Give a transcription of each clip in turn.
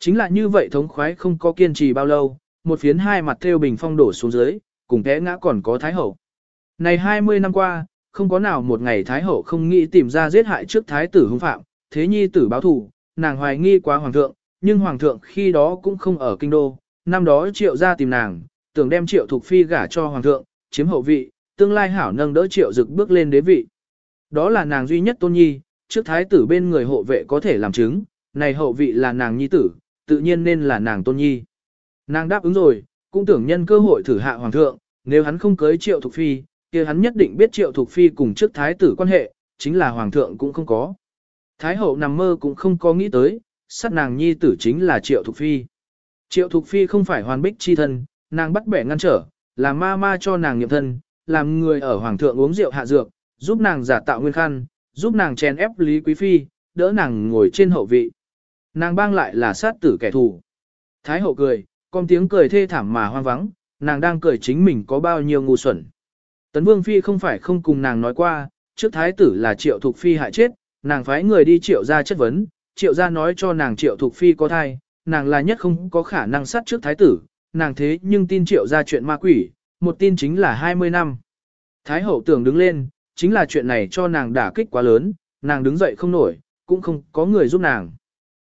Chính là như vậy thống khoái không có kiên trì bao lâu, một phiến hai mặt theo bình phong đổ xuống dưới, cùng té ngã còn có Thái Hậu. Này 20 năm qua, không có nào một ngày Thái Hậu không nghĩ tìm ra giết hại trước Thái tử hung phạm, thế nhi tử báo thủ, nàng hoài nghi quá Hoàng thượng, nhưng Hoàng thượng khi đó cũng không ở kinh đô, năm đó triệu ra tìm nàng, tưởng đem triệu thuộc phi gả cho Hoàng thượng, chiếm hậu vị, tương lai hảo nâng đỡ triệu dực bước lên đế vị. Đó là nàng duy nhất tôn nhi, trước Thái tử bên người hộ vệ có thể làm chứng, này hậu vị là nàng nhi tử, tự nhiên nên là nàng tôn nhi. Nàng đáp ứng rồi, cũng tưởng nhân cơ hội thử hạ hoàng thượng, nếu hắn không cưới triệu thục phi, kia hắn nhất định biết triệu thục phi cùng trước thái tử quan hệ, chính là hoàng thượng cũng không có. Thái hậu nằm mơ cũng không có nghĩ tới, sát nàng nhi tử chính là triệu thục phi. Triệu thục phi không phải hoàn bích chi thân, nàng bắt bẻ ngăn trở, làm ma ma cho nàng nghiệm thân, làm người ở hoàng thượng uống rượu hạ dược, giúp nàng giả tạo nguyên khăn, giúp nàng chèn ép lý quý phi, đỡ nàng ngồi trên hậu vị. Nàng bang lại là sát tử kẻ thù. Thái hậu cười, con tiếng cười thê thảm mà hoang vắng, nàng đang cười chính mình có bao nhiêu ngu xuẩn. Tấn Vương Phi không phải không cùng nàng nói qua, trước thái tử là triệu thục phi hại chết, nàng phái người đi triệu ra chất vấn, triệu ra nói cho nàng triệu thục phi có thai, nàng là nhất không có khả năng sát trước thái tử, nàng thế nhưng tin triệu ra chuyện ma quỷ, một tin chính là 20 năm. Thái hậu tưởng đứng lên, chính là chuyện này cho nàng đả kích quá lớn, nàng đứng dậy không nổi, cũng không có người giúp nàng.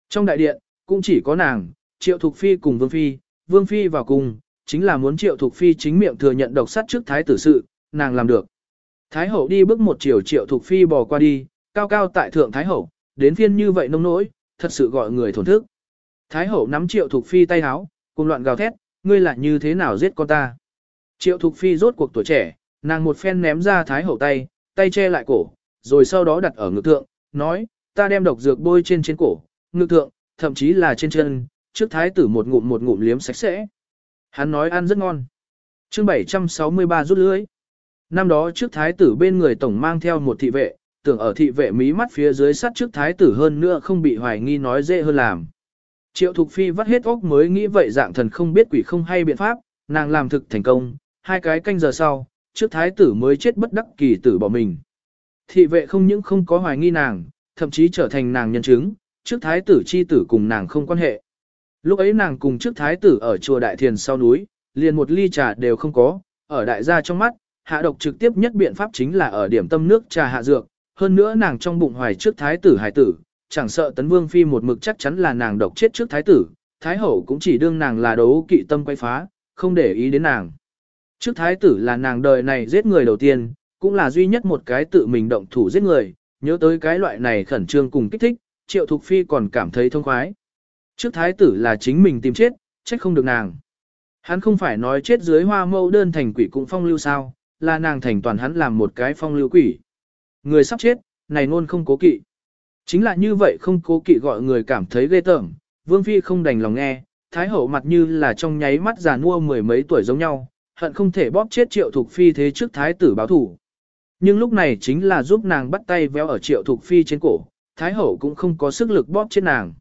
Trong đại điện, cũng chỉ có nàng, triệu thục phi cùng vương phi, vương phi vào cùng, chính là muốn triệu thục phi chính miệng thừa nhận độc sát trước thái tử sự, nàng làm được. Thái hậu đi bước một chiều triệu thục phi bò qua đi, cao cao tại thượng thái hậu, đến phiên như vậy nông nỗi, thật sự gọi người thổn thức. Thái hậu nắm triệu thục phi tay háo, cùng loạn gào thét, ngươi là như thế nào giết con ta. Triệu thục phi rốt cuộc tuổi trẻ, nàng một phen ném ra thái hậu tay, tay che lại cổ, rồi sau đó đặt ở ngực thượng, nói, ta đem độc dược bôi trên trên cổ, ngực thượng, thậm chí là trên chân, trước thái tử một ngụm một ngụm liếm sạch sẽ. Hắn nói ăn rất ngon. chương 763 rút lưới. Năm đó trước thái tử bên người tổng mang theo một thị vệ, tưởng ở thị vệ mí mắt phía dưới sắt trước thái tử hơn nữa không bị hoài nghi nói dễ hơn làm. Triệu Thục Phi vắt hết óc mới nghĩ vậy dạng thần không biết quỷ không hay biện pháp, nàng làm thực thành công, hai cái canh giờ sau, trước thái tử mới chết bất đắc kỳ tử bỏ mình. Thị vệ không những không có hoài nghi nàng, thậm chí trở thành nàng nhân chứng, trước thái tử chi tử cùng nàng không quan hệ. Lúc ấy nàng cùng trước thái tử ở chùa Đại Thiền sau núi, liền một ly trà đều không có, ở đại gia trong mắt, hạ độc trực tiếp nhất biện pháp chính là ở điểm tâm nước trà hạ dược, hơn nữa nàng trong bụng hoài trước thái tử hải tử, chẳng sợ tấn vương phi một mực chắc chắn là nàng độc chết trước thái tử, thái hậu cũng chỉ đương nàng là đấu kỵ tâm quay phá, không để ý đến nàng. Trước thái tử là nàng đời này giết người đầu tiên, cũng là duy nhất một cái tự mình động thủ giết người, nhớ tới cái loại này khẩn trương cùng kích thích, triệu thục phi còn cảm thấy thông khoái. Trước thái tử là chính mình tìm chết, trách không được nàng. Hắn không phải nói chết dưới hoa mâu đơn thành quỷ cũng phong lưu sao, là nàng thành toàn hắn làm một cái phong lưu quỷ. Người sắp chết, này ngôn không cố kỵ. Chính là như vậy không cố kỵ gọi người cảm thấy ghê tởm, vương phi không đành lòng nghe, thái hậu mặt như là trong nháy mắt già nua mười mấy tuổi giống nhau, hận không thể bóp chết triệu thục phi thế trước thái tử báo thủ. Nhưng lúc này chính là giúp nàng bắt tay véo ở triệu thục phi trên cổ, thái hậu cũng không có sức lực bóp chết nàng.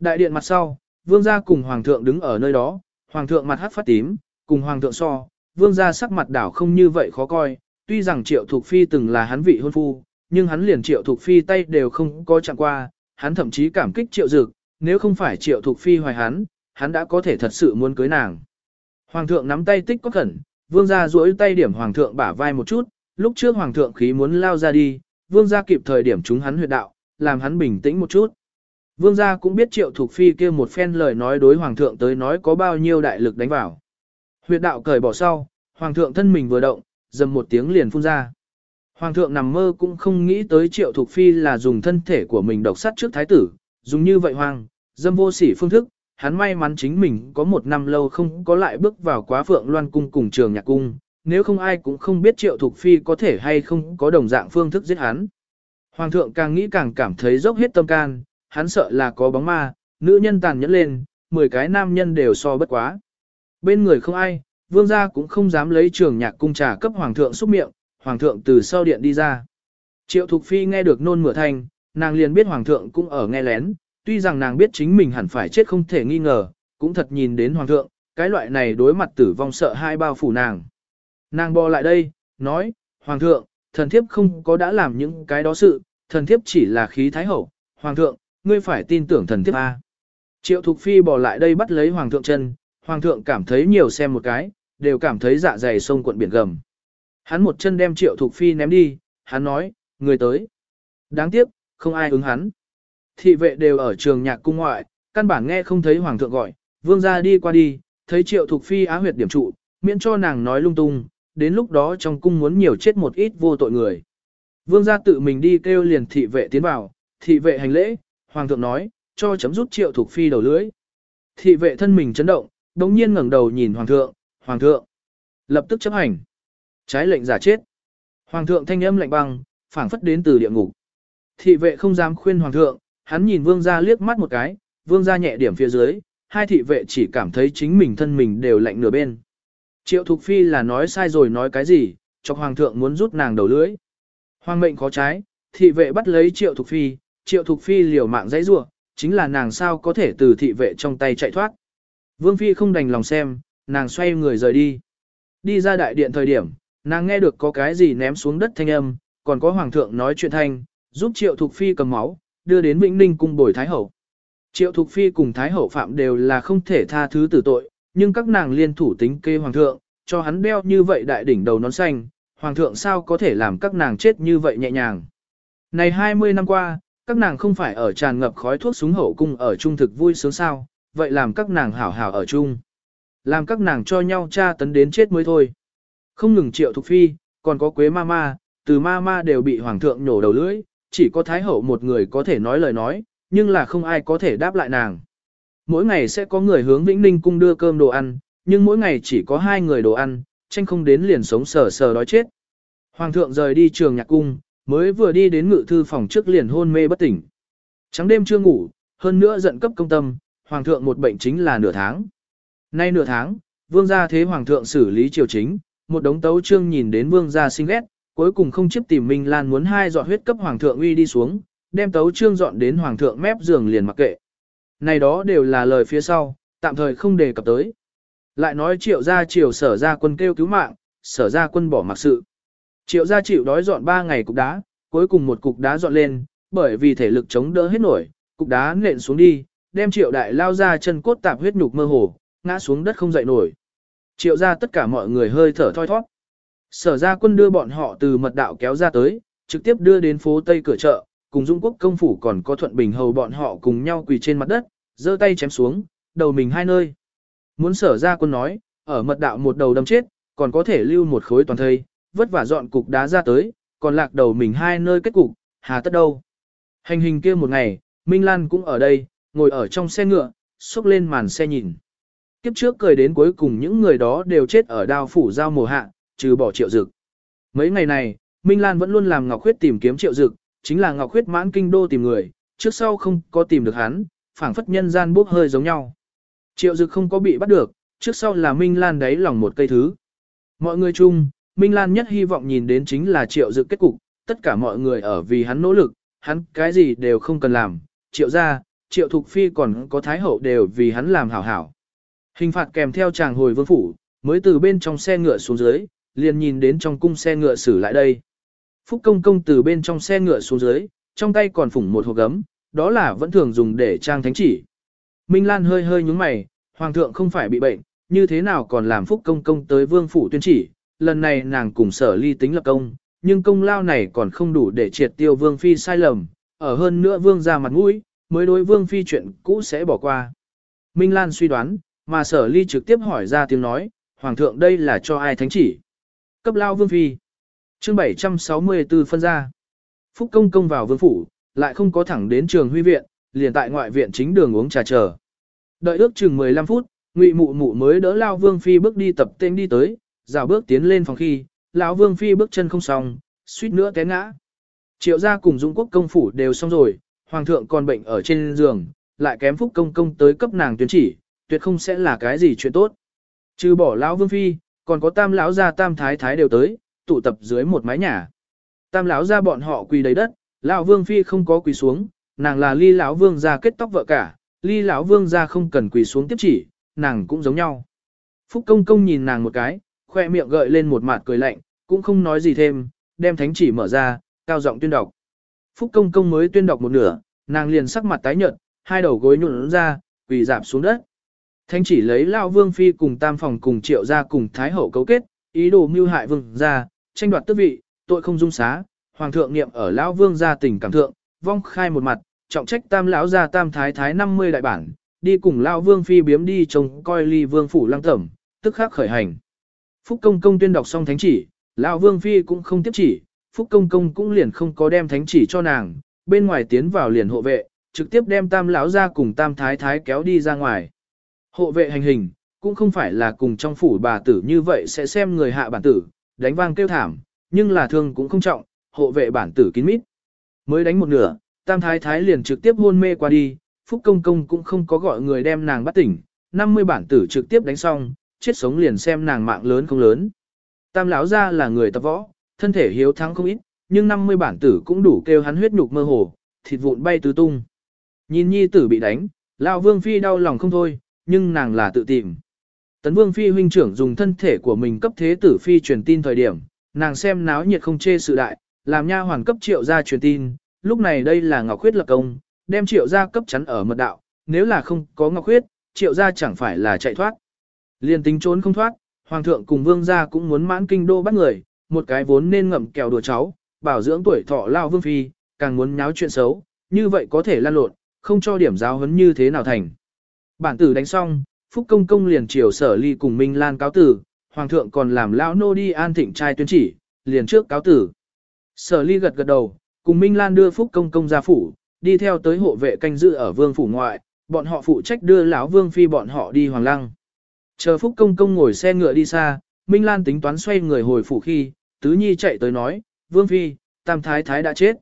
Đại điện mặt sau, vương gia cùng hoàng thượng đứng ở nơi đó, hoàng thượng mặt hắt phát tím, cùng hoàng thượng so, vương gia sắc mặt đảo không như vậy khó coi, tuy rằng triệu thục phi từng là hắn vị hôn phu, nhưng hắn liền triệu thục phi tay đều không có chạm qua, hắn thậm chí cảm kích triệu dực, nếu không phải triệu thục phi hoài hắn, hắn đã có thể thật sự muốn cưới nàng. Hoàng thượng nắm tay tích có khẩn, vương gia duỗi tay điểm hoàng thượng bả vai một chút, lúc trước hoàng thượng khí muốn lao ra đi, vương gia kịp thời điểm chúng hắn huyệt đạo, làm hắn bình tĩnh một chút. Vương gia cũng biết triệu thuộc phi kia một phen lời nói đối hoàng thượng tới nói có bao nhiêu đại lực đánh vào. Huyệt đạo cởi bỏ sau, hoàng thượng thân mình vừa động, dầm một tiếng liền phun ra. Hoàng thượng nằm mơ cũng không nghĩ tới triệu thuộc phi là dùng thân thể của mình độc sát trước thái tử, dùng như vậy hoàng, dâm vô sỉ phương thức, hắn may mắn chính mình có một năm lâu không có lại bước vào quá phượng loan cung cùng trường nhạc cung, nếu không ai cũng không biết triệu thuộc phi có thể hay không có đồng dạng phương thức giết hắn. Hoàng thượng càng nghĩ càng cảm thấy dốc hết tâm can, hắn sợ là có bóng ma, nữ nhân tàn nhẫn lên, 10 cái nam nhân đều so bất quá. Bên người không ai, vương gia cũng không dám lấy trường nhạc cung trà cấp hoàng thượng xúc miệng, hoàng thượng từ sau điện đi ra. Triệu Thục Phi nghe được nôn mửa thanh, nàng liền biết hoàng thượng cũng ở nghe lén, tuy rằng nàng biết chính mình hẳn phải chết không thể nghi ngờ, cũng thật nhìn đến hoàng thượng, cái loại này đối mặt tử vong sợ hai bao phủ nàng. Nàng bò lại đây, nói, hoàng thượng, thần thiếp không có đã làm những cái đó sự, thần thiếp chỉ là khí thái hậu, hoàng thượng, ngươi phải tin tưởng thần thiếp A. Triệu Thục Phi bỏ lại đây bắt lấy Hoàng thượng chân, Hoàng thượng cảm thấy nhiều xem một cái, đều cảm thấy dạ dày sông cuộn biển gầm. Hắn một chân đem Triệu Thục Phi ném đi, hắn nói, người tới. Đáng tiếc, không ai ứng hắn. Thị vệ đều ở trường nhạc cung ngoại, căn bản nghe không thấy Hoàng thượng gọi, vương ra đi qua đi, thấy Triệu Thục Phi á huyệt điểm trụ, miễn cho nàng nói lung tung, đến lúc đó trong cung muốn nhiều chết một ít vô tội người. Vương gia tự mình đi kêu liền thị vệ tiến vào, thị vệ hành lễ, hoàng thượng nói, cho chấm rút triệu thuộc phi đầu lưới. Thị vệ thân mình chấn động, đồng nhiên ngẩng đầu nhìn hoàng thượng, hoàng thượng, lập tức chấp hành. Trái lệnh giả chết. Hoàng thượng thanh âm lạnh băng, phảng phất đến từ địa ngục. Thị vệ không dám khuyên hoàng thượng, hắn nhìn vương gia liếc mắt một cái, vương gia nhẹ điểm phía dưới, hai thị vệ chỉ cảm thấy chính mình thân mình đều lạnh nửa bên. Triệu Thục Phi là nói sai rồi nói cái gì, cho hoàng thượng muốn rút nàng đầu lưỡi. Hoàng mệnh khó trái, thị vệ bắt lấy Triệu Thục Phi, Triệu Thục Phi liều mạng dãy rua, chính là nàng sao có thể từ thị vệ trong tay chạy thoát. Vương Phi không đành lòng xem, nàng xoay người rời đi. Đi ra đại điện thời điểm, nàng nghe được có cái gì ném xuống đất thanh âm, còn có hoàng thượng nói chuyện thanh, giúp Triệu Thục Phi cầm máu, đưa đến Vĩnh Ninh cung bồi Thái Hậu. Triệu Thục Phi cùng Thái Hậu phạm đều là không thể tha thứ tử tội, nhưng các nàng liên thủ tính kê hoàng thượng, cho hắn đeo như vậy đại đỉnh đầu nón xanh, hoàng thượng sao có thể làm các nàng chết như vậy nhẹ nhàng. Này 20 năm qua, các nàng không phải ở tràn ngập khói thuốc súng hậu cung ở trung thực vui sướng sao, vậy làm các nàng hảo hảo ở chung. Làm các nàng cho nhau tra tấn đến chết mới thôi. Không ngừng triệu thục phi, còn có quế ma ma, từ ma ma đều bị hoàng thượng nhổ đầu lưỡi, chỉ có thái hậu một người có thể nói lời nói, nhưng là không ai có thể đáp lại nàng. Mỗi ngày sẽ có người hướng Vĩnh Ninh cung đưa cơm đồ ăn, nhưng mỗi ngày chỉ có hai người đồ ăn, tranh không đến liền sống sờ sờ đói chết. Hoàng thượng rời đi trường nhạc cung, mới vừa đi đến ngự thư phòng trước liền hôn mê bất tỉnh. Trắng đêm chưa ngủ, hơn nữa giận cấp công tâm, hoàng thượng một bệnh chính là nửa tháng. Nay nửa tháng, vương gia thế hoàng thượng xử lý triều chính, một đống tấu trương nhìn đến vương gia sinh ghét, cuối cùng không chấp tìm Minh Lan muốn hai dọa huyết cấp hoàng thượng uy đi xuống, đem tấu trương dọn đến hoàng thượng mép giường liền mặc kệ. Này đó đều là lời phía sau, tạm thời không đề cập tới. Lại nói triệu gia triều sở ra quân kêu cứu mạng, sở ra quân bỏ mặc sự. Triệu gia chịu đói dọn 3 ngày cục đá, cuối cùng một cục đá dọn lên, bởi vì thể lực chống đỡ hết nổi, cục đá nện xuống đi, đem triệu đại lao ra chân cốt tạp huyết nhục mơ hồ, ngã xuống đất không dậy nổi. Triệu gia tất cả mọi người hơi thở thoi thoát. Sở ra quân đưa bọn họ từ mật đạo kéo ra tới, trực tiếp đưa đến phố Tây cửa chợ, cùng Dung Quốc công phủ còn có Thuận Bình hầu bọn họ cùng nhau quỳ trên mặt đất, giơ tay chém xuống, đầu mình hai nơi. Muốn sở ra quân nói, ở mật đạo một đầu đâm chết, còn có thể lưu một khối toàn thây, vất vả dọn cục đá ra tới, còn lạc đầu mình hai nơi kết cục, hà tất đâu. Hành hình kia một ngày, Minh Lan cũng ở đây, ngồi ở trong xe ngựa, xúc lên màn xe nhìn. Kiếp trước cười đến cuối cùng những người đó đều chết ở đao phủ giao mùa hạ, trừ bỏ triệu dực. Mấy ngày này, Minh Lan vẫn luôn làm Ngọc Khuyết tìm kiếm triệu dực, chính là Ngọc Khuyết mãn kinh đô tìm người, trước sau không có tìm được hắn, phảng phất nhân gian bốc hơi giống nhau. Triệu dực không có bị bắt được, trước sau là Minh Lan đáy lòng một cây thứ. Mọi người chung, Minh Lan nhất hy vọng nhìn đến chính là triệu dực kết cục, tất cả mọi người ở vì hắn nỗ lực, hắn cái gì đều không cần làm, triệu gia, triệu thục phi còn có thái hậu đều vì hắn làm hảo hảo. Hình phạt kèm theo chàng hồi vương phủ, mới từ bên trong xe ngựa xuống dưới, liền nhìn đến trong cung xe ngựa xử lại đây. Phúc công công từ bên trong xe ngựa xuống dưới, trong tay còn phủng một hộp gấm, đó là vẫn thường dùng để trang thánh chỉ. Minh Lan hơi hơi nhúng mày, hoàng thượng không phải bị bệnh, như thế nào còn làm phúc công công tới vương phủ tuyên chỉ, lần này nàng cùng sở ly tính lập công, nhưng công lao này còn không đủ để triệt tiêu vương phi sai lầm, ở hơn nữa vương ra mặt mũi, mới đối vương phi chuyện cũ sẽ bỏ qua. Minh Lan suy đoán, mà sở ly trực tiếp hỏi ra tiếng nói, hoàng thượng đây là cho ai thánh chỉ. Cấp lao vương phi chương 764 phân ra. Phúc công công vào vương phủ, lại không có thẳng đến trường huy viện, liền tại ngoại viện chính đường uống trà chờ. Đợi ước chừng 15 phút, Ngụy Mụ Mụ mới đỡ Lao Vương Phi bước đi tập tên đi tới, rào bước tiến lên phòng khi, lão Vương Phi bước chân không xong, suýt nữa té ngã. Triệu gia cùng Dũng Quốc công phủ đều xong rồi, Hoàng thượng còn bệnh ở trên giường, lại kém phúc công công tới cấp nàng tuyên chỉ, tuyệt không sẽ là cái gì chuyện tốt. Trừ bỏ lão Vương Phi, còn có tam lão gia tam thái thái đều tới, tụ tập dưới một mái nhà. Tam lão gia bọn họ quỳ đầy đất, lão Vương Phi không có quỳ xuống, nàng là ly lão Vương gia kết tóc vợ cả, ly lão Vương gia không cần quỳ xuống tiếp chỉ, nàng cũng giống nhau. Phúc công công nhìn nàng một cái, khoe miệng gợi lên một mặt cười lạnh, cũng không nói gì thêm, đem thánh chỉ mở ra, cao giọng tuyên đọc. Phúc công công mới tuyên đọc một nửa, nàng liền sắc mặt tái nhợt, hai đầu gối nhuộn ra, quỳ dạp xuống đất. Thánh chỉ lấy lão Vương Phi cùng tam phòng cùng triệu gia cùng Thái Hậu cấu kết, ý đồ mưu hại vương gia, tranh đoạt tước vị, tội không dung xá, hoàng thượng niệm ở Lão Vương gia tỉnh cảm thượng, vong khai một mặt, trọng trách tam lão gia tam thái thái 50 đại bản, đi cùng Lão Vương Phi biếm đi trông coi ly vương phủ lăng tẩm, tức khắc khởi hành. Phúc công công tuyên đọc xong thánh chỉ, Lão Vương Phi cũng không tiếp chỉ, Phúc công công cũng liền không có đem thánh chỉ cho nàng, bên ngoài tiến vào liền hộ vệ, trực tiếp đem tam lão gia cùng tam thái thái kéo đi ra ngoài. Hộ vệ hành hình, cũng không phải là cùng trong phủ bà tử như vậy sẽ xem người hạ bản tử, đánh vang kêu thảm, nhưng là thương cũng không trọng, hộ vệ bản tử kín mít. Mới đánh một nửa, tam thái thái liền trực tiếp hôn mê qua đi, phúc công công cũng không có gọi người đem nàng bắt tỉnh, 50 bản tử trực tiếp đánh xong, chết sống liền xem nàng mạng lớn không lớn. Tam lão ra là người tập võ, thân thể hiếu thắng không ít, nhưng 50 bản tử cũng đủ kêu hắn huyết nhục mơ hồ, thịt vụn bay tứ tung. Nhìn nhi tử bị đánh, lão vương phi đau lòng không thôi, nhưng nàng là tự tìm. Tấn Vương Phi huynh trưởng dùng thân thể của mình cấp thế tử Phi truyền tin thời điểm, nàng xem náo nhiệt không chê sự đại, làm nha hoàn cấp triệu gia truyền tin, lúc này đây là Ngọc Khuyết lập công, đem triệu gia cấp chắn ở mật đạo, nếu là không có Ngọc Khuyết, triệu gia chẳng phải là chạy thoát. Liên tính trốn không thoát, Hoàng thượng cùng Vương gia cũng muốn mãn kinh đô bắt người, một cái vốn nên ngậm kèo đùa cháu, bảo dưỡng tuổi thọ lao Vương Phi, càng muốn nháo chuyện xấu, như vậy có thể lan lộn, không cho điểm giáo huấn như thế nào thành. Bản tử đánh xong, Phúc Công Công liền chiều sở ly cùng Minh Lan cáo tử, Hoàng thượng còn làm lão nô đi an thịnh trai tuyên chỉ, liền trước cáo tử. Sở ly gật gật đầu, cùng Minh Lan đưa Phúc Công Công ra phủ, đi theo tới hộ vệ canh giữ ở vương phủ ngoại, bọn họ phụ trách đưa lão vương phi bọn họ đi hoàng lăng. Chờ Phúc Công Công ngồi xe ngựa đi xa, Minh Lan tính toán xoay người hồi phủ khi, Tứ Nhi chạy tới nói, Vương Phi, Tam Thái Thái đã chết.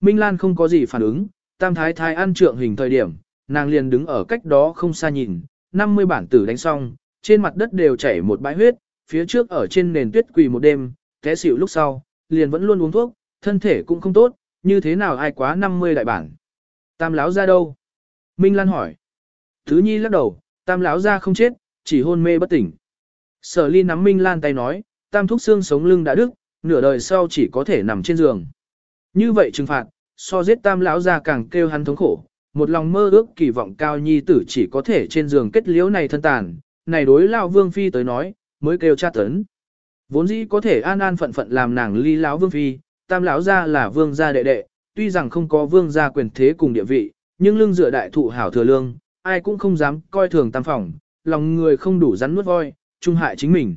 Minh Lan không có gì phản ứng, Tam Thái Thái ăn trượng hình thời điểm, nàng liền đứng ở cách đó không xa nhìn, 50 bản tử đánh xong, trên mặt đất đều chảy một bãi huyết, phía trước ở trên nền tuyết quỳ một đêm, té xỉu lúc sau, liền vẫn luôn uống thuốc, thân thể cũng không tốt, như thế nào ai quá 50 đại bản. Tam lão ra đâu? Minh Lan hỏi. Thứ nhi lắc đầu, tam lão ra không chết, chỉ hôn mê bất tỉnh. Sở ly nắm Minh Lan tay nói, tam thúc xương sống lưng đã đứt, nửa đời sau chỉ có thể nằm trên giường. Như vậy trừng phạt, so giết tam lão ra càng kêu hắn thống khổ, một lòng mơ ước kỳ vọng cao nhi tử chỉ có thể trên giường kết liễu này thân tàn, này đối lão vương phi tới nói, mới kêu cha tấn. Vốn dĩ có thể an an phận phận làm nàng ly lão vương phi, tam lão gia là vương gia đệ đệ, tuy rằng không có vương gia quyền thế cùng địa vị, nhưng lưng dựa đại thụ hảo thừa lương, ai cũng không dám coi thường tam phòng, lòng người không đủ rắn nuốt voi, trung hại chính mình.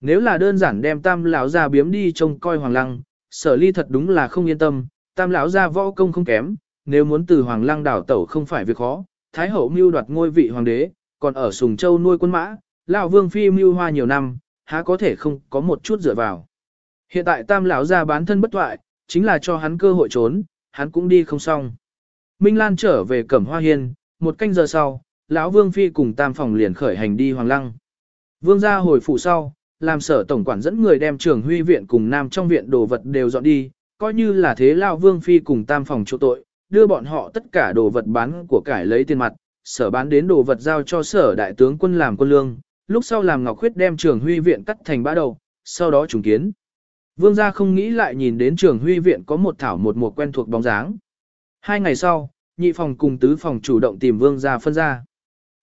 Nếu là đơn giản đem tam lão gia biếm đi trông coi hoàng lăng, sở ly thật đúng là không yên tâm, tam lão gia võ công không kém, nếu muốn từ Hoàng Lăng đảo tẩu không phải việc khó, Thái hậu mưu đoạt ngôi vị hoàng đế, còn ở Sùng Châu nuôi quân mã, lão vương phi mưu hoa nhiều năm, há có thể không có một chút dựa vào. Hiện tại Tam lão gia bán thân bất toại, chính là cho hắn cơ hội trốn, hắn cũng đi không xong. Minh Lan trở về Cẩm Hoa Hiên, một canh giờ sau, lão Vương phi cùng Tam phòng liền khởi hành đi Hoàng Lăng. Vương gia hồi phủ sau, làm sở tổng quản dẫn người đem trưởng huy viện cùng nam trong viện đồ vật đều dọn đi, coi như là thế lão Vương phi cùng Tam phòng chỗ tội, đưa bọn họ tất cả đồ vật bán của cải lấy tiền mặt, sở bán đến đồ vật giao cho sở đại tướng quân làm quân lương, lúc sau làm Ngọc Khuyết đem trường huy viện cắt thành bã đầu, sau đó trùng kiến. Vương gia không nghĩ lại nhìn đến trường huy viện có một thảo một mùa quen thuộc bóng dáng. Hai ngày sau, nhị phòng cùng tứ phòng chủ động tìm vương gia phân ra.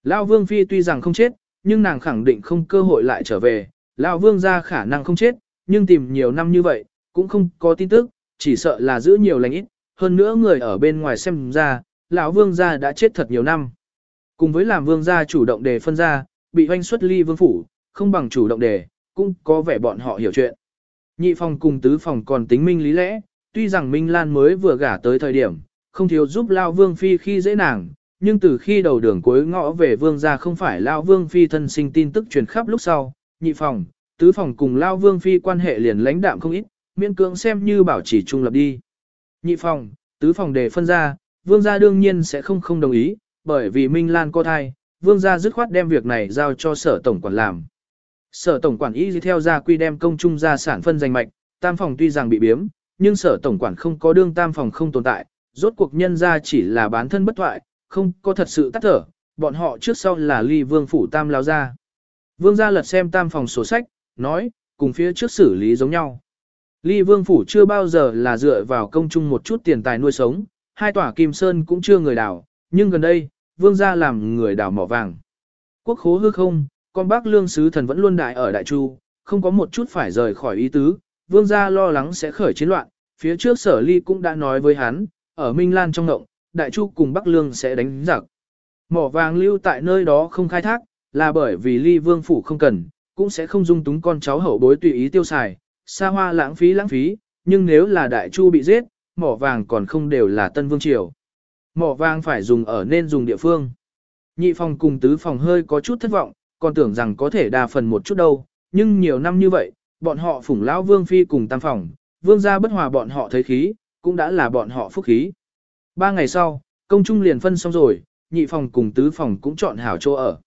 Lão vương phi tuy rằng không chết, nhưng nàng khẳng định không cơ hội lại trở về. Lão vương gia khả năng không chết, nhưng tìm nhiều năm như vậy, cũng không có tin tức, chỉ sợ là giữ nhiều lành ít, hơn nữa người ở bên ngoài xem ra, lão vương gia đã chết thật nhiều năm. Cùng với làm vương gia chủ động đề phân ra, bị hoanh xuất ly vương phủ, không bằng chủ động đề, cũng có vẻ bọn họ hiểu chuyện. Nhị phòng cùng tứ phòng còn tính minh lý lẽ, tuy rằng Minh Lan mới vừa gả tới thời điểm, không thiếu giúp Lao Vương Phi khi dễ nàng, nhưng từ khi đầu đường cuối ngõ về Vương gia không phải Lao Vương Phi thân sinh tin tức truyền khắp lúc sau, nhị phòng, tứ phòng cùng Lao Vương Phi quan hệ liền lãnh đạm không ít, miễn cưỡng xem như bảo chỉ trung lập đi. Nhị phòng, tứ phòng để phân ra, vương gia đương nhiên sẽ không không đồng ý, bởi vì Minh Lan có thai, vương gia dứt khoát đem việc này giao cho sở tổng quản làm. Sở tổng quản y theo gia quy đem công trung gia sản phân danh mạch, tam phòng tuy rằng bị biếm, nhưng sở tổng quản không có đương tam phòng không tồn tại, rốt cuộc nhân gia chỉ là bán thân bất thoại, không có thật sự tắt thở, bọn họ trước sau là ly vương phủ tam lao gia. Vương gia lật xem tam phòng sổ sách, nói, cùng phía trước xử lý giống nhau. Ly Vương Phủ chưa bao giờ là dựa vào công chung một chút tiền tài nuôi sống, hai tòa Kim Sơn cũng chưa người đảo, nhưng gần đây, vương gia làm người đào mỏ vàng. Quốc khố hư không, con bác lương sứ thần vẫn luôn đại ở Đại Chu, không có một chút phải rời khỏi ý tứ, vương gia lo lắng sẽ khởi chiến loạn, phía trước sở ly cũng đã nói với hắn, ở Minh Lan trong ngộng, Đại Chu cùng Bắc Lương sẽ đánh giặc. Mỏ vàng lưu tại nơi đó không khai thác, là bởi vì ly vương phủ không cần, cũng sẽ không dung túng con cháu hậu bối tùy ý tiêu xài, xa hoa lãng phí lãng phí, nhưng nếu là Đại Chu bị giết, mỏ vàng còn không đều là Tân Vương Triều. Mỏ vàng phải dùng ở nên dùng địa phương. Nhị phòng cùng tứ phòng hơi có chút thất vọng, còn tưởng rằng có thể đa phần một chút đâu, nhưng nhiều năm như vậy, bọn họ phủng lão vương phi cùng tam phòng, vương gia bất hòa bọn họ thấy khí, cũng đã là bọn họ phúc khí. Ba ngày sau, công trung liền phân xong rồi, nhị phòng cùng tứ phòng cũng chọn hảo chỗ ở.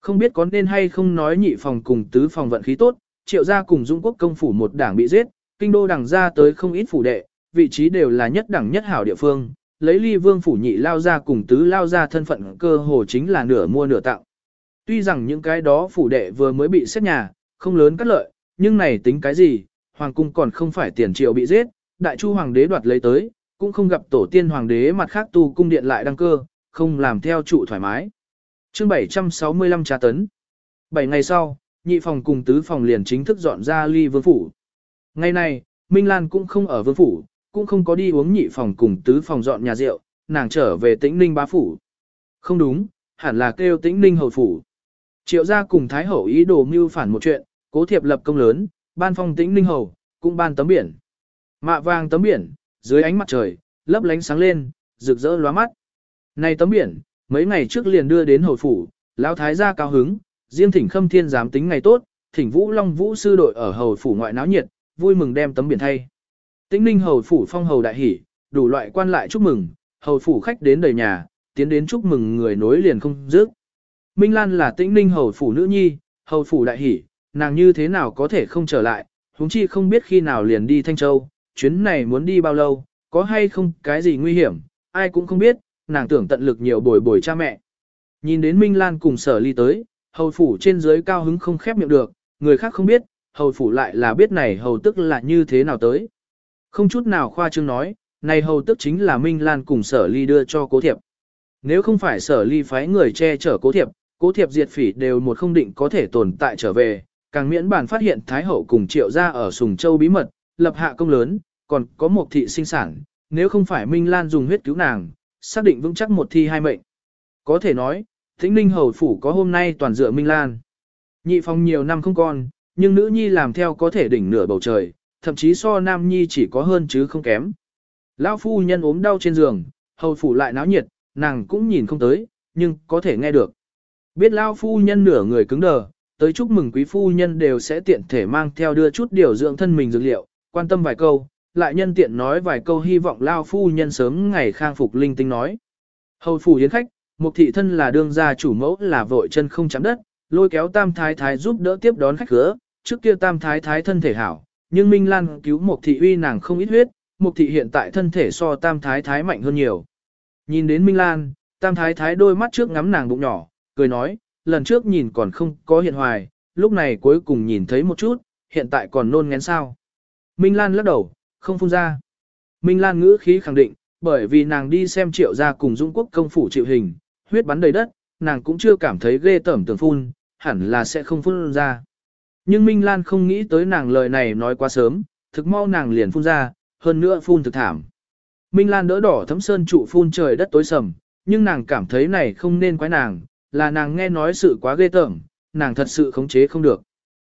Không biết có nên hay không nói nhị phòng cùng tứ phòng vận khí tốt, triệu gia cùng Dung quốc công phủ một đảng bị giết, kinh đô đảng ra tới không ít phủ đệ, vị trí đều là nhất đẳng nhất hảo địa phương, lấy ly vương phủ nhị lao ra cùng tứ lao ra thân phận cơ hồ chính là nửa mua nửa tặng. Tuy rằng những cái đó phủ đệ vừa mới bị xét nhà, không lớn cắt lợi, nhưng này tính cái gì, hoàng cung còn không phải tiền triệu bị giết, đại chu hoàng đế đoạt lấy tới, cũng không gặp tổ tiên hoàng đế mặt khác tu cung điện lại đăng cơ, không làm theo trụ thoải mái. Chương 765 trà tấn. 7 ngày sau, nhị phòng cùng tứ phòng liền chính thức dọn ra ly vương phủ. Ngày này, Minh Lan cũng không ở vương phủ, cũng không có đi uống nhị phòng cùng tứ phòng dọn nhà rượu, nàng trở về tĩnh ninh bá phủ. Không đúng, hẳn là kêu tĩnh ninh hầu phủ. Triệu gia cùng Thái Hậu ý đồ mưu phản một chuyện, cố thiệp lập công lớn, ban phong tĩnh ninh hầu, cũng ban tấm biển. Mạ vàng tấm biển, dưới ánh mặt trời, lấp lánh sáng lên, rực rỡ lóa mắt. Này tấm biển, mấy ngày trước liền đưa đến hầu phủ, lão thái gia cao hứng, riêng thỉnh khâm thiên giám tính ngày tốt, thỉnh vũ long vũ sư đội ở hầu phủ ngoại náo nhiệt, vui mừng đem tấm biển thay. Tĩnh ninh hầu phủ phong hầu đại hỉ, đủ loại quan lại chúc mừng, hầu phủ khách đến đầy nhà, tiến đến chúc mừng người nối liền không dứt. Minh Lan là tĩnh ninh hầu phủ nữ nhi, hầu phủ đại hỉ, nàng như thế nào có thể không trở lại, huống chi không biết khi nào liền đi Thanh Châu, chuyến này muốn đi bao lâu, có hay không cái gì nguy hiểm, ai cũng không biết, nàng tưởng tận lực nhiều bồi bồi cha mẹ. Nhìn đến Minh Lan cùng sở ly tới, hầu phủ trên dưới cao hứng không khép miệng được, người khác không biết, hầu phủ lại là biết này hầu tức là như thế nào tới. Không chút nào khoa trương nói, này hầu tức chính là Minh Lan cùng sở ly đưa cho cố thiệp. Nếu không phải sở ly phái người che chở cố thiệp, cố thiệp diệt phỉ đều một không định có thể tồn tại trở về, càng miễn bản phát hiện Thái Hậu cùng triệu gia ở Sùng Châu bí mật, lập hạ công lớn, còn có một thị sinh sản, nếu không phải Minh Lan dùng huyết cứu nàng, xác định vững chắc một thi hai mệnh. Có thể nói, Thính Ninh Hầu Phủ có hôm nay toàn dựa Minh Lan. Nhị phong nhiều năm không con, nhưng nữ nhi làm theo có thể đỉnh nửa bầu trời, thậm chí so nam nhi chỉ có hơn chứ không kém. Lão phu nhân ốm đau trên giường, hầu phủ lại náo nhiệt, nàng cũng nhìn không tới, nhưng có thể nghe được. Biết lão phu nhân nửa người cứng đờ, tới chúc mừng quý phu nhân đều sẽ tiện thể mang theo đưa chút điều dưỡng thân mình dược liệu, quan tâm vài câu, lại nhân tiện nói vài câu hy vọng lão phu nhân sớm ngày khang phục linh tinh nói. Hầu phủ yến khách, Mục thị thân là đương gia chủ mẫu là vội chân không chạm đất, lôi kéo tam thái thái giúp đỡ tiếp đón khách khứa, trước kia tam thái thái thân thể hảo, nhưng Minh Lan cứu mục thị uy nàng không ít huyết, mục thị hiện tại thân thể so tam thái thái mạnh hơn nhiều. Nhìn đến Minh Lan, tam thái thái đôi mắt trước ngắm nàng bụng nhỏ, cười nói, lần trước nhìn còn không có hiện hoài, lúc này cuối cùng nhìn thấy một chút, hiện tại còn nôn ngén sao. Minh Lan lắc đầu, không phun ra. Minh Lan ngữ khí khẳng định, bởi vì nàng đi xem triệu gia cùng Dung Quốc công phủ chịu hình, huyết bắn đầy đất, nàng cũng chưa cảm thấy ghê tởm tưởng phun, hẳn là sẽ không phun ra. Nhưng Minh Lan không nghĩ tới nàng lời này nói quá sớm, thực mau nàng liền phun ra, hơn nữa phun thực thảm. Minh Lan đỡ đỏ thấm sơn trụ phun trời đất tối sầm, nhưng nàng cảm thấy này không nên quái nàng, là nàng nghe nói sự quá ghê tởm, nàng thật sự khống chế không được.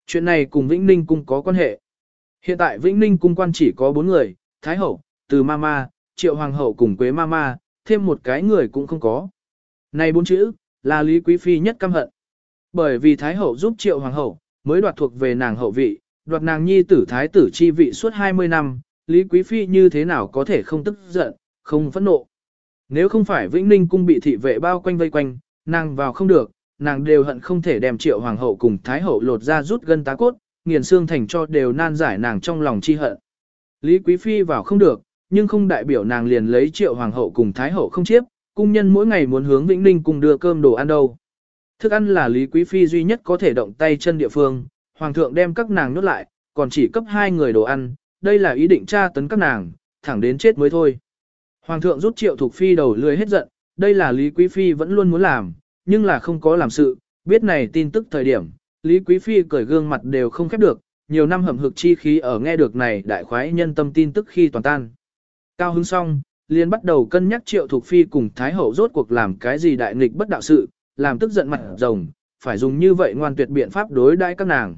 Chuyện này cùng Vĩnh Ninh Cung có quan hệ. Hiện tại Vĩnh Ninh Cung quan chỉ có bốn người, Thái Hậu, Từ Mama, Triệu Hoàng Hậu cùng Quế Mama, thêm một cái người cũng không có. Này bốn chữ, là Lý Quý Phi nhất căm hận. Bởi vì Thái Hậu giúp Triệu Hoàng Hậu, mới đoạt thuộc về nàng hậu vị, đoạt nàng nhi tử thái tử chi vị suốt 20 năm, Lý Quý Phi như thế nào có thể không tức giận, không phẫn nộ. Nếu không phải Vĩnh Ninh cung bị thị vệ bao quanh vây quanh, nàng vào không được, nàng đều hận không thể đem triệu hoàng hậu cùng thái hậu lột ra rút gân tá cốt, nghiền xương thành cho đều nan giải nàng trong lòng chi hận. Lý Quý Phi vào không được, nhưng không đại biểu nàng liền lấy triệu hoàng hậu cùng thái hậu không chiếp, cung nhân mỗi ngày muốn hướng Vĩnh Ninh cùng đưa cơm đồ ăn đâu. Thức ăn là Lý Quý Phi duy nhất có thể động tay chân địa phương, Hoàng thượng đem các nàng nhốt lại, còn chỉ cấp hai người đồ ăn, đây là ý định tra tấn các nàng, thẳng đến chết mới thôi. Hoàng thượng rút triệu thuộc phi đầu lười hết giận, đây là Lý Quý Phi vẫn luôn muốn làm, nhưng là không có làm sự, biết này tin tức thời điểm, Lý Quý Phi cởi gương mặt đều không khép được, nhiều năm hầm hực chi khí ở nghe được này đại khoái nhân tâm tin tức khi toàn tan. Cao hứng xong, liền bắt đầu cân nhắc triệu thuộc phi cùng Thái Hậu rốt cuộc làm cái gì đại nghịch bất đạo sự, làm tức giận mặt rồng, phải dùng như vậy ngoan tuyệt biện pháp đối đãi các nàng.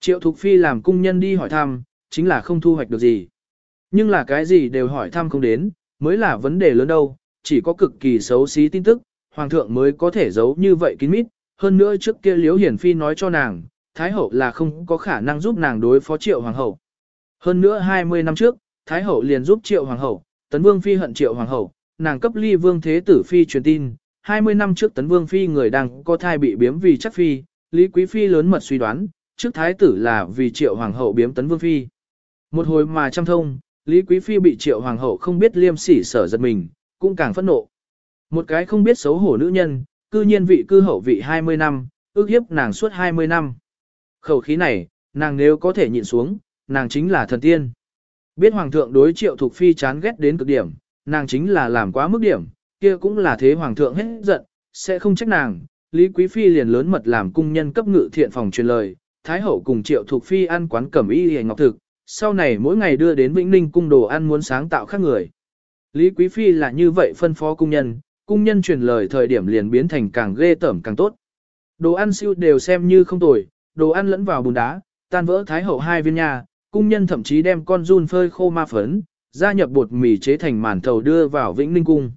Triệu Thục Phi làm cung nhân đi hỏi thăm, chính là không thu hoạch được gì. Nhưng là cái gì đều hỏi thăm không đến, mới là vấn đề lớn đâu, chỉ có cực kỳ xấu xí tin tức, Hoàng thượng mới có thể giấu như vậy kín mít. Hơn nữa trước kia Liễu Hiển Phi nói cho nàng, Thái Hậu là không có khả năng giúp nàng đối phó Triệu Hoàng Hậu. Hơn nữa 20 năm trước, Thái Hậu liền giúp Triệu Hoàng Hậu, Tấn Vương Phi hận Triệu Hoàng Hậu, nàng cấp ly Vương Thế Tử Phi truyền tin, 20 năm trước Tấn Vương Phi người đang có thai bị biếm vì chắc Phi, Lý Quý Phi lớn mật suy đoán, trước Thái Tử là vì Triệu Hoàng Hậu biếm Tấn Vương Phi. Một hồi mà trăm thông, Lý Quý Phi bị Triệu Hoàng Hậu không biết liêm sỉ sở giật mình, cũng càng phẫn nộ. Một cái không biết xấu hổ nữ nhân, cư nhiên vị cư hậu vị 20 năm, ước hiếp nàng suốt 20 năm. Khẩu khí này, nàng nếu có thể nhịn xuống, nàng chính là thần tiên. Biết Hoàng thượng đối Triệu Thục Phi chán ghét đến cực điểm, nàng chính là làm quá mức điểm, kia cũng là thế Hoàng thượng hết giận, sẽ không trách nàng. Lý Quý Phi liền lớn mật làm cung nhân cấp ngự thiện phòng truyền lời, Thái Hậu cùng Triệu Thục Phi ăn quán cẩm y hề ngọc thực, sau này mỗi ngày đưa đến Vĩnh Ninh cung đồ ăn muốn sáng tạo khác người. Lý Quý Phi là như vậy phân phó cung nhân, cung nhân truyền lời thời điểm liền biến thành càng ghê tởm càng tốt. Đồ ăn siêu đều xem như không tồi, đồ ăn lẫn vào bùn đá, tan vỡ thái hậu hai viên nhà, cung nhân thậm chí đem con run phơi khô ma phấn, gia nhập bột mì chế thành màn thầu đưa vào Vĩnh Ninh cung.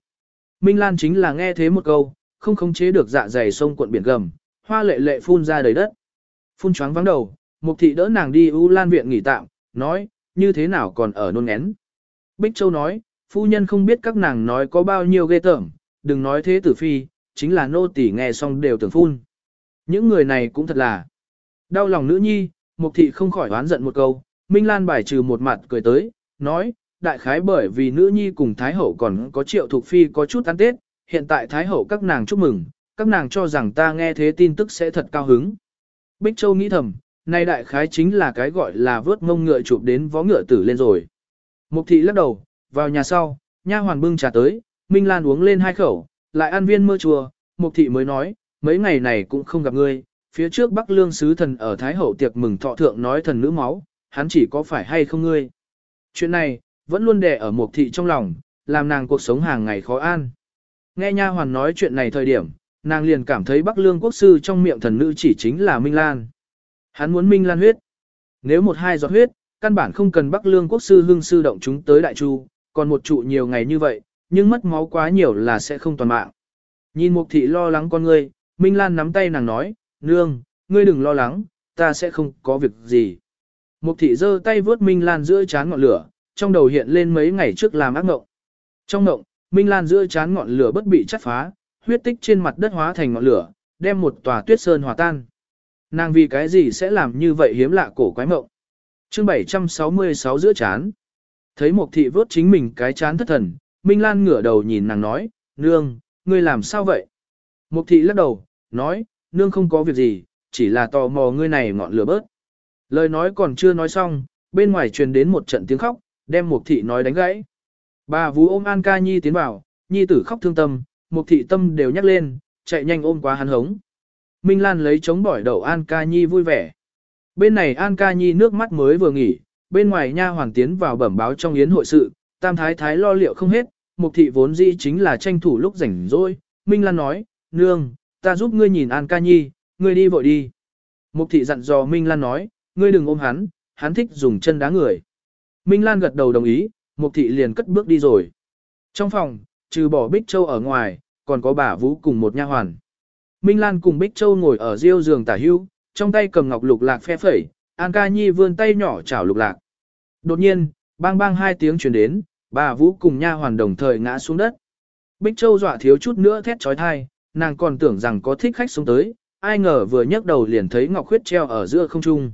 Minh Lan chính là nghe thế một câu, không khống chế được dạ dày sông cuộn biển gầm, hoa lệ lệ phun ra đầy đất. Phun choáng vắng đầu, Mục thị đỡ nàng đi U Lan viện nghỉ tạm, nói, như thế nào còn ở nôn ngén. Bích Châu nói, phu nhân không biết các nàng nói có bao nhiêu ghê tởm, đừng nói thế tử phi, chính là nô tỳ nghe xong đều tưởng phun. Những người này cũng thật là đau lòng nữ nhi, mục thị không khỏi oán giận một câu, Minh Lan bài trừ một mặt cười tới, nói, đại khái bởi vì nữ nhi cùng Thái Hậu còn có triệu thuộc phi có chút ăn tết, hiện tại Thái Hậu các nàng chúc mừng, các nàng cho rằng ta nghe thế tin tức sẽ thật cao hứng. Bích Châu nghĩ thầm, này đại khái chính là cái gọi là vớt mông ngựa chụp đến vó ngựa tử lên rồi. Mục thị lắc đầu, vào nhà sau, nha hoàn bưng trà tới, Minh Lan uống lên hai khẩu, lại ăn viên mơ chùa, mục thị mới nói, mấy ngày này cũng không gặp ngươi, phía trước Bắc Lương sứ thần ở Thái Hậu tiệc mừng thọ thượng nói thần nữ máu, hắn chỉ có phải hay không ngươi. Chuyện này, vẫn luôn đè ở mục thị trong lòng, làm nàng cuộc sống hàng ngày khó an. Nghe nha hoàn nói chuyện này thời điểm, nàng liền cảm thấy Bắc Lương quốc sư trong miệng thần nữ chỉ chính là Minh Lan. Hắn muốn Minh Lan huyết. Nếu một hai giọt huyết, căn bản không cần Bắc Lương quốc sư hương sư động chúng tới Đại Chu, còn một trụ nhiều ngày như vậy, nhưng mất máu quá nhiều là sẽ không toàn mạng. Nhìn Mục thị lo lắng con ngươi, Minh Lan nắm tay nàng nói, nương, ngươi đừng lo lắng, ta sẽ không có việc gì. Mục thị giơ tay vớt Minh Lan giữa chán ngọn lửa, trong đầu hiện lên mấy ngày trước làm ác mộng. Trong mộng, Minh Lan giữa chán ngọn lửa bất bị chắt phá, huyết tích trên mặt đất hóa thành ngọn lửa, đem một tòa tuyết sơn hòa tan. Nàng vì cái gì sẽ làm như vậy hiếm lạ cổ quái mộng. chương 766 giữa chán. Thấy Mục thị vớt chính mình cái chán thất thần, Minh Lan ngửa đầu nhìn nàng nói, nương, ngươi làm sao vậy? Mục thị lắc đầu, nói, nương không có việc gì, chỉ là tò mò ngươi này ngọn lửa bớt. Lời nói còn chưa nói xong, bên ngoài truyền đến một trận tiếng khóc, đem mục thị nói đánh gãy. Bà vú ôm An ca nhi tiến vào, nhi tử khóc thương tâm, mục thị tâm đều nhắc lên, chạy nhanh ôm quá hắn hống. Minh Lan lấy chống bỏi đầu An Ca Nhi vui vẻ. Bên này An Ca Nhi nước mắt mới vừa nghỉ, bên ngoài nha hoàng tiến vào bẩm báo trong yến hội sự, tam thái thái lo liệu không hết, mục thị vốn dĩ chính là tranh thủ lúc rảnh rỗi. Minh Lan nói, nương, ta giúp ngươi nhìn An Ca Nhi, ngươi đi vội đi. Mục thị dặn dò Minh Lan nói, ngươi đừng ôm hắn, hắn thích dùng chân đá người. Minh Lan gật đầu đồng ý, mục thị liền cất bước đi rồi. Trong phòng, trừ bỏ Bích Châu ở ngoài, còn có bà Vũ cùng một nha hoàn. Minh Lan cùng Bích Châu ngồi ở riêu giường tả hưu, trong tay cầm ngọc lục lạc phe phẩy, An ca nhi vươn tay nhỏ chảo lục lạc. Đột nhiên, bang bang hai tiếng truyền đến, bà Vũ cùng nha hoàn đồng thời ngã xuống đất. Bích Châu dọa thiếu chút nữa thét trói thai, nàng còn tưởng rằng có thích khách xuống tới, ai ngờ vừa nhấc đầu liền thấy Ngọc Khuyết treo ở giữa không trung.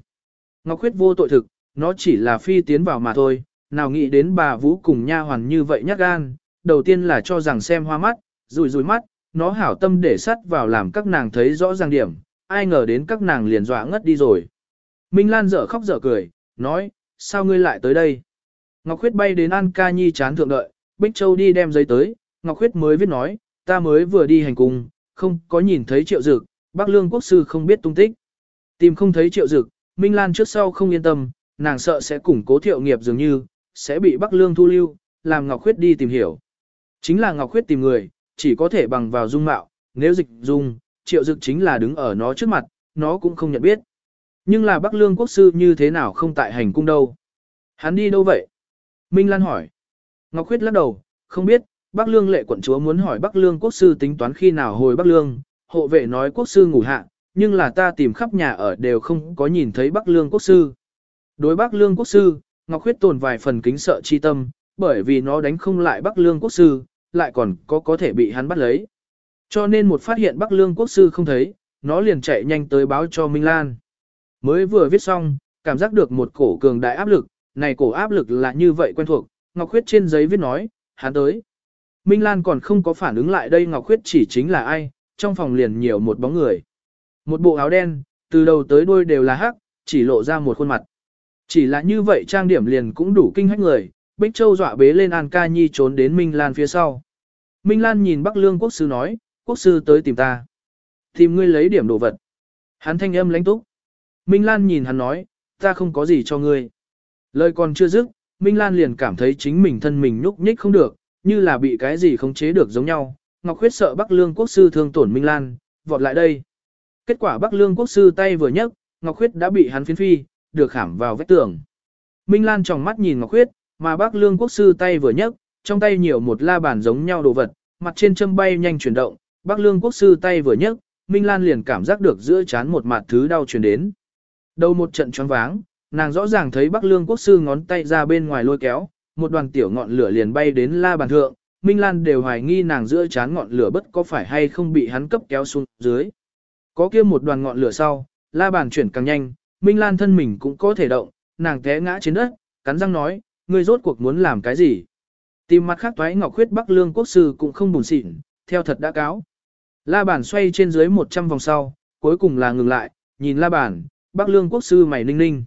Ngọc Khuyết vô tội thực, nó chỉ là phi tiến vào mà thôi, nào nghĩ đến bà Vũ cùng nha hoàn như vậy nhát gan, đầu tiên là cho rằng xem hoa mắt, rùi rùi mắt, nó hảo tâm để sắt vào làm các nàng thấy rõ ràng điểm, ai ngờ đến các nàng liền dọa ngất đi rồi. Minh Lan dở khóc dở cười, nói, sao ngươi lại tới đây? Ngọc Khuyết bay đến An Ca Nhi chán thượng đợi, Bích Châu đi đem giấy tới, Ngọc Khuyết mới viết nói, ta mới vừa đi hành cung, không có nhìn thấy triệu dực, bác lương quốc sư không biết tung tích. Tìm không thấy triệu dực, Minh Lan trước sau không yên tâm, nàng sợ sẽ củng cố thiệu nghiệp dường như, sẽ bị Bắc lương thu lưu, làm Ngọc Khuyết đi tìm hiểu. Chính là Ngọc Khuyết tìm người, chỉ có thể bằng vào dung mạo, nếu dịch dung, triệu dực chính là đứng ở nó trước mặt, nó cũng không nhận biết. Nhưng là Bắc Lương quốc sư như thế nào không tại hành cung đâu? Hắn đi đâu vậy? Minh Lan hỏi. Ngọc Khuyết lắc đầu, không biết, Bắc Lương lệ quận chúa muốn hỏi Bắc Lương quốc sư tính toán khi nào hồi Bắc Lương, hộ vệ nói quốc sư ngủ hạ, nhưng là ta tìm khắp nhà ở đều không có nhìn thấy Bắc Lương quốc sư. Đối Bắc Lương quốc sư, Ngọc Khuyết tồn vài phần kính sợ chi tâm, bởi vì nó đánh không lại Bắc Lương quốc sư, lại còn có có thể bị hắn bắt lấy. Cho nên một phát hiện Bắc Lương quốc sư không thấy, nó liền chạy nhanh tới báo cho Minh Lan. Mới vừa viết xong, cảm giác được một cổ cường đại áp lực, này cổ áp lực là như vậy quen thuộc, Ngọc Khuyết trên giấy viết nói, hắn tới. Minh Lan còn không có phản ứng lại đây Ngọc Khuyết chỉ chính là ai, trong phòng liền nhiều một bóng người. Một bộ áo đen, từ đầu tới đuôi đều là hắc, chỉ lộ ra một khuôn mặt. Chỉ là như vậy trang điểm liền cũng đủ kinh hách người, Bích Châu dọa bế lên An Ca Nhi trốn đến Minh Lan phía sau. Minh Lan nhìn Bắc Lương quốc sư nói, quốc sư tới tìm ta. Tìm ngươi lấy điểm đồ vật. Hắn thanh âm lãnh túc. Minh Lan nhìn hắn nói, ta không có gì cho ngươi. Lời còn chưa dứt, Minh Lan liền cảm thấy chính mình thân mình nhúc nhích không được, như là bị cái gì khống chế được giống nhau. Ngọc Khuyết sợ Bắc Lương quốc sư thương tổn Minh Lan, vọt lại đây. Kết quả Bắc Lương quốc sư tay vừa nhấc, Ngọc Khuyết đã bị hắn phiến phi, được khảm vào vách tường. Minh Lan tròng mắt nhìn Ngọc Khuyết, mà Bắc Lương quốc sư tay vừa nhấc, trong tay nhiều một la bàn giống nhau đồ vật, mặt trên châm bay nhanh chuyển động, Bắc Lương quốc sư tay vừa nhấc, Minh Lan liền cảm giác được giữa chán một mặt thứ đau truyền đến. Đầu một trận choáng váng, nàng rõ ràng thấy Bắc Lương quốc sư ngón tay ra bên ngoài lôi kéo, một đoàn tiểu ngọn lửa liền bay đến la bàn thượng, Minh Lan đều hoài nghi nàng giữa chán ngọn lửa bất có phải hay không bị hắn cấp kéo xuống dưới. Có kia một đoàn ngọn lửa sau, la bàn chuyển càng nhanh, Minh Lan thân mình cũng có thể động, nàng té ngã trên đất, cắn răng nói, ngươi rốt cuộc muốn làm cái gì? Tìm mặt khác toái ngọc khuyết Bắc Lương quốc sư cũng không buồn xịn, theo thật đã cáo. La bàn xoay trên dưới 100 vòng sau, cuối cùng là ngừng lại, nhìn la bàn, Bắc Lương quốc sư mày ninh ninh.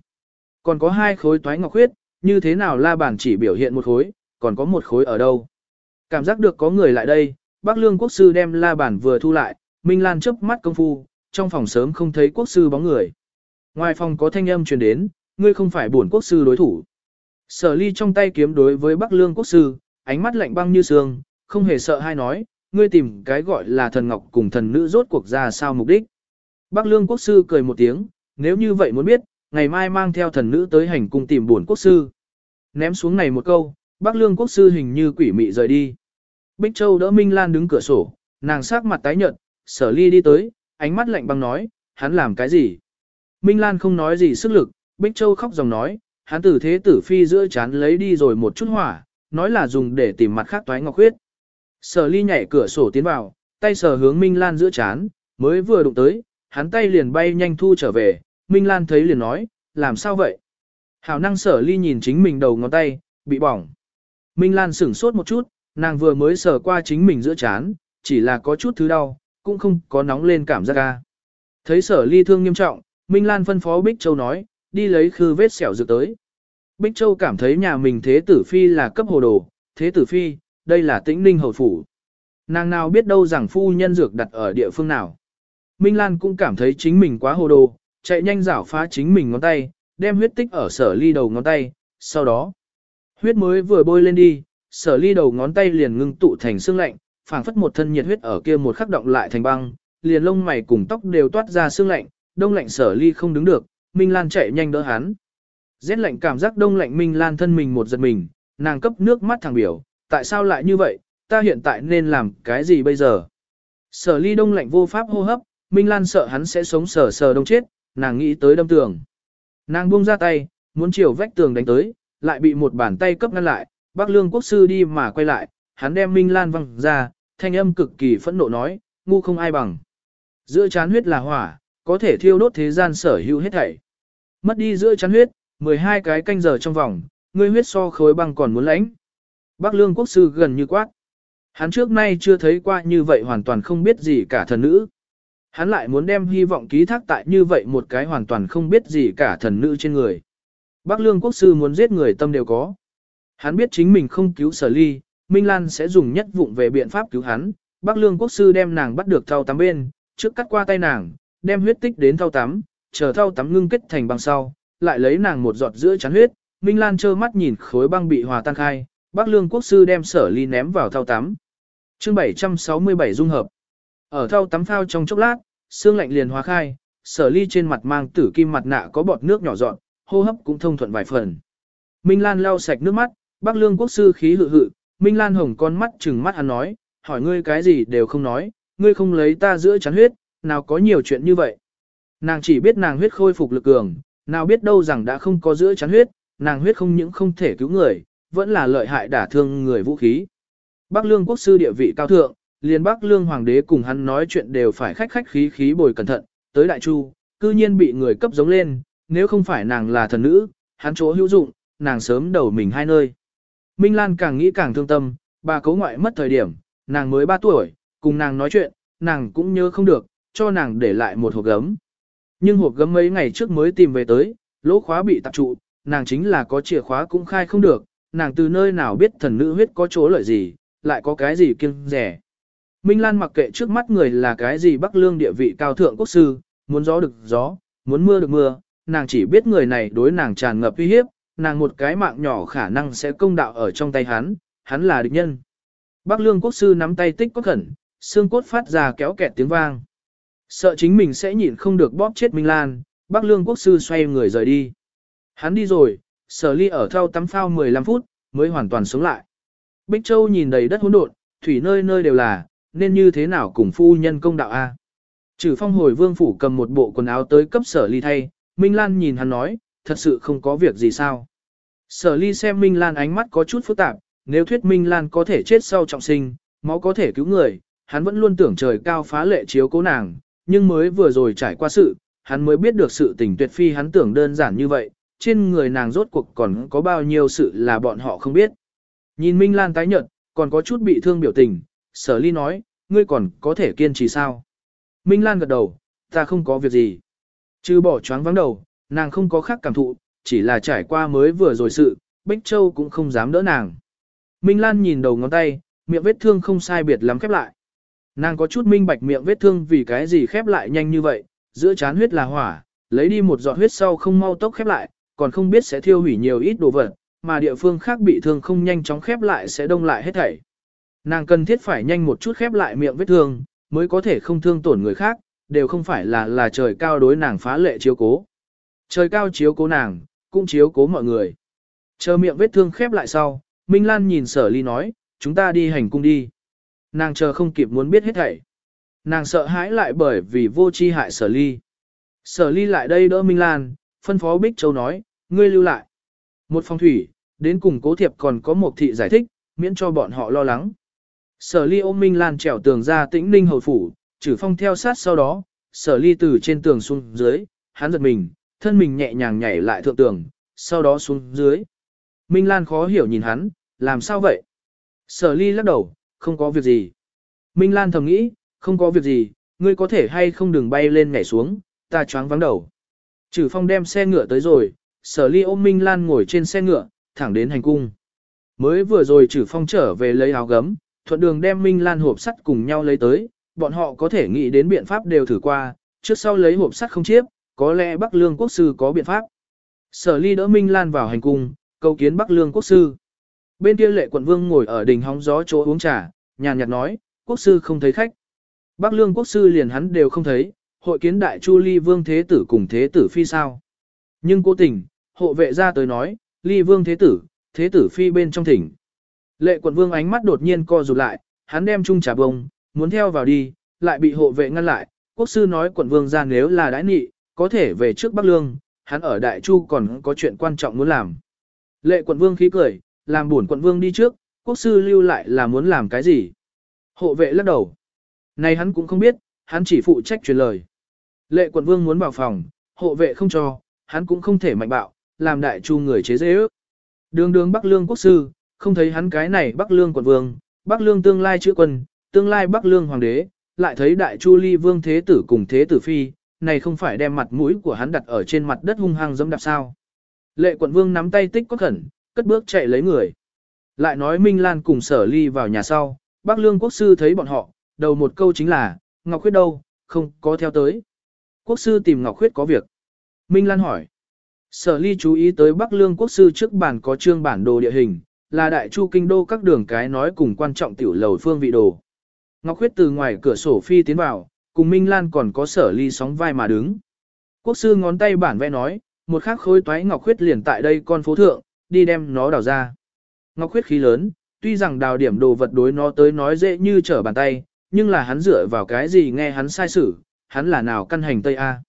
Còn có hai khối toái ngọc khuyết, như thế nào la bàn chỉ biểu hiện một khối, còn có một khối ở đâu? Cảm giác được có người lại đây, Bắc Lương quốc sư đem la bàn vừa thu lại, Minh Lan chớp mắt công phu, trong phòng sớm không thấy quốc sư bóng người. Ngoài phòng có thanh âm truyền đến, ngươi không phải bổn quốc sư đối thủ. Sở ly trong tay kiếm đối với Bắc Lương quốc sư, ánh mắt lạnh băng như sương, không hề sợ hai nói, ngươi tìm cái gọi là thần ngọc cùng thần nữ rốt cuộc ra sao mục đích. Bắc Lương quốc sư cười một tiếng, nếu như vậy muốn biết, ngày mai mang theo thần nữ tới hành cung tìm bổn quốc sư. Ném xuống này một câu, Bắc Lương quốc sư hình như quỷ mị rời đi. Bích Châu đỡ Minh Lan đứng cửa sổ, nàng sắc mặt tái nhợt, sở ly đi tới, ánh mắt lạnh băng nói, hắn làm cái gì? Minh Lan không nói gì sức lực, Bích Châu khóc dòng nói, hắn tử thế tử phi giữa chán lấy đi rồi một chút hỏa, nói là dùng để tìm mặt khác toái ngọc huyết. Sở ly nhảy cửa sổ tiến vào, tay sở hướng Minh Lan giữa chán, mới vừa đụng tới, hắn tay liền bay nhanh thu trở về, Minh Lan thấy liền nói, làm sao vậy? Hảo năng sở ly nhìn chính mình đầu ngón tay, bị bỏng. Minh Lan sửng sốt một chút, nàng vừa mới sờ qua chính mình giữa chán, chỉ là có chút thứ đau, cũng không có nóng lên cảm giác ca. Thấy sở ly thương nghiêm trọng, Minh Lan phân phó Bích Châu nói, đi lấy khư vết sẹo dược tới. Bích Châu cảm thấy nhà mình thế tử phi là cấp hồ đồ, thế tử phi, đây là tĩnh ninh hầu phủ. Nàng nào biết đâu rằng phu nhân dược đặt ở địa phương nào. Minh Lan cũng cảm thấy chính mình quá hồ đồ, chạy nhanh rảo phá chính mình ngón tay, đem huyết tích ở sở ly đầu ngón tay, sau đó. Huyết mới vừa bôi lên đi, sở ly đầu ngón tay liền ngưng tụ thành xương lạnh, phảng phất một thân nhiệt huyết ở kia một khắc động lại thành băng, liền lông mày cùng tóc đều toát ra sương lạnh, đông lạnh sở ly không đứng được, Minh Lan chạy nhanh đỡ hắn. Rét lạnh cảm giác đông lạnh Minh Lan thân mình một giật mình, nàng cấp nước mắt thằng biểu, tại sao lại như vậy, ta hiện tại nên làm cái gì bây giờ? Sở ly đông lạnh vô pháp hô hấp, Minh Lan sợ hắn sẽ sống sờ sờ đông chết, nàng nghĩ tới đâm tường. Nàng buông ra tay, muốn chiều vách tường đánh tới, lại bị một bàn tay cấp ngăn lại, bác lương quốc sư đi mà quay lại, hắn đem Minh Lan văng ra, thanh âm cực kỳ phẫn nộ nói, ngu không ai bằng. Giữa chán huyết là hỏa, có thể thiêu đốt thế gian sở hữu hết thảy. Mất đi giữa chán huyết, 12 cái canh giờ trong vòng, ngươi huyết so khối băng còn muốn lãnh. Bác lương quốc sư gần như quát. Hắn trước nay chưa thấy qua như vậy hoàn toàn không biết gì cả thần nữ. Hắn lại muốn đem hy vọng ký thác tại như vậy một cái hoàn toàn không biết gì cả thần nữ trên người. Bác lương quốc sư muốn giết người tâm đều có. Hắn biết chính mình không cứu sở ly, Minh Lan sẽ dùng nhất vụng về biện pháp cứu hắn, Bắc Lương quốc sư đem nàng bắt được thau tắm bên, trước cắt qua tay nàng, đem huyết tích đến thau tắm, chờ thau tắm ngưng kết thành băng sau, lại lấy nàng một giọt giữa chán huyết, Minh Lan trơ mắt nhìn khối băng bị hòa tan khai, Bắc Lương quốc sư đem sở ly ném vào thau tắm. Chương 767 dung hợp. Ở thau tắm phao trong chốc lát, xương lạnh liền hóa khai, sở ly trên mặt mang tử kim mặt nạ có bọt nước nhỏ dọn, hô hấp cũng thông thuận vài phần. Minh Lan lau sạch nước mắt, Bắc Lương quốc sư khí hự hự, Minh Lan hồng con mắt trừng mắt hắn nói, hỏi ngươi cái gì đều không nói, ngươi không lấy ta giữa chán huyết, nào có nhiều chuyện như vậy. Nàng chỉ biết nàng huyết khôi phục lực cường, nào biết đâu rằng đã không có giữa chán huyết, nàng huyết không những không thể cứu người, vẫn là lợi hại đả thương người vũ khí. Bắc Lương quốc sư địa vị cao thượng, liền Bắc Lương hoàng đế cùng hắn nói chuyện đều phải khách khách khí khí bồi cẩn thận, tới Đại Chu, cư nhiên bị người cấp giống lên, nếu không phải nàng là thần nữ, hắn chỗ hữu dụng, nàng sớm đầu mình hai nơi. Minh Lan càng nghĩ càng thương tâm, bà cấu ngoại mất thời điểm, nàng mới 3 tuổi, cùng nàng nói chuyện, nàng cũng nhớ không được, cho nàng để lại một hộp gấm. Nhưng hộp gấm mấy ngày trước mới tìm về tới, lỗ khóa bị tạp trụ, nàng chính là có chìa khóa cũng khai không được, nàng từ nơi nào biết thần nữ huyết có chỗ lợi gì, lại có cái gì kiêng rẻ. Minh Lan mặc kệ trước mắt người là cái gì bắc lương địa vị cao thượng quốc sư, muốn gió được gió, muốn mưa được mưa, nàng chỉ biết người này đối nàng tràn ngập uy hiếp, nàng một cái mạng nhỏ khả năng sẽ công đạo ở trong tay hắn, hắn là địch nhân. Bắc lương quốc sư nắm tay tích có khẩn, xương cốt phát ra kéo kẹt tiếng vang. Sợ chính mình sẽ nhịn không được bóp chết Minh Lan, Bắc lương quốc sư xoay người rời đi. Hắn đi rồi, sở ly ở thao tắm phao 15 phút, mới hoàn toàn sống lại. Bích Châu nhìn đầy đất hỗn độn, thủy nơi nơi đều là, nên như thế nào cùng phu nhân công đạo a? Trừ phong hồi vương phủ cầm một bộ quần áo tới cấp sở ly thay, Minh Lan nhìn hắn nói, thật sự không có việc gì sao. Sở ly xem Minh Lan ánh mắt có chút phức tạp, nếu thuyết Minh Lan có thể chết sau trọng sinh, máu có thể cứu người, hắn vẫn luôn tưởng trời cao phá lệ chiếu cố nàng, nhưng mới vừa rồi trải qua sự, hắn mới biết được sự tình tuyệt phi hắn tưởng đơn giản như vậy, trên người nàng rốt cuộc còn có bao nhiêu sự là bọn họ không biết. Nhìn Minh Lan tái nhợt, còn có chút bị thương biểu tình, sở ly nói, ngươi còn có thể kiên trì sao? Minh Lan gật đầu, ta không có việc gì. Chứ bỏ choáng vắng đầu, nàng không có khác cảm thụ, chỉ là trải qua mới vừa rồi sự, Bích Châu cũng không dám đỡ nàng. Minh Lan nhìn đầu ngón tay, miệng vết thương không sai biệt lắm khép lại. Nàng có chút minh bạch miệng vết thương vì cái gì khép lại nhanh như vậy, giữa chán huyết là hỏa, lấy đi một giọt huyết sau không mau tốc khép lại, còn không biết sẽ thiêu hủy nhiều ít đồ vật, mà địa phương khác bị thương không nhanh chóng khép lại sẽ đông lại hết thảy. Nàng cần thiết phải nhanh một chút khép lại miệng vết thương, mới có thể không thương tổn người khác, đều không phải là là trời cao đối nàng phá lệ chiếu cố. Trời cao chiếu cố nàng, cũng chiếu cố mọi người. Chờ miệng vết thương khép lại sau, Minh Lan nhìn sở ly nói, chúng ta đi hành cung đi. Nàng chờ không kịp muốn biết hết thảy. Nàng sợ hãi lại bởi vì vô chi hại sở ly. Sở ly lại đây đỡ Minh Lan, phân phó Bích Châu nói, ngươi lưu lại. Một phong thủy, đến cùng cố thiệp còn có một thị giải thích, miễn cho bọn họ lo lắng. Sở ly ôm Minh Lan trèo tường ra tĩnh ninh hầu phủ, trừ phong theo sát sau đó, sở ly từ trên tường xuống dưới, hắn giật mình, thân mình nhẹ nhàng nhảy lại thượng tường, sau đó xuống dưới. Minh Lan khó hiểu nhìn hắn, làm sao vậy? Sở ly lắc đầu, không có việc gì. Minh Lan thầm nghĩ, không có việc gì, ngươi có thể hay không đừng bay lên nhảy xuống, ta choáng vắng đầu. Trừ phong đem xe ngựa tới rồi, sở ly ôm Minh Lan ngồi trên xe ngựa, thẳng đến hành cung. Mới vừa rồi trừ phong trở về lấy áo gấm, thuận đường đem Minh Lan hộp sắt cùng nhau lấy tới, bọn họ có thể nghĩ đến biện pháp đều thử qua, trước sau lấy hộp sắt không chiếp, có lẽ Bắc Lương Quốc Sư có biện pháp. Sở ly đỡ Minh Lan vào hành cung, cầu kiến Bắc Lương Quốc Sư. Bên kia lệ quận vương ngồi ở đỉnh hóng gió chỗ uống trà, nhàn nhạt nói, Quốc Sư không thấy khách. Bắc Lương Quốc Sư liền hắn đều không thấy, hội kiến đại chu ly vương thế tử cùng thế tử phi sao. Nhưng cố tình, hộ vệ ra tới nói, ly vương thế tử, thế tử phi bên trong thỉnh. Lệ quận vương ánh mắt đột nhiên co rụt lại, hắn đem chung trà bông, muốn theo vào đi, lại bị hộ vệ ngăn lại. Quốc sư nói quận vương ra nếu là đãi nị, có thể về trước Bắc Lương, hắn ở Đại Chu còn có chuyện quan trọng muốn làm. Lệ quận vương khí cười, làm buồn quận vương đi trước, quốc sư lưu lại là muốn làm cái gì? Hộ vệ lắc đầu. Này hắn cũng không biết, hắn chỉ phụ trách truyền lời. Lệ quận vương muốn vào phòng, hộ vệ không cho, hắn cũng không thể mạnh bạo, làm đại chu người chế dễ ước. Đường đường Bắc Lương quốc sư, không thấy hắn cái này Bắc Lương quận vương, Bắc Lương tương lai chữ quân, tương lai Bắc Lương hoàng đế, lại thấy đại chu ly vương thế tử cùng thế tử phi, này không phải đem mặt mũi của hắn đặt ở trên mặt đất hung hăng giẫm đạp sao. Lệ quận vương nắm tay tích có khẩn, cất bước chạy lấy người. Lại nói Minh Lan cùng sở ly vào nhà sau, Bắc Lương quốc sư thấy bọn họ, đầu một câu chính là, Ngọc Khuyết đâu, không có theo tới. Quốc sư tìm Ngọc Khuyết có việc. Minh Lan hỏi. Sở ly chú ý tới Bắc Lương quốc sư trước bản có trương bản đồ địa hình, là đại chu kinh đô các đường cái nói cùng quan trọng tiểu lầu phương vị đồ. Ngọc Khuyết từ ngoài cửa sổ phi tiến vào, cùng Minh Lan còn có sở ly sóng vai mà đứng. Quốc sư ngón tay bản vẽ nói, một khắc khối toái Ngọc Khuyết liền tại đây con phố thượng, đi đem nó đào ra. Ngọc Khuyết khí lớn, tuy rằng đào điểm đồ vật đối nó tới nói dễ như trở bàn tay, nhưng là hắn dựa vào cái gì nghe hắn sai sử, hắn là nào căn hành Tây A.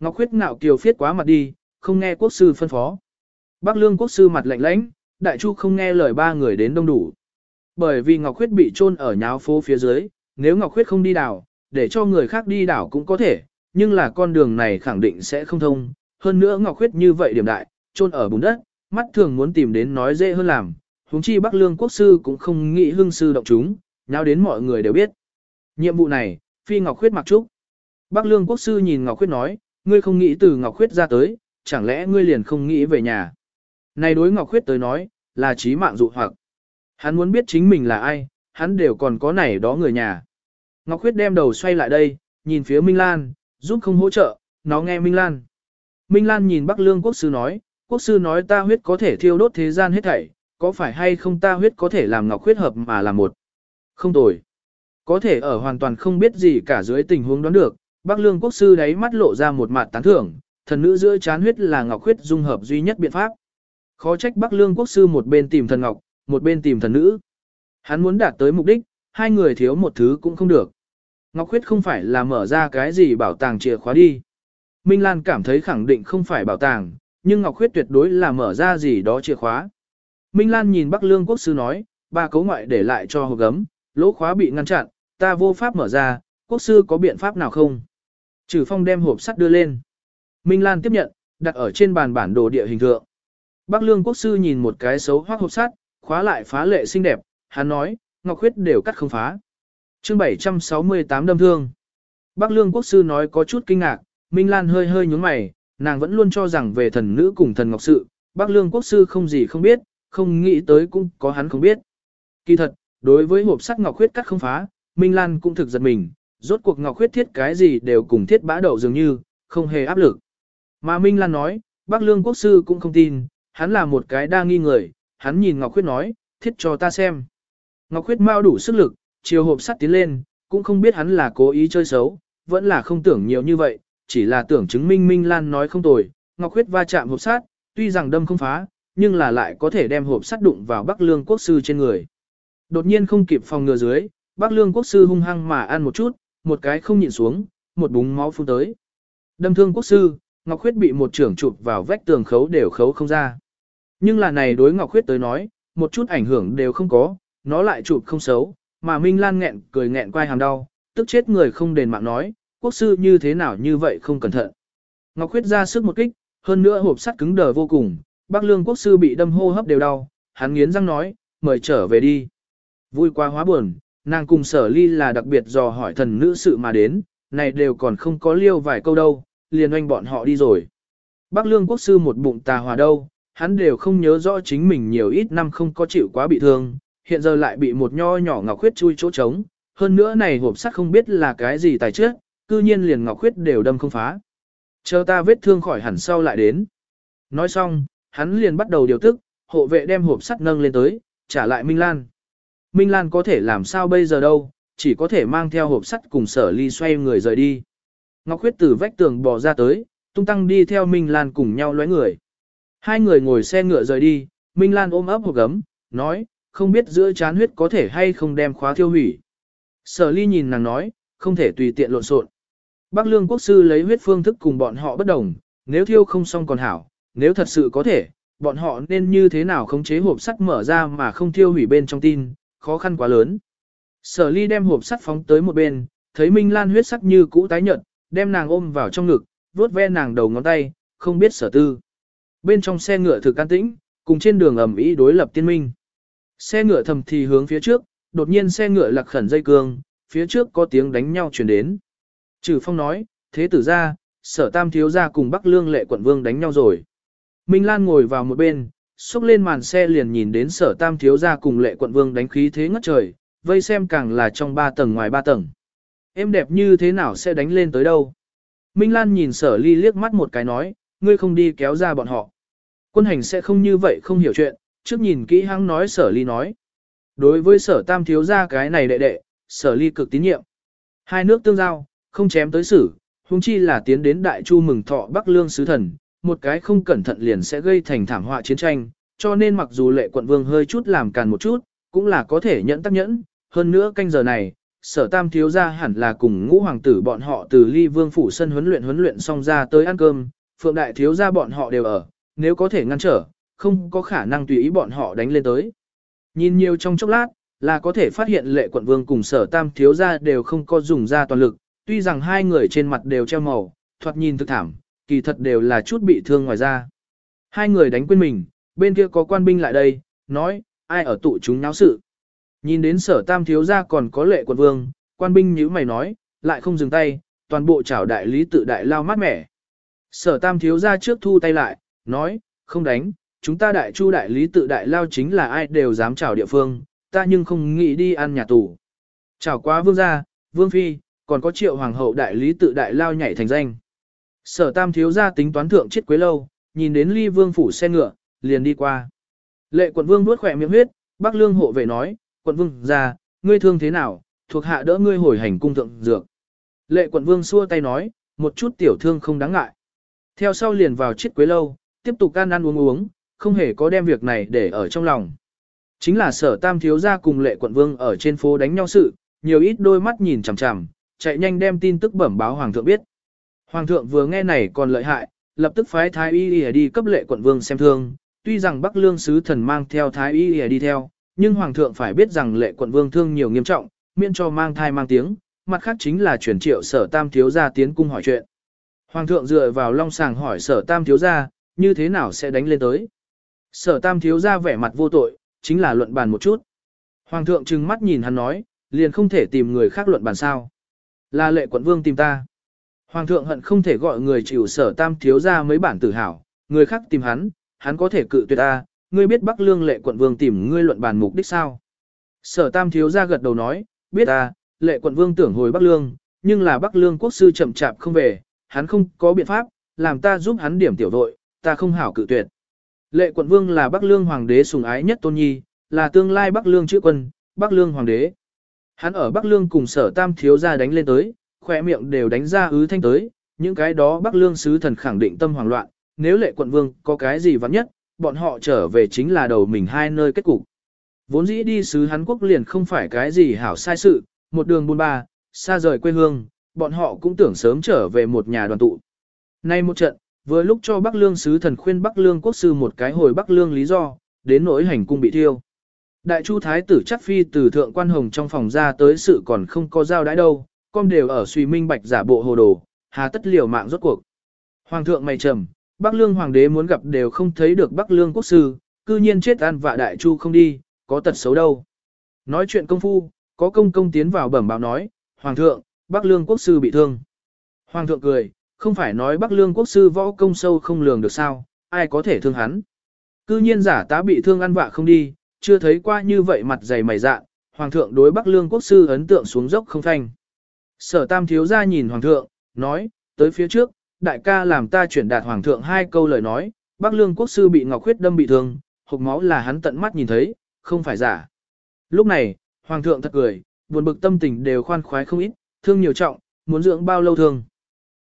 Ngọc Khuyết ngạo kiều phiết quá mặt đi, không nghe quốc sư phân phó. Bắc lương quốc sư mặt lạnh lãnh, đại chu không nghe lời ba người đến đông đủ. Bởi vì Ngọc Khuyết bị chôn ở nháo phố phía dưới, nếu Ngọc Khuyết không đi đào để cho người khác đi đảo cũng có thể, nhưng là con đường này khẳng định sẽ không thông. Hơn nữa Ngọc Khuyết như vậy điểm đại, chôn ở bùn đất, mắt thường muốn tìm đến nói dễ hơn làm. Hùng chi Bắc Lương quốc sư cũng không nghĩ hưng sư động chúng, nào đến mọi người đều biết. Nhiệm vụ này, Phi Ngọc Khuyết mặc trúc. Bắc Lương quốc sư nhìn Ngọc Khuyết nói, ngươi không nghĩ từ Ngọc Khuyết ra tới, chẳng lẽ ngươi liền không nghĩ về nhà. Này đối Ngọc Khuyết tới nói, là trí mạng dụ hoặc. Hắn muốn biết chính mình là ai, hắn đều còn có này đó người nhà. Ngọc Khuyết đem đầu xoay lại đây, nhìn phía Minh Lan, giúp không hỗ trợ, nó nghe Minh Lan. Minh Lan nhìn Bắc Lương quốc sư nói, quốc sư nói ta huyết có thể thiêu đốt thế gian hết thảy, có phải hay không ta huyết có thể làm Ngọc Khuyết hợp mà là một. Không tồi. Có thể ở hoàn toàn không biết gì cả dưới tình huống đoán được, Bắc Lương quốc sư đáy mắt lộ ra một mặt tán thưởng, thần nữ giữa chán huyết là Ngọc Khuyết dung hợp duy nhất biện pháp. Khó trách Bắc Lương quốc sư một bên tìm thần ngọc, một bên tìm thần nữ. Hắn muốn đạt tới mục đích, hai người thiếu một thứ cũng không được. Ngọc Khuyết không phải là mở ra cái gì bảo tàng chìa khóa đi. Minh Lan cảm thấy khẳng định không phải bảo tàng, nhưng Ngọc Khuyết tuyệt đối là mở ra gì đó chìa khóa. Minh Lan nhìn Bắc Lương quốc sư nói, ba cấu ngoại để lại cho hộp gấm, lỗ khóa bị ngăn chặn, ta vô pháp mở ra, quốc sư có biện pháp nào không? Trừ phong đem hộp sắt đưa lên. Minh Lan tiếp nhận, đặt ở trên bàn bản đồ địa hình thượng. Bắc Lương quốc sư nhìn một cái xấu hoác hộp sắt, khóa lại phá lệ xinh đẹp, hắn nói, Ngọc Khuyết đều cắt không phá chương 768 đâm thương. Bắc Lương quốc sư nói có chút kinh ngạc, Minh Lan hơi hơi nhúng mày, nàng vẫn luôn cho rằng về thần nữ cùng thần Ngọc sự, Bắc Lương quốc sư không gì không biết, không nghĩ tới cũng có hắn không biết. Kỳ thật, đối với hộp sắt Ngọc Khuyết cắt không phá, Minh Lan cũng thực giật mình, rốt cuộc Ngọc Khuyết thiết cái gì đều cùng thiết bã đậu dường như, không hề áp lực. Mà Minh Lan nói, Bắc Lương quốc sư cũng không tin, hắn là một cái đa nghi người, hắn nhìn Ngọc Khuyết nói, thiết cho ta xem. Ngọc Khuyết mau đủ sức lực, chiều hộp sắt tiến lên, cũng không biết hắn là cố ý chơi xấu, vẫn là không tưởng nhiều như vậy, chỉ là tưởng chứng minh Minh Lan nói không tồi. Ngọc Khuyết va chạm hộp sắt, tuy rằng đâm không phá, nhưng là lại có thể đem hộp sắt đụng vào Bắc Lương quốc sư trên người. Đột nhiên không kịp phòng ngừa dưới, Bắc Lương quốc sư hung hăng mà ăn một chút, một cái không nhịn xuống, một búng máu phun tới. Đâm thương quốc sư, Ngọc Khuyết bị một trưởng chụp vào vách tường khấu đều khấu không ra. Nhưng là này đối Ngọc Khuyết tới nói, một chút ảnh hưởng đều không có, nó lại chụp không xấu, mà Minh Lan nghẹn cười nghẹn quai hàm đau, tức chết người không đền mạng nói, quốc sư như thế nào như vậy không cẩn thận. Ngọc Khuyết ra sức một kích, hơn nữa hộp sắt cứng đờ vô cùng, Bắc Lương quốc sư bị đâm hô hấp đều đau, hắn nghiến răng nói, mời trở về đi. Vui quá hóa buồn, nàng cùng sở ly là đặc biệt dò hỏi thần nữ sự mà đến, này đều còn không có liêu vài câu đâu, liền oanh bọn họ đi rồi. Bắc Lương quốc sư một bụng tà hòa đâu, hắn đều không nhớ rõ chính mình nhiều ít năm không có chịu quá bị thương, hiện giờ lại bị một nho nhỏ ngọc khuyết chui chỗ trống, hơn nữa này hộp sắt không biết là cái gì tài trước, cư nhiên liền ngọc khuyết đều đâm không phá. Chờ ta vết thương khỏi hẳn sau lại đến. Nói xong, hắn liền bắt đầu điều tức, hộ vệ đem hộp sắt nâng lên tới, trả lại Minh Lan. Minh Lan có thể làm sao bây giờ đâu, chỉ có thể mang theo hộp sắt cùng sở ly xoay người rời đi. Ngọc Khuyết từ vách tường bò ra tới, tung tăng đi theo Minh Lan cùng nhau lóe người. Hai người ngồi xe ngựa rời đi, Minh Lan ôm ấp hộp gấm, nói, không biết giữa chán huyết có thể hay không đem khóa thiêu hủy. Sở ly nhìn nàng nói, không thể tùy tiện lộn xộn. Bắc lương quốc sư lấy huyết phương thức cùng bọn họ bất đồng, nếu thiêu không xong còn hảo, nếu thật sự có thể, bọn họ nên như thế nào khống chế hộp sắt mở ra mà không thiêu hủy bên trong tin, khó khăn quá lớn. Sở ly đem hộp sắt phóng tới một bên, thấy Minh Lan huyết sắc như cũ tái nhợt, đem nàng ôm vào trong ngực, vuốt ve nàng đầu ngón tay, không biết sở tư. Bên trong xe ngựa thực can tĩnh, cùng trên đường ẩm ý đối lập tiên minh. Xe ngựa thầm thì hướng phía trước, đột nhiên xe ngựa lạc khẩn dây cương, phía trước có tiếng đánh nhau chuyển đến. Trừ phong nói, thế tử ra, sở tam thiếu ra cùng Bắc Lương lệ quận vương đánh nhau rồi. Minh Lan ngồi vào một bên, xúc lên màn xe liền nhìn đến sở tam thiếu ra cùng lệ quận vương đánh khí thế ngất trời, vây xem càng là trong ba tầng ngoài ba tầng. Em đẹp như thế nào sẽ đánh lên tới đâu? Minh Lan nhìn sở ly liếc mắt một cái nói, ngươi không đi kéo ra bọn họ. Quân hành sẽ không như vậy không hiểu chuyện, trước nhìn kỹ hắn nói sở ly nói. Đối với sở tam thiếu gia cái này đệ đệ, sở ly cực tín nhiệm. Hai nước tương giao, không chém tới xử, huống chi là tiến đến đại chu mừng thọ Bắc Lương sứ thần, một cái không cẩn thận liền sẽ gây thành thảm họa chiến tranh, cho nên mặc dù lệ quận vương hơi chút làm càn một chút, cũng là có thể nhẫn tác nhẫn, hơn nữa canh giờ này, sở tam thiếu gia hẳn là cùng ngũ hoàng tử bọn họ từ ly vương phủ sân huấn luyện huấn luyện xong ra tới ăn cơm, phượng đại thiếu gia bọn họ đều ở, nếu có thể ngăn trở, không có khả năng tùy ý bọn họ đánh lên tới. Nhìn nhiều trong chốc lát, là có thể phát hiện lệ quận vương cùng sở tam thiếu gia đều không có dùng ra toàn lực, tuy rằng hai người trên mặt đều treo màu, thoạt nhìn thực thảm, kỳ thật đều là chút bị thương ngoài ra. Hai người đánh quên mình, bên kia có quan binh lại đây, nói, ai ở tụ chúng náo sự. Nhìn đến sở tam thiếu gia còn có lệ quận vương, quan binh nhíu mày nói, lại không dừng tay, toàn bộ chảo đại lý tự đại lao mát mẻ. Sở tam thiếu gia trước thu tay lại, nói, không đánh, chúng ta đại chu đại lý tự đại lao chính là ai đều dám chào địa phương, ta nhưng không nghĩ đi ăn nhà tù. chào quá vương gia, vương phi, còn có triệu hoàng hậu đại lý tự đại lao nhảy thành danh. Sở tam thiếu gia tính toán thượng chết quế lâu, nhìn đến ly vương phủ xe ngựa, liền đi qua. Lệ quận vương nuốt khỏe miệng huyết, bác lương hộ vệ nói, quận vương ra, ngươi thương thế nào, thuộc hạ đỡ ngươi hồi hành cung thượng dược. Lệ quận vương xua tay nói, một chút tiểu thương không đáng ngại. Theo sau liền vào chiếc quế lâu, tiếp tục can ăn uống uống, không hề có đem việc này để ở trong lòng. Chính là sở tam thiếu gia cùng lệ quận vương ở trên phố đánh nhau sự, nhiều ít đôi mắt nhìn chằm chằm, chạy nhanh đem tin tức bẩm báo hoàng thượng biết. Hoàng thượng vừa nghe này còn lợi hại, lập tức phái thái y y đi cấp lệ quận vương xem thương, tuy rằng Bắc Lương sứ thần mang theo thái y y đi theo, nhưng hoàng thượng phải biết rằng lệ quận vương thương nhiều nghiêm trọng, miễn cho mang thai mang tiếng, mặt khác chính là chuyển triệu sở tam thiếu gia tiến cung hỏi chuyện. Hoàng thượng dựa vào long sàng hỏi sở tam thiếu gia, như thế nào sẽ đánh lên tới. Sở tam thiếu gia vẻ mặt vô tội, chính là luận bàn một chút. Hoàng thượng trừng mắt nhìn hắn nói, liền không thể tìm người khác luận bàn sao. Là lệ quận vương tìm ta. Hoàng thượng hận không thể gọi người chịu sở tam thiếu gia mấy bản tử hảo, người khác tìm hắn, hắn có thể cự tuyệt ta, ngươi biết Bắc Lương lệ quận vương tìm ngươi luận bàn mục đích sao? Sở Tam thiếu gia gật đầu nói, biết ta, lệ quận vương tưởng hồi Bắc Lương, nhưng là Bắc Lương quốc sư chậm chạp không về, hắn không có biện pháp, làm ta giúp hắn điểm tiểu đội, ta không hảo cự tuyệt. Lệ quận vương là Bắc Lương hoàng đế sủng ái nhất tôn nhi, là tương lai Bắc Lương chữ quân, Bắc Lương hoàng đế. Hắn ở Bắc Lương cùng sở tam thiếu gia đánh lên tới, khỏe miệng đều đánh ra ứ thanh tới, những cái đó Bắc Lương sứ thần khẳng định tâm hoảng loạn, nếu lệ quận vương có cái gì vắng nhất, bọn họ trở về chính là đầu mình hai nơi kết cục. Vốn dĩ đi sứ Hán Quốc liền không phải cái gì hảo sai sự, một đường buôn ba, xa rời quê hương, bọn họ cũng tưởng sớm trở về một nhà đoàn tụ. Nay một trận, vừa lúc cho Bắc Lương sứ thần khuyên Bắc Lương quốc sư một cái hồi Bắc Lương lý do, đến nỗi hành cung bị thiêu. Đại chu thái tử chắc phi từ thượng quan hồng trong phòng ra tới sự còn không có giao đãi đâu, con đều ở suy minh bạch giả bộ hồ đồ, hà tất liều mạng rốt cuộc. Hoàng thượng mày trầm, Bắc Lương hoàng đế muốn gặp đều không thấy được Bắc Lương quốc sư, cư nhiên chết an vạ đại chu không đi, có tật xấu đâu. Nói chuyện công phu, có công công tiến vào bẩm báo nói, Hoàng thượng, Bắc Lương quốc sư bị thương. Hoàng thượng cười, không phải nói Bắc Lương quốc sư võ công sâu không lường được sao, ai có thể thương hắn. Cư nhiên giả tá bị thương ăn vạ không đi, chưa thấy qua như vậy mặt dày mày dạ, Hoàng thượng đối Bắc Lương quốc sư ấn tượng xuống dốc không thanh. Sở tam thiếu ra nhìn Hoàng thượng, nói, tới phía trước, đại ca làm ta chuyển đạt hoàng thượng hai câu lời nói, Bắc Lương quốc sư bị Ngọc Khuyết đâm bị thương, hộc máu là hắn tận mắt nhìn thấy, không phải giả. Lúc này, hoàng thượng thật cười, buồn bực tâm tình đều khoan khoái không ít, thương nhiều trọng, muốn dưỡng bao lâu thương.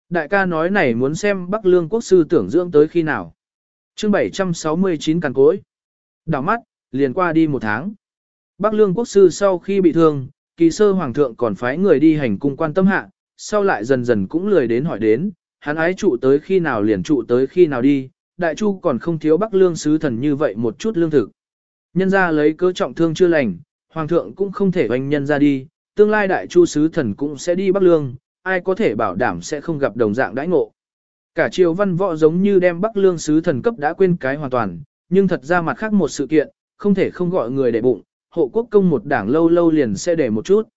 Đại ca nói này muốn xem Bắc Lương quốc sư tưởng dưỡng tới khi nào. Chương 769 càn cối. Đảo mắt, liền qua đi một tháng. Bắc Lương quốc sư sau khi bị thương, kỳ sơ hoàng thượng còn phái người đi hành cung quan tâm hạ, sau lại dần dần cũng lười đến hỏi đến, hắn ái trụ tới khi nào liền trụ tới khi nào đi, đại chu còn không thiếu bắc lương sứ thần như vậy một chút lương thực. Nhân ra lấy cớ trọng thương chưa lành, hoàng thượng cũng không thể hoành nhân ra đi, tương lai đại chu sứ thần cũng sẽ đi bắc lương, ai có thể bảo đảm sẽ không gặp đồng dạng đãi ngộ. Cả triều văn võ giống như đem bắc lương sứ thần cấp đã quên cái hoàn toàn, nhưng thật ra mặt khác một sự kiện, không thể không gọi người để bụng, hộ quốc công một đảng lâu lâu liền sẽ để một chút.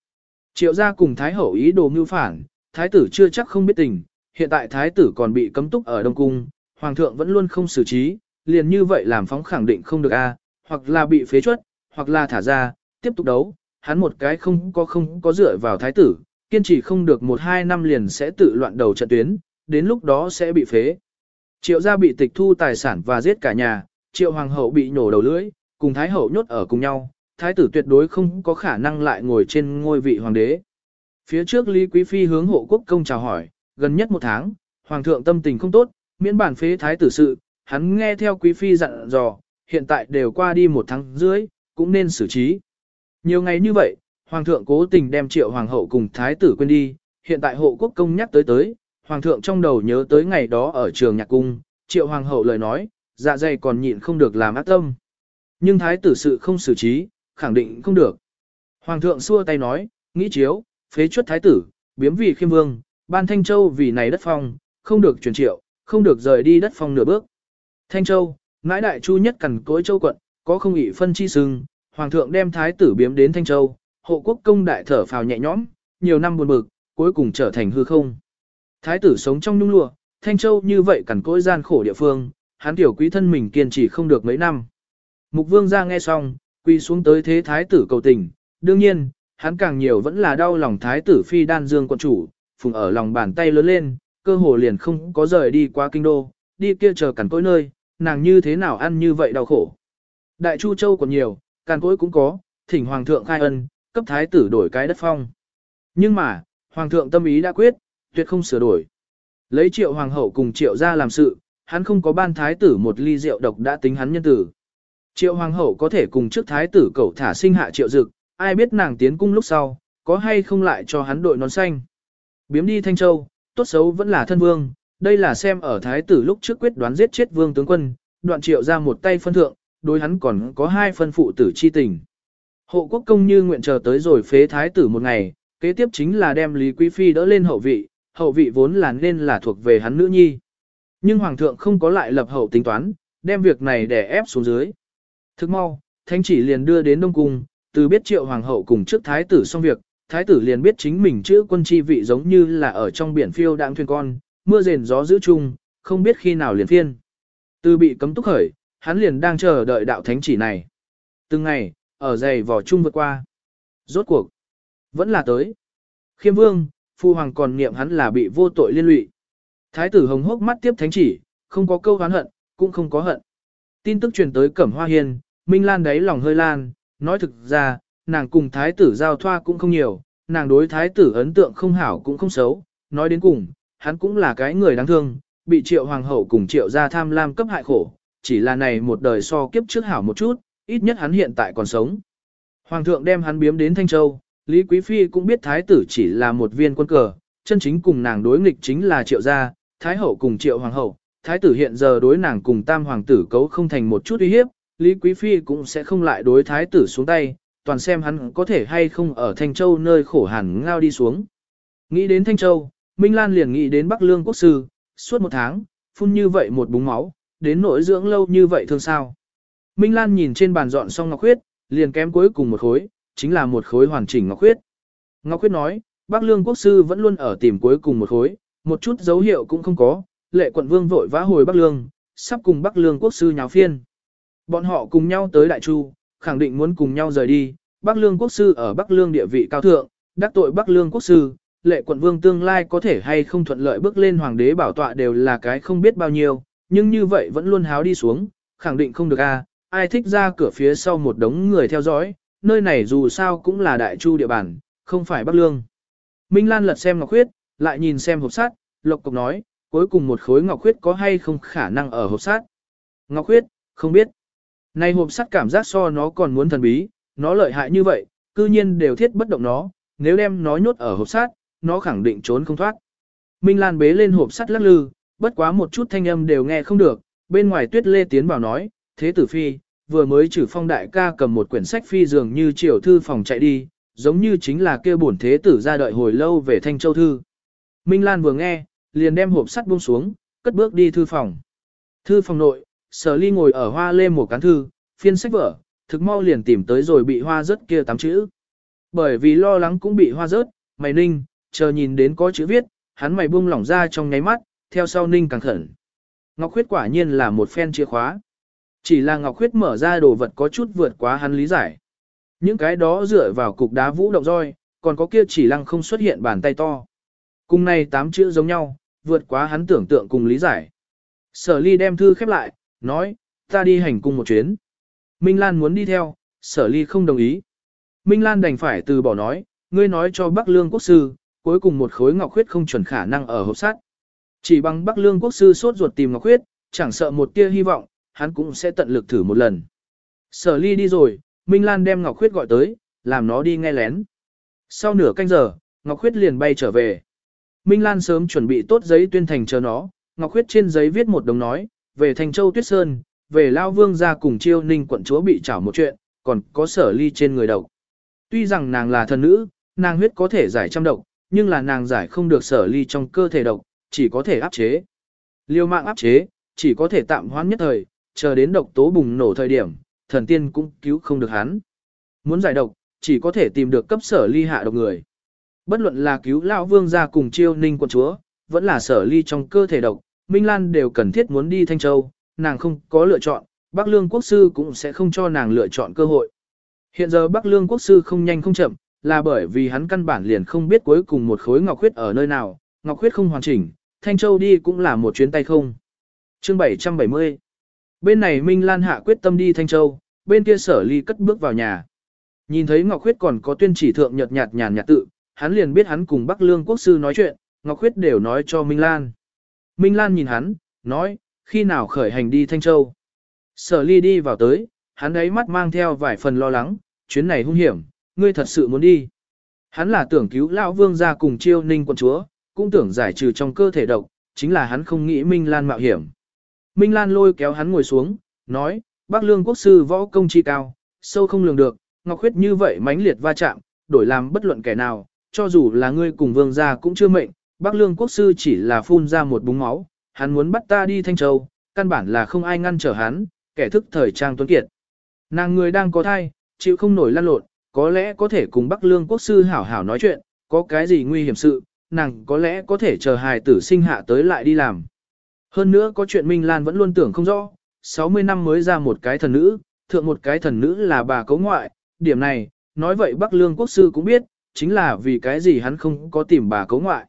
Triệu gia cùng Thái Hậu ý đồ mưu phản, Thái tử chưa chắc không biết tình, hiện tại thái tử còn bị cấm túc ở Đông Cung, hoàng thượng vẫn luôn không xử trí, liền như vậy làm phóng khẳng định không được a, hoặc là bị phế chuất, hoặc là thả ra, tiếp tục đấu, hắn một cái không có không có dựa vào thái tử, kiên trì không được một hai năm liền sẽ tự loạn đầu trận tuyến, đến lúc đó sẽ bị phế. Triệu gia bị tịch thu tài sản và giết cả nhà, triệu hoàng hậu bị nhổ đầu lưỡi, cùng thái hậu nhốt ở cùng nhau, thái tử tuyệt đối không có khả năng lại ngồi trên ngôi vị hoàng đế. Phía trước Lý Quý Phi hướng hộ quốc công chào hỏi, gần nhất một tháng, hoàng thượng tâm tình không tốt, miễn bản phế thái tử sự, hắn nghe theo Quý Phi dặn dò, hiện tại đều qua đi một tháng dưới, cũng nên xử trí. Nhiều ngày như vậy, hoàng thượng cố tình đem triệu hoàng hậu cùng thái tử quên đi, hiện tại hộ quốc công nhắc tới tới, hoàng thượng trong đầu nhớ tới ngày đó ở trường nhạc cung, triệu hoàng hậu lời nói, dạ dày còn nhịn không được làm ác tâm. Nhưng thái tử sự không xử trí, khẳng định không được. Hoàng thượng xua tay nói, nghĩ chiếu, phế chuất thái tử, biếm vì khiêm vương, ban Thanh Châu vì này đất phong, không được truyền triệu, không được rời đi đất phong nửa bước. Thanh Châu, ngãi đại chu nhất cần cối châu quận, có không ị phân chi sừng, hoàng thượng đem thái tử biếm đến Thanh Châu, hộ quốc công đại thở phào nhẹ nhõm, nhiều năm buồn bực, cuối cùng trở thành hư không. Thái tử sống trong nhung lụa, Thanh Châu như vậy cằn cỗi gian khổ địa phương, hắn tiểu quý thân mình kiên trì không được mấy năm. Mục vương ra nghe xong, quy xuống tới thế thái tử cầu tình, đương nhiên, hắn càng nhiều vẫn là đau lòng thái tử phi đan dương quận chủ, phùng ở lòng bàn tay lớn lên, cơ hồ liền không có rời đi qua kinh đô, đi kia chờ cằn cỗi nơi, nàng như thế nào ăn như vậy đau khổ. Đại Chu Châu còn nhiều, càn cỗi cũng có, thỉnh Hoàng thượng khai ân, cấp thái tử đổi cái đất phong. Nhưng mà, Hoàng thượng tâm ý đã quyết, tuyệt không sửa đổi. Lấy triệu Hoàng hậu cùng triệu ra làm sự, hắn không có ban thái tử một ly rượu độc đã tính hắn nhân tử. Triệu Hoàng hậu có thể cùng trước thái tử cậu thả sinh hạ triệu dực, ai biết nàng tiến cung lúc sau, có hay không lại cho hắn đội nón xanh. Biếm đi Thanh Châu, tốt xấu vẫn là thân vương, đây là xem ở thái tử lúc trước quyết đoán giết chết vương tướng quân, đoạn triệu ra một tay phân thượng, đối hắn còn có hai phân phụ tử chi tình. Hộ quốc công như nguyện chờ tới rồi phế thái tử một ngày, kế tiếp chính là đem Lý Quý Phi đỡ lên hậu vị, hậu vị vốn là nên là thuộc về hắn nữ nhi. Nhưng Hoàng thượng không có lại lập hậu tính toán, đem việc này để ép xuống dưới. Thức mau, thanh chỉ liền đưa đến Đông Cung, từ biết triệu Hoàng hậu cùng trước thái tử xong việc, thái tử liền biết chính mình chữ quân chi vị giống như là ở trong biển phiêu đang thuyền con, mưa rền gió giữ chung, không biết khi nào liền phiên. Từ bị cấm túc khởi, hắn liền đang chờ đợi đạo thánh chỉ này. Từng ngày, ở dày vỏ chung vượt qua. Rốt cuộc, vẫn là tới. Khiêm vương, phu hoàng còn niệm hắn là bị vô tội liên lụy. Thái tử hồng hốc mắt tiếp thánh chỉ, không có câu hán hận, cũng không có hận. Tin tức truyền tới Cẩm Hoa Hiên, Minh Lan đáy lòng hơi lan, nói thực ra, nàng cùng thái tử giao thoa cũng không nhiều, nàng đối thái tử ấn tượng không hảo cũng không xấu, nói đến cùng, hắn cũng là cái người đáng thương, bị triệu hoàng hậu cùng triệu gia tham lam cấp hại khổ, chỉ là này một đời so kiếp trước hảo một chút, ít nhất hắn hiện tại còn sống. Hoàng thượng đem hắn biếm đến Thanh Châu, Lý Quý Phi cũng biết thái tử chỉ là một viên quân cờ, chân chính cùng nàng đối nghịch chính là triệu gia, thái hậu cùng triệu hoàng hậu, thái tử hiện giờ đối nàng cùng tam hoàng tử cấu không thành một chút uy hiếp, Lý Quý Phi cũng sẽ không lại đối thái tử xuống tay, toàn xem hắn có thể hay không ở Thanh Châu nơi khổ hẳn ngao đi xuống. Nghĩ đến Thanh Châu, Minh Lan liền nghĩ đến Bắc Lương Quốc Sư, suốt một tháng, phun như vậy một búng máu, đến nỗi dưỡng lâu như vậy thương sao. Minh Lan nhìn trên bàn dọn xong ngọc khuyết, liền kém cuối cùng một khối, chính là một khối hoàn chỉnh ngọc khuyết. Ngọc khuyết nói, Bắc Lương Quốc Sư vẫn luôn ở tìm cuối cùng một khối, một chút dấu hiệu cũng không có, lệ quận vương vội vã hồi Bắc Lương, sắp cùng Bắc Lương Quốc Sư nháo phiên. Bọn họ cùng nhau tới Đại Chu, khẳng định muốn cùng nhau rời đi, Bắc Lương Quốc Sư ở Bắc Lương địa vị cao thượng, đắc tội Bắc Lương Quốc Sư, lệ quận vương tương lai có thể hay không thuận lợi bước lên hoàng đế bảo tọa đều là cái không biết bao nhiêu, nhưng như vậy vẫn luôn háo đi xuống, khẳng định không được a ai thích ra cửa phía sau một đống người theo dõi, nơi này dù sao cũng là đại chu địa bàn, không phải Bắc Lương. Minh Lan lật xem ngọc khuyết, lại nhìn xem hộp sát, lộc cục nói, cuối cùng một khối ngọc khuyết có hay không khả năng ở hộp sát. Ngọc khuyết, không biết. Này hộp sắt cảm giác so nó còn muốn thần bí, nó lợi hại như vậy, cư nhiên đều thiết bất động nó, nếu đem nó nhốt ở hộp sắt, nó khẳng định trốn không thoát. Minh Lan bế lên hộp sắt lắc lư, bất quá một chút thanh âm đều nghe không được, bên ngoài tuyết lê tiến vào nói, thế tử phi, vừa mới trừ phong đại ca cầm một quyển sách phi dường như triều thư phòng chạy đi, giống như chính là kêu bổn thế tử ra đợi hồi lâu về thanh châu thư. Minh Lan vừa nghe, liền đem hộp sắt buông xuống, cất bước đi thư phòng. Thư phòng nội, sở ly ngồi ở hoa lê một cán thư, phiên sách vở, thực mau liền tìm tới rồi bị hoa rớt kia tám chữ. Bởi vì lo lắng cũng bị hoa rớt, mày ninh, chờ nhìn đến có chữ viết, hắn mày buông lỏng ra trong nháy mắt, theo sau ninh càng khẩn. Ngọc Khuyết quả nhiên là một phen chìa khóa. Chỉ là Ngọc Khuyết mở ra đồ vật có chút vượt quá hắn lý giải. Những cái đó dựa vào cục đá vũ động roi, còn có kia chỉ lăng không xuất hiện bàn tay to. Cùng này tám chữ giống nhau, vượt quá hắn tưởng tượng cùng lý giải. Sở ly đem thư khép lại, nói, ta đi hành cung một chuyến. Minh Lan muốn đi theo, sở ly không đồng ý. Minh Lan đành phải từ bỏ nói, ngươi nói cho Bắc Lương Quốc Sư, cuối cùng một khối ngọc khuyết không chuẩn khả năng ở hộp sắt. Chỉ bằng Bắc Lương Quốc Sư sốt ruột tìm ngọc khuyết, chẳng sợ một tia hy vọng, hắn cũng sẽ tận lực thử một lần. Sở ly đi rồi, Minh Lan đem ngọc khuyết gọi tới, làm nó đi nghe lén. Sau nửa canh giờ, ngọc khuyết liền bay trở về. Minh Lan sớm chuẩn bị tốt giấy tuyên thành chờ nó, ngọc khuyết trên giấy viết một đồng nói, về Thành Châu Tuyết Sơn, về Lao Vương ra cùng chiêu ninh quận chúa bị trảo một chuyện, còn có sở ly trên người độc. Tuy rằng nàng là thần nữ, nàng huyết có thể giải trăm độc, nhưng là nàng giải không được sở ly trong cơ thể độc, chỉ có thể áp chế. Liêu mạng áp chế, chỉ có thể tạm hoãn nhất thời, chờ đến độc tố bùng nổ thời điểm, thần tiên cũng cứu không được hắn. Muốn giải độc, chỉ có thể tìm được cấp sở ly hạ độc người. Bất luận là cứu lão vương gia cùng chiêu ninh quân chúa, vẫn là sở ly trong cơ thể độc, Minh Lan đều cần thiết muốn đi Thanh Châu, nàng không có lựa chọn, Bắc Lương Quốc Sư cũng sẽ không cho nàng lựa chọn cơ hội. Hiện giờ Bắc Lương Quốc Sư không nhanh không chậm, là bởi vì hắn căn bản liền không biết cuối cùng một khối ngọc khuyết ở nơi nào, ngọc khuyết không hoàn chỉnh, Thanh Châu đi cũng là một chuyến tay không. Chương 770 Bên này Minh Lan hạ quyết tâm đi Thanh Châu, bên kia sở ly cất bước vào nhà. Nhìn thấy Ngọc Khuyết còn có tuyên chỉ thượng nhợt nhạt nhàn nhạt tự, hắn liền biết hắn cùng Bắc Lương Quốc Sư nói chuyện, Ngọc Khuyết đều nói cho Minh Lan. Minh Lan nhìn hắn, nói, khi nào khởi hành đi Thanh Châu. Sở ly đi vào tới, hắn ấy mắt mang theo vài phần lo lắng, chuyến này hung hiểm, ngươi thật sự muốn đi. Hắn là tưởng cứu lão vương ra cùng chiêu ninh quận chúa, cũng tưởng giải trừ trong cơ thể độc, chính là hắn không nghĩ Minh Lan mạo hiểm. Minh Lan lôi kéo hắn ngồi xuống, nói, bác lương quốc sư võ công chi cao, sâu không lường được, ngọc khuyết như vậy mãnh liệt va chạm, đổi làm bất luận kẻ nào, cho dù là ngươi cùng vương gia cũng chưa mệnh, bác lương quốc sư chỉ là phun ra một búng máu, hắn muốn bắt ta đi Thanh Châu, căn bản là không ai ngăn trở hắn, kẻ thức thời trang tuấn kiệt. Nàng người đang có thai, chịu không nổi lăn lộn, có lẽ có thể cùng Bắc Lương quốc sư hảo hảo nói chuyện, có cái gì nguy hiểm sự, nàng có lẽ có thể chờ hài tử sinh hạ tới lại đi làm. Hơn nữa có chuyện Minh Lan vẫn luôn tưởng không rõ, 60 năm mới ra một cái thần nữ, thượng một cái thần nữ là bà cấu ngoại, điểm này, nói vậy Bắc Lương quốc sư cũng biết, chính là vì cái gì hắn không có tìm bà cấu ngoại.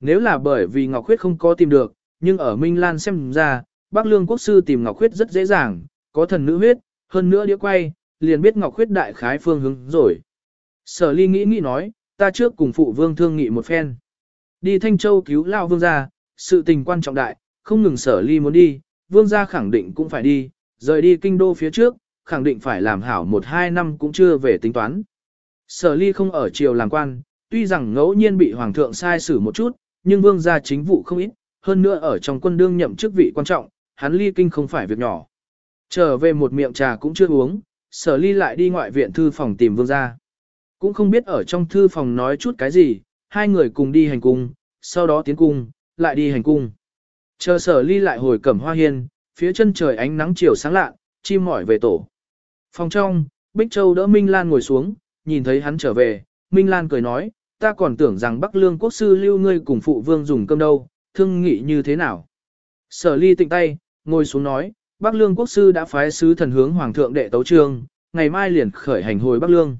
Nếu là bởi vì Ngọc Khuyết không có tìm được, nhưng ở Minh Lan xem ra, Bắc Lương quốc sư tìm Ngọc Khuyết rất dễ dàng, có thần nữ huyết, hơn nữa đĩa quay, liền biết Ngọc Khuyết đại khái phương hướng rồi. Sở ly nghĩ nghĩ nói, ta trước cùng phụ vương thương nghị một phen. Đi Thanh Châu cứu Lao vương gia, sự tình quan trọng đại, không ngừng sở ly muốn đi, vương gia khẳng định cũng phải đi, rời đi kinh đô phía trước, khẳng định phải làm hảo một hai năm cũng chưa về tính toán. Sở ly không ở triều làm quan, tuy rằng ngẫu nhiên bị hoàng thượng sai xử một chút, nhưng vương gia chính vụ không ít, hơn nữa ở trong quân đương nhậm chức vị quan trọng, hắn ly kinh không phải việc nhỏ. Trở về một miệng trà cũng chưa uống, sở ly lại đi ngoại viện thư phòng tìm vương gia. Cũng không biết ở trong thư phòng nói chút cái gì, hai người cùng đi hành cung, sau đó tiến cung, lại đi hành cung. Chờ sở ly lại hồi cẩm hoa hiên, phía chân trời ánh nắng chiều sáng lạ, chim mỏi về tổ. Phòng trong, Bích Châu đỡ Minh Lan ngồi xuống, nhìn thấy hắn trở về, Minh Lan cười nói, ta còn tưởng rằng Bắc Lương quốc sư lưu ngươi cùng phụ vương dùng cơm đâu, thương nghị như thế nào. Sở ly tịnh tay, ngồi xuống nói, Bắc Lương quốc sư đã phái sứ thần hướng Hoàng thượng đệ tấu trương, ngày mai liền khởi hành hồi Bắc Lương.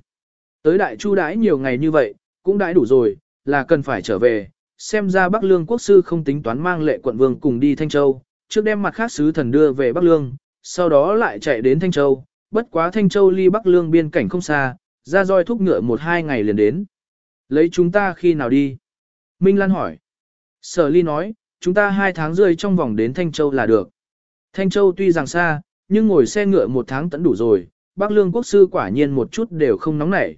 Tới đại chu đãi nhiều ngày như vậy, cũng đãi đủ rồi, là cần phải trở về, xem ra Bắc Lương quốc sư không tính toán mang lệ quận vương cùng đi Thanh Châu, trước đem mặt khác sứ thần đưa về Bắc Lương, sau đó lại chạy đến Thanh Châu, bất quá Thanh Châu ly Bắc Lương biên cảnh không xa, ra roi thúc ngựa một hai ngày liền đến. Lấy chúng ta khi nào đi? Minh Lan hỏi. Sở ly nói, chúng ta hai tháng rơi trong vòng đến Thanh Châu là được. Thanh Châu tuy rằng xa, nhưng ngồi xe ngựa một tháng tẫn đủ rồi, Bắc Lương quốc sư quả nhiên một chút đều không nóng nảy.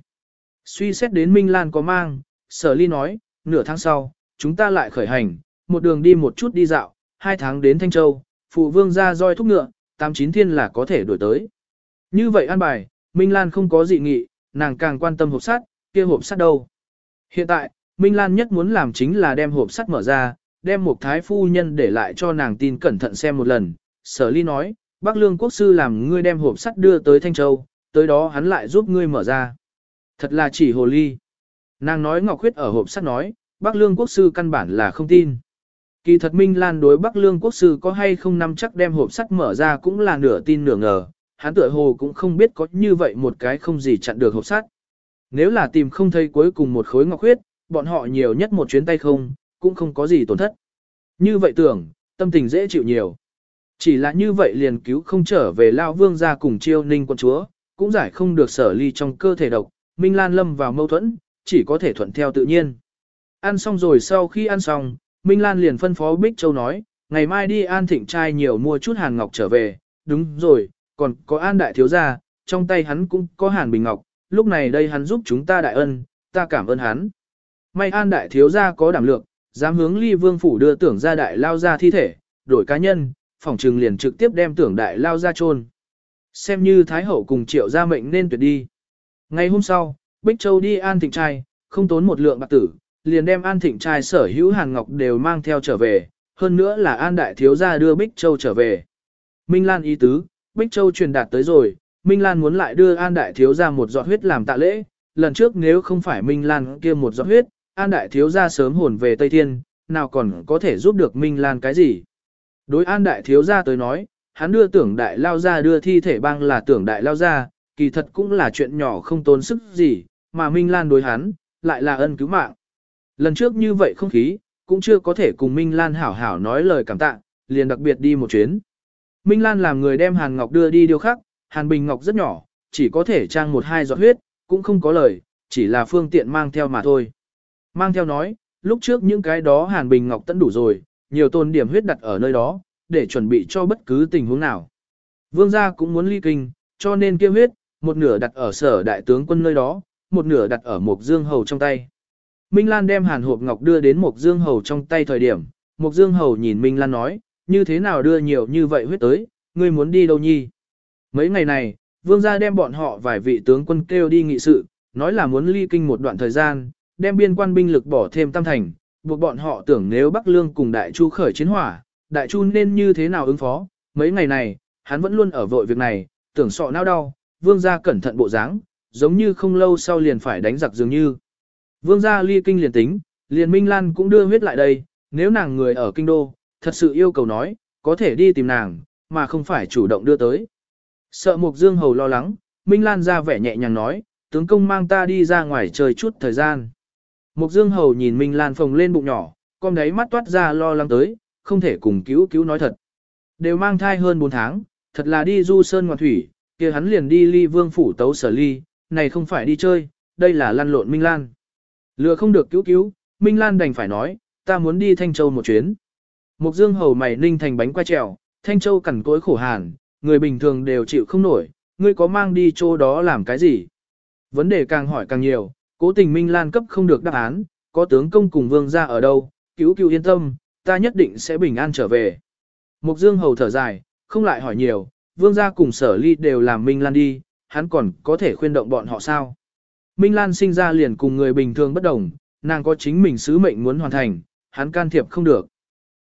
Suy xét đến Minh Lan có mang, sở ly nói, nửa tháng sau, chúng ta lại khởi hành, một đường đi một chút đi dạo, hai tháng đến Thanh Châu, phụ vương ra roi thúc ngựa, tám chín thiên là có thể đổi tới. Như vậy an bài, Minh Lan không có dị nghị, nàng càng quan tâm hộp sắt, kia hộp sắt đâu. Hiện tại, Minh Lan nhất muốn làm chính là đem hộp sắt mở ra, đem một thái phu nhân để lại cho nàng tin cẩn thận xem một lần. Sở ly nói, bác lương quốc sư làm ngươi đem hộp sắt đưa tới Thanh Châu, tới đó hắn lại giúp ngươi mở ra. Thật là chỉ hồ ly. Nàng nói Ngọc Khuyết ở hộp sắt nói, Bắc Lương Quốc Sư căn bản là không tin. Kỳ thật Minh Lan đối Bắc Lương Quốc Sư có hay không nắm chắc đem hộp sắt mở ra cũng là nửa tin nửa ngờ, hắn tựa hồ cũng không biết có như vậy một cái không gì chặn được hộp sắt. Nếu là tìm không thấy cuối cùng một khối ngọc huyết, bọn họ nhiều nhất một chuyến tay không, cũng không có gì tổn thất. Như vậy tưởng, tâm tình dễ chịu nhiều. Chỉ là như vậy liền cứu không trở về Lao Vương ra cùng chiêu ninh quân chúa, cũng giải không được sở ly trong cơ thể độc, Minh Lan lâm vào mâu thuẫn, chỉ có thể thuận theo tự nhiên. Ăn xong rồi sau khi ăn xong, Minh Lan liền phân phó Bích Châu nói, ngày mai đi An Thịnh trai nhiều mua chút hàn ngọc trở về, đúng rồi, còn có An Đại Thiếu Gia, trong tay hắn cũng có hàn bình ngọc, lúc này đây hắn giúp chúng ta đại ân, ta cảm ơn hắn. May An Đại Thiếu Gia có đảm lượng, dám hướng ly vương phủ đưa tưởng ra đại lao ra thi thể, đổi cá nhân, phòng trừng liền trực tiếp đem tưởng đại lao ra chôn Xem như Thái Hậu cùng triệu gia mệnh nên tuyệt đi. Ngày hôm sau, Bích Châu đi An Thịnh trai, không tốn một lượng bạc tử, liền đem An Thịnh trai sở hữu Hàn Ngọc đều mang theo trở về, hơn nữa là An Đại Thiếu gia đưa Bích Châu trở về. Minh Lan ý tứ, Bích Châu truyền đạt tới rồi, Minh Lan muốn lại đưa An Đại Thiếu gia một giọt huyết làm tạ lễ, lần trước nếu không phải Minh Lan kia một giọt huyết, An Đại Thiếu gia sớm hồn về Tây Thiên, nào còn có thể giúp được Minh Lan cái gì. Đối An Đại Thiếu gia tới nói, hắn đưa tưởng Đại Lao gia đưa thi thể băng là tưởng Đại Lao gia, kỳ thật cũng là chuyện nhỏ không tốn sức gì, mà Minh Lan đối hắn, lại là ân cứu mạng. Lần trước như vậy không khí, cũng chưa có thể cùng Minh Lan hảo hảo nói lời cảm tạ, liền đặc biệt đi một chuyến. Minh Lan làm người đem Hàn Ngọc đưa đi điều khắc, Hàn Bình Ngọc rất nhỏ, chỉ có thể trang một hai giọt huyết, cũng không có lời, chỉ là phương tiện mang theo mà thôi. Mang theo nói, lúc trước những cái đó Hàn Bình Ngọc tận đủ rồi, nhiều tôn điểm huyết đặt ở nơi đó, để chuẩn bị cho bất cứ tình huống nào. Vương gia cũng muốn ly kinh, cho nên kia huyết, một nửa đặt ở sở đại tướng quân nơi đó, một nửa đặt ở một dương hầu trong tay. Minh Lan đem hàn hộp ngọc đưa đến một dương hầu trong tay thời điểm, một dương hầu nhìn Minh Lan nói, như thế nào đưa nhiều như vậy huyết tới, ngươi muốn đi đâu nhi? Mấy ngày này, vương gia đem bọn họ vài vị tướng quân kêu đi nghị sự, nói là muốn ly kinh một đoạn thời gian, đem biên quan binh lực bỏ thêm tam thành, buộc bọn họ tưởng nếu Bắc Lương cùng Đại Chu khởi chiến hỏa, Đại Chu nên như thế nào ứng phó. Mấy ngày này, hắn vẫn luôn ở vội việc này, tưởng sọ não đau, vương gia cẩn thận bộ dáng, giống như không lâu sau liền phải đánh giặc dường như. Vương gia ly kinh liền tính, liền Minh Lan cũng đưa huyết lại đây, nếu nàng người ở kinh đô, thật sự yêu cầu nói, có thể đi tìm nàng, mà không phải chủ động đưa tới. Sợ Mục Dương Hầu lo lắng, Minh Lan ra vẻ nhẹ nhàng nói, tướng công mang ta đi ra ngoài chơi chút thời gian. Mục Dương Hầu nhìn Minh Lan phồng lên bụng nhỏ, con đấy mắt toát ra lo lắng tới, không thể cùng cứu cứu nói thật. Đều mang thai hơn 4 tháng, thật là đi du sơn ngoạn thủy, kia hắn liền đi ly vương phủ tấu sở ly, này không phải đi chơi, đây là lăn lộn Minh Lan. Lừa không được cứu cứu, Minh Lan đành phải nói, ta muốn đi Thanh Châu một chuyến. Mục Dương hầu mày ninh thành bánh qua trèo, Thanh Châu cẩn cối khổ hàn, người bình thường đều chịu không nổi, ngươi có mang đi chỗ đó làm cái gì? Vấn đề càng hỏi càng nhiều, cố tình Minh Lan cấp không được đáp án, có tướng công cùng vương ra ở đâu, cứu cứu yên tâm, ta nhất định sẽ bình an trở về. Mục Dương hầu thở dài, không lại hỏi nhiều, vương gia cùng sở ly đều làm Minh Lan đi, hắn còn có thể khuyên động bọn họ sao? Minh Lan sinh ra liền cùng người bình thường bất đồng, nàng có chính mình sứ mệnh muốn hoàn thành, hắn can thiệp không được.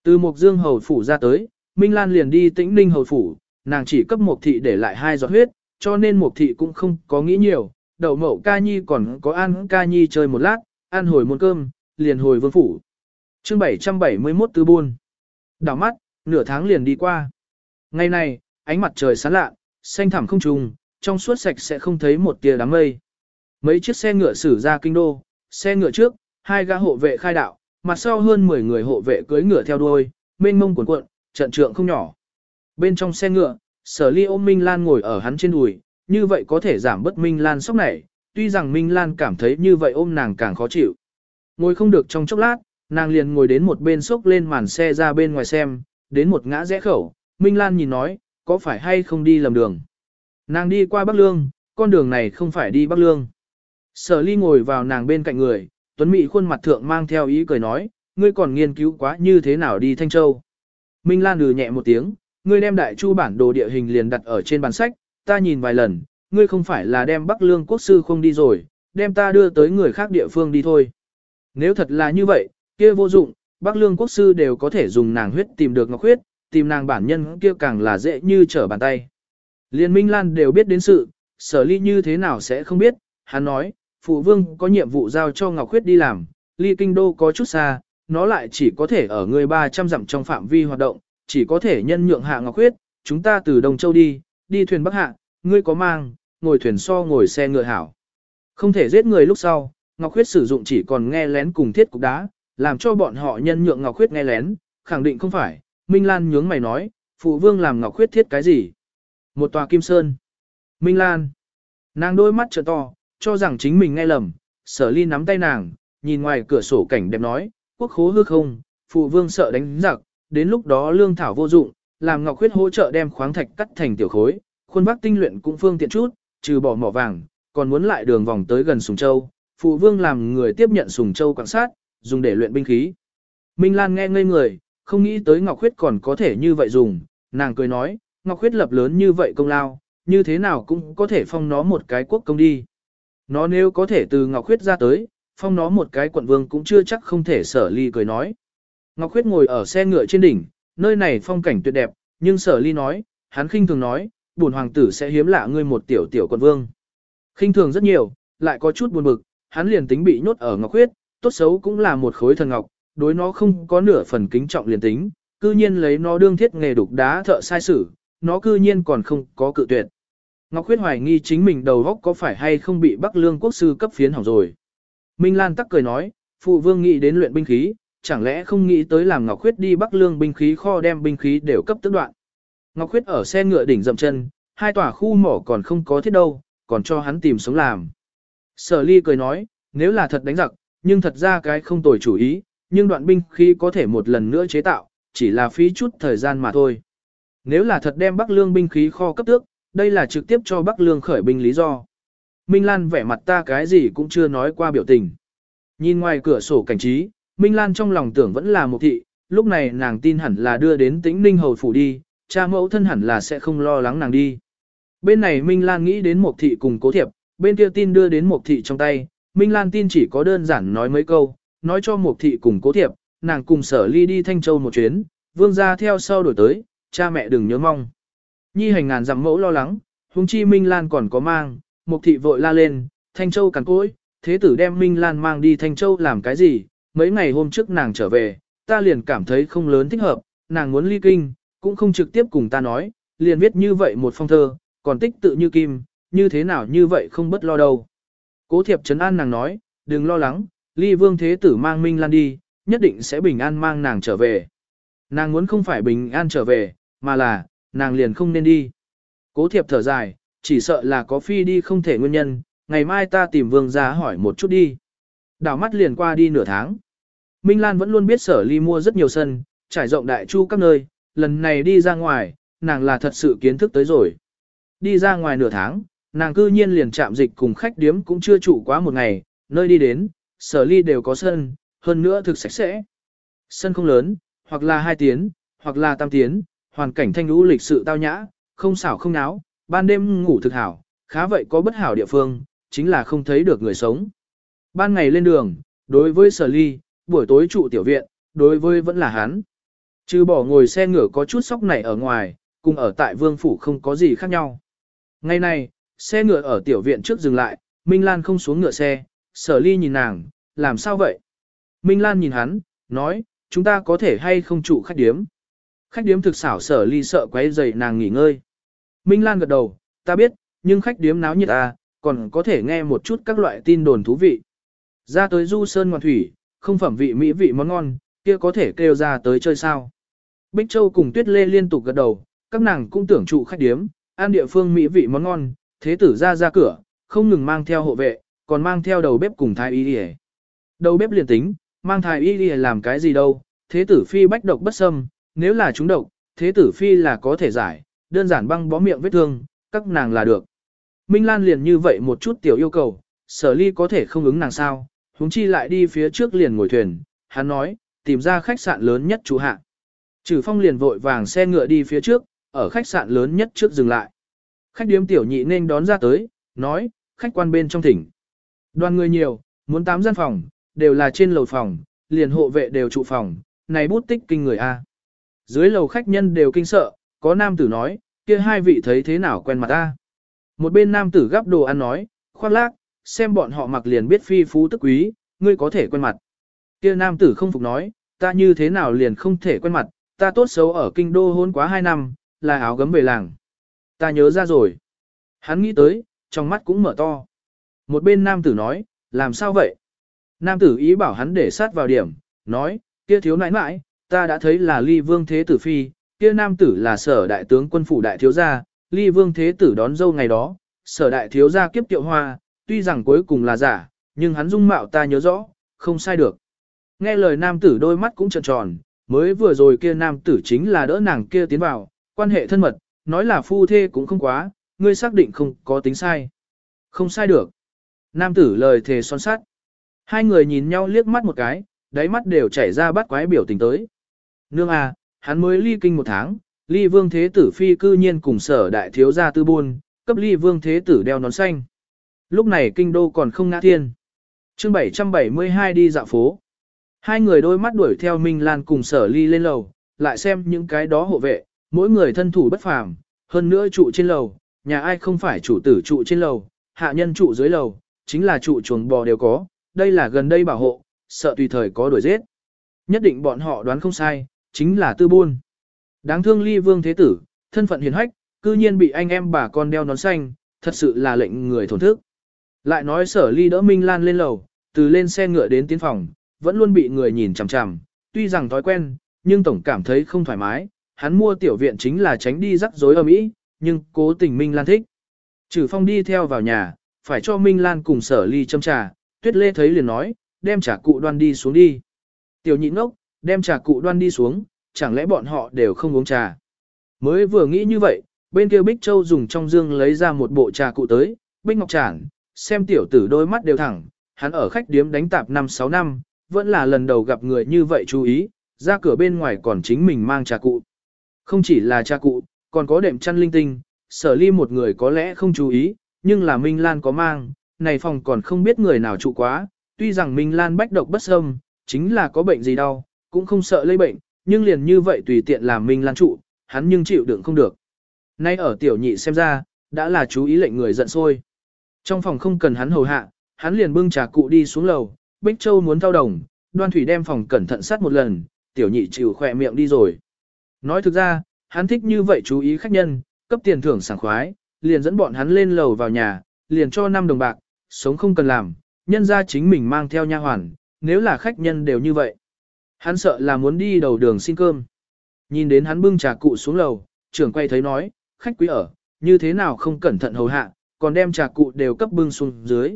Từ Mộc Dương Hầu Phủ ra tới, Minh Lan liền đi tĩnh ninh Hầu Phủ, nàng chỉ cấp Mộc Thị để lại hai giọt huyết, cho nên Mộc Thị cũng không có nghĩ nhiều, đậu mậu ca nhi còn có ăn ca nhi chơi một lát, ăn hồi muôn cơm, liền hồi vương phủ. chương 771 tư buôn. Đảo mắt, nửa tháng liền đi qua. Ngày này, ánh mặt trời sáng lạ, xanh thẳm không trùng, trong suốt sạch sẽ không thấy một tia đám mây. Mấy chiếc xe ngựa xử ra kinh đô, xe ngựa trước, hai gã hộ vệ khai đạo, mặt sau hơn 10 người hộ vệ cưỡi ngựa theo đuôi, mênh mông cuộn cuộn, trận trượng không nhỏ. Bên trong xe ngựa, sở ly ôm Minh Lan ngồi ở hắn trên đùi, như vậy có thể giảm bớt Minh Lan sốc này, tuy rằng Minh Lan cảm thấy như vậy ôm nàng càng khó chịu. Ngồi không được trong chốc lát, nàng liền ngồi đến một bên sốc lên màn xe ra bên ngoài xem, đến một ngã rẽ khẩu, Minh Lan nhìn nói, có phải hay không đi lầm đường. Nàng đi qua Bắc Lương, con đường này không phải đi Bắc Lương. Sở ly ngồi vào nàng bên cạnh người, Tuấn Mỹ khuôn mặt thượng mang theo ý cười nói, ngươi còn nghiên cứu quá như thế nào đi Thanh Châu. Minh Lan lừ nhẹ một tiếng, ngươi đem đại chu bản đồ địa hình liền đặt ở trên bàn sách, ta nhìn vài lần, ngươi không phải là đem Bắc Lương quốc sư không đi rồi, đem ta đưa tới người khác địa phương đi thôi. Nếu thật là như vậy, kia vô dụng, Bắc Lương quốc sư đều có thể dùng nàng huyết tìm được ngọc huyết, tìm nàng bản nhân kia càng là dễ như trở bàn tay. Liên Minh Lan đều biết đến sự, sở ly như thế nào sẽ không biết, hắn nói, phụ vương có nhiệm vụ giao cho Ngọc Khuyết đi làm, ly kinh đô có chút xa, nó lại chỉ có thể ở người 300 dặm trong phạm vi hoạt động, chỉ có thể nhân nhượng hạ Ngọc Khuyết, chúng ta từ Đông Châu đi, đi thuyền Bắc Hạ, ngươi có mang, ngồi thuyền so ngồi xe ngựa hảo. Không thể giết người lúc sau, Ngọc Khuyết sử dụng chỉ còn nghe lén cùng thiết cục đá, làm cho bọn họ nhân nhượng Ngọc Khuyết nghe lén, khẳng định không phải. Minh Lan nhướng mày nói, phụ vương làm Ngọc Khuyết thiết cái gì? Một tòa kim sơn. Minh Lan. Nàng đôi mắt trợ to, cho rằng chính mình nghe lầm, sở ly nắm tay nàng, nhìn ngoài cửa sổ cảnh đẹp nói, quốc khố hư không, phụ vương sợ đánh giặc, đến lúc đó lương thảo vô dụng, làm Ngọc Khuyết hỗ trợ đem khoáng thạch cắt thành tiểu khối, khuôn vác tinh luyện cũng phương tiện chút, trừ bỏ mỏ vàng, còn muốn lại đường vòng tới gần Sùng Châu, phụ vương làm người tiếp nhận Sùng Châu quan sát, dùng để luyện binh khí. Minh Lan nghe ngây người, không nghĩ tới Ngọc Khuyết còn có thể như vậy dùng, nàng cười nói, Ngọc Khuyết lập lớn như vậy công lao, như thế nào cũng có thể phong nó một cái quốc công đi. Nó nếu có thể từ Ngọc Khuyết ra tới, phong nó một cái quận vương cũng chưa chắc không thể sở ly cười nói. Ngọc Khuyết ngồi ở xe ngựa trên đỉnh, nơi này phong cảnh tuyệt đẹp, nhưng sở ly nói, hắn khinh thường nói, buồn hoàng tử sẽ hiếm lạ ngươi một tiểu tiểu quận vương. khinh thường rất nhiều, lại có chút buồn bực, hắn liền tính bị nhốt ở Ngọc Khuyết, tốt xấu cũng là một khối thần ngọc, đối nó không có nửa phần kính trọng liền tính, cư nhiên lấy nó đương thiết nghề đục đá thợ sai sử, nó cư nhiên còn không có cự tuyệt. Ngọc Khuyết hoài nghi chính mình đầu góc có phải hay không bị Bắc Lương quốc sư cấp phiến hỏng rồi. Minh Lan tắc cười nói, phụ vương nghĩ đến luyện binh khí, chẳng lẽ không nghĩ tới làm Ngọc Khuyết đi Bắc Lương binh khí kho đem binh khí đều cấp tức đoạn. Ngọc Khuyết ở xe ngựa đỉnh dậm chân, hai tòa khu mỏ còn không có thiết đâu, còn cho hắn tìm sống làm. Sở ly cười nói, nếu là thật đánh giặc, nhưng thật ra cái không tồi chủ ý, nhưng đoạn binh khí có thể một lần nữa chế tạo, chỉ là phí chút thời gian mà thôi. Nếu là thật đem Bắc Lương binh khí kho cấp tước, đây là trực tiếp cho Bắc Lương khởi binh lý do. Minh Lan vẻ mặt ta cái gì cũng chưa nói qua biểu tình. Nhìn ngoài cửa sổ cảnh trí, Minh Lan trong lòng tưởng vẫn là một thị, lúc này nàng tin hẳn là đưa đến tĩnh ninh hầu phủ đi, cha mẫu thân hẳn là sẽ không lo lắng nàng đi. Bên này Minh Lan nghĩ đến một thị cùng cố thiệp, bên kia tin đưa đến một thị trong tay, Minh Lan tin chỉ có đơn giản nói mấy câu, nói cho một thị cùng cố thiệp, nàng cùng sở ly đi Thanh Châu một chuyến, vương gia theo sau đổi tới, cha mẹ đừng nhớ mong. Nhi hành ngàn dặm mẫu lo lắng, huống chi Minh Lan còn có mang, Mục thị vội la lên, Thanh Châu cằn cối, thế tử đem Minh Lan mang đi Thanh Châu làm cái gì, mấy ngày hôm trước nàng trở về, ta liền cảm thấy không lớn thích hợp, nàng muốn ly kinh, cũng không trực tiếp cùng ta nói, liền viết như vậy một phong thơ, còn tích tự như kim, như thế nào như vậy không bất lo đâu. Cố thiệp trấn an nàng nói, đừng lo lắng, ly vương thế tử mang Minh Lan đi, nhất định sẽ bình an mang nàng trở về. Nàng muốn không phải bình an trở về, mà là, nàng liền không nên đi. Cố thiệp thở dài, chỉ sợ là có phi đi không thể nguyên nhân, ngày mai ta tìm vương ra hỏi một chút đi. Đảo mắt liền qua đi nửa tháng. Minh Lan vẫn luôn biết sở ly mua rất nhiều sân, trải rộng đại chu các nơi, lần này đi ra ngoài, nàng là thật sự kiến thức tới rồi. Đi ra ngoài nửa tháng, nàng cư nhiên liền chạm dịch cùng khách điếm cũng chưa trụ quá một ngày, nơi đi đến, sở ly đều có sân, hơn nữa thực sạch sẽ. Sân không lớn, hoặc là hai tiến, hoặc là tam tiến, hoàn cảnh thanh lũ lịch sự tao nhã, không xảo không náo, ban đêm ngủ thực hảo, khá vậy có bất hảo địa phương, chính là không thấy được người sống. Ban ngày lên đường, đối với sở ly, buổi tối trụ tiểu viện, đối với vẫn là hắn. Chứ bỏ ngồi xe ngựa có chút sóc này ở ngoài, cùng ở tại vương phủ không có gì khác nhau. Ngày nay, xe ngựa ở tiểu viện trước dừng lại, Minh Lan không xuống ngựa xe, sở ly nhìn nàng, làm sao vậy? Minh Lan nhìn hắn, nói, chúng ta có thể hay không trụ khách điếm. Khách điếm thực xảo sở ly sợ quấy dậy nàng nghỉ ngơi. Minh Lan gật đầu, ta biết, nhưng khách điếm náo nhiệt à, còn có thể nghe một chút các loại tin đồn thú vị. Ra tới du sơn ngoạn thủy, không phẩm vị mỹ vị món ngon, kia có thể kêu ra tới chơi sao. Bích Châu cùng Tuyết Lê liên tục gật đầu, các nàng cũng tưởng trụ khách điếm, ăn địa phương mỹ vị món ngon, thế tử ra ra cửa, không ngừng mang theo hộ vệ, còn mang theo đầu bếp cùng thái y đi Đầu bếp liền tính, mang thái y đi làm cái gì đâu, thế tử phi bách độc bất xâm, nếu là chúng độc, thế tử phi là có thể giải, đơn giản băng bó miệng vết thương, các nàng là được. Minh Lan liền như vậy một chút tiểu yêu cầu, sở ly có thể không ứng nàng sao, huống chi lại đi phía trước liền ngồi thuyền, hắn nói, tìm ra khách sạn lớn nhất chủ hạ. Trừ phong liền vội vàng xe ngựa đi phía trước, ở khách sạn lớn nhất trước dừng lại. Khách điếm tiểu nhị nên đón ra tới, nói, khách quan bên trong thỉnh. Đoàn người nhiều, muốn tám gian phòng, đều là trên lầu phòng, liền hộ vệ đều trụ phòng, này bút tích kinh người A. Dưới lầu khách nhân đều kinh sợ, có nam tử nói, kia hai vị thấy thế nào quen mặt ta. Một bên nam tử gắp đồ ăn nói, khoác lác, xem bọn họ mặc liền biết phi phú tức quý, ngươi có thể quen mặt. Kia nam tử không phục nói, ta như thế nào liền không thể quen mặt, ta tốt xấu ở kinh đô hôn quá hai năm, là áo gấm về làng. Ta nhớ ra rồi. Hắn nghĩ tới, trong mắt cũng mở to. Một bên nam tử nói, làm sao vậy? Nam tử ý bảo hắn để sát vào điểm, nói, kia thiếu nãi nãi, ta đã thấy là ly vương thế tử phi, kia nam tử là sở đại tướng quân phủ đại thiếu gia, ly vương thế tử đón dâu ngày đó, sở đại thiếu gia kiếp tiệu hoa, tuy rằng cuối cùng là giả, nhưng hắn dung mạo ta nhớ rõ, không sai được. Nghe lời nam tử đôi mắt cũng trợn tròn, mới vừa rồi kia nam tử chính là đỡ nàng kia tiến vào, quan hệ thân mật, nói là phu thê cũng không quá, ngươi xác định không có tính sai. Không sai được. Nam tử lời thề son sát. Hai người nhìn nhau liếc mắt một cái, đáy mắt đều chảy ra bắt quái biểu tình tới. Nương à, hắn mới ly kinh một tháng, ly vương thế tử phi cư nhiên cùng sở đại thiếu gia tư buôn, cấp ly vương thế tử đeo nón xanh. Lúc này kinh đô còn không ngã thiên. chương 772 đi dạo phố. Hai người đôi mắt đuổi theo Minh Lan cùng sở ly lên lầu, lại xem những cái đó hộ vệ, mỗi người thân thủ bất phàm, hơn nữa trụ trên lầu, nhà ai không phải chủ tử trụ trên lầu, hạ nhân trụ dưới lầu, chính là trụ chuồng bò đều có, đây là gần đây bảo hộ, sợ tùy thời có đuổi giết. Nhất định bọn họ đoán không sai, chính là tư buôn. Đáng thương ly vương thế tử, thân phận hiền hách, cư nhiên bị anh em bà con đeo nón xanh, thật sự là lệnh người thổn thức. Lại nói sở ly đỡ Minh Lan lên lầu, từ lên xe ngựa đến tiến phòng, vẫn luôn bị người nhìn chằm chằm, tuy rằng thói quen, nhưng tổng cảm thấy không thoải mái, hắn mua tiểu viện chính là tránh đi rắc rối ở mỹ, nhưng cố tình Minh Lan thích. Trừ phong đi theo vào nhà, phải cho Minh Lan cùng sở ly châm trà, tuyết lê thấy liền nói, đem trà cụ đoan đi xuống đi. Tiểu nhị ngốc, đem trà cụ đoan đi xuống, chẳng lẽ bọn họ đều không uống trà. Mới vừa nghĩ như vậy, bên kia Bích Châu dùng trong dương lấy ra một bộ trà cụ tới, Bích Ngọc Trản, xem tiểu tử đôi mắt đều thẳng, hắn ở khách điếm đánh tạp 5-6 năm, vẫn là lần đầu gặp người như vậy chú ý, ra cửa bên ngoài còn chính mình mang trà cụ. Không chỉ là trà cụ, còn có đệm chăn linh tinh, sở ly một người có lẽ không chú ý, nhưng là Minh Lan có mang, này phòng còn không biết người nào trụ quá, tuy rằng Minh Lan bách độc bất xâm, chính là có bệnh gì đâu, cũng không sợ lây bệnh, nhưng liền như vậy tùy tiện làm Minh Lan trụ, hắn nhưng chịu đựng không được. Nay ở tiểu nhị xem ra, đã là chú ý lệnh người giận sôi. Trong phòng không cần hắn hầu hạ, hắn liền bưng trà cụ đi xuống lầu, Bích Châu muốn thao đồng, đoan thủy đem phòng cẩn thận sát một lần, tiểu nhị chịu khỏe miệng đi rồi. Nói thực ra, hắn thích như vậy chú ý khách nhân, cấp tiền thưởng sảng khoái, liền dẫn bọn hắn lên lầu vào nhà, liền cho 5 đồng bạc, sống không cần làm, nhân ra chính mình mang theo nha hoàn, nếu là khách nhân đều như vậy. Hắn sợ là muốn đi đầu đường xin cơm. Nhìn đến hắn bưng trà cụ xuống lầu, trưởng quay thấy nói, khách quý ở, như thế nào không cẩn thận hầu hạ, còn đem trà cụ đều cấp bưng xuống dưới.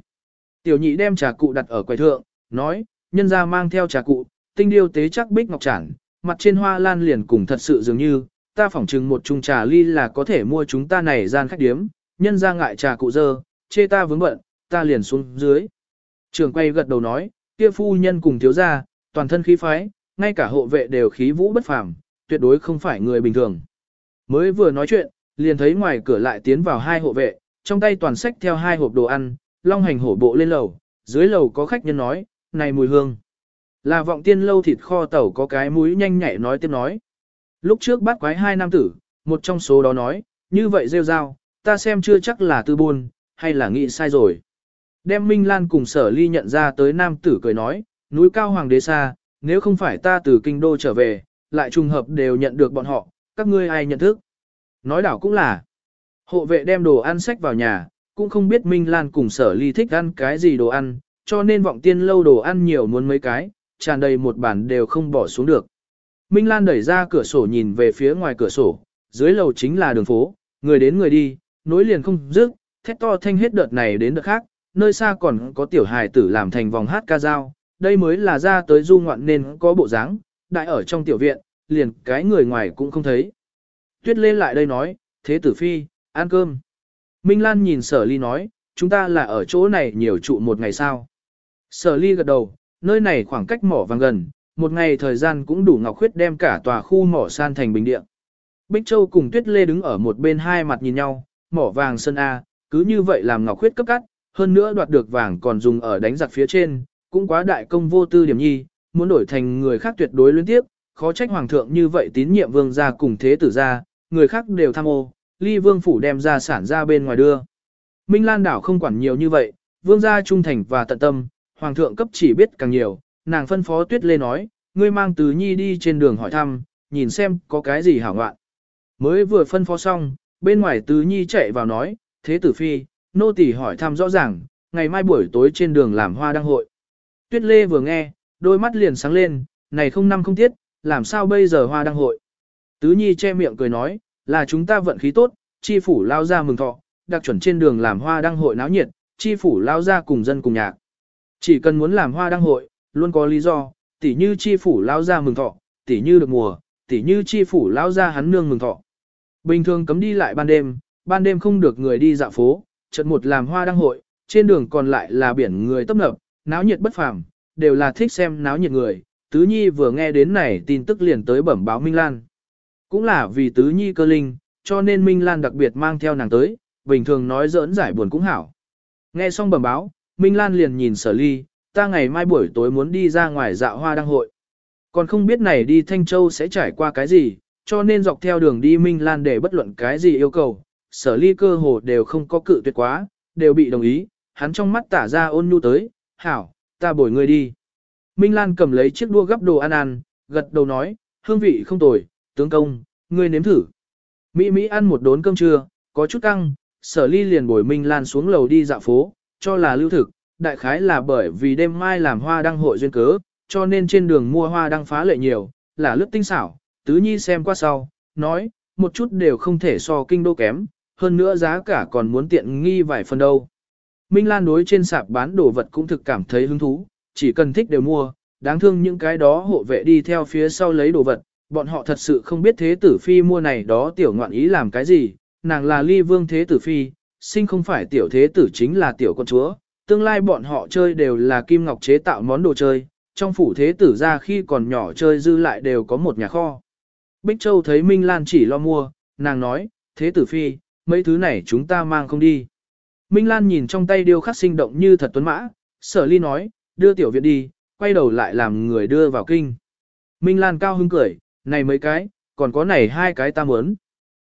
Tiểu nhị đem trà cụ đặt ở quầy thượng, nói, nhân ra mang theo trà cụ, tinh điêu tế chắc bích ngọc trản, mặt trên hoa lan liền cùng thật sự dường như, ta phỏng chừng một chung trà ly là có thể mua chúng ta này gian khách điếm, nhân ra ngại trà cụ dơ, chê ta vướng bận, ta liền xuống dưới. Trường quay gật đầu nói, kia phu nhân cùng thiếu gia, toàn thân khí phái, ngay cả hộ vệ đều khí vũ bất phàm, tuyệt đối không phải người bình thường. Mới vừa nói chuyện, liền thấy ngoài cửa lại tiến vào hai hộ vệ, trong tay toàn sách theo hai hộp đồ ăn, long hành hổ bộ lên lầu, dưới lầu có khách nhân nói, này mùi hương. Là vọng tiên lâu thịt kho tẩu có cái mũi nhanh nhạy nói tiếp nói. Lúc trước bắt quái hai nam tử, một trong số đó nói, như vậy rêu rao, ta xem chưa chắc là tư buôn, hay là nghĩ sai rồi. Đem Minh Lan cùng sở ly nhận ra tới nam tử cười nói, núi cao hoàng đế xa, nếu không phải ta từ kinh đô trở về, lại trùng hợp đều nhận được bọn họ, các ngươi ai nhận thức. Nói đảo cũng là, hộ vệ đem đồ ăn sách vào nhà, cũng không biết Minh Lan cùng sở ly thích ăn cái gì đồ ăn, cho nên vọng tiên lâu đồ ăn nhiều muốn mấy cái, tràn đầy một bản đều không bỏ xuống được. Minh Lan đẩy ra cửa sổ nhìn về phía ngoài cửa sổ, dưới lầu chính là đường phố, người đến người đi, nối liền không dứt, thét to thanh hết đợt này đến đợt khác, nơi xa còn có tiểu hài tử làm thành vòng hát ca dao, đây mới là ra tới du ngoạn nên có bộ dáng, đại ở trong tiểu viện, liền cái người ngoài cũng không thấy. Tuyết lên lại đây nói, thế tử phi, ăn cơm. Minh Lan nhìn sở ly nói, chúng ta là ở chỗ này nhiều trụ một ngày sao. Sở ly gật đầu, nơi này khoảng cách mỏ vàng gần, một ngày thời gian cũng đủ Ngọc Khuyết đem cả tòa khu mỏ san thành bình địa. Bích Châu cùng Tuyết Lê đứng ở một bên hai mặt nhìn nhau, mỏ vàng sân A, cứ như vậy làm Ngọc Khuyết cấp cắt, hơn nữa đoạt được vàng còn dùng ở đánh giặc phía trên, cũng quá đại công vô tư điểm nhi, muốn đổi thành người khác tuyệt đối liên tiếp, khó trách hoàng thượng như vậy tín nhiệm vương gia cùng thế tử gia, người khác đều tham ô, ly vương phủ đem ra sản ra bên ngoài đưa. Minh Lan đảo không quản nhiều như vậy, vương gia trung thành và tận tâm, hoàng thượng cấp chỉ biết càng nhiều, nàng phân phó tuyết lê nói, ngươi mang tứ nhi đi trên đường hỏi thăm, nhìn xem có cái gì hảo ngoạn. Mới vừa phân phó xong, bên ngoài tứ nhi chạy vào nói, thế tử phi, nô tỳ hỏi thăm rõ ràng, ngày mai buổi tối trên đường làm hoa đăng hội. Tuyết Lê vừa nghe, đôi mắt liền sáng lên, này không năm không tiết, làm sao bây giờ hoa đăng hội. Tứ Nhi che miệng cười nói, là chúng ta vận khí tốt, chi phủ lao ra mừng thọ, đặc chuẩn trên đường làm hoa đăng hội náo nhiệt, chi phủ lao ra cùng dân cùng nhạc. Chỉ cần muốn làm hoa đăng hội, luôn có lý do, tỉ như chi phủ lao ra mừng thọ, tỉ như được mùa, tỉ như chi phủ lao ra hắn nương mừng thọ. Bình thường cấm đi lại ban đêm, ban đêm không được người đi dạo phố, chợt một làm hoa đăng hội, trên đường còn lại là biển người tấp nập, náo nhiệt bất phàm, đều là thích xem náo nhiệt người. Tứ Nhi vừa nghe đến này tin tức liền tới bẩm báo Minh Lan. Cũng là vì Tứ Nhi cơ linh, cho nên Minh Lan đặc biệt mang theo nàng tới, bình thường nói giỡn giải buồn cũng hảo. Nghe xong bẩm báo, Minh Lan liền nhìn sở ly, ta ngày mai buổi tối muốn đi ra ngoài dạo hoa đăng hội. Còn không biết này đi Thanh Châu sẽ trải qua cái gì, cho nên dọc theo đường đi Minh Lan để bất luận cái gì yêu cầu, sở ly cơ hồ đều không có cự tuyệt quá, đều bị đồng ý, hắn trong mắt tả ra ôn nhu tới, hảo, ta bồi ngươi đi. Minh Lan cầm lấy chiếc đua gấp đồ ăn ăn, gật đầu nói, hương vị không tồi, tướng công, ngươi nếm thử. Mỹ Mỹ ăn một đốn cơm trưa, có chút căng, sở ly liền bồi Minh Lan xuống lầu đi dạo phố, cho là lưu thực, đại khái là bởi vì đêm mai làm hoa đăng hội duyên cớ, cho nên trên đường mua hoa đăng phá lệ nhiều, là lướt tinh xảo, tứ nhi xem qua sau, nói, một chút đều không thể so kinh đô kém, hơn nữa giá cả còn muốn tiện nghi vài phần đâu. Minh Lan đối trên sạp bán đồ vật cũng thực cảm thấy hứng thú, chỉ cần thích đều mua, đáng thương những cái đó hộ vệ đi theo phía sau lấy đồ vật, bọn họ thật sự không biết thế tử phi mua này đó tiểu ngoạn ý làm cái gì, nàng là ly vương thế tử phi, sinh không phải tiểu thế tử chính là tiểu con chúa, tương lai bọn họ chơi đều là kim ngọc chế tạo món đồ chơi, trong phủ thế tử ra khi còn nhỏ chơi dư lại đều có một nhà kho. Bích Châu thấy Minh Lan chỉ lo mua, nàng nói, thế tử phi, mấy thứ này chúng ta mang không đi. Minh Lan nhìn trong tay điêu khắc sinh động như thật tuấn mã, sở ly nói, đưa tiểu viện đi, quay đầu lại làm người đưa vào kinh. Minh Lan cao hứng cười, này mấy cái, còn có này hai cái ta muốn.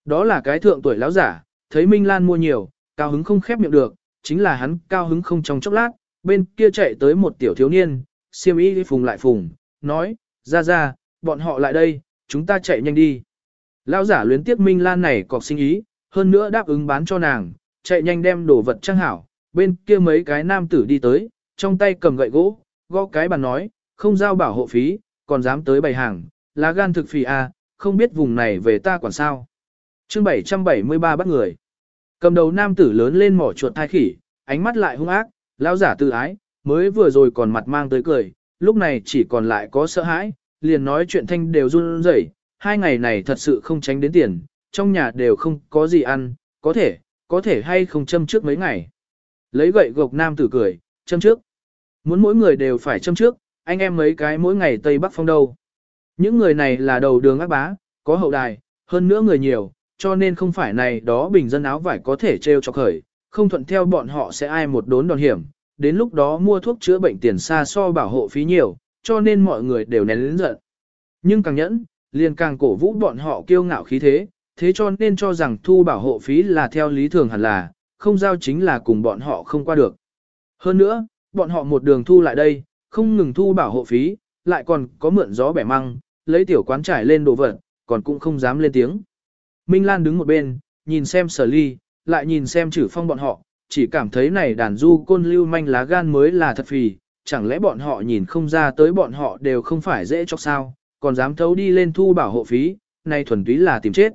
Đó là cái thượng tuổi lão giả, thấy Minh Lan mua nhiều, cao hứng không khép miệng được, chính là hắn cao hứng không trong chốc lát, bên kia chạy tới một tiểu thiếu niên, siêm ý phùng lại phùng, nói, ra ra, bọn họ lại đây, chúng ta chạy nhanh đi. Lão giả luyến tiếc Minh Lan này cọc sinh ý, hơn nữa đáp ứng bán cho nàng, chạy nhanh đem đồ vật trang hảo, bên kia mấy cái nam tử đi tới, trong tay cầm gậy gỗ, gõ cái bàn nói, không giao bảo hộ phí, còn dám tới bày hàng, lá gan thực phì à, không biết vùng này về ta quản sao. chương 773 bắt người. Cầm đầu nam tử lớn lên mỏ chuột thai khỉ, ánh mắt lại hung ác, lão giả tự ái, mới vừa rồi còn mặt mang tới cười, lúc này chỉ còn lại có sợ hãi, liền nói chuyện thanh đều run rẩy, hai ngày này thật sự không tránh đến tiền, trong nhà đều không có gì ăn, có thể, có thể hay không châm trước mấy ngày. Lấy gậy gộc nam tử cười, châm trước. Muốn mỗi người đều phải châm trước, anh em mấy cái mỗi ngày Tây Bắc phong đâu. Những người này là đầu đường ác bá, có hậu đài, hơn nữa người nhiều, cho nên không phải này đó bình dân áo vải có thể treo cho khởi, không thuận theo bọn họ sẽ ai một đốn đòn hiểm, đến lúc đó mua thuốc chữa bệnh tiền xa so bảo hộ phí nhiều, cho nên mọi người đều nén lớn giận. Nhưng càng nhẫn, liền càng cổ vũ bọn họ kiêu ngạo khí thế, thế cho nên cho rằng thu bảo hộ phí là theo lý thường hẳn là, không giao chính là cùng bọn họ không qua được. Hơn nữa, bọn họ một đường thu lại đây, không ngừng thu bảo hộ phí, lại còn có mượn gió bẻ măng, lấy tiểu quán trải lên đồ vật, còn cũng không dám lên tiếng. Minh Lan đứng một bên, nhìn xem sở ly, lại nhìn xem chử phong bọn họ, chỉ cảm thấy này đàn du côn lưu manh lá gan mới là thật phì, chẳng lẽ bọn họ nhìn không ra tới bọn họ đều không phải dễ cho sao, còn dám thấu đi lên thu bảo hộ phí, này thuần túy là tìm chết.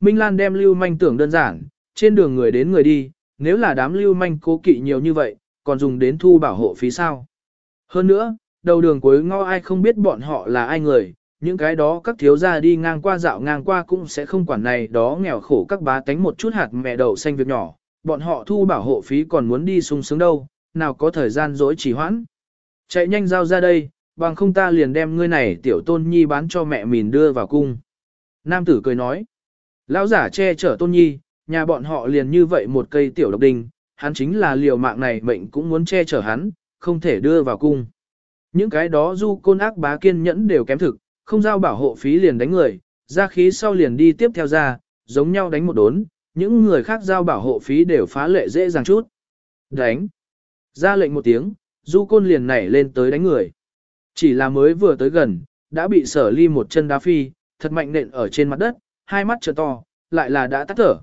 Minh Lan đem lưu manh tưởng đơn giản, trên đường người đến người đi, nếu là đám lưu manh cố kỵ nhiều như vậy, còn dùng đến thu bảo hộ phí sao. Hơn nữa, đầu đường cuối ngõ ai không biết bọn họ là ai người, những cái đó các thiếu gia đi ngang qua dạo ngang qua cũng sẽ không quản này đó nghèo khổ các bá tánh một chút hạt mẹ đậu xanh việc nhỏ, bọn họ thu bảo hộ phí còn muốn đi sung sướng đâu, nào có thời gian dối chỉ hoãn. Chạy nhanh giao ra đây, bằng không ta liền đem ngươi này tiểu tôn nhi bán cho mẹ mình đưa vào cung. Nam tử cười nói, lão giả che chở tôn nhi, nhà bọn họ liền như vậy một cây tiểu độc đinh, hắn chính là liều mạng này mệnh cũng muốn che chở hắn, không thể đưa vào cung. Những cái đó du côn ác bá kiên nhẫn đều kém thực, không giao bảo hộ phí liền đánh người, ra khí sau liền đi tiếp theo ra, giống nhau đánh một đốn, những người khác giao bảo hộ phí đều phá lệ dễ dàng chút. Đánh. Ra lệnh một tiếng, du côn liền nảy lên tới đánh người. Chỉ là mới vừa tới gần, đã bị sở ly một chân đá phi, thật mạnh nện ở trên mặt đất, hai mắt trợ to, lại là đã tắt thở.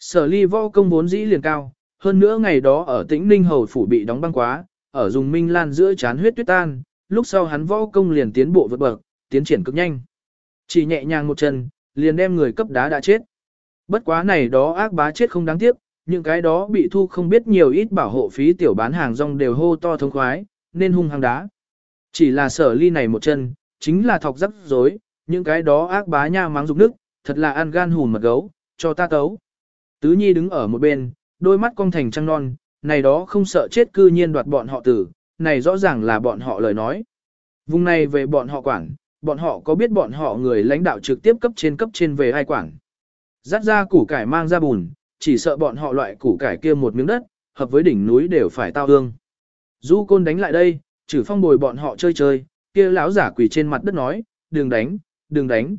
Sở ly võ công vốn dĩ liền cao, hơn nữa ngày đó ở tĩnh Ninh Hầu Phủ bị đóng băng quá, ở dùng minh lan giữa chán huyết tuyết tan, lúc sau hắn võ công liền tiến bộ vượt bậc, tiến triển cực nhanh. Chỉ nhẹ nhàng một chân, liền đem người cấp đá đã chết. Bất quá này đó ác bá chết không đáng tiếc, những cái đó bị thu không biết nhiều ít bảo hộ phí tiểu bán hàng rong đều hô to thống khoái, nên hung hăng đá. Chỉ là sở ly này một chân, chính là thọc rắc rối, những cái đó ác bá nha mắng dục nước, thật là ăn gan hùn mật gấu, cho ta tấu. Tứ Nhi đứng ở một bên, đôi mắt cong thành trăng non, này đó không sợ chết cư nhiên đoạt bọn họ tử, này rõ ràng là bọn họ lời nói. Vùng này về bọn họ quản, bọn họ có biết bọn họ người lãnh đạo trực tiếp cấp trên cấp trên về ai quản. Dắt ra củ cải mang ra bùn, chỉ sợ bọn họ loại củ cải kia một miếng đất, hợp với đỉnh núi đều phải tao hương. Du côn đánh lại đây, trừ phong bồi bọn họ chơi chơi, kia lão giả quỳ trên mặt đất nói, đừng đánh, đừng đánh.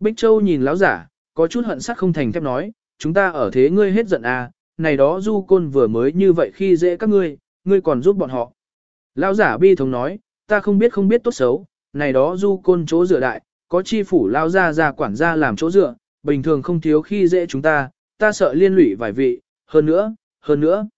Bích Châu nhìn lão giả, có chút hận sắc không thành thép nói, chúng ta ở thế ngươi hết giận à, này đó du côn vừa mới như vậy khi dễ các ngươi, ngươi còn giúp bọn họ. Lão giả bi thống nói, ta không biết không biết tốt xấu, này đó du côn chỗ dựa đại, có chi phủ lao ra ra quản gia làm chỗ dựa, bình thường không thiếu khi dễ chúng ta, ta sợ liên lụy vài vị, hơn nữa, hơn nữa.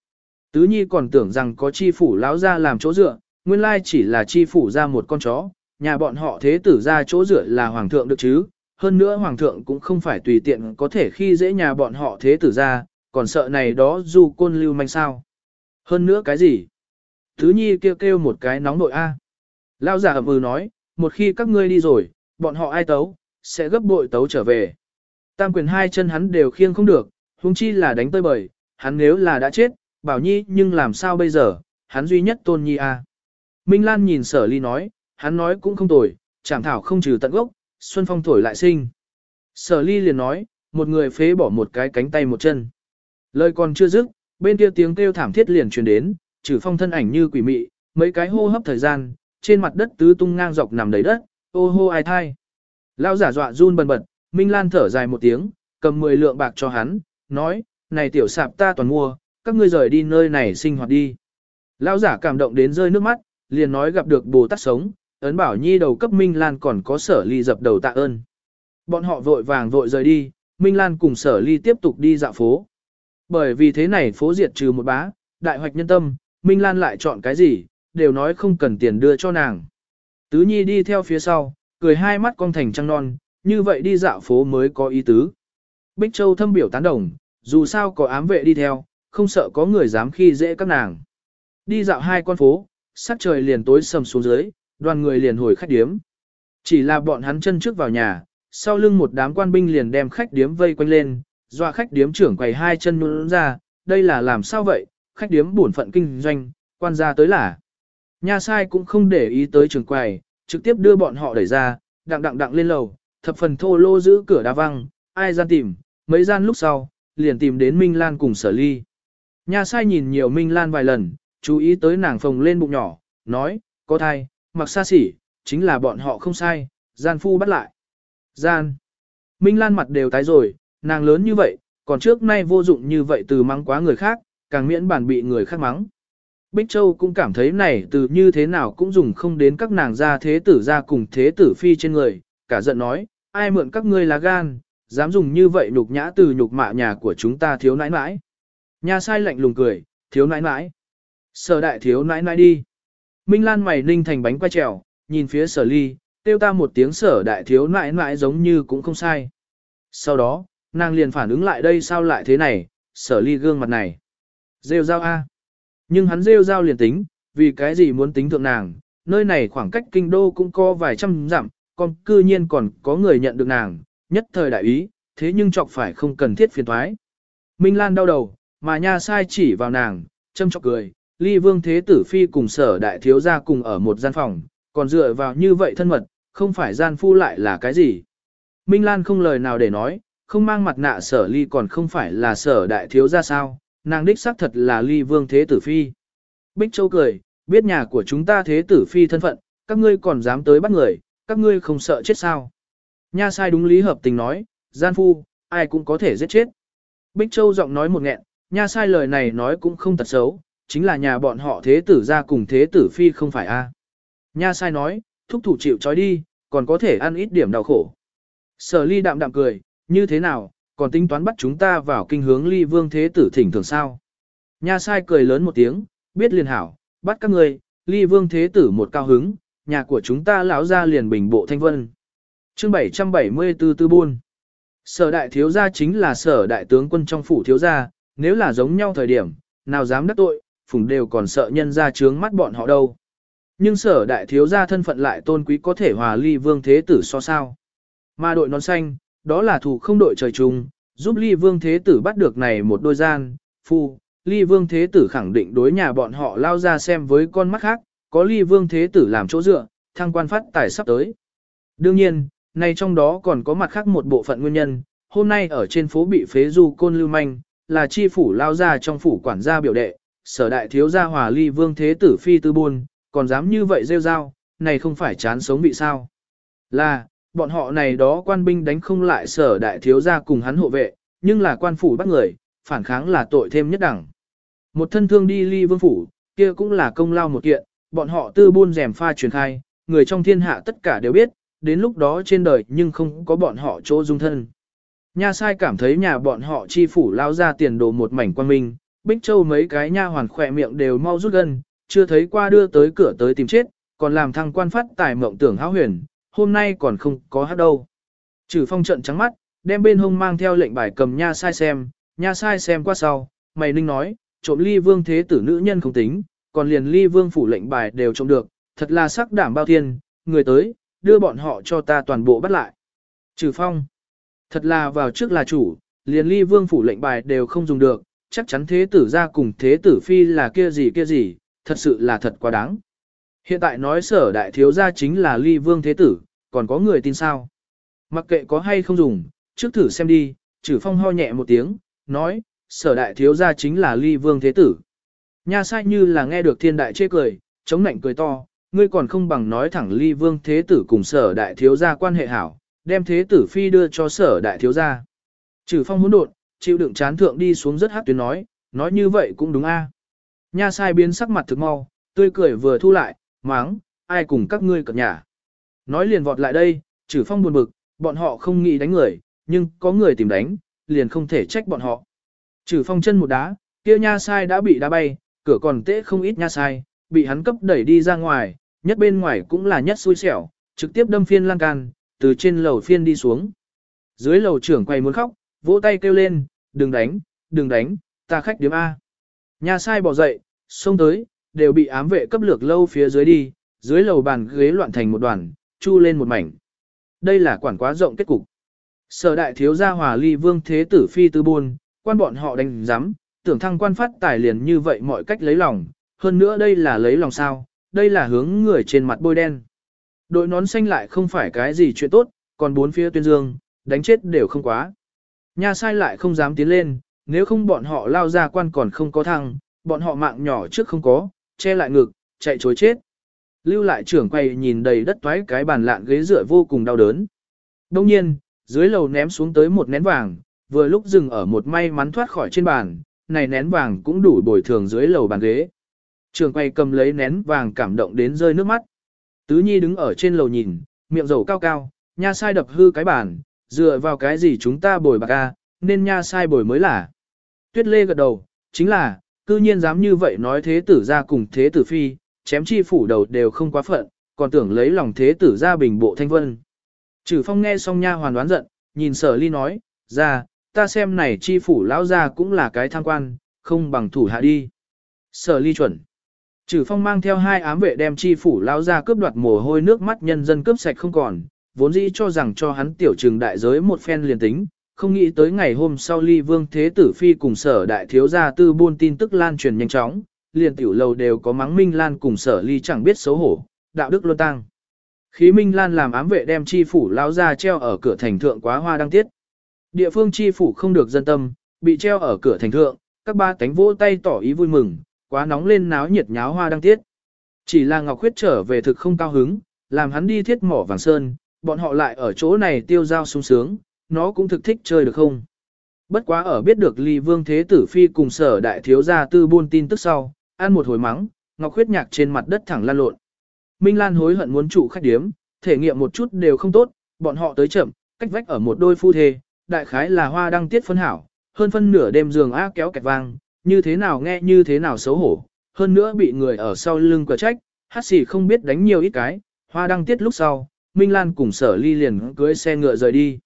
Tứ Nhi còn tưởng rằng có chi phủ lão ra làm chỗ dựa, nguyên lai chỉ là chi phủ ra một con chó, nhà bọn họ thế tử ra chỗ dựa là hoàng thượng được chứ, hơn nữa hoàng thượng cũng không phải tùy tiện có thể khi dễ nhà bọn họ thế tử ra, còn sợ này đó dù côn lưu manh sao. Hơn nữa cái gì? Thứ nhi kêu kêu một cái nóng nội A. Lao giả ẩm ừ nói, một khi các ngươi đi rồi, bọn họ ai tấu, sẽ gấp bội tấu trở về. Tam quyền hai chân hắn đều khiêng không được, huống chi là đánh tơi bời, hắn nếu là đã chết, bảo nhi nhưng làm sao bây giờ, hắn duy nhất tôn nhi A. Minh Lan nhìn sở ly nói, hắn nói cũng không tồi, chẳng thảo không trừ tận gốc, xuân phong thổi lại sinh. Sở ly liền nói, một người phế bỏ một cái cánh tay một chân. Lời còn chưa dứt, bên kia tiếng kêu thảm thiết liền truyền đến, trừ phong thân ảnh như quỷ mị, mấy cái hô hấp thời gian, trên mặt đất tứ tung ngang dọc nằm đầy đất, ô hô ai thai. Lão giả dọa run bần bật, Minh Lan thở dài một tiếng, cầm 10 lượng bạc cho hắn, nói, này tiểu sạp ta toàn mua, các ngươi rời đi nơi này sinh hoạt đi. Lão giả cảm động đến rơi nước mắt, liền nói gặp được Bồ Tát sống, ấn bảo nhi đầu cấp Minh Lan còn có sở ly dập đầu tạ ơn. Bọn họ vội vàng vội rời đi, Minh Lan cùng sở ly tiếp tục đi dạo phố. Bởi vì thế này phố diệt trừ một bá, đại hoạch nhân tâm, Minh Lan lại chọn cái gì, đều nói không cần tiền đưa cho nàng. Tứ Nhi đi theo phía sau, cười hai mắt con thành trăng non, như vậy đi dạo phố mới có ý tứ. Bích Châu thâm biểu tán đồng, dù sao có ám vệ đi theo, không sợ có người dám khi dễ các nàng. Đi dạo hai con phố, sắc trời liền tối sầm xuống dưới, đoàn người liền hồi khách điếm. Chỉ là bọn hắn chân trước vào nhà, sau lưng một đám quan binh liền đem khách điếm vây quanh lên, dọa khách điếm trưởng quầy hai chân nhún ra, đây là làm sao vậy, khách điếm bổn phận kinh doanh, quan gia tới là. Nha sai cũng không để ý tới trưởng quầy, trực tiếp đưa bọn họ đẩy ra, đặng đặng đặng lên lầu, thập phần thô lô giữ cửa đá văng, ai gian tìm, mấy gian lúc sau, liền tìm đến Minh Lan cùng sở ly. Nha sai nhìn nhiều Minh Lan vài lần, chú ý tới nàng phồng lên bụng nhỏ, nói, có thai, mặc xa xỉ, chính là bọn họ không sai, gian phu bắt lại. Gian. Minh Lan mặt đều tái rồi, nàng lớn như vậy, còn trước nay vô dụng như vậy từ mắng quá người khác, càng miễn bản bị người khác mắng. Bích Châu cũng cảm thấy này từ như thế nào cũng dùng không đến các nàng gia thế tử ra cùng thế tử phi trên người, cả giận nói, ai mượn các ngươi là gan, dám dùng như vậy nhục nhã từ nhục mạ nhà của chúng ta thiếu nãi nãi. Nhà sai lạnh lùng cười, thiếu nãi nãi. Sở đại thiếu nãi nãi đi. Minh Lan mày ninh thành bánh quay trèo, nhìn phía sở ly, tiêu ta một tiếng sở đại thiếu nãi nãi giống như cũng không sai. Sau đó, nàng liền phản ứng lại đây sao lại thế này, sở ly gương mặt này. Rêu rao A. Nhưng hắn rêu rao liền tính, vì cái gì muốn tính thượng nàng, nơi này khoảng cách kinh đô cũng có vài trăm dặm, còn cư nhiên còn có người nhận được nàng, nhất thời đại ý, thế nhưng chọc phải không cần thiết phiền thoái. Minh Lan đau đầu, mà nha sai chỉ vào nàng, châm chọc cười, ly vương thế tử phi cùng sở đại thiếu gia cùng ở một gian phòng, còn dựa vào như vậy thân mật, không phải gian phu lại là cái gì. Minh Lan không lời nào để nói, không mang mặt nạ sở ly còn không phải là sở đại thiếu gia sao, nàng đích xác thật là ly vương thế tử phi. Bích Châu cười, biết nhà của chúng ta thế tử phi thân phận, các ngươi còn dám tới bắt người, các ngươi không sợ chết sao. Nha sai đúng lý hợp tình nói, gian phu, ai cũng có thể giết chết. Bích Châu giọng nói một nghẹn, nha sai lời này nói cũng không thật xấu, chính là nhà bọn họ thế tử ra cùng thế tử phi không phải a. Nha sai nói, thúc thủ chịu trói đi, còn có thể ăn ít điểm đau khổ. Sở ly đạm đạm cười, như thế nào, còn tính toán bắt chúng ta vào kinh hướng ly vương thế tử thỉnh thường sao. Nha sai cười lớn một tiếng, biết liền hảo, bắt các ngươi, ly vương thế tử một cao hứng, nhà của chúng ta lão ra liền bình bộ thanh vân. chương 774 tư buôn. Sở đại thiếu gia chính là sở đại tướng quân trong phủ thiếu gia, nếu là giống nhau thời điểm, nào dám đắc tội, phùng đều còn sợ nhân ra trướng mắt bọn họ đâu. Nhưng sở đại thiếu gia thân phận lại tôn quý có thể hòa ly vương thế tử so sao. Mà đội nón xanh, đó là thủ không đội trời chung, giúp ly vương thế tử bắt được này một đôi gian, phu, ly vương thế tử khẳng định đối nhà bọn họ lao ra xem với con mắt khác, có ly vương thế tử làm chỗ dựa, thăng quan phát tài sắp tới. Đương nhiên, này trong đó còn có mặt khác một bộ phận nguyên nhân, hôm nay ở trên phố bị phế du côn lưu manh, là chi phủ lao ra trong phủ quản gia biểu đệ, sở đại thiếu gia hòa ly vương thế tử phi tư buôn, còn dám như vậy rêu rao, này không phải chán sống bị sao. Là, bọn họ này đó quan binh đánh không lại sở đại thiếu gia cùng hắn hộ vệ, nhưng là quan phủ bắt người, phản kháng là tội thêm nhất đẳng. Một thân thương đi ly vương phủ, kia cũng là công lao một kiện, bọn họ tư buôn rèm pha truyền khai, người trong thiên hạ tất cả đều biết, đến lúc đó trên đời nhưng không có bọn họ chỗ dung thân. Nha sai cảm thấy nhà bọn họ chi phủ lao ra tiền đồ một mảnh quan minh, Bích Châu mấy cái nha hoàn khỏe miệng đều mau rút gần, chưa thấy qua đưa tới cửa tới tìm chết, còn làm thằng quan phát tài mộng tưởng háo huyền, hôm nay còn không có hát đâu. Trừ phong trận trắng mắt, đem bên hông mang theo lệnh bài cầm nha sai xem, nha sai xem qua sau, mày ninh nói, trộm ly vương thế tử nữ nhân không tính, còn liền ly vương phủ lệnh bài đều trộm được, thật là sắc đảm bao thiên, người tới, đưa bọn họ cho ta toàn bộ bắt lại. Trừ phong, thật là vào trước là chủ, liền ly vương phủ lệnh bài đều không dùng được, chắc chắn thế tử ra cùng thế tử phi là kia gì kia gì, thật sự là thật quá đáng. Hiện tại nói sở đại thiếu gia chính là ly vương thế tử, còn có người tin sao? Mặc kệ có hay không dùng, trước thử xem đi, trừ phong ho nhẹ một tiếng, nói, sở đại thiếu gia chính là ly vương thế tử. Nha sai như là nghe được thiên đại chê cười, chống nạnh cười to, ngươi còn không bằng nói thẳng ly vương thế tử cùng sở đại thiếu gia quan hệ hảo, đem thế tử phi đưa cho sở đại thiếu gia. Trừ phong hỗn độn, chịu đựng chán thượng đi xuống rất hát tuyến nói, nói như vậy cũng đúng a. Nha sai biến sắc mặt thực mau, tươi cười vừa thu lại, máng, ai cùng các ngươi cập nhà. Nói liền vọt lại đây, trừ phong buồn bực, bọn họ không nghĩ đánh người, nhưng có người tìm đánh, liền không thể trách bọn họ. Trừ phong chân một đá, kia nha sai đã bị đá bay, cửa còn tễ không ít nha sai, bị hắn cấp đẩy đi ra ngoài, nhất bên ngoài cũng là nhất xui xẻo, trực tiếp đâm phiên lan can, từ trên lầu phiên đi xuống. Dưới lầu trưởng quay muốn khóc, vỗ tay kêu lên, đừng đánh, đừng đánh, ta khách điếm A. nhà sai bỏ dậy, xông tới, đều bị ám vệ cấp lược lâu phía dưới đi, dưới lầu bàn ghế loạn thành một đoàn, chu lên một mảnh. Đây là quản quá rộng kết cục. Sở đại thiếu gia hòa ly vương thế tử phi tư buôn, quan bọn họ đánh giám, tưởng thăng quan phát tài liền như vậy mọi cách lấy lòng, hơn nữa đây là lấy lòng sao, đây là hướng người trên mặt bôi đen. Đội nón xanh lại không phải cái gì chuyện tốt, còn bốn phía tuyên dương, đánh chết đều không quá. Nha sai lại không dám tiến lên, nếu không bọn họ lao ra quan còn không có thăng, bọn họ mạng nhỏ trước không có, che lại ngực, chạy chối chết. Lưu lại trưởng quay nhìn đầy đất toái cái bàn lạn ghế rửa vô cùng đau đớn. Đông nhiên, dưới lầu ném xuống tới một nén vàng, vừa lúc dừng ở một may mắn thoát khỏi trên bàn, này nén vàng cũng đủ bồi thường dưới lầu bàn ghế. Trường quay cầm lấy nén vàng cảm động đến rơi nước mắt. Tứ Nhi đứng ở trên lầu nhìn, miệng dầu cao cao, nha sai đập hư cái bàn, dựa vào cái gì chúng ta bồi bạc a, nên nha sai bồi mới là. Tuyết Lê gật đầu, chính là, cư nhiên dám như vậy nói thế tử ra cùng thế tử phi, chém chi phủ đầu đều không quá phận, còn tưởng lấy lòng thế tử ra bình bộ thanh vân. Trừ phong nghe xong nha hoàn đoán giận, nhìn sở ly nói, ra, ta xem này chi phủ lão ra cũng là cái tham quan, không bằng thủ hạ đi. Sở ly chuẩn. Trừ phong mang theo hai ám vệ đem chi phủ lão ra cướp đoạt mồ hôi nước mắt nhân dân cướp sạch không còn, vốn dĩ cho rằng cho hắn tiểu trừng đại giới một phen liền tính, không nghĩ tới ngày hôm sau ly vương thế tử phi cùng sở đại thiếu gia tư buôn tin tức lan truyền nhanh chóng, liền tiểu lầu đều có mắng Minh Lan cùng sở ly chẳng biết xấu hổ, đạo đức luôn tăng. Khí Minh Lan làm ám vệ đem chi phủ lao ra treo ở cửa thành thượng quá hoa đăng tiết. Địa phương chi phủ không được dân tâm, bị treo ở cửa thành thượng, các ba cánh vỗ tay tỏ ý vui mừng, quá nóng lên náo nhiệt nháo hoa đăng tiết. Chỉ là Ngọc Khuyết trở về thực không cao hứng, làm hắn đi thiết mỏ vàng sơn, bọn họ lại ở chỗ này tiêu giao sung sướng, nó cũng thực thích chơi được không. Bất quá ở biết được ly vương thế tử phi cùng sở đại thiếu gia tư buôn tin tức sau, ăn một hồi mắng, Ngọc Khuyết nhạc trên mặt đất thẳng lan lộn. Minh Lan hối hận muốn trụ khách điếm, thể nghiệm một chút đều không tốt, bọn họ tới chậm, cách vách ở một đôi phu thê, đại khái là hoa đăng tiết phân hảo, hơn phân nửa đêm giường á kéo kẹt vang, như thế nào nghe như thế nào xấu hổ, hơn nữa bị người ở sau lưng quả trách, hát xì không biết đánh nhiều ít cái, hoa đăng tiết lúc sau, Minh Lan cùng sở ly liền cưới xe ngựa rời đi.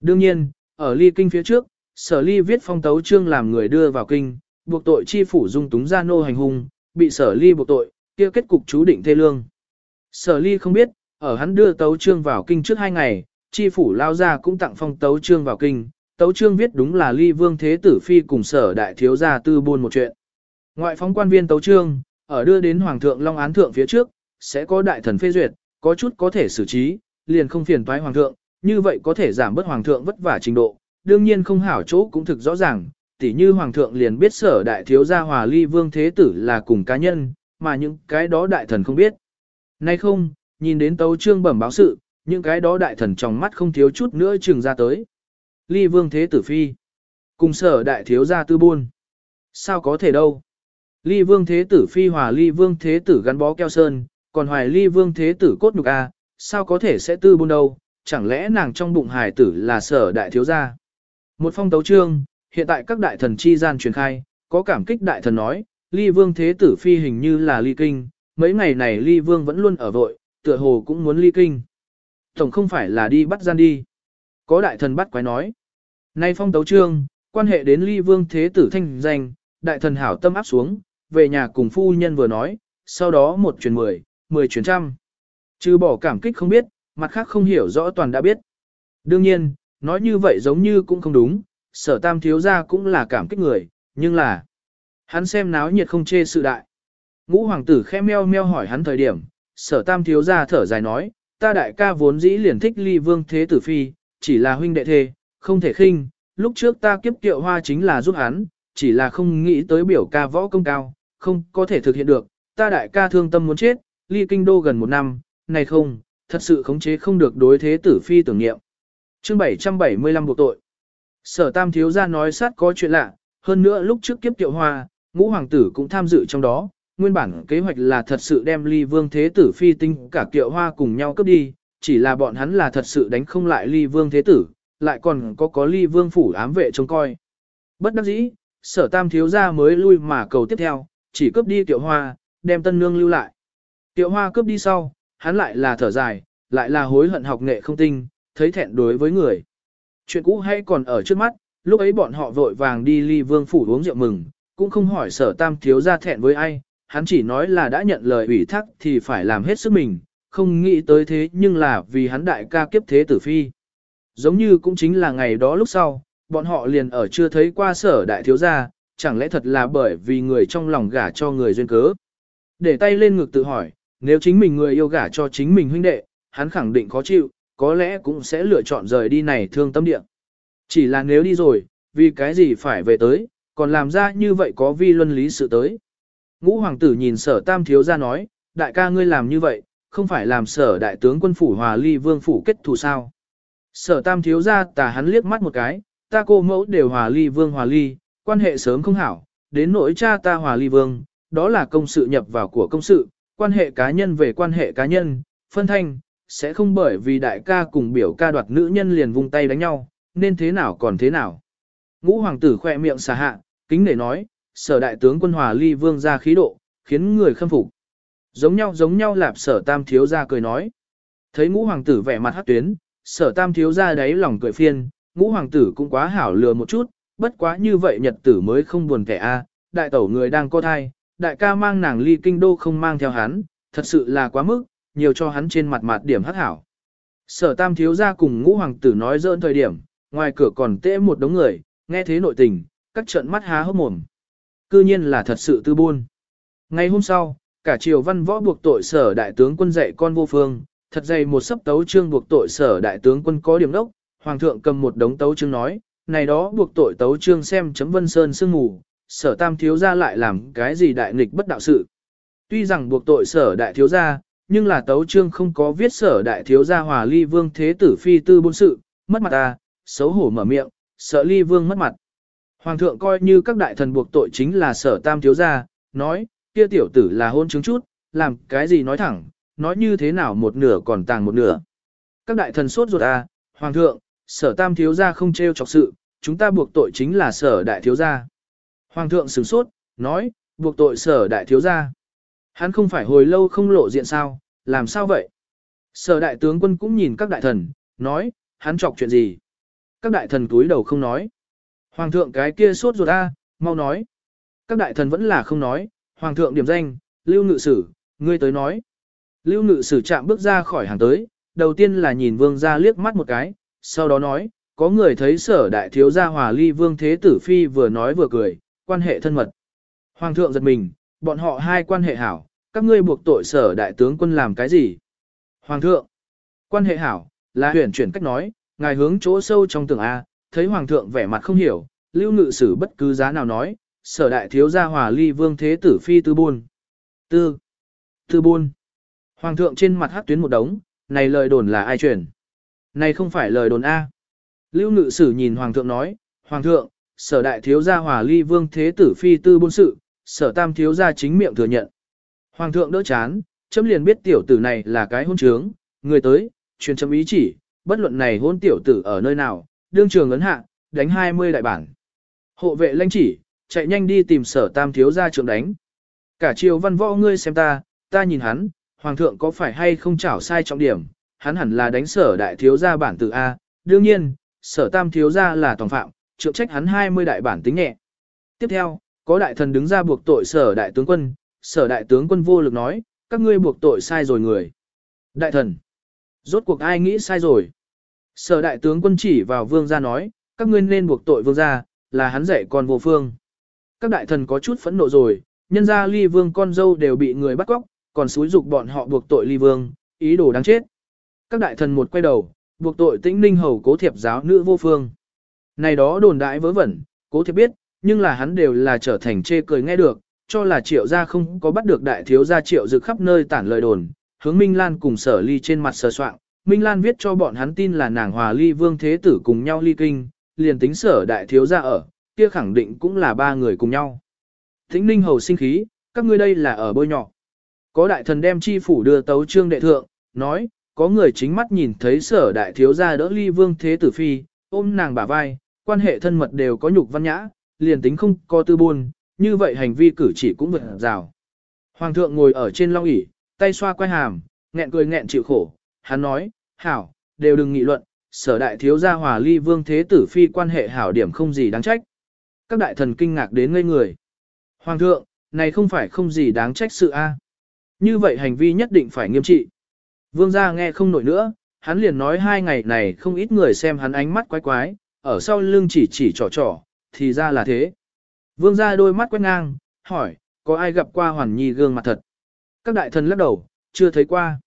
Đương nhiên, ở ly kinh phía trước, sở ly viết phong tấu trương làm người đưa vào kinh, buộc tội chi phủ dung túng gia nô hành hung, bị sở ly buộc tội, kia kết cục chú định thê lương. Sở ly không biết, ở hắn đưa tấu trương vào kinh trước hai ngày, chi phủ lao ra cũng tặng phong tấu trương vào kinh, tấu trương viết đúng là ly vương thế tử phi cùng sở đại thiếu gia tư buôn một chuyện. Ngoại phóng quan viên tấu trương, ở đưa đến hoàng thượng long án thượng phía trước, sẽ có đại thần phê duyệt, có chút có thể xử trí, liền không phiền toái hoàng thượng, như vậy có thể giảm bớt hoàng thượng vất vả trình độ, đương nhiên không hảo chỗ cũng thực rõ ràng, tỉ như hoàng thượng liền biết sở đại thiếu gia hòa ly vương thế tử là cùng cá nhân, mà những cái đó đại thần không biết. Nay không, nhìn đến tấu trương bẩm báo sự, những cái đó đại thần trong mắt không thiếu chút nữa trừng ra tới. Ly vương thế tử phi, cùng sở đại thiếu gia tư buôn. Sao có thể đâu? Ly vương thế tử phi hòa ly vương thế tử gắn bó keo sơn, còn hoài ly vương thế tử cốt nhục a, sao có thể sẽ tư buôn đâu? Chẳng lẽ nàng trong bụng hài tử là sở đại thiếu gia? Một phong tấu trương, hiện tại các đại thần chi gian truyền khai, có cảm kích đại thần nói, ly vương thế tử phi hình như là ly kinh, mấy ngày này ly vương vẫn luôn ở vội, tựa hồ cũng muốn ly kinh. Tổng không phải là đi bắt gian đi. Có đại thần bắt quái nói. Nay phong tấu trương, quan hệ đến ly vương thế tử thanh danh, đại thần hảo tâm áp xuống, về nhà cùng phu nhân vừa nói, sau đó một truyền mười, mười chuyến trăm. Trừ bỏ cảm kích không biết, mặt khác không hiểu rõ toàn đã biết. Đương nhiên, nói như vậy giống như cũng không đúng, sở tam thiếu gia cũng là cảm kích người, nhưng là hắn xem náo nhiệt không chê sự đại. Ngũ hoàng tử khẽ meo meo hỏi hắn thời điểm, sở tam thiếu gia thở dài nói, ta đại ca vốn dĩ liền thích ly vương thế tử phi, chỉ là huynh đệ thê, không thể khinh, lúc trước ta kiếp tiệu hoa chính là giúp hắn, chỉ là không nghĩ tới biểu ca võ công cao, không có thể thực hiện được, ta đại ca thương tâm muốn chết, ly kinh đô gần một năm, này không, thật sự khống chế không được đối thế tử phi tưởng niệm. Chương 775 buộc tội. Sở tam thiếu gia nói sát có chuyện lạ, hơn nữa lúc trước kiếp tiệu hoa, ngũ hoàng tử cũng tham dự trong đó, nguyên bản kế hoạch là thật sự đem ly vương thế tử phi tinh cả kiệu hoa cùng nhau cướp đi, chỉ là bọn hắn là thật sự đánh không lại ly vương thế tử, lại còn có có ly vương phủ ám vệ trông coi. Bất đắc dĩ, sở tam thiếu gia mới lui mà cầu tiếp theo, chỉ cướp đi kiệu hoa, đem tân nương lưu lại. Tiệu hoa cướp đi sau, hắn lại là thở dài, lại là hối hận học nghệ không tinh, thấy thẹn đối với người. Chuyện cũ hay còn ở trước mắt, lúc ấy bọn họ vội vàng đi ly vương phủ uống rượu mừng, cũng không hỏi sở tam thiếu gia thẹn với ai, hắn chỉ nói là đã nhận lời ủy thác thì phải làm hết sức mình, không nghĩ tới thế nhưng là vì hắn đại ca kiếp thế tử phi. Giống như cũng chính là ngày đó lúc sau, bọn họ liền ở chưa thấy qua sở đại thiếu gia, chẳng lẽ thật là bởi vì người trong lòng gả cho người duyên cớ. Để tay lên ngực tự hỏi, nếu chính mình người yêu gả cho chính mình huynh đệ, hắn khẳng định khó chịu, có lẽ cũng sẽ lựa chọn rời đi này thương tâm địa. Chỉ là nếu đi rồi, vì cái gì phải về tới, còn làm ra như vậy có vi luân lý sự tới. Ngũ hoàng tử nhìn sở tam thiếu ra nói, đại ca ngươi làm như vậy, không phải làm sở đại tướng quân phủ hòa ly vương phủ kết thù sao. Sở tam thiếu ra tà hắn liếc mắt một cái, ta cô mẫu đều hòa ly vương hòa ly, quan hệ sớm không hảo, đến nỗi cha ta hòa ly vương, đó là công sự nhập vào của công sự, quan hệ cá nhân về quan hệ cá nhân, phân thanh, sẽ không bởi vì đại ca cùng biểu ca đoạt nữ nhân liền vung tay đánh nhau, nên thế nào còn thế nào. Ngũ hoàng tử khoe miệng xà hạ, kính để nói, sở đại tướng quân hòa ly vương ra khí độ, khiến người khâm phục. Giống nhau giống nhau lạp sở tam thiếu ra cười nói. Thấy ngũ hoàng tử vẻ mặt hát tuyến, sở tam thiếu ra đáy lòng cười phiên, ngũ hoàng tử cũng quá hảo lừa một chút, bất quá như vậy nhật tử mới không buồn kẻ a đại tẩu người đang có thai, đại ca mang nàng ly kinh đô không mang theo hắn, thật sự là quá mức, nhiều cho hắn trên mặt mặt điểm hắc hảo. Sở tam thiếu ra cùng ngũ hoàng tử nói dỡn thời điểm, ngoài cửa còn tễ một đống người, nghe thế nội tình, các trận mắt há hốc mồm. Cư nhiên là thật sự tư buôn. Ngày hôm sau, cả triều văn võ buộc tội sở đại tướng quân dạy con vô phương, thật dày một sấp tấu chương buộc tội sở đại tướng quân có điểm đốc, hoàng thượng cầm một đống tấu chương nói, này đó buộc tội tấu chương xem chấm vân sơn sương ngủ sở tam thiếu gia lại làm cái gì đại nghịch bất đạo sự. Tuy rằng buộc tội sở đại thiếu gia, nhưng là tấu chương không có viết sở đại thiếu gia hòa ly vương thế tử phi tư bôn sự, mất mặt ta, xấu hổ mở miệng, sợ ly vương mất mặt. Hoàng thượng coi như các đại thần buộc tội chính là sở tam thiếu gia, nói, kia tiểu tử là hôn chứng chút, làm cái gì nói thẳng, nói như thế nào một nửa còn tàng một nửa. Các đại thần sốt ruột à, hoàng thượng, sở tam thiếu gia không treo chọc sự, chúng ta buộc tội chính là sở đại thiếu gia. Hoàng thượng sửng sốt, nói, buộc tội sở đại thiếu gia. Hắn không phải hồi lâu không lộ diện sao, làm sao vậy? Sở đại tướng quân cũng nhìn các đại thần, nói, hắn chọc chuyện gì? Các đại thần túi đầu không nói. Hoàng thượng cái kia sốt ruột a, mau nói. Các đại thần vẫn là không nói, hoàng thượng điểm danh, lưu ngự sử, ngươi tới nói. Lưu ngự sử chạm bước ra khỏi hàng tới, đầu tiên là nhìn vương ra liếc mắt một cái, sau đó nói, có người thấy sở đại thiếu gia hòa ly vương thế tử phi vừa nói vừa cười, quan hệ thân mật. Hoàng thượng giật mình, bọn họ hai quan hệ hảo, các ngươi buộc tội sở đại tướng quân làm cái gì? Hoàng thượng, quan hệ hảo, là huyền chuyển cách nói, ngài hướng chỗ sâu trong tường A, thấy hoàng thượng vẻ mặt không hiểu, lưu ngự sử bất cứ giá nào nói, sở đại thiếu gia hòa ly vương thế tử phi tư buôn. Tư, tư buôn. Hoàng thượng trên mặt hát tuyến một đống, này lời đồn là ai truyền? Này không phải lời đồn A. Lưu ngự sử nhìn hoàng thượng nói, hoàng thượng, sở đại thiếu gia hòa ly vương thế tử phi tư buôn sự, sở tam thiếu gia chính miệng thừa nhận. Hoàng thượng đỡ chán, chấm liền biết tiểu tử này là cái hôn trướng, người tới, truyền chấm ý chỉ, bất luận này hôn tiểu tử ở nơi nào, đương trường ấn hạ, đánh 20 đại bản. Hộ vệ lãnh chỉ, chạy nhanh đi tìm sở tam thiếu gia trưởng đánh. Cả triều văn võ ngươi xem ta, ta nhìn hắn, hoàng thượng có phải hay không chảo sai trọng điểm, hắn hẳn là đánh sở đại thiếu gia bản tử A, đương nhiên, sở tam thiếu gia là tòng phạm, trượng trách hắn 20 đại bản tính nhẹ. Tiếp theo, có đại thần đứng ra buộc tội sở đại tướng quân, sở đại tướng quân vô lực nói, các ngươi buộc tội sai rồi người. Đại thần, rốt cuộc ai nghĩ sai rồi? Sở đại tướng quân chỉ vào vương gia nói, các ngươi nên buộc tội vương gia, là hắn dạy con vô phương. Các đại thần có chút phẫn nộ rồi, nhân ra ly vương con dâu đều bị người bắt cóc, còn xúi dục bọn họ buộc tội ly vương, ý đồ đáng chết. Các đại thần một quay đầu, buộc tội tĩnh ninh hầu cố thiệp giáo nữ vô phương. Này đó đồn đại vớ vẩn, cố thiệp biết, nhưng là hắn đều là trở thành chê cười nghe được, cho là triệu gia không có bắt được đại thiếu gia triệu dự khắp nơi tản lời đồn, hướng Minh Lan cùng sở ly trên mặt sờ soạn. Minh Lan viết cho bọn hắn tin là nàng hòa ly vương thế tử cùng nhau ly kinh, liền tính sở đại thiếu gia ở, kia khẳng định cũng là ba người cùng nhau. Thính ninh hầu sinh khí, các ngươi đây là ở bôi nhỏ. Có đại thần đem chi phủ đưa tấu trương đệ thượng, nói, có người chính mắt nhìn thấy sở đại thiếu gia đỡ ly vương thế tử phi, ôm nàng bả vai, quan hệ thân mật đều có nhục văn nhã, liền tính không có tư buôn, như vậy hành vi cử chỉ cũng vượt rào. Hoàng thượng ngồi ở trên long ỷ tay xoa quai hàm, nghẹn cười nghẹn chịu khổ, hắn nói, hảo, đều đừng nghị luận, sở đại thiếu gia hòa ly vương thế tử phi quan hệ hảo điểm không gì đáng trách. Các đại thần kinh ngạc đến ngây người. Hoàng thượng, này không phải không gì đáng trách sự a. Như vậy hành vi nhất định phải nghiêm trị. Vương gia nghe không nổi nữa, hắn liền nói hai ngày này không ít người xem hắn ánh mắt quái quái, ở sau lưng chỉ chỉ trò trò, thì ra là thế. Vương gia đôi mắt quét ngang, hỏi, có ai gặp qua Hoàn Nhi gương mặt thật? Các đại thần lắc đầu, chưa thấy qua.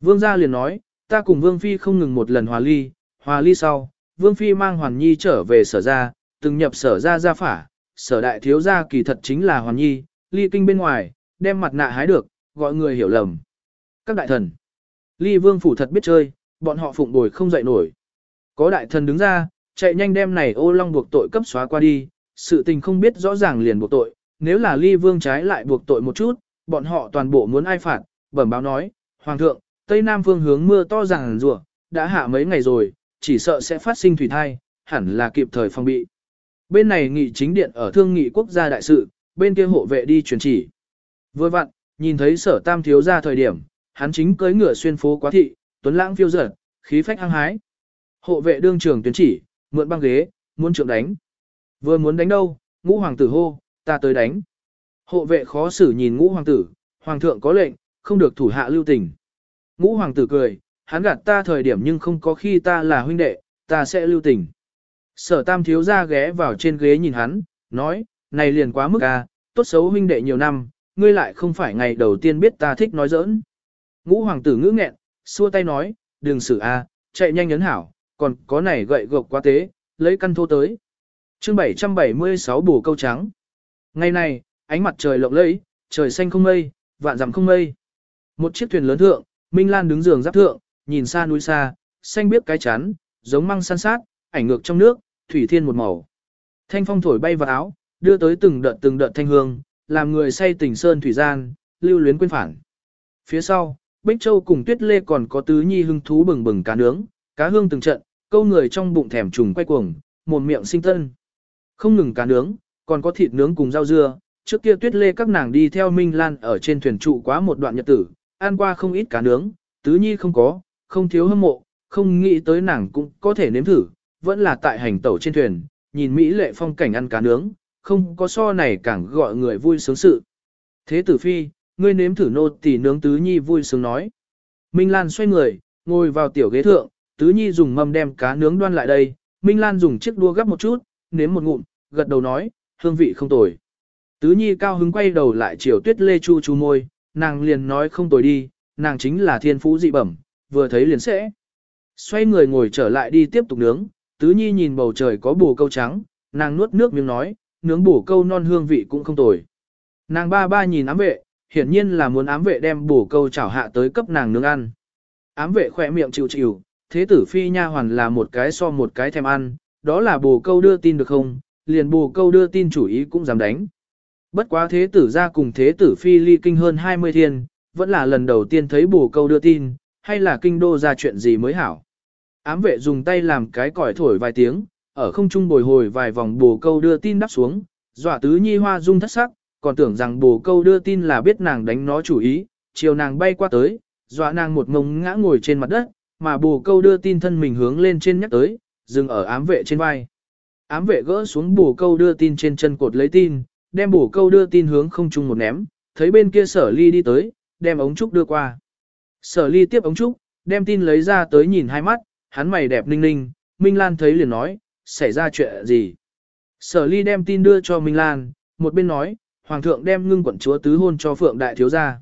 Vương gia liền nói, ta cùng Vương Phi không ngừng một lần hòa ly, hòa ly sau, Vương Phi mang Hoàn Nhi trở về sở gia, từng nhập sở gia gia phả, sở đại thiếu gia kỳ thật chính là Hoàn Nhi, ly kinh bên ngoài, đem mặt nạ hái được, gọi người hiểu lầm. Các đại thần, ly vương phủ thật biết chơi, bọn họ phụng bồi không dậy nổi. Có đại thần đứng ra, chạy nhanh đem này ô long buộc tội cấp xóa qua đi, sự tình không biết rõ ràng liền buộc tội, nếu là ly vương trái lại buộc tội một chút, bọn họ toàn bộ muốn ai phạt, bẩm báo nói, Hoàng thượng, Tây Nam phương hướng mưa to ràng rùa, đã hạ mấy ngày rồi, chỉ sợ sẽ phát sinh thủy thai, hẳn là kịp thời phòng bị. Bên này nghị chính điện ở thương nghị quốc gia đại sự, bên kia hộ vệ đi truyền chỉ. Vừa vặn, nhìn thấy sở tam thiếu ra thời điểm, hắn chính cưới ngựa xuyên phố quá thị, tuấn lãng phiêu dở, khí phách hăng hái. Hộ vệ đương trường tuyến chỉ, mượn băng ghế, muốn trượng đánh. Vừa muốn đánh đâu, ngũ hoàng tử hô, ta tới đánh. Hộ vệ khó xử nhìn ngũ hoàng tử, hoàng thượng có lệnh, không được thủ hạ lưu tình. Ngũ hoàng tử cười, hắn gạt ta thời điểm nhưng không có khi ta là huynh đệ, ta sẽ lưu tình. Sở tam thiếu ra ghé vào trên ghế nhìn hắn, nói, này liền quá mức à, tốt xấu huynh đệ nhiều năm, ngươi lại không phải ngày đầu tiên biết ta thích nói giỡn. Ngũ hoàng tử ngữ nghẹn, xua tay nói, đừng xử a, à, chạy nhanh nhấn hảo, còn có này gậy gộc quá tế, lấy căn thô tới. chương 776 bù câu trắng. Ngày này, ánh mặt trời lộng lẫy, trời xanh không mây, vạn dặm không mây. Một chiếc thuyền lớn thượng, Minh Lan đứng giường giáp thượng, nhìn xa núi xa, xanh biếc cái chắn, giống măng san sát, ảnh ngược trong nước, thủy thiên một màu. Thanh phong thổi bay vào áo, đưa tới từng đợt từng đợt thanh hương, làm người say tình sơn thủy gian, lưu luyến quên phản. Phía sau, Bích Châu cùng Tuyết Lê còn có tứ nhi hưng thú bừng bừng cá nướng, cá hương từng trận, câu người trong bụng thèm trùng quay cuồng, mồm miệng sinh tân. Không ngừng cá nướng, còn có thịt nướng cùng rau dưa, trước kia tuyết lê các nàng đi theo Minh Lan ở trên thuyền trụ quá một đoạn nhật tử, ăn qua không ít cá nướng, tứ nhi không có, không thiếu hâm mộ, không nghĩ tới nàng cũng có thể nếm thử, vẫn là tại hành tẩu trên thuyền, nhìn Mỹ lệ phong cảnh ăn cá nướng, không có so này càng gọi người vui sướng sự. Thế tử phi, ngươi nếm thử nô tỳ nướng tứ nhi vui sướng nói. Minh Lan xoay người, ngồi vào tiểu ghế thượng, tứ nhi dùng mâm đem cá nướng đoan lại đây, Minh Lan dùng chiếc đua gấp một chút, nếm một ngụm, gật đầu nói, hương vị không tồi. Tứ nhi cao hứng quay đầu lại chiều tuyết lê chu chu môi, nàng liền nói không tồi đi, nàng chính là thiên phú dị bẩm, vừa thấy liền sẽ. Xoay người ngồi trở lại đi tiếp tục nướng, tứ nhi nhìn bầu trời có bù câu trắng, nàng nuốt nước miếng nói, nướng bù câu non hương vị cũng không tồi. Nàng ba ba nhìn ám vệ, hiển nhiên là muốn ám vệ đem bù câu chảo hạ tới cấp nàng nướng ăn. Ám vệ khỏe miệng chịu chịu, thế tử phi nha hoàn là một cái so một cái thèm ăn, đó là bù câu đưa tin được không, liền bù câu đưa tin chủ ý cũng dám đánh. Bất quá thế tử ra cùng thế tử phi ly kinh hơn 20 thiên, vẫn là lần đầu tiên thấy bù câu đưa tin, hay là kinh đô ra chuyện gì mới hảo. Ám vệ dùng tay làm cái còi thổi vài tiếng, ở không trung bồi hồi vài vòng bù câu đưa tin đắp xuống, dọa tứ nhi hoa dung thất sắc, còn tưởng rằng bù câu đưa tin là biết nàng đánh nó chủ ý, chiều nàng bay qua tới, dọa nàng một ngông ngã ngồi trên mặt đất, mà bù câu đưa tin thân mình hướng lên trên nhắc tới, dừng ở ám vệ trên vai. Ám vệ gỡ xuống bù câu đưa tin trên chân cột lấy tin, đem bù câu đưa tin hướng không trung một ném, thấy bên kia sở ly đi tới, đem ống trúc đưa qua. Sở ly tiếp ống trúc, đem tin lấy ra tới nhìn hai mắt, hắn mày đẹp ninh ninh, Minh Lan thấy liền nói, xảy ra chuyện gì. Sở ly đem tin đưa cho Minh Lan, một bên nói, Hoàng thượng đem ngưng quận chúa tứ hôn cho Phượng Đại Thiếu Gia.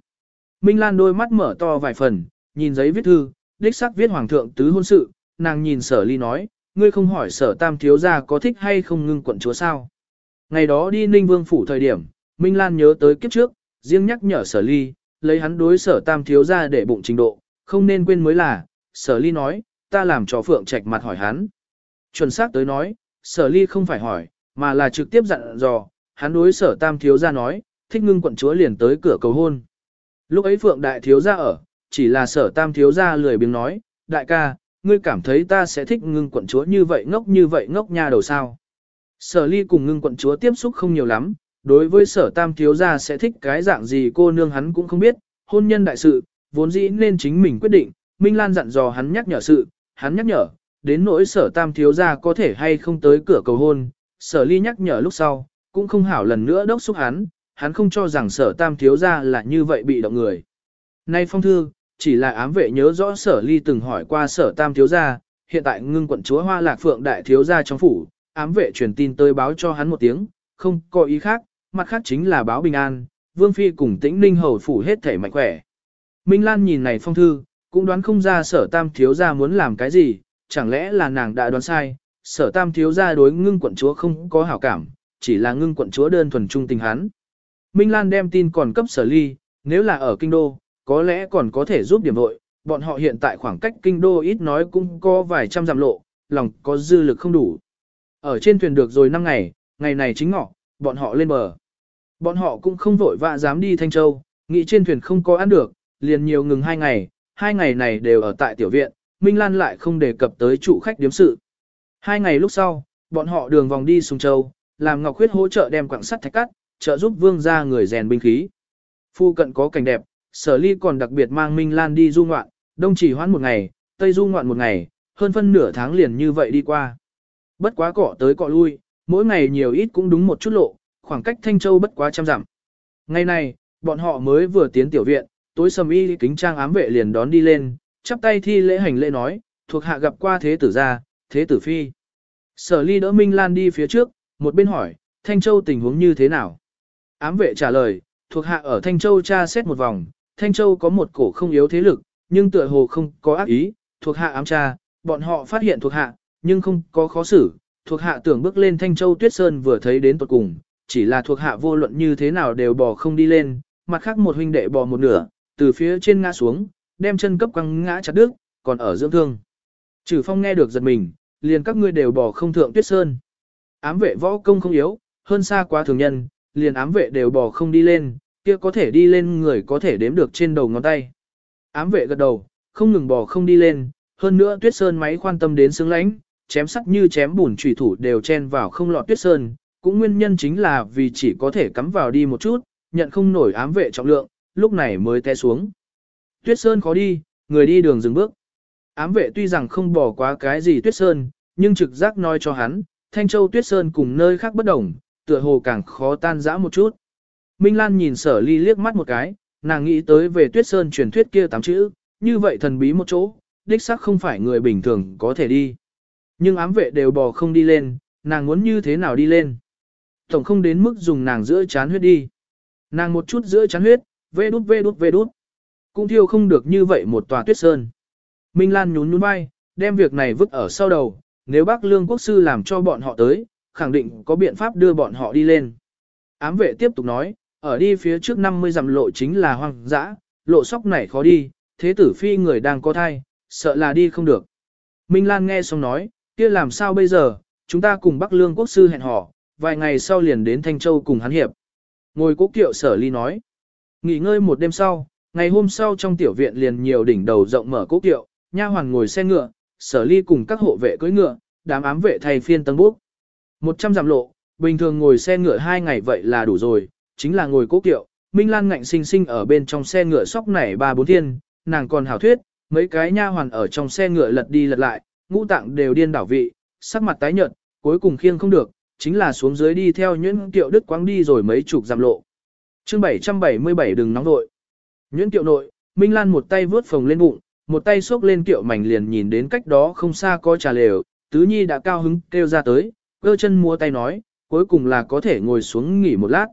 Minh Lan đôi mắt mở to vài phần, nhìn giấy viết thư, đích sắc viết Hoàng thượng tứ hôn sự, nàng nhìn sở ly nói, ngươi không hỏi sở tam thiếu gia có thích hay không ngưng quận chúa sao. Ngày đó đi Ninh Vương phủ thời điểm, Minh Lan nhớ tới kiếp trước, riêng nhắc nhở sở ly, lấy hắn đối sở tam thiếu gia để bụng trình độ, không nên quên mới là, sở ly nói, ta làm cho Phượng Trạch mặt hỏi hắn. Chuẩn xác tới nói, sở ly không phải hỏi, mà là trực tiếp dặn dò, hắn đối sở tam thiếu gia nói, thích ngưng quận chúa liền tới cửa cầu hôn. Lúc ấy Phượng đại thiếu gia ở, chỉ là sở tam thiếu gia lười biếng nói, đại ca, ngươi cảm thấy ta sẽ thích ngưng quận chúa như vậy ngốc như vậy ngốc nha đầu sao. Sở ly cùng ngưng quận chúa tiếp xúc không nhiều lắm, đối với sở tam thiếu gia sẽ thích cái dạng gì cô nương hắn cũng không biết, hôn nhân đại sự, vốn dĩ nên chính mình quyết định, Minh Lan dặn dò hắn nhắc nhở sự, hắn nhắc nhở, đến nỗi sở tam thiếu gia có thể hay không tới cửa cầu hôn, sở ly nhắc nhở lúc sau, cũng không hảo lần nữa đốc xúc hắn, hắn không cho rằng sở tam thiếu gia là như vậy bị động người. Nay phong thư, chỉ là ám vệ nhớ rõ sở ly từng hỏi qua sở tam thiếu gia, hiện tại ngưng quận chúa hoa lạc phượng đại thiếu gia trong phủ, ám vệ truyền tin tới báo cho hắn một tiếng, không có ý khác, mặt khác chính là báo bình an, vương phi cùng tĩnh ninh hầu phủ hết thể mạnh khỏe. Minh Lan nhìn này phong thư, cũng đoán không ra sở tam thiếu gia muốn làm cái gì, chẳng lẽ là nàng đã đoán sai, sở tam thiếu gia đối ngưng quận chúa không có hảo cảm, chỉ là ngưng quận chúa đơn thuần trung tình hắn. Minh Lan đem tin còn cấp sở ly, nếu là ở kinh đô, có lẽ còn có thể giúp điểm vội, bọn họ hiện tại khoảng cách kinh đô ít nói cũng có vài trăm dặm lộ, lòng có dư lực không đủ. Ở trên thuyền được rồi 5 ngày, ngày này chính ngọ, bọn họ lên bờ. Bọn họ cũng không vội vã dám đi Thanh Châu, nghĩ trên thuyền không có ăn được, liền nhiều ngừng hai ngày, hai ngày này đều ở tại tiểu viện, Minh Lan lại không đề cập tới chủ khách điếm sự. Hai ngày lúc sau, bọn họ đường vòng đi Sùng Châu, làm Ngọc Khuyết hỗ trợ đem quặng sắt thạch cắt, trợ giúp vương gia người rèn binh khí. Phu cận có cảnh đẹp, sở ly còn đặc biệt mang Minh Lan đi du ngoạn, đông chỉ hoãn một ngày, tây du ngoạn một ngày, hơn phân nửa tháng liền như vậy đi qua. Bất quá cọ tới cọ lui, mỗi ngày nhiều ít cũng đúng một chút lộ, khoảng cách Thanh Châu bất quá trăm dặm. Ngày này, bọn họ mới vừa tiến tiểu viện, tối sầm y kính trang ám vệ liền đón đi lên, chắp tay thi lễ hành lễ nói, thuộc hạ gặp qua thế tử gia, thế tử phi. Sở ly đỡ Minh Lan đi phía trước, một bên hỏi, Thanh Châu tình huống như thế nào? Ám vệ trả lời, thuộc hạ ở Thanh Châu tra xét một vòng, Thanh Châu có một cổ không yếu thế lực, nhưng tựa hồ không có ác ý, thuộc hạ ám tra, bọn họ phát hiện thuộc hạ, nhưng không có khó xử, thuộc hạ tưởng bước lên Thanh Châu Tuyết Sơn vừa thấy đến tột cùng, chỉ là thuộc hạ vô luận như thế nào đều bò không đi lên, mặt khác một huynh đệ bò một nửa, từ phía trên ngã xuống, đem chân cấp quăng ngã chặt đứt, còn ở dưỡng thương. Trừ phong nghe được giật mình, liền các ngươi đều bò không thượng Tuyết Sơn. Ám vệ võ công không yếu, hơn xa quá thường nhân, liền ám vệ đều bò không đi lên, kia có thể đi lên người có thể đếm được trên đầu ngón tay. Ám vệ gật đầu, không ngừng bò không đi lên, hơn nữa tuyết sơn máy quan tâm đến sướng lãnh, chém sắt như chém bùn trùy thủ đều chen vào không lọt tuyết sơn, cũng nguyên nhân chính là vì chỉ có thể cắm vào đi một chút, nhận không nổi ám vệ trọng lượng, lúc này mới té xuống. Tuyết sơn khó đi, người đi đường dừng bước. Ám vệ tuy rằng không bỏ quá cái gì tuyết sơn, nhưng trực giác nói cho hắn, Thanh Châu tuyết sơn cùng nơi khác bất đồng, tựa hồ càng khó tan dã một chút. Minh Lan nhìn sở ly liếc mắt một cái, nàng nghĩ tới về tuyết sơn truyền thuyết kia tám chữ, như vậy thần bí một chỗ, đích xác không phải người bình thường có thể đi. Nhưng ám vệ đều bò không đi lên, nàng muốn như thế nào đi lên. Tổng không đến mức dùng nàng giữa chán huyết đi. Nàng một chút giữa chán huyết, vê đút vê đút vê đút. Cũng thiêu không được như vậy một tòa tuyết sơn. Minh Lan nhún nhún vai, đem việc này vứt ở sau đầu, nếu bác lương quốc sư làm cho bọn họ tới, khẳng định có biện pháp đưa bọn họ đi lên. Ám vệ tiếp tục nói, ở đi phía trước 50 dặm lộ chính là hoang dã, lộ sóc này khó đi, thế tử phi người đang có thai, sợ là đi không được. Minh Lan nghe xong nói, kia làm sao bây giờ, chúng ta cùng Bắc Lương quốc sư hẹn hò, vài ngày sau liền đến Thanh Châu cùng hắn hiệp. Ngồi cố kiệu sở ly nói, nghỉ ngơi một đêm sau, ngày hôm sau trong tiểu viện liền nhiều đỉnh đầu rộng mở cố kiệu, nha hoàn ngồi xe ngựa, sở ly cùng các hộ vệ cưỡi ngựa, đám ám vệ thay phiên tân bốc. Một trăm dặm lộ, bình thường ngồi xe ngựa hai ngày vậy là đủ rồi, chính là ngồi cố kiệu, Minh Lan ngạnh sinh sinh ở bên trong xe ngựa sóc nảy ba bốn thiên, nàng còn hảo thuyết, mấy cái nha hoàn ở trong xe ngựa lật đi lật lại, ngũ tạng đều điên đảo vị, sắc mặt tái nhợt, cuối cùng khiêng không được, chính là xuống dưới đi theo nhuyễn kiệu đức quáng đi rồi mấy chục dặm lộ. chương 777 đừng nóng nội. Nhuyễn kiệu nội, Minh Lan một tay vướt phồng lên bụng, một tay xốc lên kiệu mảnh liền nhìn đến cách đó không xa có trà lều, tứ nhi đã cao hứng kêu ra tới, cơ chân mua tay nói, cuối cùng là có thể ngồi xuống nghỉ một lát.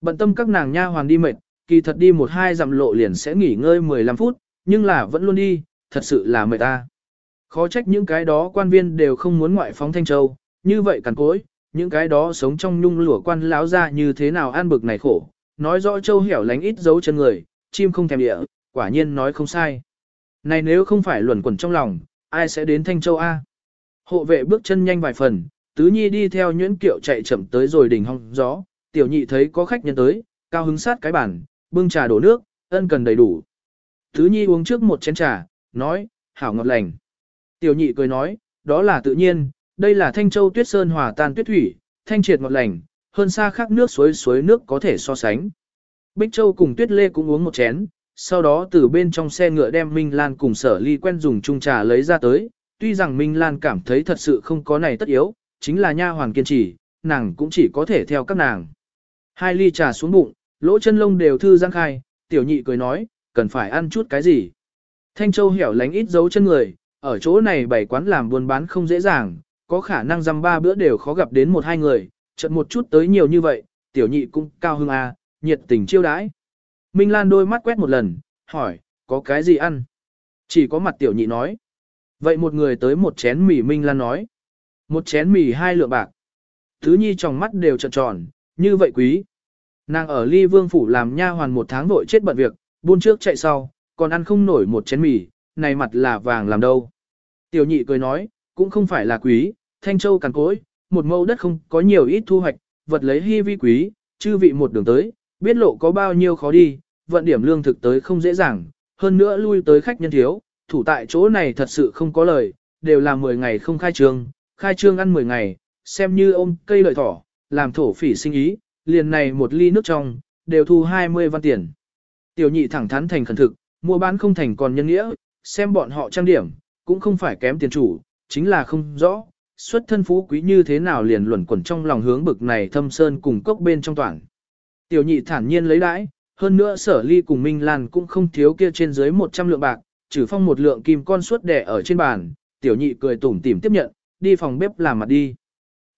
Bận tâm các nàng nha hoàn đi mệt, kỳ thật đi một hai dặm lộ liền sẽ nghỉ ngơi 15 phút, nhưng là vẫn luôn đi, thật sự là mệt ta. Khó trách những cái đó quan viên đều không muốn ngoại phóng Thanh Châu, như vậy cằn cối, những cái đó sống trong nhung lửa quan láo ra như thế nào an bực này khổ, nói rõ Châu hẻo lánh ít dấu chân người, chim không thèm địa, quả nhiên nói không sai. Này nếu không phải luẩn quẩn trong lòng, ai sẽ đến Thanh Châu A? Hộ vệ bước chân nhanh vài phần, tứ nhi đi theo nhuyễn kiệu chạy chậm tới rồi đỉnh hong gió, tiểu nhị thấy có khách nhân tới, cao hứng sát cái bàn, bưng trà đổ nước, ân cần đầy đủ. Tứ nhi uống trước một chén trà, nói, hảo ngọt lành. Tiểu nhị cười nói, đó là tự nhiên, đây là thanh châu tuyết sơn hòa tan tuyết thủy, thanh triệt ngọt lành, hơn xa khác nước suối suối nước có thể so sánh. Bích Châu cùng Tuyết Lê cũng uống một chén, sau đó từ bên trong xe ngựa đem Minh Lan cùng sở ly quen dùng chung trà lấy ra tới, tuy rằng Minh Lan cảm thấy thật sự không có này tất yếu, chính là nha hoàng kiên trì, nàng cũng chỉ có thể theo các nàng. Hai ly trà xuống bụng, lỗ chân lông đều thư giang khai, tiểu nhị cười nói, cần phải ăn chút cái gì. Thanh Châu hẻo lánh ít dấu chân người, ở chỗ này bảy quán làm buôn bán không dễ dàng, có khả năng dăm ba bữa đều khó gặp đến một hai người, chợt một chút tới nhiều như vậy, tiểu nhị cũng cao hưng à, nhiệt tình chiêu đãi. Minh Lan đôi mắt quét một lần, hỏi, có cái gì ăn? Chỉ có mặt tiểu nhị nói. Vậy một người tới một chén mì Minh Lan nói. Một chén mì hai lượng bạc. Thứ nhi trong mắt đều trợn tròn, như vậy quý. Nàng ở ly vương phủ làm nha hoàn một tháng vội chết bận việc, buôn trước chạy sau, còn ăn không nổi một chén mì, này mặt là vàng làm đâu. Tiểu nhị cười nói, cũng không phải là quý, thanh châu cằn cối, một mẫu đất không có nhiều ít thu hoạch, vật lấy hy vi quý, chư vị một đường tới, biết lộ có bao nhiêu khó đi, vận điểm lương thực tới không dễ dàng, hơn nữa lui tới khách nhân thiếu, thủ tại chỗ này thật sự không có lời, đều là 10 ngày không khai trương, khai trương ăn 10 ngày, xem như ôm cây lợi thỏ, làm thổ phỉ sinh ý, liền này một ly nước trong, đều thu 20 văn tiền. Tiểu nhị thẳng thắn thành khẩn thực, mua bán không thành còn nhân nghĩa, xem bọn họ trang điểm, cũng không phải kém tiền chủ, chính là không rõ, xuất thân phú quý như thế nào liền luẩn quẩn trong lòng hướng bực này thâm sơn cùng cốc bên trong toàn. Tiểu nhị thản nhiên lấy đãi, hơn nữa sở ly cùng Minh Lan cũng không thiếu kia trên dưới 100 lượng bạc, trừ phong một lượng kim con suốt đẻ ở trên bàn, tiểu nhị cười tủm tỉm tiếp nhận, đi phòng bếp làm mặt đi.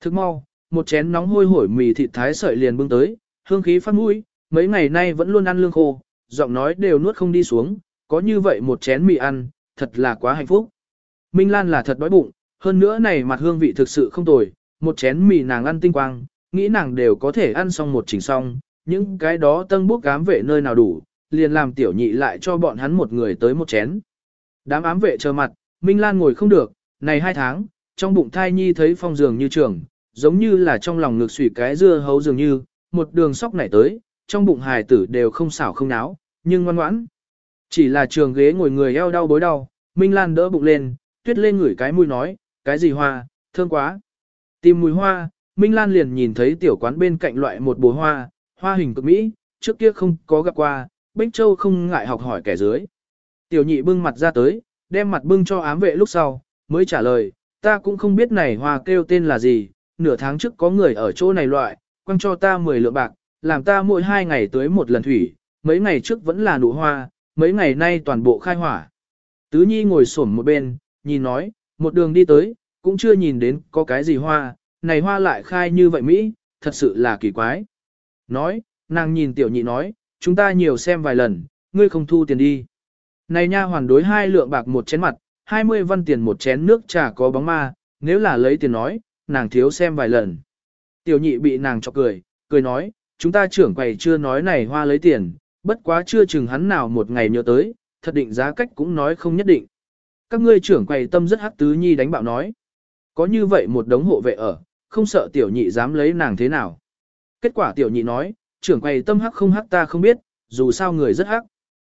Thức mau, một chén nóng hôi hổi mì thịt thái sợi liền bưng tới, hương khí phát mũi, mấy ngày nay vẫn luôn ăn lương khô, giọng nói đều nuốt không đi xuống, có như vậy một chén mì ăn, thật là quá hạnh phúc. Minh Lan là thật đói bụng, hơn nữa này mặt hương vị thực sự không tồi, một chén mì nàng ăn tinh quang, nghĩ nàng đều có thể ăn xong một chỉnh xong, những cái đó tân bốc cám vệ nơi nào đủ, liền làm tiểu nhị lại cho bọn hắn một người tới một chén. Đám ám vệ chờ mặt, Minh Lan ngồi không được, này hai tháng, trong bụng thai nhi thấy phong dường như trường, giống như là trong lòng ngực xủy cái dưa hấu dường như, một đường sóc nảy tới, trong bụng hài tử đều không xảo không náo, nhưng ngoan ngoãn. Chỉ là trường ghế ngồi người eo đau bối đau, Minh Lan đỡ bụng lên, tuyết lên ngửi cái mùi nói, cái gì hoa, thơm quá. Tìm mùi hoa, Minh Lan liền nhìn thấy tiểu quán bên cạnh loại một bồ hoa, hoa hình cực mỹ, trước kia không có gặp qua, Bích Châu không ngại học hỏi kẻ dưới. Tiểu nhị bưng mặt ra tới, đem mặt bưng cho ám vệ lúc sau, mới trả lời, ta cũng không biết này hoa kêu tên là gì, nửa tháng trước có người ở chỗ này loại, quăng cho ta 10 lượng bạc, làm ta mỗi hai ngày tới một lần thủy, mấy ngày trước vẫn là nụ hoa, mấy ngày nay toàn bộ khai hỏa. Tứ Nhi ngồi xổm một bên, nhìn nói, một đường đi tới, cũng chưa nhìn đến có cái gì hoa, này hoa lại khai như vậy Mỹ, thật sự là kỳ quái. Nói, nàng nhìn tiểu nhị nói, chúng ta nhiều xem vài lần, ngươi không thu tiền đi. Này nha hoàn đối hai lượng bạc một chén mặt, 20 văn tiền một chén nước trà có bóng ma, nếu là lấy tiền nói, nàng thiếu xem vài lần. Tiểu nhị bị nàng chọc cười, cười nói, chúng ta trưởng quầy chưa nói này hoa lấy tiền, bất quá chưa chừng hắn nào một ngày nhớ tới, thật định giá cách cũng nói không nhất định. Các ngươi trưởng quầy tâm rất hắc tứ nhi đánh bạo nói. Có như vậy một đống hộ vệ ở, không sợ tiểu nhị dám lấy nàng thế nào. Kết quả tiểu nhị nói, trưởng quầy tâm hắc không hắc ta không biết, dù sao người rất hắc.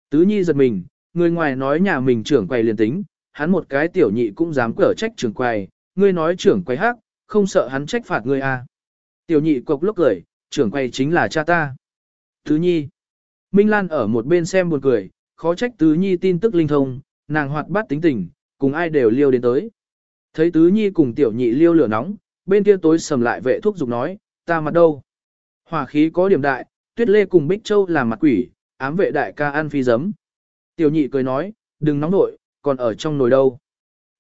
Tứ nhi giật mình, người ngoài nói nhà mình trưởng quầy liền tính, hắn một cái tiểu nhị cũng dám cở trách trưởng quầy, ngươi nói trưởng quầy hắc, không sợ hắn trách phạt ngươi à. Tiểu nhị cộc lốc cười, trưởng quầy chính là cha ta. Tứ nhi. Minh Lan ở một bên xem buồn cười, khó trách tứ nhi tin tức linh thông, nàng hoạt bát tính tình, cùng ai đều liêu đến tới. Thấy tứ nhi cùng tiểu nhị liêu lửa nóng, bên kia tối sầm lại vệ thuốc dục nói, ta mặt đâu. Hỏa khí có điểm đại, tuyết lê cùng bích châu làm mặt quỷ, ám vệ đại ca ăn phi giấm. Tiểu nhị cười nói, đừng nóng nội, còn ở trong nồi đâu.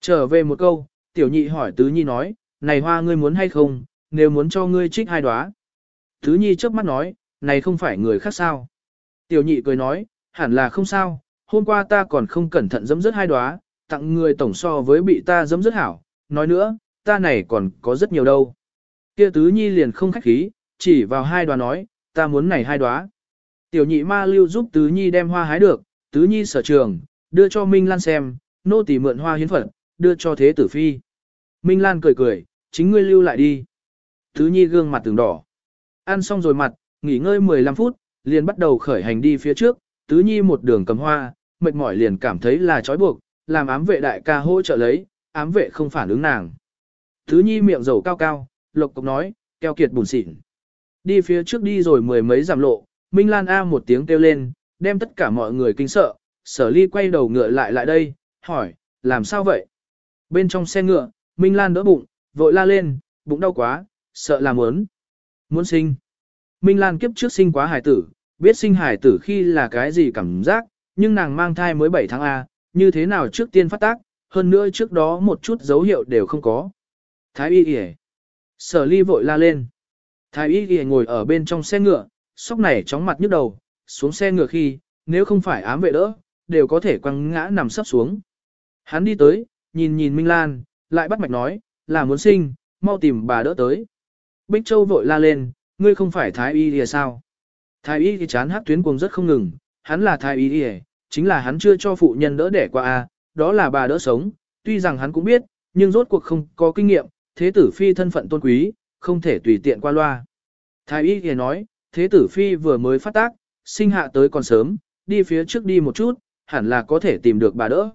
Trở về một câu, tiểu nhị hỏi tứ nhi nói, này hoa ngươi muốn hay không, nếu muốn cho ngươi trích hai đóa. Tứ nhi trước mắt nói, này không phải người khác sao. Tiểu nhị cười nói, hẳn là không sao, hôm qua ta còn không cẩn thận dấm dứt hai đóa, tặng người tổng so với bị ta dấm dứt hảo, nói nữa, ta này còn có rất nhiều đâu. Kia tứ nhi liền không khách khí, chỉ vào hai đóa nói, ta muốn này hai đóa. Tiểu nhị ma lưu giúp tứ nhi đem hoa hái được, tứ nhi sở trường, đưa cho Minh Lan xem, nô tỳ mượn hoa hiến phật, đưa cho thế tử phi. Minh Lan cười cười, chính ngươi lưu lại đi. Tứ nhi gương mặt từng đỏ. Ăn xong rồi mặt, nghỉ ngơi 15 phút, liền bắt đầu khởi hành đi phía trước, tứ nhi một đường cầm hoa, mệt mỏi liền cảm thấy là trói buộc, làm ám vệ đại ca hỗ trợ lấy, ám vệ không phản ứng nàng. Tứ nhi miệng dầu cao cao, lộc cục nói, keo kiệt bùn xịn. Đi phía trước đi rồi mười mấy giảm lộ, Minh Lan A một tiếng kêu lên, đem tất cả mọi người kinh sợ, sở ly quay đầu ngựa lại lại đây, hỏi, làm sao vậy? Bên trong xe ngựa, Minh Lan đỡ bụng, vội la lên, bụng đau quá, sợ làm muốn. Muốn sinh. Minh Lan kiếp trước sinh quá hài tử, biết sinh hài tử khi là cái gì cảm giác, nhưng nàng mang thai mới 7 tháng A, như thế nào trước tiên phát tác, hơn nữa trước đó một chút dấu hiệu đều không có. Thái y y Sở ly vội la lên. Thái y y ngồi ở bên trong xe ngựa, sóc này chóng mặt nhức đầu, xuống xe ngựa khi, nếu không phải ám vệ đỡ, đều có thể quăng ngã nằm sấp xuống. Hắn đi tới, nhìn nhìn Minh Lan, lại bắt mạch nói, là muốn sinh, mau tìm bà đỡ tới. Bích Châu vội la lên, ngươi không phải thái y thì sao? Thái y thì chán hát tuyến cuồng rất không ngừng, hắn là thái y thì, chính là hắn chưa cho phụ nhân đỡ đẻ qua a, đó là bà đỡ sống, tuy rằng hắn cũng biết, nhưng rốt cuộc không có kinh nghiệm, thế tử phi thân phận tôn quý, không thể tùy tiện qua loa. Thái y thì nói, thế tử phi vừa mới phát tác, sinh hạ tới còn sớm, đi phía trước đi một chút, hẳn là có thể tìm được bà đỡ.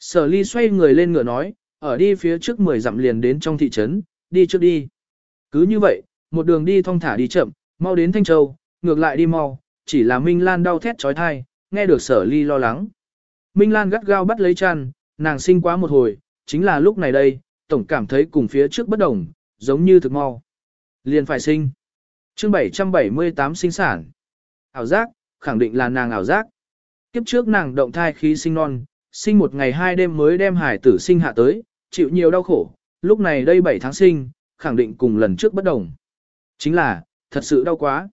Sở ly xoay người lên ngựa nói, ở đi phía trước 10 dặm liền đến trong thị trấn, đi trước đi. Cứ như vậy, một đường đi thong thả đi chậm, mau đến Thanh Châu, ngược lại đi mau, chỉ là Minh Lan đau thét trói thai, nghe được sở ly lo lắng. Minh Lan gắt gao bắt lấy chăn, nàng sinh quá một hồi, chính là lúc này đây, tổng cảm thấy cùng phía trước bất đồng, giống như thực mau. Liền phải sinh. chương 778 sinh sản. Ảo giác, khẳng định là nàng ảo giác. Kiếp trước nàng động thai khí sinh non, sinh một ngày hai đêm mới đem hải tử sinh hạ tới, chịu nhiều đau khổ, lúc này đây 7 tháng sinh, khẳng định cùng lần trước bất đồng. Chính là, thật sự đau quá.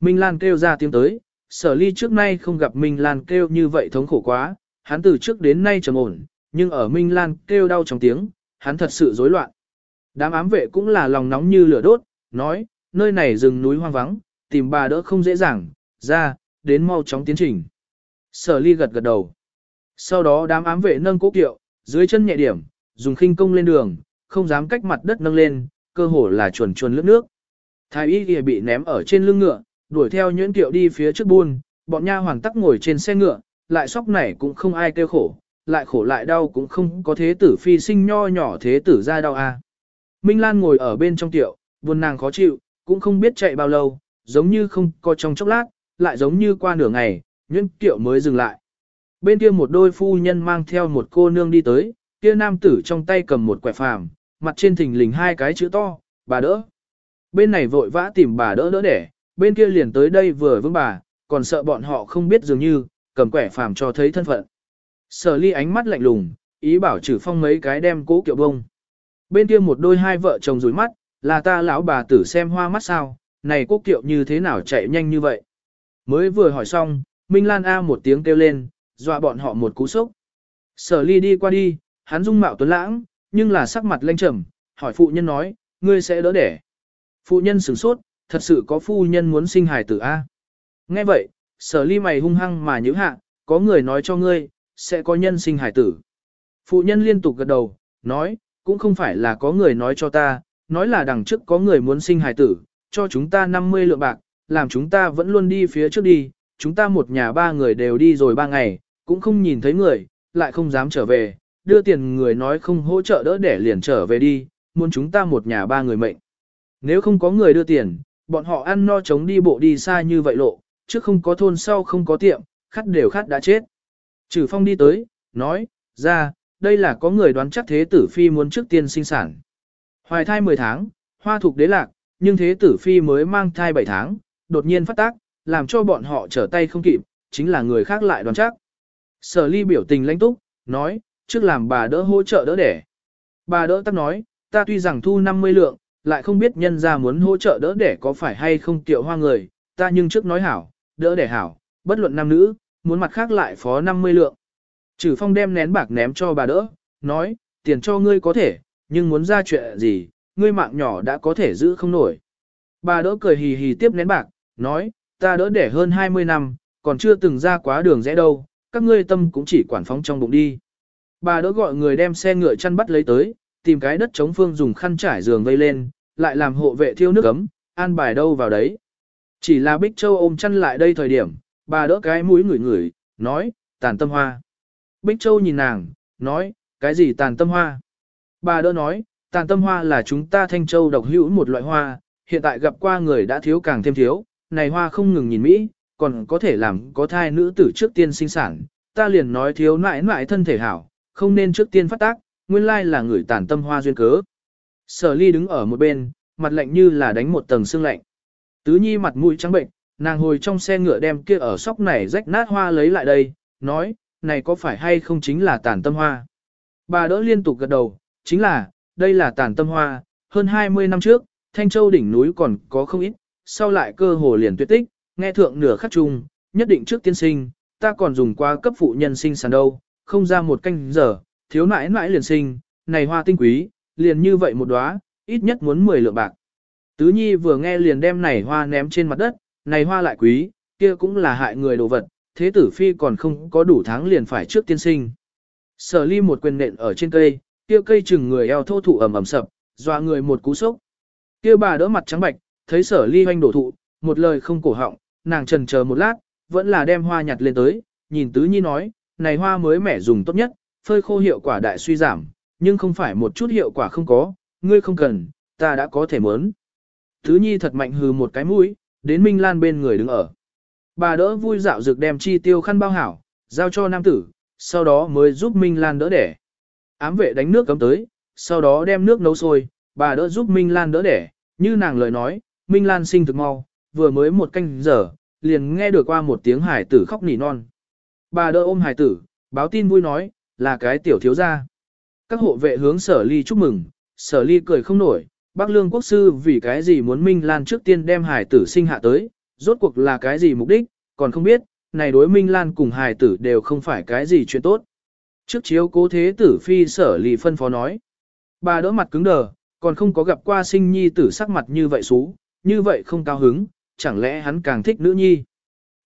Minh Lan kêu ra tiếng tới, sở ly trước nay không gặp Minh Lan kêu như vậy thống khổ quá, hắn từ trước đến nay trầm ổn, nhưng ở Minh Lan kêu đau trong tiếng, hắn thật sự rối loạn. Đám ám vệ cũng là lòng nóng như lửa đốt, nói, nơi này rừng núi hoang vắng, tìm bà đỡ không dễ dàng, ra, đến mau chóng tiến trình. Sở ly gật gật đầu. Sau đó đám ám vệ nâng cố kiệu, dưới chân nhẹ điểm, dùng khinh công lên đường, không dám cách mặt đất nâng lên, cơ hồ là chuồn chuồn lướt nước. Thái y kia bị ném ở trên lưng ngựa, đuổi theo nhuyễn tiệu đi phía trước buôn, bọn nha hoàng tắc ngồi trên xe ngựa, lại sóc này cũng không ai kêu khổ, lại khổ lại đau cũng không có thế tử phi sinh nho nhỏ thế tử ra đau a. Minh Lan ngồi ở bên trong tiệu, buồn nàng khó chịu, cũng không biết chạy bao lâu, giống như không có trong chốc lát, lại giống như qua nửa ngày, nhuyễn tiệu mới dừng lại. Bên kia một đôi phu nhân mang theo một cô nương đi tới, kia nam tử trong tay cầm một quẻ phàm, mặt trên thình lình hai cái chữ to, bà đỡ. Bên này vội vã tìm bà đỡ đỡ đẻ, bên kia liền tới đây vừa vững bà, còn sợ bọn họ không biết dường như, cầm quẻ phàm cho thấy thân phận. Sở ly ánh mắt lạnh lùng, ý bảo trừ phong mấy cái đem cố kiệu bông. Bên kia một đôi hai vợ chồng rủi mắt, là ta lão bà tử xem hoa mắt sao, này cố kiệu như thế nào chạy nhanh như vậy. Mới vừa hỏi xong, Minh Lan A một tiếng kêu lên, dọa bọn họ một cú sốc. Sở ly đi qua đi, hắn dung mạo tuấn lãng, nhưng là sắc mặt lanh trầm, hỏi phụ nhân nói, ngươi sẽ đỡ đẻ. Phụ nhân sửng sốt, thật sự có phu nhân muốn sinh hài tử A. Nghe vậy, sở ly mày hung hăng mà nhữ hạ, có người nói cho ngươi, sẽ có nhân sinh hài tử. Phụ nhân liên tục gật đầu, nói, cũng không phải là có người nói cho ta, nói là đằng trước có người muốn sinh hài tử, cho chúng ta 50 lượng bạc, làm chúng ta vẫn luôn đi phía trước đi, chúng ta một nhà ba người đều đi rồi ba ngày, cũng không nhìn thấy người, lại không dám trở về, đưa tiền người nói không hỗ trợ đỡ để liền trở về đi, muốn chúng ta một nhà ba người mệnh. Nếu không có người đưa tiền, bọn họ ăn no chống đi bộ đi xa như vậy lộ, trước không có thôn sau không có tiệm, khát đều khát đã chết. Trừ phong đi tới, nói, ra, đây là có người đoán chắc thế tử phi muốn trước tiên sinh sản. Hoài thai 10 tháng, hoa thuộc đế lạc, nhưng thế tử phi mới mang thai 7 tháng, đột nhiên phát tác, làm cho bọn họ trở tay không kịp, chính là người khác lại đoán chắc. Sở ly biểu tình lãnh túc, nói, trước làm bà đỡ hỗ trợ đỡ đẻ. Bà đỡ tắc nói, ta tuy rằng thu 50 lượng, lại không biết nhân ra muốn hỗ trợ đỡ đẻ có phải hay không tiểu hoa người, ta nhưng trước nói hảo, đỡ đẻ hảo, bất luận nam nữ, muốn mặt khác lại phó 50 lượng. Trừ phong đem nén bạc ném cho bà đỡ, nói, tiền cho ngươi có thể, nhưng muốn ra chuyện gì, ngươi mạng nhỏ đã có thể giữ không nổi. Bà đỡ cười hì hì tiếp nén bạc, nói, ta đỡ đẻ hơn 20 năm, còn chưa từng ra quá đường rẽ đâu, các ngươi tâm cũng chỉ quản phóng trong bụng đi. Bà đỡ gọi người đem xe ngựa chăn bắt lấy tới, tìm cái đất chống phương dùng khăn trải giường vây lên, lại làm hộ vệ thiêu nước ấm, an bài đâu vào đấy. Chỉ là Bích Châu ôm chăn lại đây thời điểm, bà đỡ cái mũi ngửi ngửi, nói, tàn tâm hoa. Bích Châu nhìn nàng, nói, cái gì tàn tâm hoa? Bà đỡ nói, tàn tâm hoa là chúng ta Thanh Châu độc hữu một loại hoa, hiện tại gặp qua người đã thiếu càng thêm thiếu, này hoa không ngừng nhìn Mỹ, còn có thể làm có thai nữ tử trước tiên sinh sản, ta liền nói thiếu nãi nãi thân thể hảo, không nên trước tiên phát tác, nguyên lai là người tàn tâm hoa duyên cớ. Sở ly đứng ở một bên, mặt lạnh như là đánh một tầng xương lạnh. Tứ nhi mặt mũi trắng bệnh, nàng hồi trong xe ngựa đem kia ở sóc này rách nát hoa lấy lại đây, nói, này có phải hay không chính là tàn tâm hoa. Bà đỡ liên tục gật đầu, chính là, đây là tàn tâm hoa, hơn 20 năm trước, Thanh Châu đỉnh núi còn có không ít, sau lại cơ hồ liền tuyệt tích, nghe thượng nửa khắc chung, nhất định trước tiên sinh, ta còn dùng qua cấp phụ nhân sinh sản đâu, không ra một canh giờ, thiếu nãi nãi liền sinh, này hoa tinh quý, liền như vậy một đóa, ít nhất muốn 10 lượng bạc. Tứ Nhi vừa nghe liền đem này hoa ném trên mặt đất, này hoa lại quý, kia cũng là hại người đồ vật, thế tử phi còn không có đủ tháng liền phải trước tiên sinh. Sở ly một quyền nện ở trên cây, kia cây chừng người eo thô thụ ẩm ẩm sập, dọa người một cú sốc. Kia bà đỡ mặt trắng bạch, thấy sở ly hoanh đổ thụ, một lời không cổ họng, nàng trần chờ một lát, vẫn là đem hoa nhặt lên tới, nhìn tứ nhi nói, này hoa mới mẻ dùng tốt nhất, phơi khô hiệu quả đại suy giảm, nhưng không phải một chút hiệu quả không có, ngươi không cần, ta đã có thể mớn. thứ nhi thật mạnh hừ một cái mũi, đến Minh Lan bên người đứng ở. Bà đỡ vui dạo dược đem chi tiêu khăn bao hảo, giao cho nam tử, sau đó mới giúp Minh Lan đỡ đẻ. Ám vệ đánh nước cấm tới, sau đó đem nước nấu sôi, bà đỡ giúp Minh Lan đỡ đẻ, như nàng lời nói, Minh Lan sinh thực mau, vừa mới một canh giờ, liền nghe được qua một tiếng hải tử khóc nỉ non. Bà đỡ ôm hải tử, báo tin vui nói, là cái tiểu thiếu gia. Các hộ vệ hướng sở ly chúc mừng, sở ly cười không nổi, bác lương quốc sư vì cái gì muốn Minh Lan trước tiên đem hải tử sinh hạ tới, rốt cuộc là cái gì mục đích, còn không biết, này đối Minh Lan cùng hải tử đều không phải cái gì chuyện tốt. Trước chiếu cố thế tử phi sở ly phân phó nói. Bà đỡ mặt cứng đờ, còn không có gặp qua sinh nhi tử sắc mặt như vậy xú, như vậy không cao hứng, chẳng lẽ hắn càng thích nữ nhi.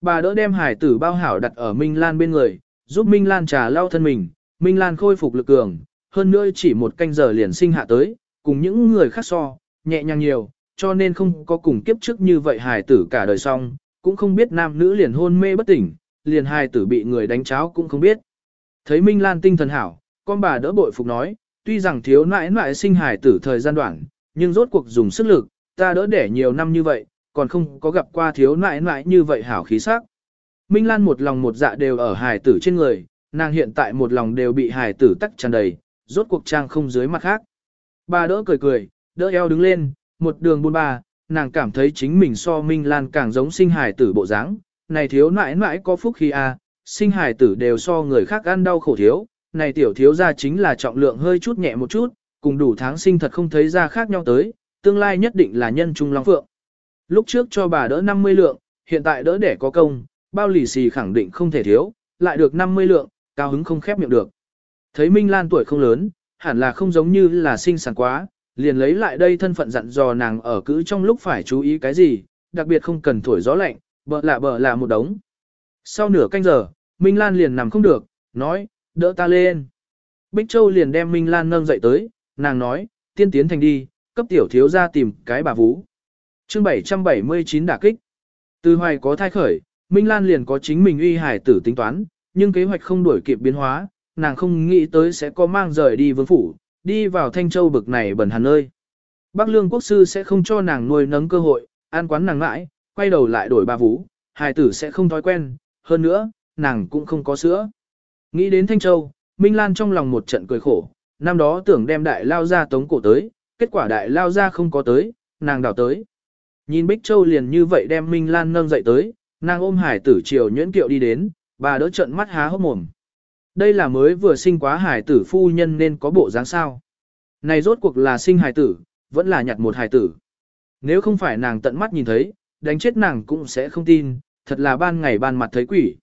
Bà đỡ đem hải tử bao hảo đặt ở Minh Lan bên người, giúp Minh Lan trà lau thân mình, Minh Lan khôi phục lực cường, hơn nữa chỉ một canh giờ liền sinh hạ tới, cùng những người khác so, nhẹ nhàng nhiều, cho nên không có cùng kiếp trước như vậy hài tử cả đời xong, cũng không biết nam nữ liền hôn mê bất tỉnh, liền hài tử bị người đánh cháo cũng không biết. Thấy Minh Lan tinh thần hảo, con bà đỡ bội phục nói, tuy rằng thiếu nãi nãi sinh hài tử thời gian đoạn, nhưng rốt cuộc dùng sức lực, ta đỡ đẻ nhiều năm như vậy, còn không có gặp qua thiếu nãi nãi như vậy hảo khí sắc. Minh Lan một lòng một dạ đều ở hài tử trên người, nàng hiện tại một lòng đều bị hài tử tắc tràn đầy, rốt cuộc trang không dưới mặt khác. Bà đỡ cười cười, đỡ eo đứng lên, một đường buôn ba, nàng cảm thấy chính mình so Minh Lan càng giống sinh hài tử bộ dáng. Này thiếu nãi nãi có phúc khi a, sinh hài tử đều so người khác ăn đau khổ thiếu, này tiểu thiếu ra chính là trọng lượng hơi chút nhẹ một chút, cùng đủ tháng sinh thật không thấy ra khác nhau tới, tương lai nhất định là nhân trung long phượng. Lúc trước cho bà đỡ 50 lượng, hiện tại đỡ để có công, bao lì xì khẳng định không thể thiếu, lại được 50 lượng, cao hứng không khép miệng được. Thấy Minh Lan tuổi không lớn, hẳn là không giống như là sinh sản quá, liền lấy lại đây thân phận dặn dò nàng ở cữ trong lúc phải chú ý cái gì, đặc biệt không cần thổi gió lạnh, bợ lạ bợ lạ một đống. Sau nửa canh giờ, Minh Lan liền nằm không được, nói, đỡ ta lên. Bích Châu liền đem Minh Lan nâng dậy tới, nàng nói, tiên tiến thành đi, cấp tiểu thiếu ra tìm cái bà vũ chương 779 đả kích. Từ hoài có thai khởi, Minh Lan liền có chính mình uy hải tử tính toán, nhưng kế hoạch không đuổi kịp biến hóa, nàng không nghĩ tới sẽ có mang rời đi vương phủ, đi vào Thanh Châu bực này bẩn hẳn nơi. Bắc Lương Quốc Sư sẽ không cho nàng nuôi nấng cơ hội, an quán nàng mãi, quay đầu lại đổi bà vũ hài tử sẽ không thói quen, hơn nữa, nàng cũng không có sữa. Nghĩ đến Thanh Châu, Minh Lan trong lòng một trận cười khổ, năm đó tưởng đem đại lao ra tống cổ tới, kết quả đại lao ra không có tới, nàng đào tới. Nhìn Bích Châu liền như vậy đem Minh Lan nâng dậy tới, nàng ôm hải tử chiều nhuyễn kiệu đi đến, bà đỡ trận mắt há hốc mồm. Đây là mới vừa sinh quá hải tử phu nhân nên có bộ dáng sao. Này rốt cuộc là sinh hải tử, vẫn là nhặt một hải tử. Nếu không phải nàng tận mắt nhìn thấy, đánh chết nàng cũng sẽ không tin, thật là ban ngày ban mặt thấy quỷ.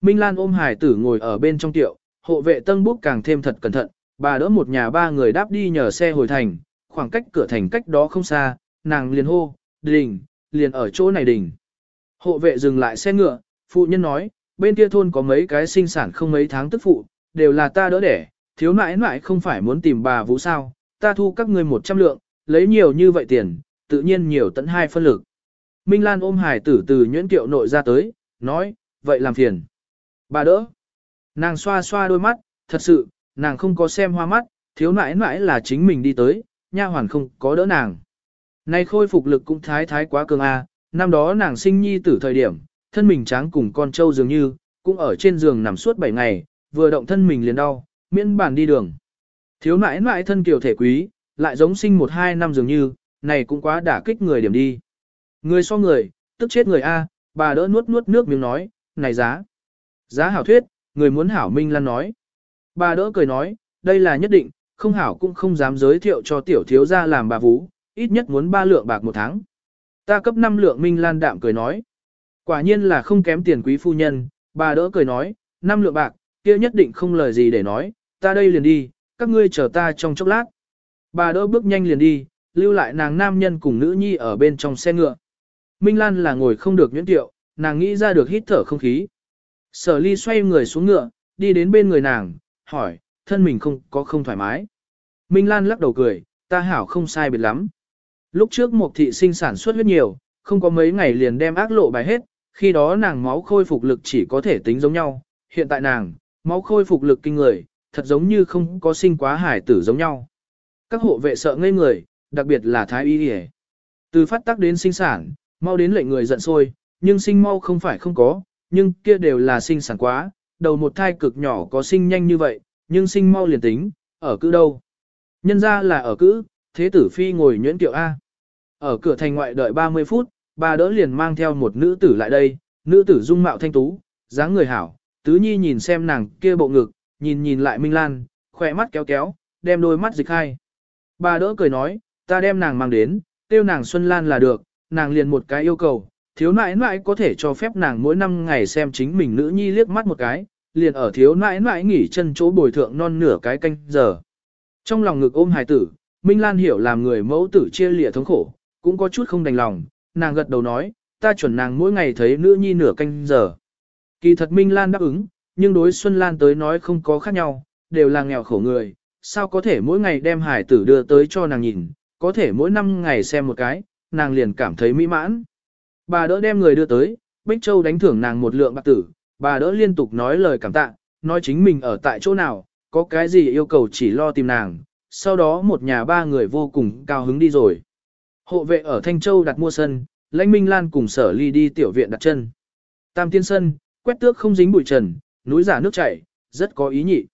Minh Lan ôm hải tử ngồi ở bên trong tiệu, hộ vệ tân búc càng thêm thật cẩn thận, bà đỡ một nhà ba người đáp đi nhờ xe hồi thành, khoảng cách cửa thành cách đó không xa, nàng liền hô, đình, liền ở chỗ này đình. Hộ vệ dừng lại xe ngựa, phụ nhân nói, bên kia thôn có mấy cái sinh sản không mấy tháng tức phụ, đều là ta đỡ đẻ, thiếu nãi nãi không phải muốn tìm bà vũ sao, ta thu các ngươi một trăm lượng, lấy nhiều như vậy tiền, tự nhiên nhiều tận hai phân lực. Minh Lan ôm hải tử từ nhuyễn kiệu nội ra tới, nói, vậy làm phiền. Bà đỡ. Nàng xoa xoa đôi mắt, thật sự, nàng không có xem hoa mắt, thiếu nãi nãi là chính mình đi tới, nha hoàn không có đỡ nàng. Nay khôi phục lực cũng thái thái quá cường a, năm đó nàng sinh nhi tử thời điểm, thân mình tráng cùng con trâu dường như, cũng ở trên giường nằm suốt 7 ngày, vừa động thân mình liền đau, miễn bản đi đường. Thiếu nãi nãi thân kiều thể quý, lại giống sinh một hai năm dường như, này cũng quá đả kích người điểm đi. Người so người, tức chết người A, bà đỡ nuốt nuốt nước miếng nói, này giá. Giá hảo thuyết, người muốn hảo Minh Lan nói. Bà đỡ cười nói, đây là nhất định, không hảo cũng không dám giới thiệu cho tiểu thiếu gia làm bà vũ ít nhất muốn ba lượng bạc một tháng. Ta cấp 5 lượng Minh Lan đạm cười nói. Quả nhiên là không kém tiền quý phu nhân, bà đỡ cười nói, năm lượng bạc, kia nhất định không lời gì để nói, ta đây liền đi, các ngươi chờ ta trong chốc lát. Bà đỡ bước nhanh liền đi, lưu lại nàng nam nhân cùng nữ nhi ở bên trong xe ngựa. Minh Lan là ngồi không được nhuyễn tiệu, nàng nghĩ ra được hít thở không khí. Sở ly xoay người xuống ngựa, đi đến bên người nàng, hỏi, thân mình không có không thoải mái. Minh Lan lắc đầu cười, ta hảo không sai biệt lắm. Lúc trước một thị sinh sản xuất huyết nhiều, không có mấy ngày liền đem ác lộ bài hết, khi đó nàng máu khôi phục lực chỉ có thể tính giống nhau, hiện tại nàng, máu khôi phục lực kinh người, thật giống như không có sinh quá hải tử giống nhau. Các hộ vệ sợ ngây người, đặc biệt là thái y hề. Từ phát tác đến sinh sản, mau đến lệnh người giận sôi, nhưng sinh mau không phải không có, nhưng kia đều là sinh sản quá, đầu một thai cực nhỏ có sinh nhanh như vậy, nhưng sinh mau liền tính, ở cữ đâu. Nhân ra là ở cữ, thế tử phi ngồi nhuyễn kiệu A. Ở cửa thành ngoại đợi 30 phút, bà đỡ liền mang theo một nữ tử lại đây, nữ tử dung mạo thanh tú, dáng người hảo, tứ nhi nhìn xem nàng kia bộ ngực, nhìn nhìn lại Minh Lan, khỏe mắt kéo kéo, đem đôi mắt dịch hai. Bà đỡ cười nói, ta đem nàng mang đến, tiêu nàng Xuân Lan là được, nàng liền một cái yêu cầu, thiếu nãi nãi có thể cho phép nàng mỗi năm ngày xem chính mình nữ nhi liếc mắt một cái, liền ở thiếu nãi nãi nghỉ chân chỗ bồi thượng non nửa cái canh giờ. Trong lòng ngực ôm hài tử, Minh Lan hiểu làm người mẫu tử chia lìa thống khổ, cũng có chút không đành lòng, nàng gật đầu nói, ta chuẩn nàng mỗi ngày thấy nữ nhi nửa canh giờ. Kỳ thật Minh Lan đáp ứng, nhưng đối Xuân Lan tới nói không có khác nhau, đều là nghèo khổ người, sao có thể mỗi ngày đem hải tử đưa tới cho nàng nhìn, có thể mỗi năm ngày xem một cái, nàng liền cảm thấy mỹ mãn. Bà đỡ đem người đưa tới, Bích Châu đánh thưởng nàng một lượng bạc tử, bà đỡ liên tục nói lời cảm tạ, nói chính mình ở tại chỗ nào, có cái gì yêu cầu chỉ lo tìm nàng, sau đó một nhà ba người vô cùng cao hứng đi rồi. Hộ vệ ở Thanh Châu đặt mua sân, lãnh Minh Lan cùng sở ly đi tiểu viện đặt chân. Tam tiên sân, quét tước không dính bụi trần, núi giả nước chảy, rất có ý nhị.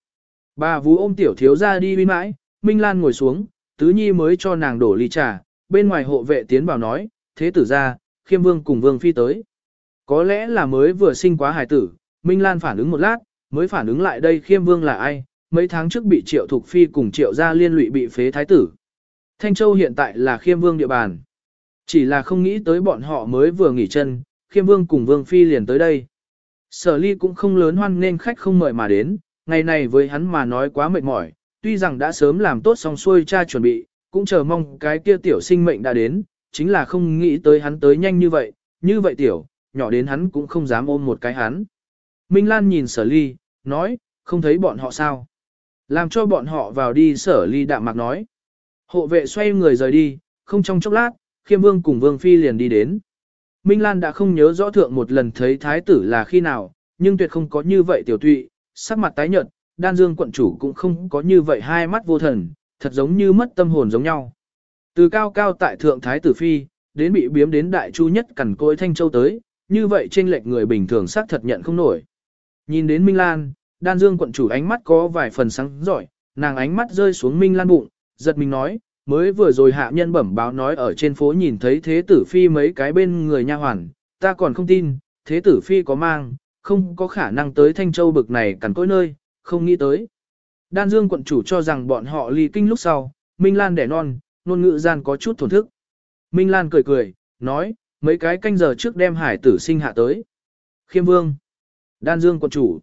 Bà vú ôm tiểu thiếu ra đi bên mãi, Minh Lan ngồi xuống, tứ nhi mới cho nàng đổ ly trà, bên ngoài hộ vệ tiến vào nói, thế tử ra, khiêm vương cùng vương phi tới. Có lẽ là mới vừa sinh quá hài tử, Minh Lan phản ứng một lát, mới phản ứng lại đây khiêm vương là ai, mấy tháng trước bị triệu thục phi cùng triệu gia liên lụy bị phế thái tử. Thanh Châu hiện tại là khiêm vương địa bàn. Chỉ là không nghĩ tới bọn họ mới vừa nghỉ chân, khiêm vương cùng vương phi liền tới đây. Sở ly cũng không lớn hoan nên khách không mời mà đến, ngày này với hắn mà nói quá mệt mỏi, tuy rằng đã sớm làm tốt xong xuôi cha chuẩn bị, cũng chờ mong cái kia tiểu sinh mệnh đã đến, chính là không nghĩ tới hắn tới nhanh như vậy, như vậy tiểu, nhỏ đến hắn cũng không dám ôm một cái hắn. Minh Lan nhìn sở ly, nói, không thấy bọn họ sao. Làm cho bọn họ vào đi sở ly đạm mạc nói. Hộ vệ xoay người rời đi, không trong chốc lát, khiêm vương cùng vương phi liền đi đến. Minh Lan đã không nhớ rõ thượng một lần thấy thái tử là khi nào, nhưng tuyệt không có như vậy tiểu tụy, sắc mặt tái nhợt, đan dương quận chủ cũng không có như vậy hai mắt vô thần, thật giống như mất tâm hồn giống nhau. Từ cao cao tại thượng thái tử phi, đến bị biếm đến đại chu nhất cẩn côi thanh châu tới, như vậy trên lệch người bình thường xác thật nhận không nổi. Nhìn đến Minh Lan, đan dương quận chủ ánh mắt có vài phần sáng giỏi, nàng ánh mắt rơi xuống Minh Lan bụng, giật mình nói, mới vừa rồi hạ nhân bẩm báo nói ở trên phố nhìn thấy thế tử phi mấy cái bên người nha hoàn, ta còn không tin, thế tử phi có mang, không có khả năng tới Thanh Châu bực này cằn cỗi nơi, không nghĩ tới. Đan Dương quận chủ cho rằng bọn họ ly kinh lúc sau, Minh Lan đẻ non, ngôn ngữ gian có chút thổn thức. Minh Lan cười cười, nói, mấy cái canh giờ trước đem hải tử sinh hạ tới. Khiêm vương, Đan Dương quận chủ,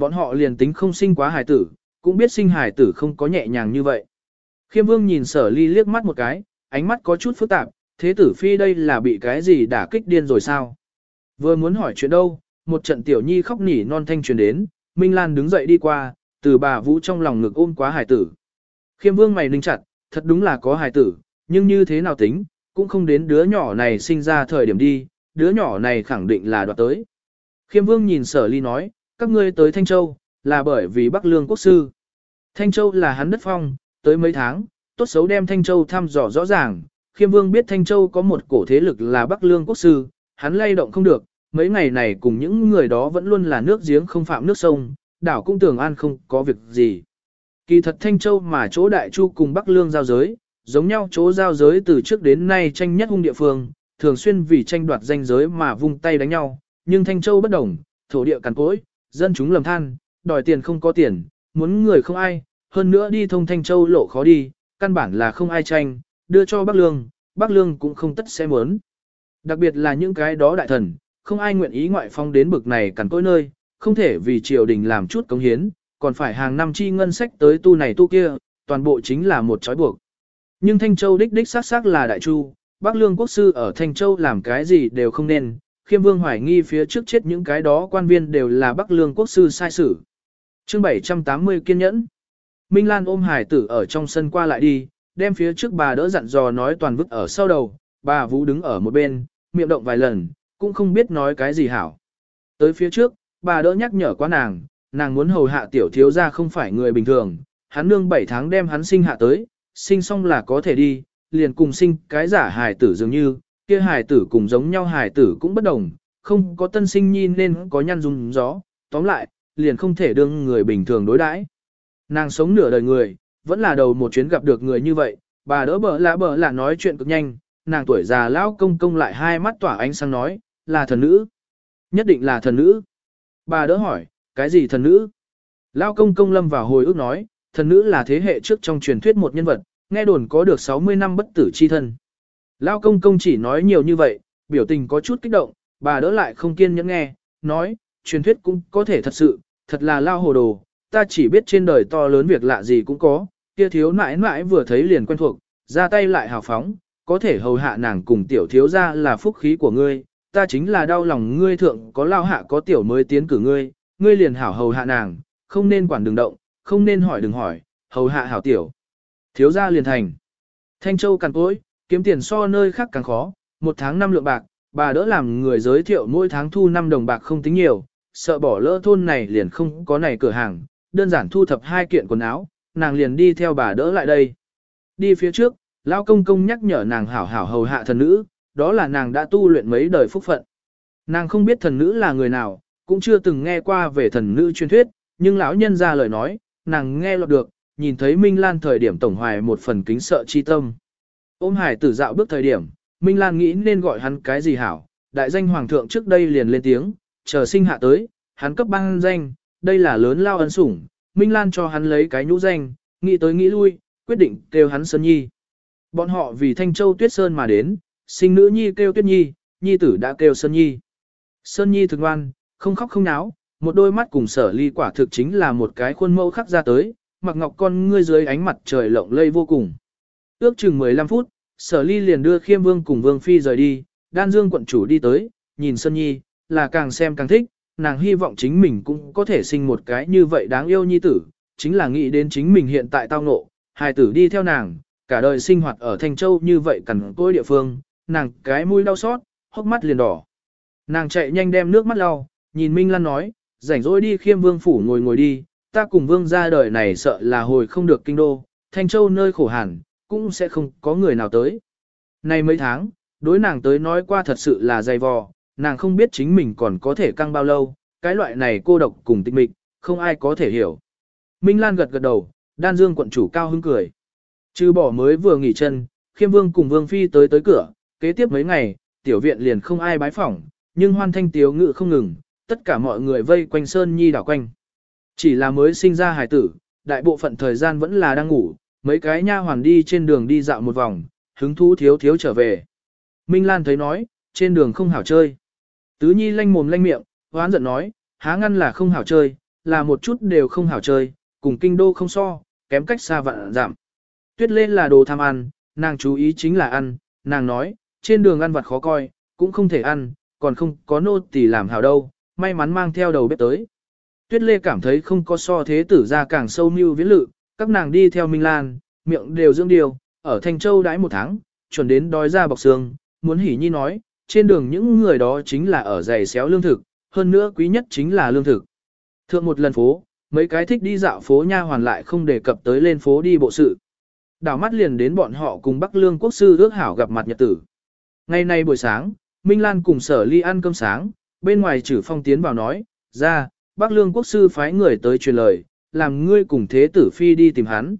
bọn họ liền tính không sinh quá hài tử, cũng biết sinh hài tử không có nhẹ nhàng như vậy. Khiêm vương nhìn sở ly liếc mắt một cái, ánh mắt có chút phức tạp, thế tử phi đây là bị cái gì đả kích điên rồi sao? Vừa muốn hỏi chuyện đâu, một trận tiểu nhi khóc nỉ non thanh truyền đến, Minh Lan đứng dậy đi qua, từ bà Vũ trong lòng ngực ôm quá hài tử. Khiêm vương mày ninh chặt, thật đúng là có hài tử, nhưng như thế nào tính, cũng không đến đứa nhỏ này sinh ra thời điểm đi, đứa nhỏ này khẳng định là đoạt tới. Khiêm vương nhìn sở ly nói, các ngươi tới Thanh Châu, là bởi vì Bắc Lương quốc sư. Thanh Châu là hắn đất phong, tới mấy tháng, tốt xấu đem Thanh Châu thăm dò rõ ràng, khiêm vương biết Thanh Châu có một cổ thế lực là Bắc Lương quốc sư, hắn lay động không được, mấy ngày này cùng những người đó vẫn luôn là nước giếng không phạm nước sông, đảo cũng tưởng an không có việc gì. Kỳ thật Thanh Châu mà chỗ Đại Chu cùng Bắc Lương giao giới, giống nhau chỗ giao giới từ trước đến nay tranh nhất hung địa phương, thường xuyên vì tranh đoạt danh giới mà vung tay đánh nhau, nhưng Thanh Châu bất đồng, thổ địa cằn cỗi, dân chúng lầm than, đòi tiền không có tiền, muốn người không ai, hơn nữa đi thông Thanh Châu lộ khó đi, căn bản là không ai tranh, đưa cho Bắc Lương, Bắc Lương cũng không tất sẽ muốn. Đặc biệt là những cái đó đại thần, không ai nguyện ý ngoại phong đến bực này cằn cỗi nơi, không thể vì triều đình làm chút cống hiến, còn phải hàng năm chi ngân sách tới tu này tu kia, toàn bộ chính là một trói buộc. Nhưng Thanh Châu đích đích xác xác là đại chu, Bắc Lương quốc sư ở Thanh Châu làm cái gì đều không nên, khiêm vương hoài nghi phía trước chết những cái đó quan viên đều là Bắc Lương quốc sư sai sử. Chương 780 kiên nhẫn. Minh Lan ôm hải tử ở trong sân qua lại đi, đem phía trước bà đỡ dặn dò nói toàn vứt ở sau đầu, bà Vũ đứng ở một bên, miệng động vài lần, cũng không biết nói cái gì hảo. Tới phía trước, bà đỡ nhắc nhở quá nàng, nàng muốn hầu hạ tiểu thiếu ra không phải người bình thường, hắn nương 7 tháng đem hắn sinh hạ tới, sinh xong là có thể đi, liền cùng sinh cái giả hài tử dường như, kia hài tử cùng giống nhau hài tử cũng bất đồng, không có tân sinh nhi nên có nhăn dung gió, tóm lại, liền không thể đương người bình thường đối đãi. Nàng sống nửa đời người, vẫn là đầu một chuyến gặp được người như vậy, bà đỡ bờ lạ bờ lạ nói chuyện cực nhanh, nàng tuổi già lão công công lại hai mắt tỏa ánh sáng nói, là thần nữ. Nhất định là thần nữ. Bà đỡ hỏi, cái gì thần nữ? Lão công công lâm vào hồi ức nói, thần nữ là thế hệ trước trong truyền thuyết một nhân vật, nghe đồn có được 60 năm bất tử chi thân. Lão công công chỉ nói nhiều như vậy, biểu tình có chút kích động, bà đỡ lại không kiên nhẫn nghe, nói, truyền thuyết cũng có thể thật sự, thật là lao hồ đồ, ta chỉ biết trên đời to lớn việc lạ gì cũng có, kia thiếu nãi nãi vừa thấy liền quen thuộc, ra tay lại hào phóng, có thể hầu hạ nàng cùng tiểu thiếu ra là phúc khí của ngươi, ta chính là đau lòng ngươi thượng có lao hạ có tiểu mới tiến cử ngươi, ngươi liền hảo hầu hạ nàng, không nên quản đừng động, không nên hỏi đừng hỏi, hầu hạ hảo tiểu. Thiếu ra liền thành. Thanh Châu cằn cối, kiếm tiền so nơi khác càng khó, một tháng năm lượng bạc, bà đỡ làm người giới thiệu mỗi tháng thu 5 đồng bạc không tính nhiều, sợ bỏ lỡ thôn này liền không có này cửa hàng, đơn giản thu thập hai kiện quần áo, nàng liền đi theo bà đỡ lại đây. Đi phía trước, lão công công nhắc nhở nàng hảo hảo hầu hạ thần nữ, đó là nàng đã tu luyện mấy đời phúc phận. Nàng không biết thần nữ là người nào, cũng chưa từng nghe qua về thần nữ truyền thuyết, nhưng lão nhân ra lời nói, nàng nghe lọt được, nhìn thấy Minh Lan thời điểm tổng hoài một phần kính sợ chi tâm. Ôm hải tử dạo bước thời điểm, Minh Lan nghĩ nên gọi hắn cái gì hảo, đại danh hoàng thượng trước đây liền lên tiếng, chờ sinh hạ tới, hắn cấp ban danh, đây là lớn lao ân sủng, Minh Lan cho hắn lấy cái nhũ danh, nghĩ tới nghĩ lui, quyết định kêu hắn Sơn Nhi. Bọn họ vì Thanh Châu Tuyết Sơn mà đến, sinh nữ Nhi kêu Tuyết Nhi, Nhi tử đã kêu Sơn Nhi. Sơn Nhi thường ngoan, không khóc không náo, một đôi mắt cùng sở ly quả thực chính là một cái khuôn mẫu khắc ra tới, mặc ngọc con ngươi dưới ánh mặt trời lộng lây vô cùng. Ước chừng 15 phút, sở ly liền đưa khiêm vương cùng vương phi rời đi, đan dương quận chủ đi tới, nhìn Sơn Nhi, là càng xem càng thích, nàng hy vọng chính mình cũng có thể sinh một cái như vậy đáng yêu nhi tử, chính là nghĩ đến chính mình hiện tại tao ngộ, hài tử đi theo nàng, cả đời sinh hoạt ở Thanh Châu như vậy cằn cỗi địa phương, nàng cái mũi đau xót, hốc mắt liền đỏ. Nàng chạy nhanh đem nước mắt lau, nhìn Minh Lan nói, rảnh rỗi đi khiêm vương phủ ngồi ngồi đi, ta cùng vương ra đời này sợ là hồi không được kinh đô, Thanh Châu nơi khổ hẳn, cũng sẽ không có người nào tới. Này mấy tháng, đối nàng tới nói qua thật sự là dày vò, nàng không biết chính mình còn có thể căng bao lâu, cái loại này cô độc cùng tịch mịch, không ai có thể hiểu. Minh Lan gật gật đầu, đan dương quận chủ cao hứng cười. Chứ bỏ mới vừa nghỉ chân, khiêm vương cùng vương phi tới tới cửa, kế tiếp mấy ngày, tiểu viện liền không ai bái phỏng, nhưng hoan thanh tiếu ngự không ngừng, tất cả mọi người vây quanh Sơn Nhi đảo quanh. Chỉ là mới sinh ra hài tử, đại bộ phận thời gian vẫn là đang ngủ, mấy cái nha hoàn đi trên đường đi dạo một vòng, hứng thú thiếu thiếu trở về. Minh Lan thấy nói, trên đường không hảo chơi. Tứ Nhi lanh mồm lanh miệng, hoán giận nói, há ngăn là không hảo chơi, là một chút đều không hảo chơi, cùng kinh đô không so, kém cách xa vạn giảm. Tuyết lên là đồ tham ăn, nàng chú ý chính là ăn, nàng nói, trên đường ăn vặt khó coi, cũng không thể ăn, còn không có nô tỳ làm hảo đâu, may mắn mang theo đầu bếp tới. Tuyết Lê cảm thấy không có so thế tử ra càng sâu mưu viễn lự, các nàng đi theo Minh Lan, miệng đều dưỡng điều, ở Thanh Châu đãi một tháng, chuẩn đến đói ra bọc xương, muốn hỉ nhi nói, trên đường những người đó chính là ở giày xéo lương thực, hơn nữa quý nhất chính là lương thực. Thượng một lần phố, mấy cái thích đi dạo phố nha hoàn lại không đề cập tới lên phố đi bộ sự. Đảo mắt liền đến bọn họ cùng Bắc Lương Quốc sư ước hảo gặp mặt nhật tử. Ngày nay buổi sáng, Minh Lan cùng sở ly ăn cơm sáng, bên ngoài trừ phong tiến vào nói, ra, Bắc Lương Quốc sư phái người tới truyền lời, làm ngươi cùng thế tử phi đi tìm hắn.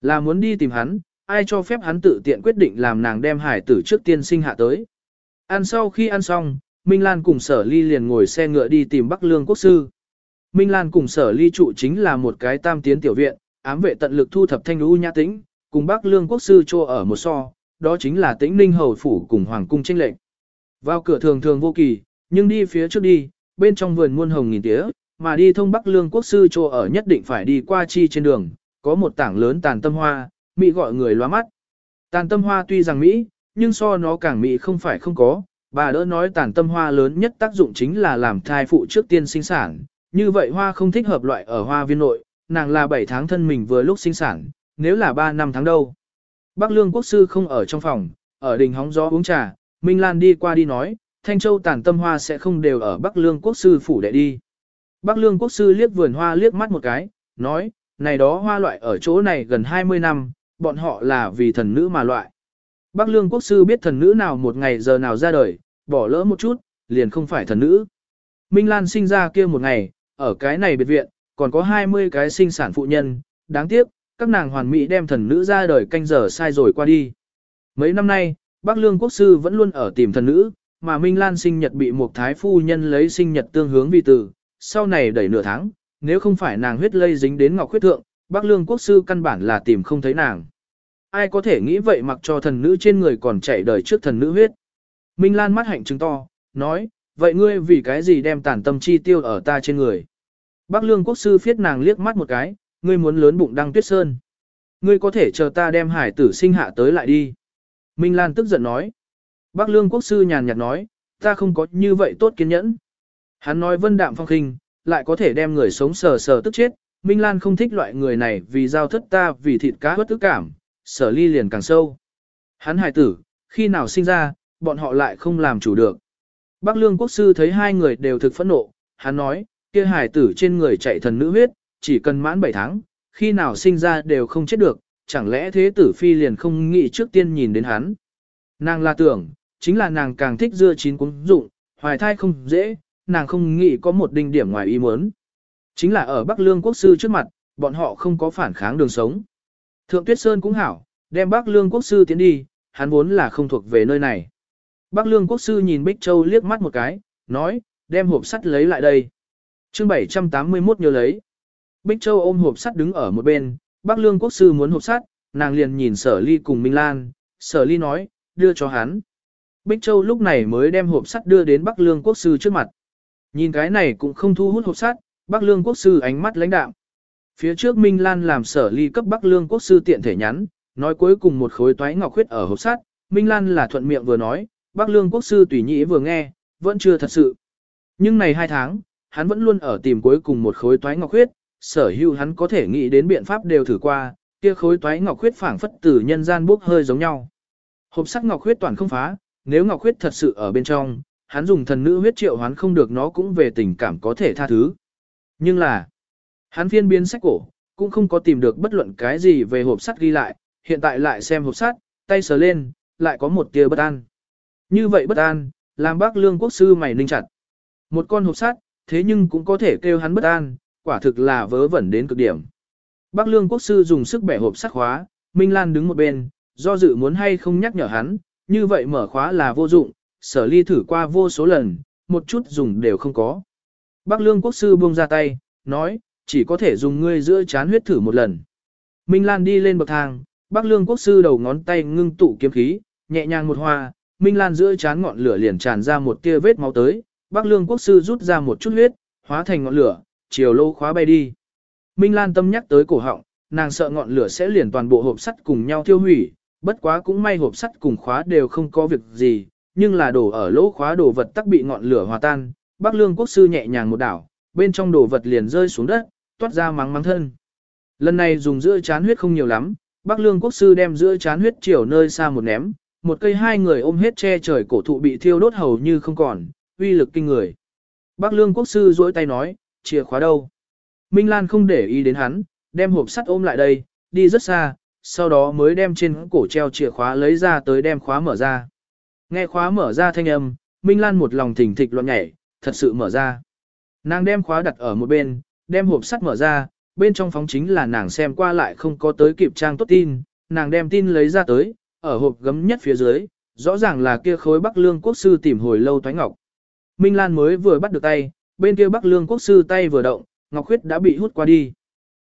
Là muốn đi tìm hắn, ai cho phép hắn tự tiện quyết định làm nàng đem hải tử trước tiên sinh hạ tới. Ăn sau khi ăn xong, Minh Lan cùng sở ly liền ngồi xe ngựa đi tìm Bắc Lương Quốc sư. Minh Lan cùng sở ly trụ chính là một cái tam tiến tiểu viện, ám vệ tận lực thu thập thanh lũ nhã tĩnh, cùng Bắc Lương Quốc sư cho ở một so, đó chính là tĩnh ninh hầu phủ cùng hoàng cung tranh lệnh. Vào cửa thường thường vô kỳ, nhưng đi phía trước đi, bên trong vườn muôn hồng nghìn tía, mà đi thông Bắc Lương Quốc sư chỗ ở nhất định phải đi qua chi trên đường, có một tảng lớn tàn tâm hoa, Mỹ gọi người loa mắt. Tàn tâm hoa tuy rằng Mỹ, nhưng so nó càng Mỹ không phải không có, bà đỡ nói tàn tâm hoa lớn nhất tác dụng chính là làm thai phụ trước tiên sinh sản, như vậy hoa không thích hợp loại ở hoa viên nội, nàng là 7 tháng thân mình vừa lúc sinh sản, nếu là 3 năm tháng đâu. Bắc Lương Quốc Sư không ở trong phòng, ở đình hóng gió uống trà, Minh Lan đi qua đi nói, Thanh Châu tàn tâm hoa sẽ không đều ở Bắc Lương Quốc Sư phủ đệ đi. Bắc Lương Quốc Sư liếc vườn hoa liếc mắt một cái, nói, này đó hoa loại ở chỗ này gần 20 năm, bọn họ là vì thần nữ mà loại. Bắc Lương Quốc Sư biết thần nữ nào một ngày giờ nào ra đời, bỏ lỡ một chút, liền không phải thần nữ. Minh Lan sinh ra kia một ngày, ở cái này biệt viện, còn có 20 cái sinh sản phụ nhân, đáng tiếc, các nàng hoàn mỹ đem thần nữ ra đời canh giờ sai rồi qua đi. Mấy năm nay, Bắc Lương Quốc Sư vẫn luôn ở tìm thần nữ, mà Minh Lan sinh nhật bị một thái phu nhân lấy sinh nhật tương hướng vì từ, sau này đẩy nửa tháng, nếu không phải nàng huyết lây dính đến ngọc huyết thượng, Bắc Lương Quốc Sư căn bản là tìm không thấy nàng. Ai có thể nghĩ vậy mặc cho thần nữ trên người còn chạy đời trước thần nữ huyết. Minh Lan mắt hạnh chứng to, nói, vậy ngươi vì cái gì đem tàn tâm chi tiêu ở ta trên người? Bác Lương Quốc Sư phiết nàng liếc mắt một cái, ngươi muốn lớn bụng đăng tuyết sơn. Ngươi có thể chờ ta đem hải tử sinh hạ tới lại đi. Minh Lan tức giận nói. Bác Lương Quốc Sư nhàn nhạt nói, ta không có như vậy tốt kiên nhẫn. Hắn nói vân đạm phong khinh, lại có thể đem người sống sờ sờ tức chết. Minh Lan không thích loại người này vì giao thất ta vì thịt cá bất tức cảm, sở ly liền càng sâu. Hắn hải tử, khi nào sinh ra, bọn họ lại không làm chủ được. Bác Lương Quốc Sư thấy hai người đều thực phẫn nộ, hắn nói, kia hài tử trên người chạy thần nữ huyết, chỉ cần mãn 7 tháng, khi nào sinh ra đều không chết được, chẳng lẽ thế tử phi liền không nghĩ trước tiên nhìn đến hắn. Nàng là tưởng, chính là nàng càng thích dưa chín cuốn dụng, hoài thai không dễ, nàng không nghĩ có một đinh điểm ngoài ý muốn. Chính là ở Bắc Lương quốc sư trước mặt, bọn họ không có phản kháng đường sống. Thượng Tuyết Sơn cũng hảo, đem Bắc Lương quốc sư tiến đi, hắn vốn là không thuộc về nơi này. Bắc Lương quốc sư nhìn Bích Châu liếc mắt một cái, nói, đem hộp sắt lấy lại đây. chương 781 nhớ lấy. Bích Châu ôm hộp sắt đứng ở một bên, Bắc Lương quốc sư muốn hộp sắt, nàng liền nhìn sở ly cùng Minh Lan, sở ly nói, đưa cho hắn. Bích Châu lúc này mới đem hộp sắt đưa đến Bắc Lương quốc sư trước mặt. Nhìn cái này cũng không thu hút hộp sắt, Bắc Lương quốc sư ánh mắt lãnh đạm. Phía trước Minh Lan làm sở ly cấp Bắc Lương quốc sư tiện thể nhắn, nói cuối cùng một khối toái ngọc huyết ở hộp sắt, Minh Lan là thuận miệng vừa nói, Bắc Lương quốc sư tùy nhĩ vừa nghe, vẫn chưa thật sự. Nhưng này hai tháng, hắn vẫn luôn ở tìm cuối cùng một khối toái ngọc huyết, sở hữu hắn có thể nghĩ đến biện pháp đều thử qua, kia khối toái ngọc huyết phảng phất từ nhân gian bốc hơi giống nhau. Hộp sắt ngọc huyết toàn không phá, nếu ngọc huyết thật sự ở bên trong, hắn dùng thần nữ huyết triệu hắn không được nó cũng về tình cảm có thể tha thứ. Nhưng là, hắn phiên biến sách cổ, cũng không có tìm được bất luận cái gì về hộp sắt ghi lại, hiện tại lại xem hộp sắt, tay sờ lên, lại có một tia bất an. Như vậy bất an, làm bác lương quốc sư mày ninh chặt. Một con hộp sắt, thế nhưng cũng có thể kêu hắn bất an, quả thực là vớ vẩn đến cực điểm. Bác lương quốc sư dùng sức bẻ hộp sắt khóa, Minh Lan đứng một bên, do dự muốn hay không nhắc nhở hắn, như vậy mở khóa là vô dụng, sở ly thử qua vô số lần, một chút dùng đều không có. Bác lương quốc sư buông ra tay, nói, chỉ có thể dùng ngươi giữa chán huyết thử một lần. Minh Lan đi lên bậc thang, bác lương quốc sư đầu ngón tay ngưng tụ kiếm khí, nhẹ nhàng một hoa, Minh Lan giữa chán ngọn lửa liền tràn ra một tia vết máu tới, bác lương quốc sư rút ra một chút huyết, hóa thành ngọn lửa, chiều lô khóa bay đi. Minh Lan tâm nhắc tới cổ họng, nàng sợ ngọn lửa sẽ liền toàn bộ hộp sắt cùng nhau thiêu hủy, bất quá cũng may hộp sắt cùng khóa đều không có việc gì, nhưng là đổ ở lỗ khóa đồ vật tắc bị ngọn lửa hòa tan, Bắc Lương quốc sư nhẹ nhàng một đảo, bên trong đồ vật liền rơi xuống đất, toát ra mắng mắng thân. Lần này dùng giữa chán huyết không nhiều lắm, Bắc Lương quốc sư đem giữa chán huyết chiều nơi xa một ném, một cây hai người ôm hết che trời cổ thụ bị thiêu đốt hầu như không còn, uy lực kinh người. Bắc Lương quốc sư duỗi tay nói, chìa khóa đâu? Minh Lan không để ý đến hắn, đem hộp sắt ôm lại đây, đi rất xa, sau đó mới đem trên cổ treo chìa khóa lấy ra tới đem khóa mở ra. Nghe khóa mở ra thanh âm, Minh Lan một lòng thỉnh thịch loạn nhảy, thật sự mở ra. Nàng đem khóa đặt ở một bên, đem hộp sắt mở ra, bên trong phóng chính là nàng xem qua lại không có tới kịp trang tốt tin, nàng đem tin lấy ra tới, ở hộp gấm nhất phía dưới, rõ ràng là kia khối Bắc Lương quốc sư tìm hồi lâu toái ngọc. Minh Lan mới vừa bắt được tay, bên kia Bắc Lương quốc sư tay vừa động, ngọc khuyết đã bị hút qua đi.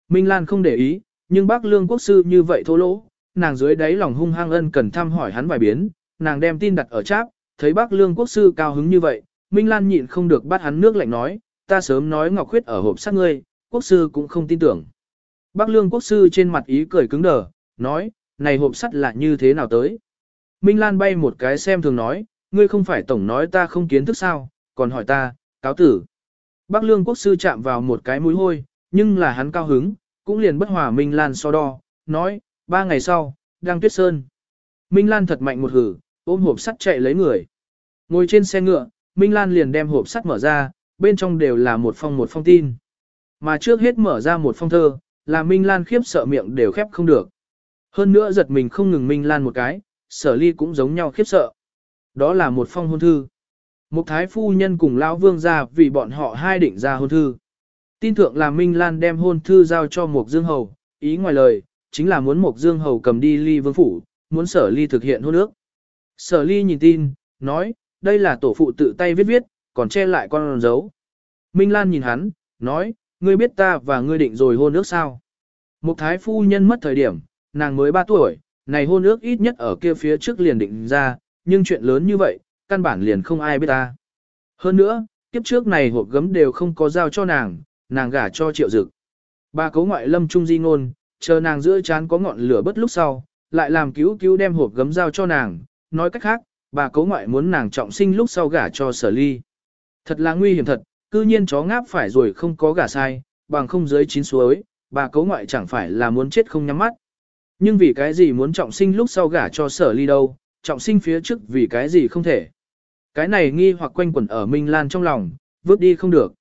Minh Lan không để ý, nhưng Bắc Lương quốc sư như vậy thô lỗ, nàng dưới đáy lòng hung hăng ân cần thăm hỏi hắn vài biến, nàng đem tin đặt ở cháp, thấy Bắc Lương quốc sư cao hứng như vậy, Minh Lan nhịn không được bắt hắn nước lạnh nói, ta sớm nói Ngọc Khuyết ở hộp sát ngươi, quốc sư cũng không tin tưởng. Bắc Lương quốc sư trên mặt ý cười cứng đờ, nói, này hộp sắt là như thế nào tới? Minh Lan bay một cái xem thường nói, ngươi không phải tổng nói ta không kiến thức sao, còn hỏi ta, cáo tử. Bắc Lương quốc sư chạm vào một cái mũi hôi, nhưng là hắn cao hứng, cũng liền bất hòa Minh Lan so đo, nói, ba ngày sau, đang tuyết sơn. Minh Lan thật mạnh một hử, ôm hộp sắt chạy lấy người. Ngồi trên xe ngựa, Minh Lan liền đem hộp sắt mở ra, bên trong đều là một phong một phong tin. Mà trước hết mở ra một phong thơ, là Minh Lan khiếp sợ miệng đều khép không được. Hơn nữa giật mình không ngừng Minh Lan một cái, sở ly cũng giống nhau khiếp sợ. Đó là một phong hôn thư. Một thái phu nhân cùng lão vương ra vì bọn họ hai định ra hôn thư. Tin thượng là Minh Lan đem hôn thư giao cho Mục Dương Hầu, ý ngoài lời, chính là muốn Mục Dương Hầu cầm đi ly vương phủ, muốn sở ly thực hiện hôn ước. Sở ly nhìn tin, nói, đây là tổ phụ tự tay viết viết, còn che lại con dấu. Minh Lan nhìn hắn, nói, ngươi biết ta và ngươi định rồi hôn ước sao? Một thái phu nhân mất thời điểm, nàng mới 3 tuổi, này hôn ước ít nhất ở kia phía trước liền định ra, nhưng chuyện lớn như vậy, căn bản liền không ai biết ta. Hơn nữa, kiếp trước này hộp gấm đều không có giao cho nàng, nàng gả cho triệu dực. Ba cấu ngoại lâm trung di ngôn, chờ nàng giữa chán có ngọn lửa bất lúc sau, lại làm cứu cứu đem hộp gấm giao cho nàng, nói cách khác, bà cố ngoại muốn nàng trọng sinh lúc sau gả cho sở ly. Thật là nguy hiểm thật, cư nhiên chó ngáp phải rồi không có gả sai, bằng không dưới chín suối, bà cố ngoại chẳng phải là muốn chết không nhắm mắt. Nhưng vì cái gì muốn trọng sinh lúc sau gả cho sở ly đâu, trọng sinh phía trước vì cái gì không thể. Cái này nghi hoặc quanh quẩn ở Minh Lan trong lòng, vứt đi không được.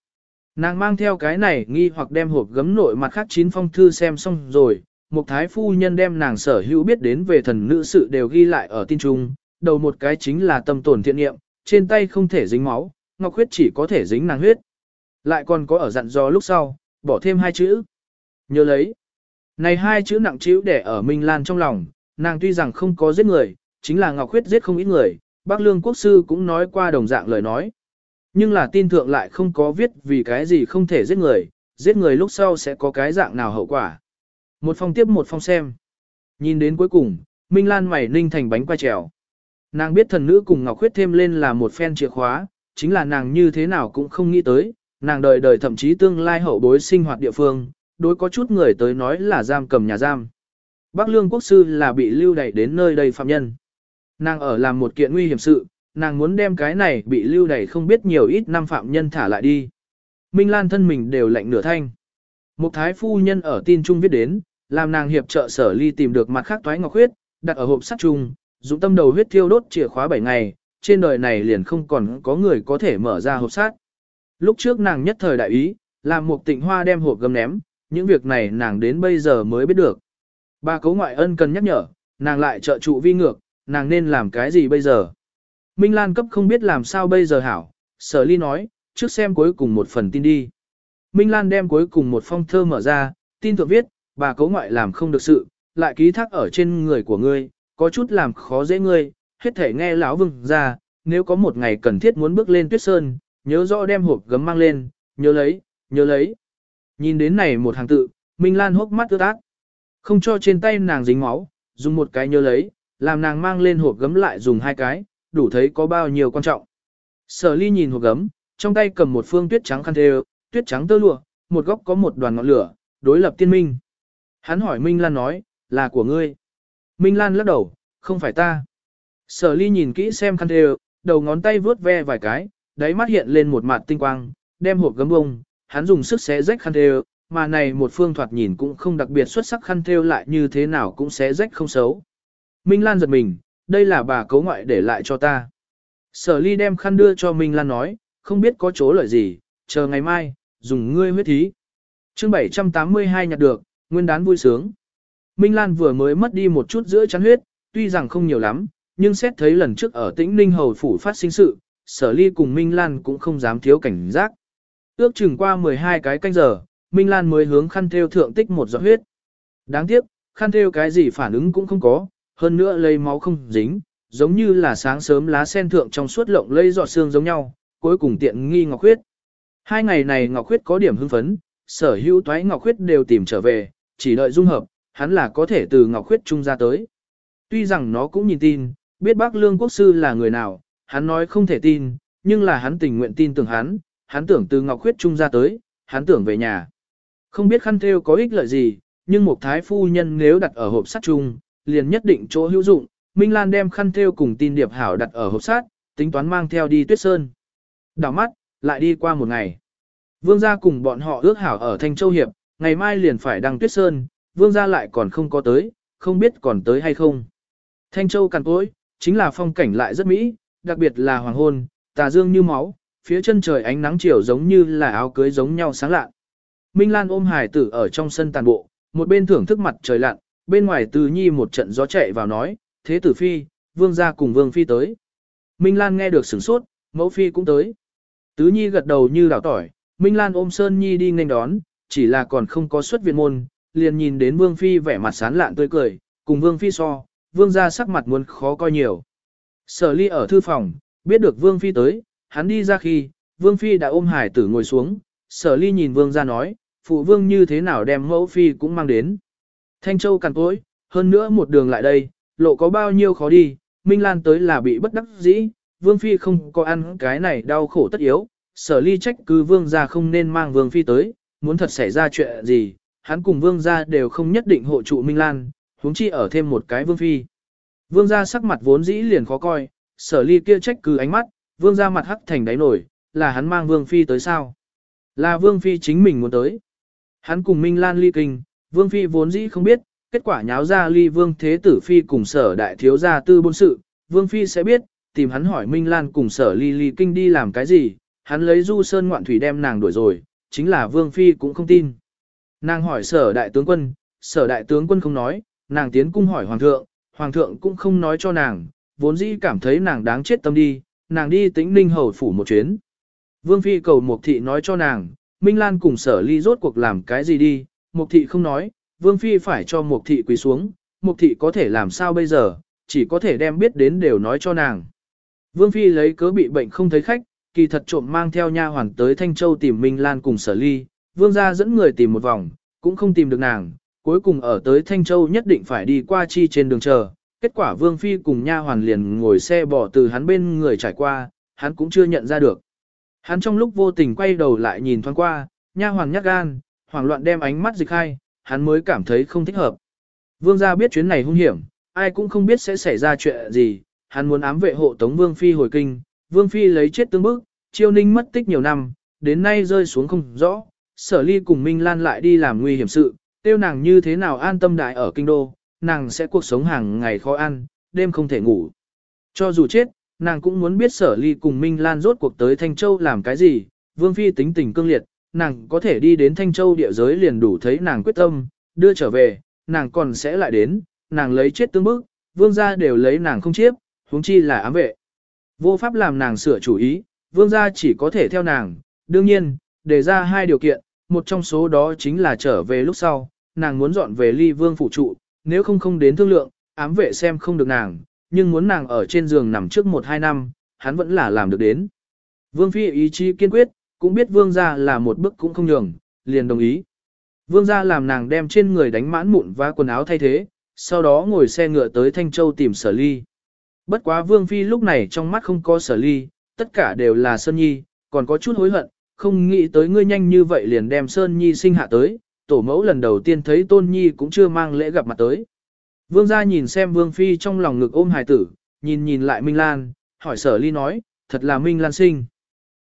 Nàng mang theo cái này nghi hoặc đem hộp gấm nội mặt khác chín phong thư xem xong rồi, một thái phu nhân đem nàng sở hữu biết đến về thần nữ sự đều ghi lại ở tin trung, đầu một cái chính là tâm tổn thiện nghiệm, trên tay không thể dính máu, ngọc huyết chỉ có thể dính nàng huyết. Lại còn có ở dặn dò lúc sau, bỏ thêm hai chữ. Nhớ lấy. Này hai chữ nặng chữ để ở Minh Lan trong lòng, nàng tuy rằng không có giết người, chính là Ngọc Huyết giết không ít người, bác lương quốc sư cũng nói qua đồng dạng lời nói. Nhưng là tin thượng lại không có viết vì cái gì không thể giết người, giết người lúc sau sẽ có cái dạng nào hậu quả. Một phong tiếp một phong xem. Nhìn đến cuối cùng, Minh Lan mày ninh thành bánh quay trèo. Nàng biết thần nữ cùng Ngọc Khuyết thêm lên là một phen chìa khóa, chính là nàng như thế nào cũng không nghĩ tới, nàng đời đời thậm chí tương lai hậu bối sinh hoạt địa phương, đối có chút người tới nói là giam cầm nhà giam. Bắc Lương Quốc Sư là bị lưu đẩy đến nơi đây phạm nhân. Nàng ở làm một kiện nguy hiểm sự, nàng muốn đem cái này bị lưu đẩy không biết nhiều ít năm phạm nhân thả lại đi. Minh Lan thân mình đều lạnh nửa thanh. Một thái phu nhân ở tin trung viết đến, làm nàng hiệp trợ sở ly tìm được mặt khác toái ngọc huyết, đặt ở hộp sắt chung, dụng tâm đầu huyết thiêu đốt chìa khóa 7 ngày, trên đời này liền không còn có người có thể mở ra hộp sắt. Lúc trước nàng nhất thời đại ý, làm một tịnh hoa đem hộp gấm ném, những việc này nàng đến bây giờ mới biết được. ba cấu ngoại ân cần nhắc nhở, nàng lại trợ trụ vi ngược, nàng nên làm cái gì bây giờ? Minh Lan cấp không biết làm sao bây giờ hảo, sở ly nói, trước xem cuối cùng một phần tin đi. Minh Lan đem cuối cùng một phong thơ mở ra, tin thượng viết, bà cố ngoại làm không được sự, lại ký thác ở trên người của ngươi, có chút làm khó dễ ngươi, hết thể nghe lão vương ra, nếu có một ngày cần thiết muốn bước lên tuyết sơn, nhớ rõ đem hộp gấm mang lên, nhớ lấy, nhớ lấy. Nhìn đến này một hàng tự, Minh Lan hốc mắt ướt át. Không cho trên tay nàng dính máu, dùng một cái nhớ lấy, làm nàng mang lên hộp gấm lại dùng hai cái, đủ thấy có bao nhiêu quan trọng. Sở ly nhìn hộp gấm, trong tay cầm một phương tuyết trắng khăn thề, tuyết trắng tơ lụa, một góc có một đoàn ngọn lửa, đối lập tiên minh. Hắn hỏi Minh Lan nói, là của ngươi. Minh Lan lắc đầu, không phải ta. Sở ly nhìn kỹ xem khăn đều, đầu ngón tay vướt ve vài cái, đáy mắt hiện lên một mặt tinh quang, đem hộp gấm bông, hắn dùng sức xé rách khăn thêu, mà này một phương thoạt nhìn cũng không đặc biệt xuất sắc khăn thêu lại như thế nào cũng xé rách không xấu. Minh Lan giật mình, đây là bà cấu ngoại để lại cho ta. Sở ly đem khăn đưa cho Minh Lan nói, không biết có chỗ lợi gì, chờ ngày mai, dùng ngươi huyết thí. chương 782 nhặt được, nguyên đán vui sướng. Minh Lan vừa mới mất đi một chút giữa chắn huyết, tuy rằng không nhiều lắm, nhưng xét thấy lần trước ở tĩnh Ninh Hầu Phủ phát sinh sự, sở ly cùng Minh Lan cũng không dám thiếu cảnh giác. Ước chừng qua 12 cái canh giờ, Minh Lan mới hướng khăn theo thượng tích một giọt huyết. Đáng tiếc, khăn theo cái gì phản ứng cũng không có, hơn nữa lấy máu không dính, giống như là sáng sớm lá sen thượng trong suốt lộng lây giọt xương giống nhau, cuối cùng tiện nghi Ngọc Huyết. Hai ngày này Ngọc Huyết có điểm hưng phấn, sở hữu toái Ngọc Huyết đều tìm trở về, chỉ đợi dung hợp, hắn là có thể từ Ngọc Khuyết trung ra tới. Tuy rằng nó cũng nhìn tin, biết bác Lương Quốc Sư là người nào, hắn nói không thể tin, nhưng là hắn tình nguyện tin tưởng hắn, hắn tưởng từ Ngọc Khuyết Trung ra tới, hắn tưởng về nhà. Không biết khăn thêu có ích lợi gì, nhưng một thái phu nhân nếu đặt ở hộp sắt chung, liền nhất định chỗ hữu dụng, Minh Lan đem khăn thêu cùng tin điệp hảo đặt ở hộp sắt, tính toán mang theo đi tuyết sơn. Đảo mắt, lại đi qua một ngày. Vương gia cùng bọn họ ước hảo ở Thanh Châu Hiệp, ngày mai liền phải đăng tuyết sơn, vương gia lại còn không có tới, không biết còn tới hay không. Thanh Châu cằn cối, chính là phong cảnh lại rất mỹ, đặc biệt là hoàng hôn, tà dương như máu, phía chân trời ánh nắng chiều giống như là áo cưới giống nhau sáng lạ. Minh Lan ôm hải tử ở trong sân tàn bộ, một bên thưởng thức mặt trời lặn, bên ngoài từ nhi một trận gió chạy vào nói, thế tử phi, vương gia cùng vương phi tới. Minh Lan nghe được sửng sốt, mẫu phi cũng tới. Tứ nhi gật đầu như đảo tỏi, Minh Lan ôm Sơn Nhi đi nghênh đón, chỉ là còn không có xuất viện môn, liền nhìn đến vương phi vẻ mặt sán lạn tươi cười, cùng vương phi so, vương gia sắc mặt muốn khó coi nhiều. Sở ly ở thư phòng, biết được vương phi tới, hắn đi ra khi, vương phi đã ôm hải tử ngồi xuống, sở ly nhìn vương ra nói, phụ vương như thế nào đem mẫu phi cũng mang đến. Thanh Châu cằn cối, hơn nữa một đường lại đây, lộ có bao nhiêu khó đi, Minh Lan tới là bị bất đắc dĩ, vương phi không có ăn cái này đau khổ tất yếu, sở ly trách cứ vương ra không nên mang vương phi tới, muốn thật xảy ra chuyện gì, hắn cùng vương gia đều không nhất định hộ trụ Minh Lan, huống chi ở thêm một cái vương phi. Vương gia sắc mặt vốn dĩ liền khó coi, sở ly kia trách cứ ánh mắt, vương gia mặt hắc thành đáy nổi, là hắn mang vương phi tới sao? Là vương phi chính mình muốn tới. Hắn cùng Minh Lan ly kinh, vương phi vốn dĩ không biết, kết quả nháo ra ly vương thế tử phi cùng sở đại thiếu gia tư bôn sự, vương phi sẽ biết, tìm hắn hỏi Minh Lan cùng sở ly ly kinh đi làm cái gì, hắn lấy du sơn ngoạn thủy đem nàng đuổi rồi, chính là Vương Phi cũng không tin. Nàng hỏi sở đại tướng quân, sở đại tướng quân không nói, nàng tiến cung hỏi hoàng thượng, hoàng thượng cũng không nói cho nàng, vốn dĩ cảm thấy nàng đáng chết tâm đi, nàng đi tĩnh ninh hầu phủ một chuyến. Vương Phi cầu Mục Thị nói cho nàng, Minh Lan cùng sở ly rốt cuộc làm cái gì đi, Mục Thị không nói, Vương Phi phải cho Mục Thị quỳ xuống, Mục Thị có thể làm sao bây giờ, chỉ có thể đem biết đến đều nói cho nàng. Vương Phi lấy cớ bị bệnh không thấy khách, kỳ thật trộm mang theo nha hoàn tới Thanh Châu tìm Minh Lan cùng sở ly, Vương gia dẫn người tìm một vòng, cũng không tìm được nàng, cuối cùng ở tới Thanh Châu nhất định phải đi qua chi trên đường chờ. Kết quả Vương Phi cùng nha hoàn liền ngồi xe bỏ từ hắn bên người trải qua, hắn cũng chưa nhận ra được. Hắn trong lúc vô tình quay đầu lại nhìn thoáng qua, nha hoàn nhát gan, hoảng loạn đem ánh mắt dịch hai, hắn mới cảm thấy không thích hợp. Vương gia biết chuyến này hung hiểm, ai cũng không biết sẽ xảy ra chuyện gì, hắn muốn ám vệ hộ tống Vương Phi hồi kinh, Vương Phi lấy chết tương bức, chiêu ninh mất tích nhiều năm, đến nay rơi xuống không rõ, sở ly cùng Minh Lan lại đi làm nguy hiểm sự, tiêu nàng như thế nào an tâm đại ở kinh đô, nàng sẽ cuộc sống hàng ngày khó ăn, đêm không thể ngủ. Cho dù chết, nàng cũng muốn biết sở ly cùng Minh Lan rốt cuộc tới Thanh Châu làm cái gì, Vương Phi tính tình cương liệt, nàng có thể đi đến Thanh Châu địa giới liền đủ thấy nàng quyết tâm, đưa trở về, nàng còn sẽ lại đến, nàng lấy chết tương bức, vương gia đều lấy nàng không chiếp, huống chi là ám vệ. Vô pháp làm nàng sửa chủ ý, vương gia chỉ có thể theo nàng, đương nhiên, đề ra hai điều kiện, một trong số đó chính là trở về lúc sau, nàng muốn dọn về ly vương phủ trụ, nếu không không đến thương lượng, ám vệ xem không được nàng, nhưng muốn nàng ở trên giường nằm trước một hai năm, hắn vẫn là làm được đến. Vương Phi ý chí kiên quyết, cũng biết vương gia là một bước cũng không nhường, liền đồng ý. Vương gia làm nàng đem trên người đánh mãn mụn và quần áo thay thế, sau đó ngồi xe ngựa tới Thanh Châu tìm sở ly. Bất quá Vương Phi lúc này trong mắt không có sở ly, tất cả đều là Sơn Nhi, còn có chút hối hận, không nghĩ tới ngươi nhanh như vậy liền đem Sơn Nhi sinh hạ tới, tổ mẫu lần đầu tiên thấy Tôn Nhi cũng chưa mang lễ gặp mặt tới. Vương gia nhìn xem Vương Phi trong lòng ngực ôm hài tử, nhìn nhìn lại Minh Lan, hỏi sở ly nói, thật là Minh Lan sinh.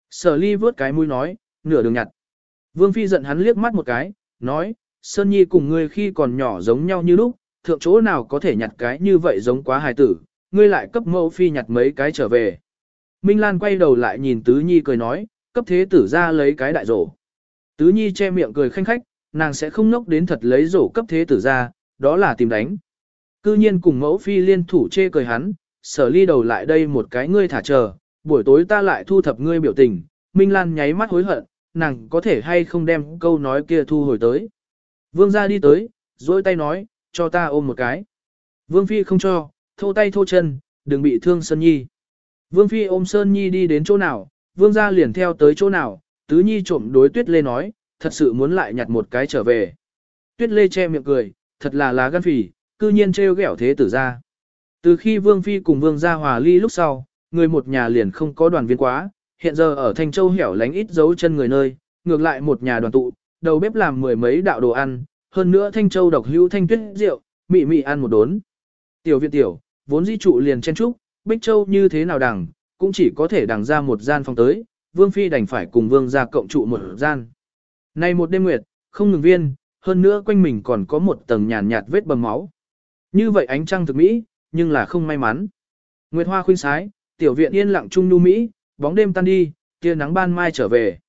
Sở ly vớt cái mũi nói, nửa đường nhặt. Vương Phi giận hắn liếc mắt một cái, nói, Sơn Nhi cùng ngươi khi còn nhỏ giống nhau như lúc, thượng chỗ nào có thể nhặt cái như vậy giống quá hài tử, ngươi lại cấp mẫu Phi nhặt mấy cái trở về. Minh Lan quay đầu lại nhìn Tứ Nhi cười nói, cấp thế tử ra lấy cái đại rổ. Tứ Nhi che miệng cười khanh khách, nàng sẽ không nốc đến thật lấy rổ cấp thế tử ra, đó là tìm đánh. Cư nhiên cùng mẫu phi liên thủ chê cười hắn, sở ly đầu lại đây một cái ngươi thả chờ, buổi tối ta lại thu thập ngươi biểu tình, Minh Lan nháy mắt hối hận, nàng có thể hay không đem câu nói kia thu hồi tới. Vương gia đi tới, dối tay nói, cho ta ôm một cái. Vương phi không cho, thô tay thô chân, đừng bị thương Sơn Nhi. Vương phi ôm Sơn Nhi đi đến chỗ nào, vương gia liền theo tới chỗ nào, tứ nhi trộm đối tuyết lê nói, thật sự muốn lại nhặt một cái trở về. Tuyết lê che miệng cười, thật là lá gan phỉ, cư nhiên trêu ghẹo thế tử ra. Từ khi Vương Phi cùng Vương gia hòa ly lúc sau, người một nhà liền không có đoàn viên quá, hiện giờ ở Thanh Châu hẻo lánh ít dấu chân người nơi, ngược lại một nhà đoàn tụ, đầu bếp làm mười mấy đạo đồ ăn, hơn nữa Thanh Châu độc hữu thanh tuyết rượu, mị mị ăn một đốn. Tiểu viện tiểu, vốn di trụ liền chen trúc, Bích Châu như thế nào đằng, cũng chỉ có thể đằng ra một gian phòng tới, Vương Phi đành phải cùng Vương gia cộng trụ một gian. Nay một đêm nguyệt, không ngừng viên, hơn nữa quanh mình còn có một tầng nhàn nhạt vết bầm máu, như vậy ánh trăng thực mỹ, nhưng là không may mắn. Nguyệt hoa khuyên sái, tiểu viện yên lặng trung nu mỹ, bóng đêm tan đi, tia nắng ban mai trở về.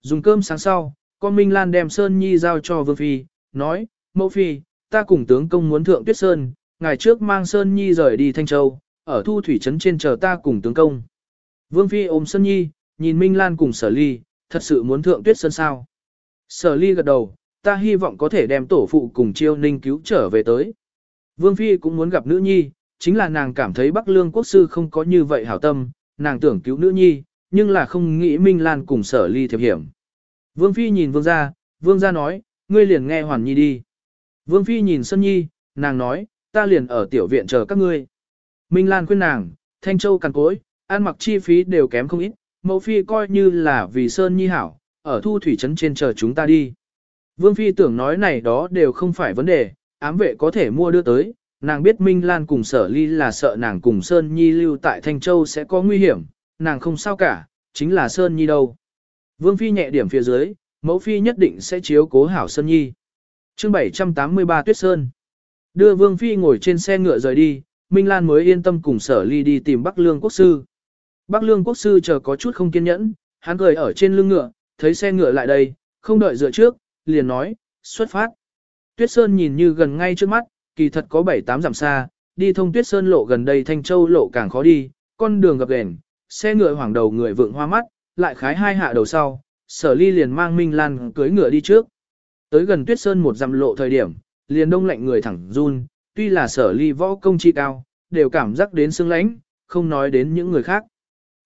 Dùng cơm sáng sau, con Minh Lan đem Sơn Nhi giao cho Vương Phi, nói, mẫu Phi, ta cùng tướng công muốn thượng tuyết Sơn, ngày trước mang Sơn Nhi rời đi Thanh Châu, ở thu thủy trấn trên chờ ta cùng tướng công. Vương Phi ôm Sơn Nhi, nhìn Minh Lan cùng sở ly, thật sự muốn thượng tuyết Sơn sao. Sở ly gật đầu, ta hy vọng có thể đem tổ phụ cùng chiêu ninh cứu trở về tới. Vương Phi cũng muốn gặp nữ nhi, chính là nàng cảm thấy Bắc Lương quốc sư không có như vậy hảo tâm, nàng tưởng cứu nữ nhi, nhưng là không nghĩ Minh Lan cùng sở ly thiệp hiểm. Vương Phi nhìn Vương gia, Vương gia nói, ngươi liền nghe Hoàn Nhi đi. Vương Phi nhìn Sơn Nhi, nàng nói, ta liền ở tiểu viện chờ các ngươi. Minh Lan khuyên nàng, Thanh Châu cằn cối, ăn mặc chi phí đều kém không ít, mẫu Phi coi như là vì Sơn Nhi hảo, ở thu thủy trấn trên chờ chúng ta đi. Vương Phi tưởng nói này đó đều không phải vấn đề, ám vệ có thể mua đưa tới, nàng biết Minh Lan cùng sở ly là sợ nàng cùng Sơn Nhi lưu tại Thanh Châu sẽ có nguy hiểm, nàng không sao cả, chính là Sơn Nhi đâu. Vương Phi nhẹ điểm phía dưới, mẫu Phi nhất định sẽ chiếu cố hảo Sơn Nhi. chương 783 Tuyết Sơn Đưa Vương Phi ngồi trên xe ngựa rời đi, Minh Lan mới yên tâm cùng sở ly đi tìm Bắc Lương Quốc Sư. Bắc Lương Quốc Sư chờ có chút không kiên nhẫn, hắn cười ở trên lưng ngựa, thấy xe ngựa lại đây, không đợi dựa trước, liền nói, xuất phát. Tuyết Sơn nhìn như gần ngay trước mắt, kỳ thật có 7-8 dặm xa, đi thông Tuyết Sơn lộ gần đây Thanh Châu lộ càng khó đi, con đường gập ghềnh, xe ngựa hoảng đầu người vượng hoa mắt, lại khái hai hạ đầu sau, sở ly liền mang Minh Lan cưới ngựa đi trước. Tới gần Tuyết Sơn một dặm lộ thời điểm, liền đông lạnh người thẳng run, tuy là sở ly võ công chi cao, đều cảm giác đến sương lãnh, không nói đến những người khác.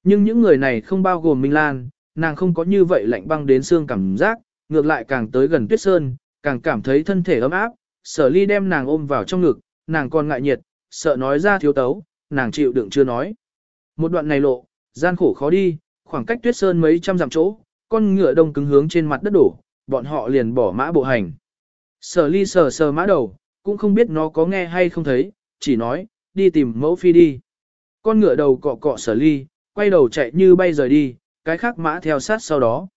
Nhưng những người này không bao gồm Minh Lan, nàng không có như vậy lạnh băng đến xương cảm giác, ngược lại càng tới gần tuyết sơn, càng cảm thấy thân thể ấm áp, sở ly đem nàng ôm vào trong ngực, nàng còn ngại nhiệt, sợ nói ra thiếu tấu, nàng chịu đựng chưa nói. Một đoạn này lộ, gian khổ khó đi, khoảng cách tuyết sơn mấy trăm dặm chỗ, con ngựa đông cứng hướng trên mặt đất đổ, bọn họ liền bỏ mã bộ hành. Sở ly sờ sờ mã đầu, cũng không biết nó có nghe hay không thấy, chỉ nói, đi tìm mẫu phi đi. Con ngựa đầu cọ cọ sở ly, quay đầu chạy như bay rời đi, cái khác mã theo sát sau đó.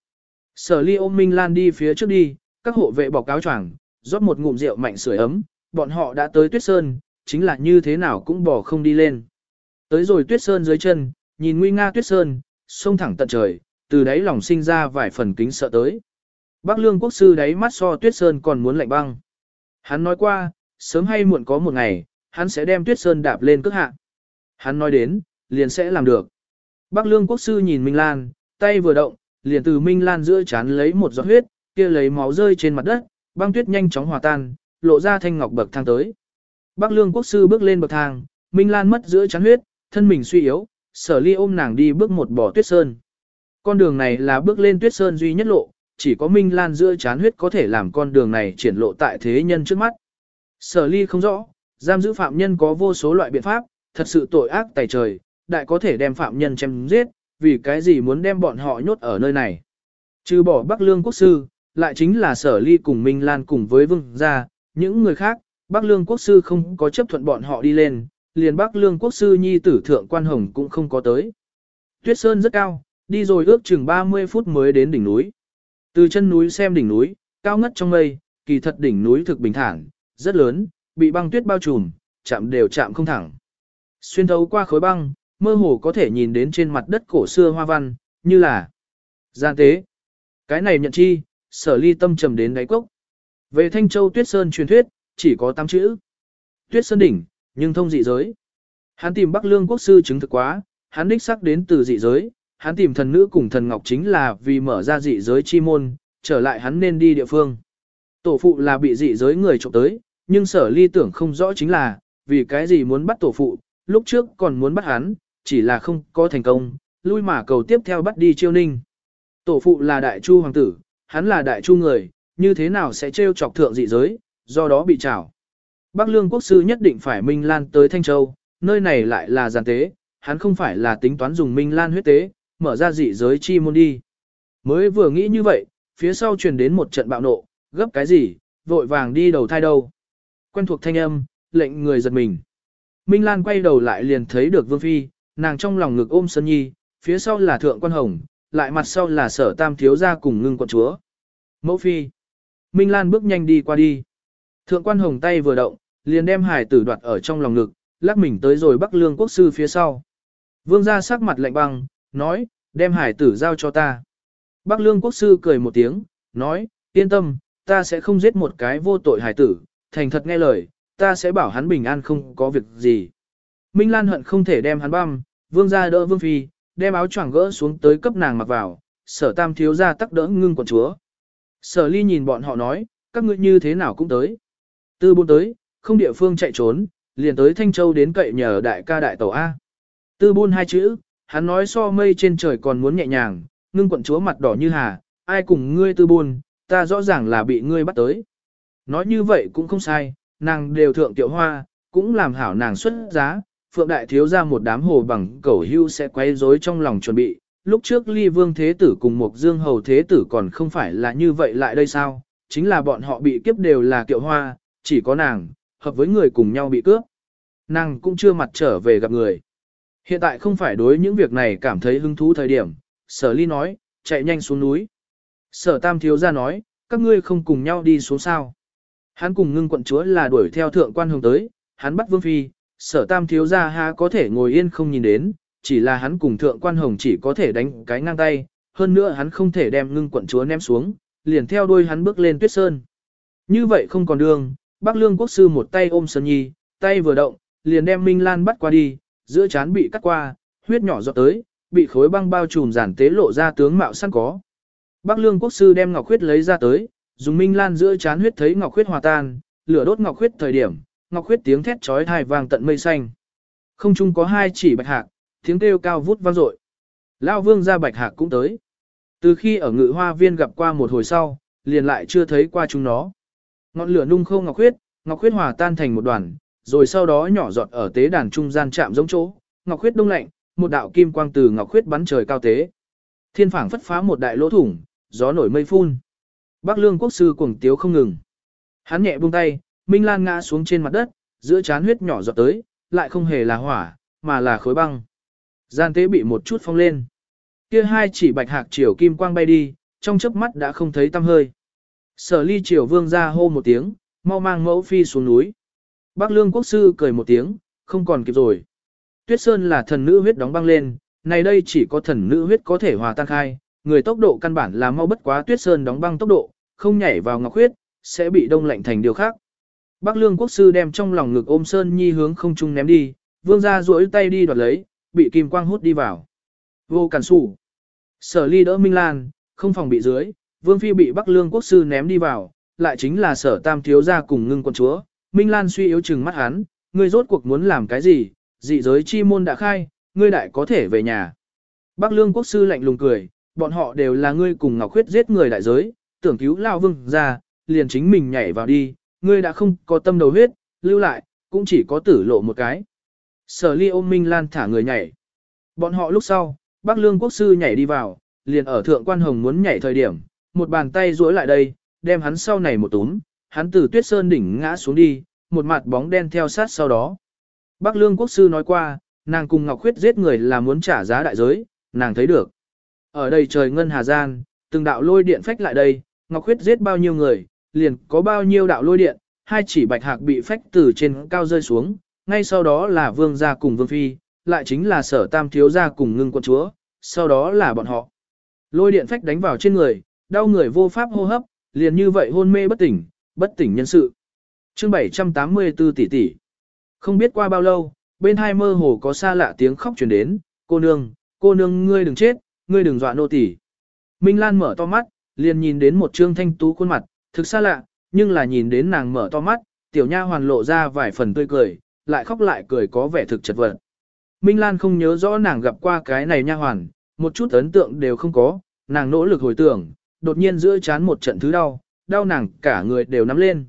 Sở ly ôm Minh Lan đi phía trước đi, các hộ vệ bọc áo choàng, rót một ngụm rượu mạnh sưởi ấm, bọn họ đã tới tuyết sơn, chính là như thế nào cũng bỏ không đi lên. Tới rồi tuyết sơn dưới chân, nhìn nguy nga tuyết sơn, sông thẳng tận trời, từ đấy lòng sinh ra vài phần kính sợ tới. Bác lương quốc sư đáy mắt so tuyết sơn còn muốn lạnh băng. Hắn nói qua, sớm hay muộn có một ngày, hắn sẽ đem tuyết sơn đạp lên cước hạ. Hắn nói đến, liền sẽ làm được. Bác lương quốc sư nhìn Minh Lan, tay vừa động, liền từ Minh Lan giữa chán lấy một giọt huyết, kia lấy máu rơi trên mặt đất, băng tuyết nhanh chóng hòa tan, lộ ra thanh ngọc bậc thang tới. Bác lương quốc sư bước lên bậc thang, Minh Lan mất giữa chán huyết, thân mình suy yếu, sở ly ôm nàng đi bước một bỏ tuyết sơn. Con đường này là bước lên tuyết sơn duy nhất lộ, chỉ có Minh Lan giữa chán huyết có thể làm con đường này triển lộ tại thế nhân trước mắt. Sở ly không rõ, giam giữ phạm nhân có vô số loại biện pháp, thật sự tội ác tày trời, đại có thể đem phạm nhân chém giết, vì cái gì muốn đem bọn họ nhốt ở nơi này. Trừ bỏ Bắc Lương Quốc Sư, lại chính là Sở Ly cùng Minh Lan cùng với Vương gia, những người khác, Bắc Lương Quốc Sư không có chấp thuận bọn họ đi lên, liền Bắc Lương Quốc Sư nhi tử thượng quan hồng cũng không có tới. Tuyết Sơn rất cao, đi rồi ước chừng 30 phút mới đến đỉnh núi. Từ chân núi xem đỉnh núi, cao ngất trong mây, kỳ thật đỉnh núi thực bình thản, rất lớn, bị băng tuyết bao trùm, chạm đều chạm không thẳng. Xuyên thấu qua khối băng, mơ hồ có thể nhìn đến trên mặt đất cổ xưa hoa văn, như là gian tế. Cái này nhận chi, sở ly tâm trầm đến đáy cốc. Về Thanh Châu Tuyết Sơn truyền thuyết, chỉ có 8 chữ. Tuyết Sơn đỉnh, nhưng thông dị giới. Hắn tìm Bắc Lương quốc sư chứng thực quá, hắn đích xác đến từ dị giới, hắn tìm thần nữ cùng thần ngọc chính là vì mở ra dị giới chi môn, trở lại hắn nên đi địa phương. Tổ phụ là bị dị giới người trộm tới, nhưng sở ly tưởng không rõ chính là, vì cái gì muốn bắt tổ phụ, lúc trước còn muốn bắt hắn, chỉ là không có thành công, lui mà cầu tiếp theo bắt đi chiêu ninh. Tổ phụ là đại chu hoàng tử, hắn là đại chu người, như thế nào sẽ trêu chọc thượng dị giới, do đó bị trảo. Bắc lương quốc sư nhất định phải Minh Lan tới Thanh Châu, nơi này lại là giàn tế, hắn không phải là tính toán dùng Minh Lan huyết tế, mở ra dị giới chi môn đi. Mới vừa nghĩ như vậy, phía sau truyền đến một trận bạo nộ, gấp cái gì, vội vàng đi đầu thai đâu. Quen thuộc thanh âm, lệnh người giật mình. Minh Lan quay đầu lại liền thấy được Vương Phi, nàng trong lòng ngực ôm Sơn Nhi, phía sau là Thượng Quan Hồng, lại mặt sau là sở tam thiếu gia cùng ngưng quận chúa. Mẫu Phi. Minh Lan bước nhanh đi qua đi. Thượng Quan Hồng tay vừa động, liền đem hải tử đoạt ở trong lòng ngực, lắc mình tới rồi Bắc Lương Quốc Sư phía sau. Vương gia sắc mặt lạnh băng, nói, đem hải tử giao cho ta. Bắc Lương Quốc Sư cười một tiếng, nói, yên tâm, ta sẽ không giết một cái vô tội hải tử, thành thật nghe lời, ta sẽ bảo hắn bình an không có việc gì. Minh Lan hận không thể đem hắn băm, vương ra đỡ vương phi, đem áo choàng gỡ xuống tới cấp nàng mặc vào, sở tam thiếu ra tắc đỡ ngưng quần chúa. Sở ly nhìn bọn họ nói, các ngươi như thế nào cũng tới. Tư bốn tới, không địa phương chạy trốn, liền tới Thanh Châu đến cậy nhờ đại ca đại tàu A. Tư buôn hai chữ, hắn nói so mây trên trời còn muốn nhẹ nhàng, ngưng quận chúa mặt đỏ như hà, ai cùng ngươi tư buồn, ta rõ ràng là bị ngươi bắt tới. Nói như vậy cũng không sai, nàng đều thượng tiểu hoa, cũng làm hảo nàng xuất giá, Phượng Đại Thiếu ra một đám hồ bằng cẩu hưu sẽ quay rối trong lòng chuẩn bị. Lúc trước ly vương thế tử cùng một dương hầu thế tử còn không phải là như vậy lại đây sao, chính là bọn họ bị kiếp đều là kiệu hoa, chỉ có nàng, hợp với người cùng nhau bị cướp. Nàng cũng chưa mặt trở về gặp người. Hiện tại không phải đối những việc này cảm thấy hứng thú thời điểm, sở ly nói, chạy nhanh xuống núi. Sở tam thiếu ra nói, các ngươi không cùng nhau đi xuống sao. Hắn cùng ngưng quận chúa là đuổi theo thượng quan hồng tới, hắn bắt vương phi, sở tam thiếu gia ha có thể ngồi yên không nhìn đến, chỉ là hắn cùng thượng quan hồng chỉ có thể đánh cái ngang tay, hơn nữa hắn không thể đem ngưng quận chúa ném xuống, liền theo đuôi hắn bước lên tuyết sơn. Như vậy không còn đường, Bắc Lương quốc sư một tay ôm Sơn Nhi, tay vừa động, liền đem Minh Lan bắt qua đi, giữa chán bị cắt qua, huyết nhỏ giọt tới, bị khối băng bao trùm giản tế lộ ra tướng mạo săn có. Bắc Lương quốc sư đem ngọc huyết lấy ra tới, dùng Minh Lan giữa chán huyết thấy ngọc huyết hòa tan, lửa đốt ngọc huyết thời điểm, ngọc huyết tiếng thét chói tai vang tận mây xanh. Không chung có hai chỉ bạch hạc, tiếng kêu cao vút vang dội. Lão vương ra bạch hạc cũng tới. Từ khi ở ngự hoa viên gặp qua một hồi sau, liền lại chưa thấy qua chúng nó. Ngọn lửa nung khô ngọc huyết, ngọc huyết hòa tan thành một đoàn, rồi sau đó nhỏ giọt ở tế đàn trung gian chạm giống chỗ, ngọc khuyết đông lạnh, một đạo kim quang từ ngọc khuyết bắn trời cao tế. Thiên phảng phất phá một đại lỗ thủng, gió nổi mây phun. Bắc Lương quốc sư cuồng tiếu không ngừng. Hắn nhẹ buông tay, Minh Lan ngã xuống trên mặt đất, giữa chán huyết nhỏ giọt tới, lại không hề là hỏa, mà là khối băng. Gian tế bị một chút phong lên. Kia hai chỉ bạch hạc chiều kim quang bay đi, trong chớp mắt đã không thấy tăm hơi. Sở ly triều vương ra hô một tiếng, mau mang mẫu phi xuống núi. Bác lương quốc sư cười một tiếng, không còn kịp rồi. Tuyết sơn là thần nữ huyết đóng băng lên, này đây chỉ có thần nữ huyết có thể hòa tan khai, người tốc độ căn bản là mau bất quá tuyết sơn đóng băng tốc độ, không nhảy vào ngọc huyết, sẽ bị đông lạnh thành điều khác. Bác lương quốc sư đem trong lòng ngực ôm sơn nhi hướng không trung ném đi, vương ra duỗi tay đi đoạt lấy, bị kim quang hút đi vào. Vô cản sủ. Sở ly đỡ Minh Lan, không phòng bị dưới, vương phi bị Bắc Lương quốc sư ném đi vào, lại chính là sở tam thiếu gia cùng ngưng quân chúa. Minh Lan suy yếu chừng mắt hắn, ngươi rốt cuộc muốn làm cái gì, dị giới chi môn đã khai, ngươi đại có thể về nhà. Bắc Lương quốc sư lạnh lùng cười, bọn họ đều là ngươi cùng Ngọc Khuyết giết người đại giới, tưởng cứu lao vương ra, liền chính mình nhảy vào đi, ngươi đã không có tâm đầu huyết, lưu lại, cũng chỉ có tử lộ một cái. Sở ly ôm Minh Lan thả người nhảy. Bọn họ lúc sau, Bắc Lương quốc sư nhảy đi vào, liền ở thượng quan hồng muốn nhảy thời điểm, một bàn tay duỗi lại đây, đem hắn sau này một túm, hắn từ tuyết sơn đỉnh ngã xuống đi, một mặt bóng đen theo sát sau đó. Bắc Lương quốc sư nói qua, nàng cùng Ngọc Khuyết giết người là muốn trả giá đại giới, nàng thấy được. Ở đây trời ngân hà gian, từng đạo lôi điện phách lại đây, Ngọc Khuyết giết bao nhiêu người, liền có bao nhiêu đạo lôi điện, hai chỉ bạch hạc bị phách từ trên cao rơi xuống, ngay sau đó là vương gia cùng vương phi, lại chính là sở tam thiếu gia cùng ngưng quân chúa, sau đó là bọn họ. Lôi điện phách đánh vào trên người, đau người vô pháp hô hấp, liền như vậy hôn mê bất tỉnh, bất tỉnh nhân sự. chương 784 tỷ tỷ. Không biết qua bao lâu, bên hai mơ hồ có xa lạ tiếng khóc truyền đến, cô nương, cô nương ngươi đừng chết, ngươi đừng dọa nô tỷ. Minh Lan mở to mắt, liền nhìn đến một trương thanh tú khuôn mặt, thực xa lạ, nhưng là nhìn đến nàng mở to mắt, tiểu nha hoàn lộ ra vài phần tươi cười, lại khóc lại cười có vẻ thực chật vật. Minh Lan không nhớ rõ nàng gặp qua cái này nha hoàn, một chút ấn tượng đều không có, nàng nỗ lực hồi tưởng, đột nhiên giữa chán một trận thứ đau, đau nàng cả người đều nắm lên.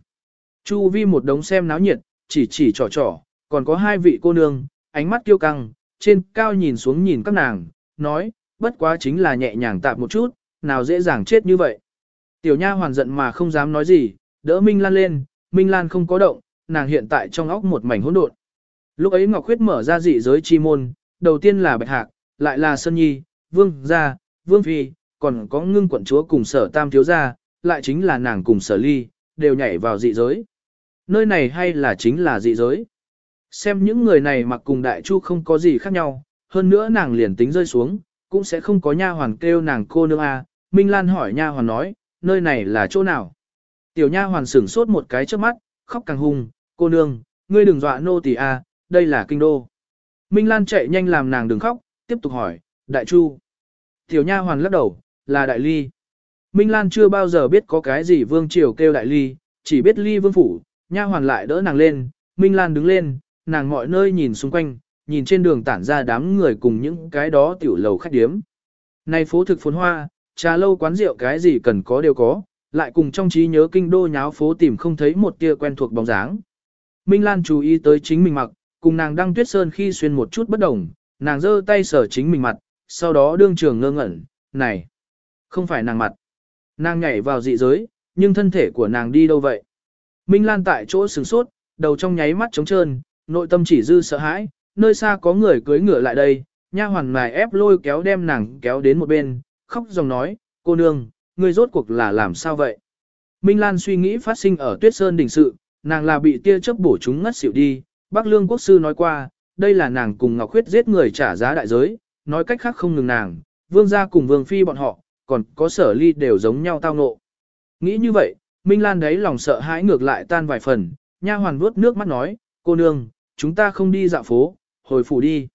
Chu vi một đống xem náo nhiệt, chỉ chỉ trò trò, còn có hai vị cô nương, ánh mắt kiêu căng, trên cao nhìn xuống nhìn các nàng, nói, bất quá chính là nhẹ nhàng tạm một chút, nào dễ dàng chết như vậy. Tiểu nha hoàn giận mà không dám nói gì, đỡ Minh Lan lên, Minh Lan không có động, nàng hiện tại trong óc một mảnh hỗn độn. Lúc ấy Ngọc Khuyết mở ra dị giới chi môn, đầu tiên là Bạch Hạc, lại là Sơn Nhi, Vương Gia, Vương Phi, còn có ngưng quận chúa cùng sở tam thiếu gia, lại chính là nàng cùng sở ly, đều nhảy vào dị giới. Nơi này hay là chính là dị giới. Xem những người này mặc cùng đại chu không có gì khác nhau, hơn nữa nàng liền tính rơi xuống, cũng sẽ không có nha hoàn kêu nàng cô nương a. Minh Lan hỏi nha hoàn nói, nơi này là chỗ nào? Tiểu nha hoàn sửng sốt một cái trước mắt, khóc càng hung, cô nương, ngươi đừng dọa nô tỳ a, đây là kinh đô. Minh Lan chạy nhanh làm nàng đừng khóc, tiếp tục hỏi, đại chu. Tiểu nha hoàn lắc đầu, là đại ly. Minh Lan chưa bao giờ biết có cái gì vương triều kêu đại ly, chỉ biết ly vương phủ, nha hoàn lại đỡ nàng lên, Minh Lan đứng lên, nàng mọi nơi nhìn xung quanh, nhìn trên đường tản ra đám người cùng những cái đó tiểu lầu khách điếm. Này phố thực phồn hoa, trà lâu quán rượu cái gì cần có đều có, lại cùng trong trí nhớ kinh đô nháo phố tìm không thấy một tia quen thuộc bóng dáng. Minh Lan chú ý tới chính mình mặc, cùng nàng đăng tuyết sơn khi xuyên một chút bất đồng, nàng giơ tay sở chính mình mặt, sau đó đương trường ngơ ngẩn, này, không phải nàng mặt. Nàng nhảy vào dị giới, nhưng thân thể của nàng đi đâu vậy? Minh Lan tại chỗ sửng sốt, đầu trong nháy mắt trống trơn, nội tâm chỉ dư sợ hãi, nơi xa có người cưới ngựa lại đây, nha hoàn mài ép lôi kéo đem nàng kéo đến một bên, khóc dòng nói, cô nương, ngươi rốt cuộc là làm sao vậy? Minh Lan suy nghĩ phát sinh ở tuyết sơn đỉnh sự, nàng là bị tia chớp bổ chúng ngất xỉu đi, bác lương quốc sư nói qua, đây là nàng cùng Ngọc Khuyết giết người trả giá đại giới, nói cách khác không ngừng nàng, vương gia cùng vương phi bọn họ, còn có sở ly đều giống nhau tao ngộ. Nghĩ như vậy, Minh Lan đấy lòng sợ hãi ngược lại tan vài phần, nha hoàn vuốt nước mắt nói, cô nương, chúng ta không đi dạo phố, hồi phủ đi.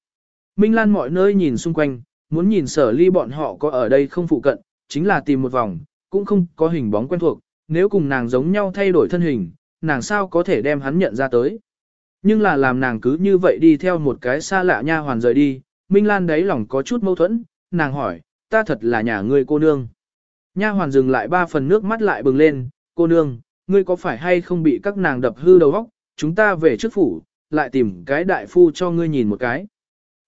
Minh Lan mọi nơi nhìn xung quanh, muốn nhìn sở ly bọn họ có ở đây không phụ cận, chính là tìm một vòng, cũng không có hình bóng quen thuộc, nếu cùng nàng giống nhau thay đổi thân hình, nàng sao có thể đem hắn nhận ra tới. Nhưng là làm nàng cứ như vậy đi theo một cái xa lạ nha hoàn rời đi, Minh Lan đấy lòng có chút mâu thuẫn, nàng hỏi, ta thật là nhà ngươi cô nương. Nha hoàn dừng lại ba phần nước mắt lại bừng lên, cô nương, ngươi có phải hay không bị các nàng đập hư đầu óc, chúng ta về trước phủ, lại tìm cái đại phu cho ngươi nhìn một cái.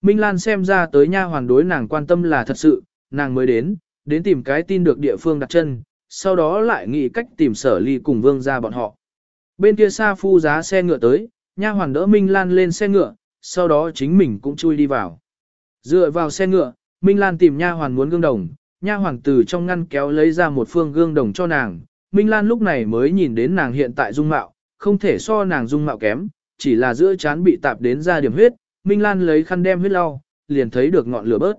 Minh Lan xem ra tới nha hoàn đối nàng quan tâm là thật sự, nàng mới đến, đến tìm cái tin được địa phương đặt chân, sau đó lại nghĩ cách tìm sở ly cùng vương ra bọn họ. Bên kia xa phu giá xe ngựa tới, nha hoàn đỡ Minh Lan lên xe ngựa, sau đó chính mình cũng chui đi vào. Dựa vào xe ngựa, Minh Lan tìm nha hoàn muốn gương đồng, nha hoàn từ trong ngăn kéo lấy ra một phương gương đồng cho nàng. Minh Lan lúc này mới nhìn đến nàng hiện tại dung mạo, không thể so nàng dung mạo kém, chỉ là giữa trán bị tạp đến ra điểm huyết, Minh Lan lấy khăn đem huyết lau, liền thấy được ngọn lửa bớt.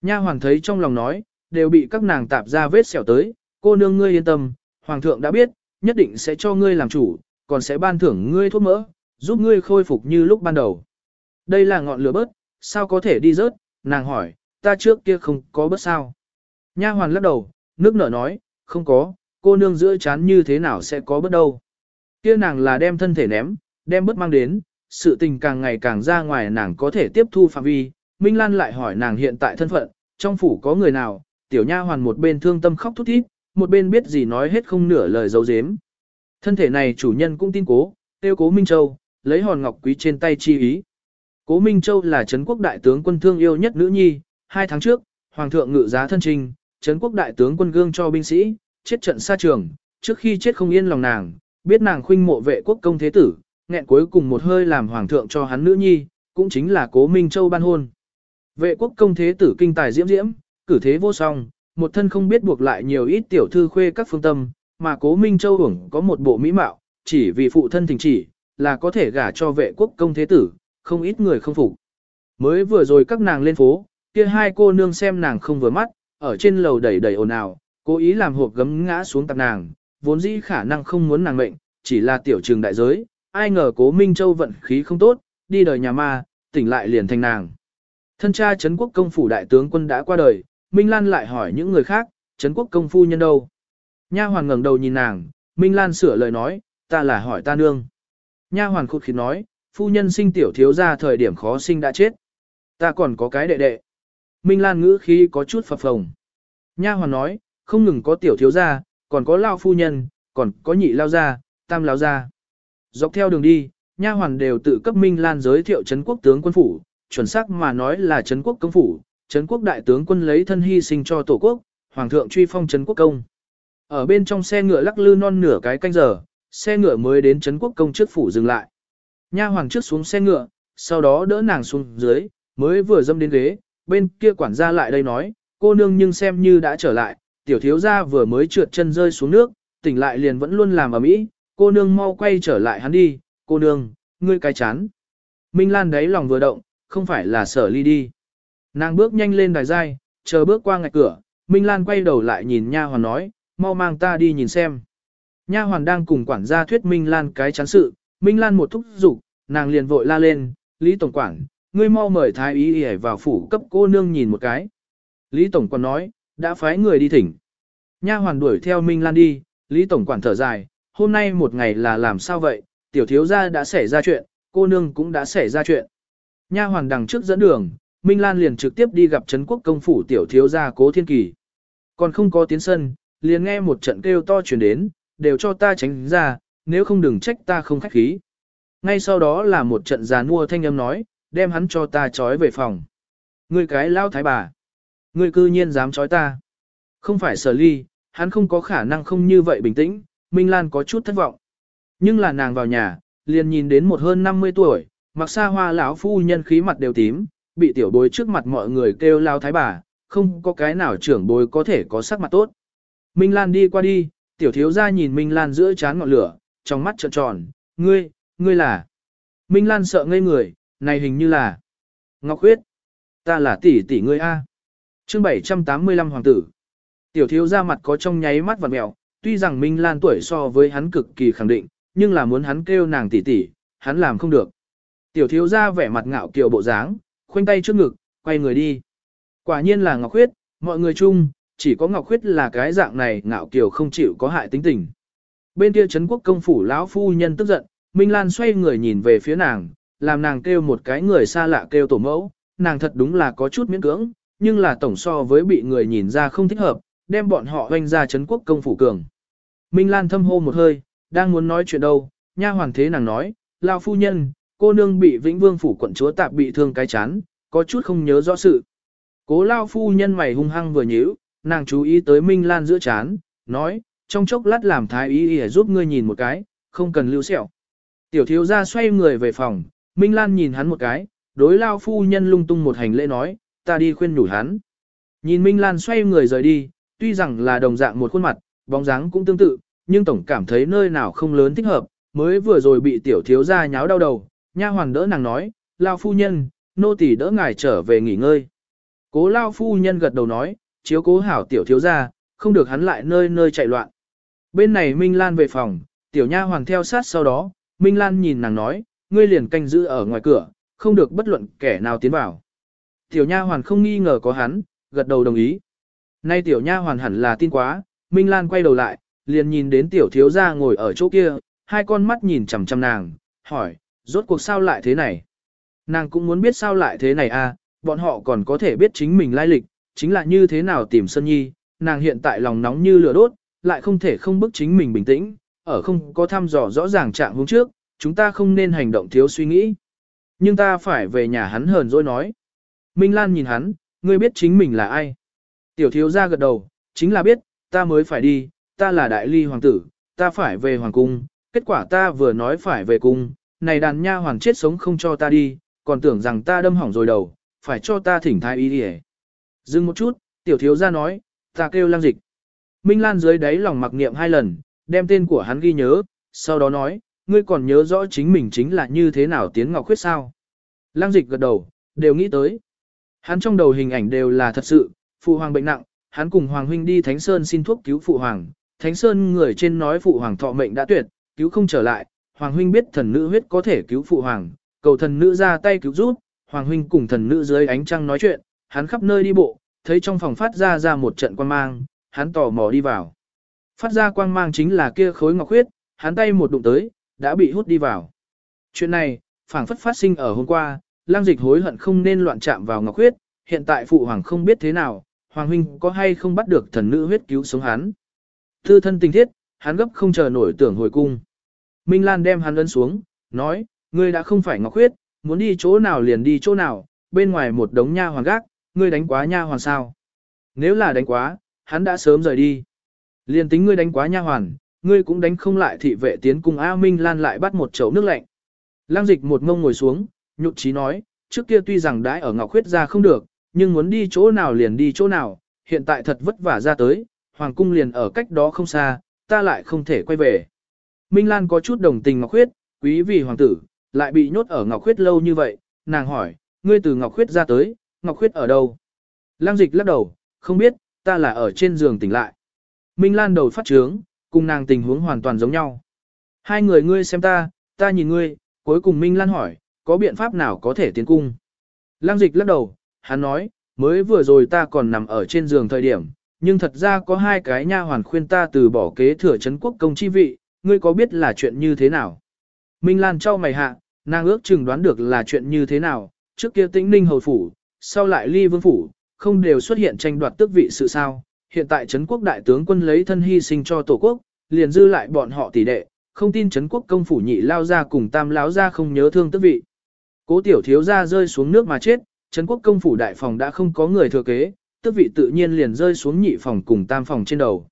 Nha hoàn thấy trong lòng nói, đều bị các nàng tạp ra vết sẹo tới, cô nương ngươi yên tâm, hoàng thượng đã biết, nhất định sẽ cho ngươi làm chủ, còn sẽ ban thưởng ngươi thuốc mỡ, giúp ngươi khôi phục như lúc ban đầu. Đây là ngọn lửa bớt, sao có thể đi rớt, nàng hỏi, ta trước kia không có bớt sao. Nha hoàn lắc đầu, nước nở nói, không có, cô nương giữa chán như thế nào sẽ có bớt đâu. Kia nàng là đem thân thể ném, đem bớt mang đến, sự tình càng ngày càng ra ngoài nàng có thể tiếp thu phạm vi. Minh Lan lại hỏi nàng hiện tại thân phận, trong phủ có người nào, tiểu nha hoàn một bên thương tâm khóc thút thít, một bên biết gì nói hết không nửa lời dấu dếm. Thân thể này chủ nhân cũng tin cố, tiêu cố Minh Châu, lấy hòn ngọc quý trên tay chi ý. Cố Minh Châu là Trấn quốc đại tướng quân thương yêu nhất nữ nhi, hai tháng trước, Hoàng thượng ngự giá thân trình, Trấn quốc đại tướng quân gương cho binh sĩ, chết trận xa trường, trước khi chết không yên lòng nàng, biết nàng khuynh mộ vệ quốc công thế tử, nghẹn cuối cùng một hơi làm Hoàng thượng cho hắn nữ nhi, cũng chính là Cố Minh Châu ban hôn. Vệ quốc công thế tử kinh tài diễm diễm, cử thế vô song, một thân không biết buộc lại nhiều ít tiểu thư khuê các phương tâm, mà Cố Minh Châu hưởng có một bộ mỹ mạo, chỉ vì phụ thân thỉnh chỉ, là có thể gả cho vệ quốc công thế tử, không ít người không phục. Mới vừa rồi các nàng lên phố, kia hai cô nương xem nàng không vừa mắt, ở trên lầu đẩy đẩy ồn ào, cố ý làm hộp gấm ngã xuống tạp nàng, vốn dĩ khả năng không muốn nàng mệnh, chỉ là tiểu trường đại giới, ai ngờ cố Minh Châu vận khí không tốt, đi đời nhà ma, tỉnh lại liền thành nàng. Thân cha Trấn quốc công phủ đại tướng quân đã qua đời, Minh Lan lại hỏi những người khác, Trấn quốc công phu nhân đâu? Nha hoàn ngẩng đầu nhìn nàng, Minh Lan sửa lời nói, ta là hỏi ta nương. Nha hoàn khụt khịt nói, phu nhân sinh tiểu thiếu ra thời điểm khó sinh đã chết. Ta còn có cái đệ đệ. Minh Lan ngữ khí có chút phập phồng. Nha hoàn nói, không ngừng có tiểu thiếu gia, còn có lao phu nhân, còn có nhị lao gia, tam lao gia. Dọc theo đường đi, nha hoàn đều tự cấp Minh Lan giới thiệu Trấn quốc tướng quân phủ, chuẩn xác mà nói là Trấn quốc công phủ, Trấn quốc đại tướng quân lấy thân hy sinh cho tổ quốc, hoàng thượng truy phong Trấn quốc công. Ở bên trong xe ngựa lắc lư non nửa cái canh giờ, xe ngựa mới đến Trấn quốc công trước phủ dừng lại. Nha hoàng trước xuống xe ngựa, sau đó đỡ nàng xuống dưới, mới vừa dâm đến ghế, bên kia quản gia lại đây nói, cô nương nhưng xem như đã trở lại, tiểu thiếu gia vừa mới trượt chân rơi xuống nước, tỉnh lại liền vẫn luôn làm ở mỹ, cô nương mau quay trở lại hắn đi, cô nương, ngươi cái chán. Minh Lan đáy lòng vừa động, không phải là sở ly đi. Nàng bước nhanh lên đài giai, chờ bước qua ngạch cửa, Minh Lan quay đầu lại nhìn nha hoàn nói, mau mang ta đi nhìn xem. Nha hoàn đang cùng quản gia thuyết Minh Lan cái chán sự, Minh Lan một thúc giục, nàng liền vội la lên, Lý Tổng Quản, ngươi mau mời thái y y vào phủ cấp cô nương nhìn một cái. Lý Tổng Quản nói, đã phái người đi thỉnh. Nha hoàn đuổi theo Minh Lan đi, Lý Tổng Quản thở dài, hôm nay một ngày là làm sao vậy, tiểu thiếu gia đã xảy ra chuyện, cô nương cũng đã xảy ra chuyện. Nha hoàn đằng trước dẫn đường, Minh Lan liền trực tiếp đi gặp Trấn quốc công phủ tiểu thiếu gia cố thiên kỳ. Còn không có tiến sân, liền nghe một trận kêu to chuyển đến, đều cho ta tránh ra, nếu không đừng trách ta không khách khí. Ngay sau đó là một trận giàn mua thanh âm nói, đem hắn cho ta trói về phòng. Ngươi cái lao thái bà. Ngươi cư nhiên dám trói ta. Không phải sở ly, hắn không có khả năng không như vậy bình tĩnh, Minh Lan có chút thất vọng. Nhưng là nàng vào nhà, liền nhìn đến một hơn 50 tuổi, mặc xa hoa lão phu nhân khí mặt đều tím, bị tiểu bối trước mặt mọi người kêu lao thái bà, không có cái nào trưởng bối có thể có sắc mặt tốt. Minh Lan đi qua đi, tiểu thiếu ra nhìn Minh Lan giữa chán ngọn lửa, trong mắt trợn tròn, ngươi, ngươi là. Minh Lan sợ ngây người, này hình như là. Ngọc Khuyết, ta là tỷ tỷ ngươi A. chương 785 hoàng tử. Tiểu thiếu ra mặt có trong nháy mắt vặn mèo, tuy rằng Minh Lan tuổi so với hắn cực kỳ khẳng định, nhưng là muốn hắn kêu nàng tỷ tỷ, hắn làm không được. Tiểu thiếu gia vẻ mặt ngạo kiều bộ dáng, khoanh tay trước ngực, quay người đi. Quả nhiên là Ngọc Khuyết, mọi người chung, chỉ có Ngọc Khuyết là cái dạng này ngạo kiều không chịu có hại tính tình. Bên kia Trấn quốc công phủ lão phu nhân tức giận, Minh Lan xoay người nhìn về phía nàng, làm nàng kêu một cái người xa lạ kêu tổ mẫu, nàng thật đúng là có chút miễn cưỡng, nhưng là tổng so với bị người nhìn ra không thích hợp, đem bọn họ hoanh ra Trấn quốc công phủ cường. Minh Lan thâm hô một hơi, đang muốn nói chuyện đâu, nha hoàng thế nàng nói, lão phu nhân, cô nương bị Vĩnh Vương phủ quận chúa tạp bị thương cái chán, có chút không nhớ rõ sự. Cố lao phu nhân mày hung hăng vừa nhíu, nàng chú ý tới Minh Lan giữa chán, nói, trong chốc lát làm thái y để giúp ngươi nhìn một cái, không cần lưu sẹo. Tiểu thiếu gia xoay người về phòng, Minh Lan nhìn hắn một cái, đối lao phu nhân lung tung một hành lễ nói, ta đi khuyên nhủ hắn. Nhìn Minh Lan xoay người rời đi, tuy rằng là đồng dạng một khuôn mặt, bóng dáng cũng tương tự, nhưng tổng cảm thấy nơi nào không lớn thích hợp, mới vừa rồi bị tiểu thiếu gia nháo đau đầu, nha hoàn đỡ nàng nói, lao phu nhân, nô tỳ đỡ ngài trở về nghỉ ngơi. Cố lao phu nhân gật đầu nói, chiếu cố hảo tiểu thiếu gia, không được hắn lại nơi nơi chạy loạn. Bên này Minh Lan về phòng, tiểu nha hoàn theo sát sau đó, Minh Lan nhìn nàng nói, ngươi liền canh giữ ở ngoài cửa, không được bất luận kẻ nào tiến vào. Tiểu nha hoàn không nghi ngờ có hắn, gật đầu đồng ý. Nay tiểu nha hoàn hẳn là tin quá, Minh Lan quay đầu lại, liền nhìn đến tiểu thiếu gia ngồi ở chỗ kia, hai con mắt nhìn chằm chằm nàng, hỏi, rốt cuộc sao lại thế này? Nàng cũng muốn biết sao lại thế này à, bọn họ còn có thể biết chính mình lai lịch, chính là như thế nào tìm Sơn Nhi, nàng hiện tại lòng nóng như lửa đốt, lại không thể không bức chính mình bình tĩnh, ở không có thăm dò rõ ràng trạng hướng trước, chúng ta không nên hành động thiếu suy nghĩ. Nhưng ta phải về nhà hắn hờn dỗi nói. Minh Lan nhìn hắn, ngươi biết chính mình là ai? Tiểu thiếu ra gật đầu, chính là biết, ta mới phải đi, ta là đại ly hoàng tử, ta phải về hoàng cung, kết quả ta vừa nói phải về cung, này đàn nha hoàng chết sống không cho ta đi, còn tưởng rằng ta đâm hỏng rồi đầu, phải cho ta thỉnh thai y đi Dừng một chút, tiểu thiếu ra nói, ta kêu lang dịch. Minh Lan dưới đáy lòng mặc niệm hai lần, đem tên của hắn ghi nhớ, sau đó nói, ngươi còn nhớ rõ chính mình chính là như thế nào tiến ngọc khuyết sao. Lang dịch gật đầu, đều nghĩ tới. Hắn trong đầu hình ảnh đều là thật sự, phụ hoàng bệnh nặng, hắn cùng hoàng huynh đi Thánh Sơn xin thuốc cứu phụ hoàng. Thánh Sơn người trên nói phụ hoàng thọ mệnh đã tuyệt, cứu không trở lại, hoàng huynh biết thần nữ huyết có thể cứu phụ hoàng, cầu thần nữ ra tay cứu giúp, hoàng huynh cùng thần nữ dưới ánh trăng nói chuyện, hắn khắp nơi đi bộ, thấy trong phòng phát ra ra một trận quan mang, hắn tò mò đi vào. Phát ra quang mang chính là kia khối ngọc huyết, hắn tay một đụng tới, đã bị hút đi vào. Chuyện này, phảng phất phát sinh ở hôm qua, lang dịch hối hận không nên loạn chạm vào ngọc huyết, hiện tại phụ hoàng không biết thế nào, hoàng huynh có hay không bắt được thần nữ huyết cứu sống hắn. Thư thân tình thiết, hắn gấp không chờ nổi tưởng hồi cung. Minh Lan đem hắn ấn xuống, nói, ngươi đã không phải ngọc huyết, muốn đi chỗ nào liền đi chỗ nào, bên ngoài một đống nha hoàng gác, ngươi đánh quá nha hoàn sao? Nếu là đánh quá, hắn đã sớm rời đi. Liền tính ngươi đánh quá nha hoàn, ngươi cũng đánh không lại thị vệ tiến cung A Minh Lan lại bắt một chậu nước lạnh. Lăng dịch một ngông ngồi xuống, nhục chí nói, trước kia tuy rằng đãi ở Ngọc Khuyết ra không được, nhưng muốn đi chỗ nào liền đi chỗ nào, hiện tại thật vất vả ra tới, Hoàng cung liền ở cách đó không xa, ta lại không thể quay về. Minh Lan có chút đồng tình Ngọc Khuyết, quý vì hoàng tử, lại bị nhốt ở Ngọc Khuyết lâu như vậy, nàng hỏi, ngươi từ Ngọc Khuyết ra tới, Ngọc Khuyết ở đâu? Lăng dịch lắc đầu, không biết, ta là ở trên giường tỉnh lại. Minh Lan đầu phát trướng, cùng nàng tình huống hoàn toàn giống nhau. Hai người ngươi xem ta, ta nhìn ngươi, cuối cùng Minh Lan hỏi, có biện pháp nào có thể tiến cung? Lăng dịch lắc đầu, hắn nói, mới vừa rồi ta còn nằm ở trên giường thời điểm, nhưng thật ra có hai cái nha hoàn khuyên ta từ bỏ kế thừa chấn quốc công chi vị, ngươi có biết là chuyện như thế nào? Minh Lan trao mày hạ, nàng ước chừng đoán được là chuyện như thế nào, trước kia tĩnh ninh hồi phủ, sau lại ly vương phủ, không đều xuất hiện tranh đoạt tước vị sự sao. Hiện tại Trấn quốc đại tướng quân lấy thân hy sinh cho tổ quốc, liền dư lại bọn họ tỷ đệ, không tin Trấn quốc công phủ nhị lao ra cùng tam láo ra không nhớ thương tước vị. Cố tiểu thiếu ra rơi xuống nước mà chết, Trấn quốc công phủ đại phòng đã không có người thừa kế, tước vị tự nhiên liền rơi xuống nhị phòng cùng tam phòng trên đầu.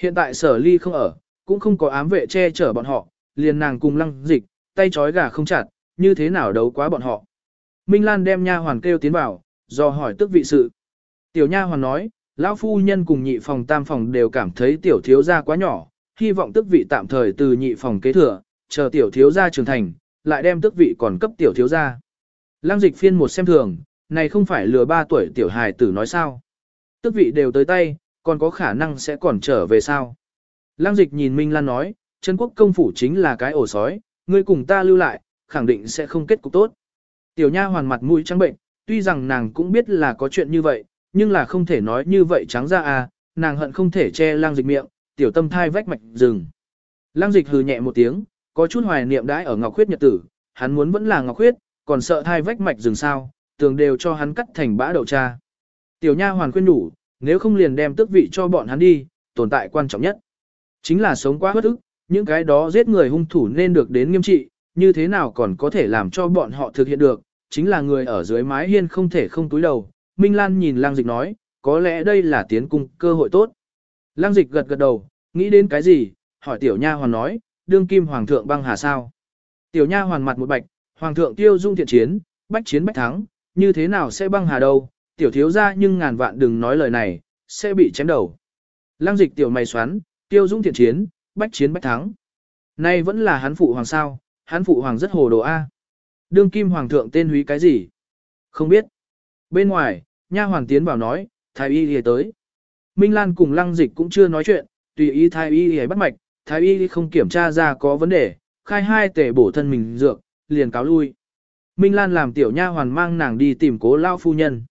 Hiện tại sở ly không ở, cũng không có ám vệ che chở bọn họ, liền nàng cùng lăng dịch, tay trói gà không chặt, như thế nào đấu quá bọn họ. Minh Lan đem nha hoàn kêu tiến vào, do hỏi tức vị sự. Tiểu nha hoàn nói, lão phu nhân cùng nhị phòng tam phòng đều cảm thấy tiểu thiếu gia quá nhỏ, hy vọng tức vị tạm thời từ nhị phòng kế thừa, chờ tiểu thiếu gia trưởng thành, lại đem tức vị còn cấp tiểu thiếu gia. Lăng dịch phiên một xem thường, này không phải lừa ba tuổi tiểu hài tử nói sao. Tức vị đều tới tay, còn có khả năng sẽ còn trở về sao. Lăng dịch nhìn Minh Lan nói, Trấn quốc công phủ chính là cái ổ sói, ngươi cùng ta lưu lại, khẳng định sẽ không kết cục tốt. Tiểu nha hoàn mặt mũi trắng bệnh, tuy rằng nàng cũng biết là có chuyện như vậy, nhưng là không thể nói như vậy trắng ra à, nàng hận không thể che lăng dịch miệng, tiểu tâm thai vách mạch rừng. Lăng dịch hừ nhẹ một tiếng, có chút hoài niệm đãi ở Ngọc Khuyết nhật tử, hắn muốn vẫn là Ngọc Khuyết, còn sợ thai vách mạch rừng sao, tường đều cho hắn cắt thành bã đậu cha. Tiểu nha hoàn khuyên đủ, nếu không liền đem tước vị cho bọn hắn đi, tồn tại quan trọng nhất. Chính là sống quá bất ức, những cái đó giết người hung thủ nên được đến nghiêm trị, như thế nào còn có thể làm cho bọn họ thực hiện được, chính là người ở dưới mái hiên không thể không túi đầu. Minh Lan nhìn lang dịch nói, có lẽ đây là tiến cung cơ hội tốt. Lang dịch gật gật đầu, nghĩ đến cái gì, hỏi tiểu nha hoàn nói, đương kim hoàng thượng băng hà sao. Tiểu nha hoàn mặt một bạch, hoàng thượng tiêu dung thiện chiến, bách chiến bách thắng, như thế nào sẽ băng hà đâu, tiểu thiếu ra nhưng ngàn vạn đừng nói lời này, sẽ bị chém đầu. Lăng dịch tiểu mày xoắn, tiêu dung thiện chiến, bách chiến bách thắng. Nay vẫn là hắn phụ hoàng sao, hắn phụ hoàng rất hồ đồ A. Đương kim hoàng thượng tên húy cái gì? Không biết. Bên ngoài, nha hoàng tiến vào nói, thái y lìa tới. Minh Lan cùng lăng dịch cũng chưa nói chuyện, tùy ý thái y lìa bắt mạch, thái y không kiểm tra ra có vấn đề, khai hai tể bổ thân mình dược, liền cáo lui. Minh Lan làm tiểu nha hoàn mang nàng đi tìm cố lao phu nhân.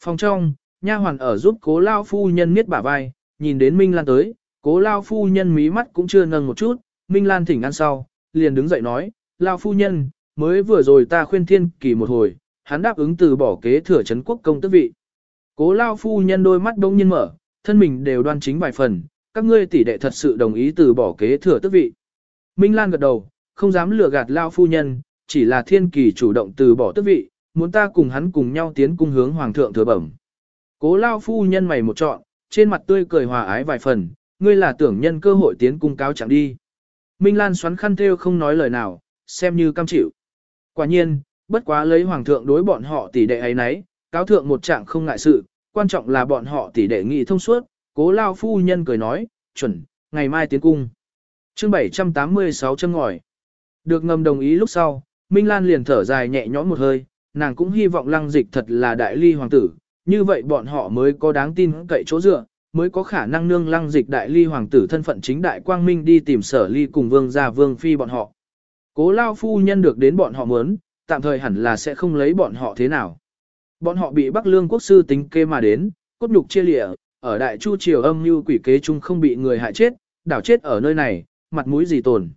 Phòng trong, nha hoàn ở giúp cố lao phu nhân miết bả vai, nhìn đến Minh Lan tới, cố lao phu nhân mí mắt cũng chưa nâng một chút, Minh Lan thỉnh ăn sau, liền đứng dậy nói, lao phu nhân, mới vừa rồi ta khuyên thiên kỳ một hồi, hắn đáp ứng từ bỏ kế thừa chấn quốc công tước vị. Cố lao phu nhân đôi mắt đông nhiên mở, thân mình đều đoan chính vài phần, các ngươi tỷ đệ thật sự đồng ý từ bỏ kế thừa tước vị. Minh Lan gật đầu, không dám lừa gạt lao phu nhân, chỉ là thiên kỳ chủ động từ bỏ tước vị, muốn ta cùng hắn cùng nhau tiến cung hướng hoàng thượng thừa bẩm. Cố lao phu nhân mày một trọn, trên mặt tươi cười hòa ái vài phần, ngươi là tưởng nhân cơ hội tiến cung cáo chẳng đi. Minh Lan xoắn khăn theo không nói lời nào, xem như cam chịu. Quả nhiên, bất quá lấy hoàng thượng đối bọn họ tỷ đệ ấy nấy, cáo thượng một trạng không ngại sự, quan trọng là bọn họ tỷ đệ nghị thông suốt, cố lao phu nhân cười nói, chuẩn, ngày mai tiến cung. chương 786 chân ngòi. Được ngầm đồng ý lúc sau, Minh Lan liền thở dài nhẹ nhõm một hơi, nàng cũng hy vọng lăng dịch thật là đại ly hoàng tử, như vậy bọn họ mới có đáng tin cậy chỗ dựa, mới có khả năng nương lăng dịch đại ly hoàng tử thân phận chính đại quang minh đi tìm sở ly cùng vương gia vương phi bọn họ. Cố lao phu nhân được đến bọn họ muốn, tạm thời hẳn là sẽ không lấy bọn họ thế nào. Bọn họ bị Bắc Lương quốc sư tính kê mà đến, cốt nhục chia lịa, ở đại chu triều âm như quỷ kế chung không bị người hại chết, đảo chết ở nơi này, mặt mũi gì tồn.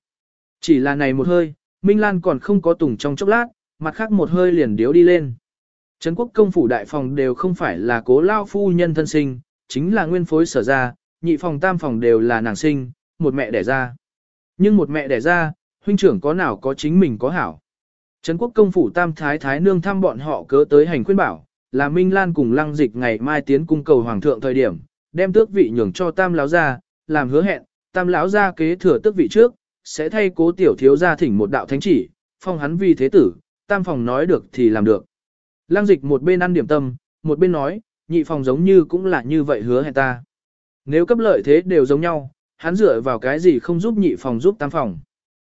Chỉ là này một hơi, Minh Lan còn không có tùng trong chốc lát, mặt khác một hơi liền điếu đi lên. Trấn quốc công phủ đại phòng đều không phải là cố lao phu nhân thân sinh, chính là nguyên phối sở ra, nhị phòng tam phòng đều là nàng sinh, một mẹ đẻ ra. Nhưng một mẹ đẻ ra, huynh trưởng có nào có chính mình có hảo. Trấn quốc công phủ tam thái thái nương thăm bọn họ cớ tới hành khuyên bảo, là Minh Lan cùng lăng dịch ngày mai tiến cung cầu hoàng thượng thời điểm, đem tước vị nhường cho tam lão gia, làm hứa hẹn, tam lão gia kế thừa tước vị trước, sẽ thay cố tiểu thiếu gia thỉnh một đạo thánh chỉ, phong hắn vì thế tử, tam phòng nói được thì làm được. Lăng dịch một bên ăn điểm tâm, một bên nói, nhị phòng giống như cũng là như vậy hứa hẹn ta. Nếu cấp lợi thế đều giống nhau, hắn dựa vào cái gì không giúp nhị phòng giúp tam phòng.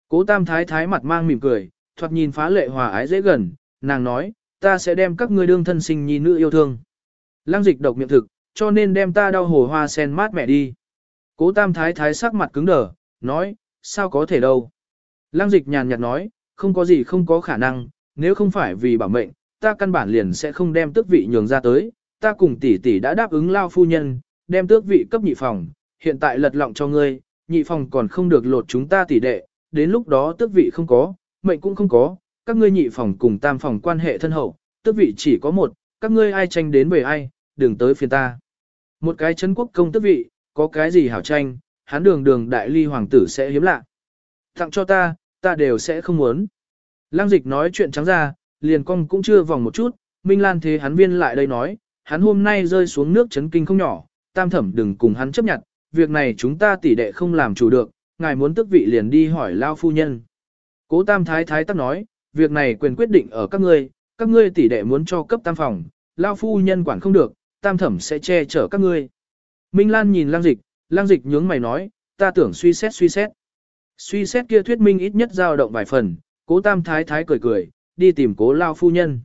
Cố tam thái thái mặt mang mỉm cười, thoạt nhìn phá lệ hòa ái dễ gần, nàng nói, ta sẽ đem các ngươi đương thân sinh nhi nữ yêu thương. Lăng dịch độc miệng thực, cho nên đem ta đau hồ hoa sen mát mẹ đi. Cố tam thái thái sắc mặt cứng đờ, nói, sao có thể đâu. Lăng dịch nhàn nhạt nói, không có gì không có khả năng, nếu không phải vì bảo mệnh, ta căn bản liền sẽ không đem tước vị nhường ra tới, ta cùng tỷ tỷ đã đáp ứng lao phu nhân, đem tước vị cấp nhị phòng, hiện tại lật lọng cho ngươi, nhị phòng còn không được lột chúng ta tỷ đệ, đến lúc đó tước vị không có, mệnh cũng không có, các ngươi nhị phòng cùng tam phòng quan hệ thân hậu, tước vị chỉ có một, các ngươi ai tranh đến về ai, đừng tới phiền ta. Một cái chấn quốc công tước vị, có cái gì hảo tranh, hắn đường đường đại ly hoàng tử sẽ hiếm lạ. Tặng cho ta, ta đều sẽ không muốn. Lăng dịch nói chuyện trắng ra, liền cong cũng chưa vòng một chút, Minh Lan thế hắn viên lại đây nói, hắn hôm nay rơi xuống nước chấn kinh không nhỏ, tam thẩm đừng cùng hắn chấp nhận, việc này chúng ta tỷ đệ không làm chủ được, ngài muốn tức vị liền đi hỏi lao phu nhân. Cố tam thái thái tắc nói, việc này quyền quyết định ở các ngươi, các ngươi tỷ đệ muốn cho cấp tam phòng, lao phu nhân quản không được, tam thẩm sẽ che chở các ngươi. Minh Lan nhìn lang dịch, lang dịch nhướng mày nói, ta tưởng suy xét suy xét. Suy xét kia thuyết minh ít nhất dao động vài phần, cố tam thái thái cười cười, đi tìm cố lao phu nhân.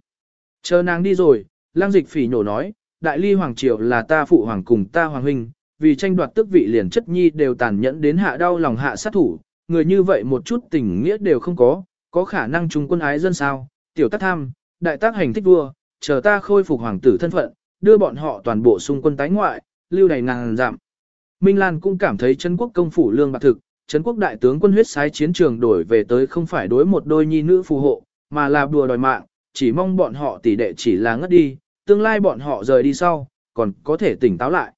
Chờ nàng đi rồi, lang dịch phỉ nhổ nói, đại ly hoàng triều là ta phụ hoàng cùng ta hoàng huynh, vì tranh đoạt tước vị liền chất nhi đều tàn nhẫn đến hạ đau lòng hạ sát thủ, người như vậy một chút tình nghĩa đều không có, có khả năng chúng quân ái dân sao, tiểu tác tham, đại tác hành thích vua, chờ ta khôi phục hoàng tử thân phận, đưa bọn họ toàn bộ xung quân tái ngoại, lưu đầy ngàn giảm. Minh Lan cũng cảm thấy Trấn quốc công phủ lương bạc thực, Trấn quốc đại tướng quân huyết sái chiến trường đổi về tới không phải đối một đôi nhi nữ phù hộ, mà là đùa đòi mạng, chỉ mong bọn họ tỷ đệ chỉ là ngất đi, tương lai bọn họ rời đi sau, còn có thể tỉnh táo lại.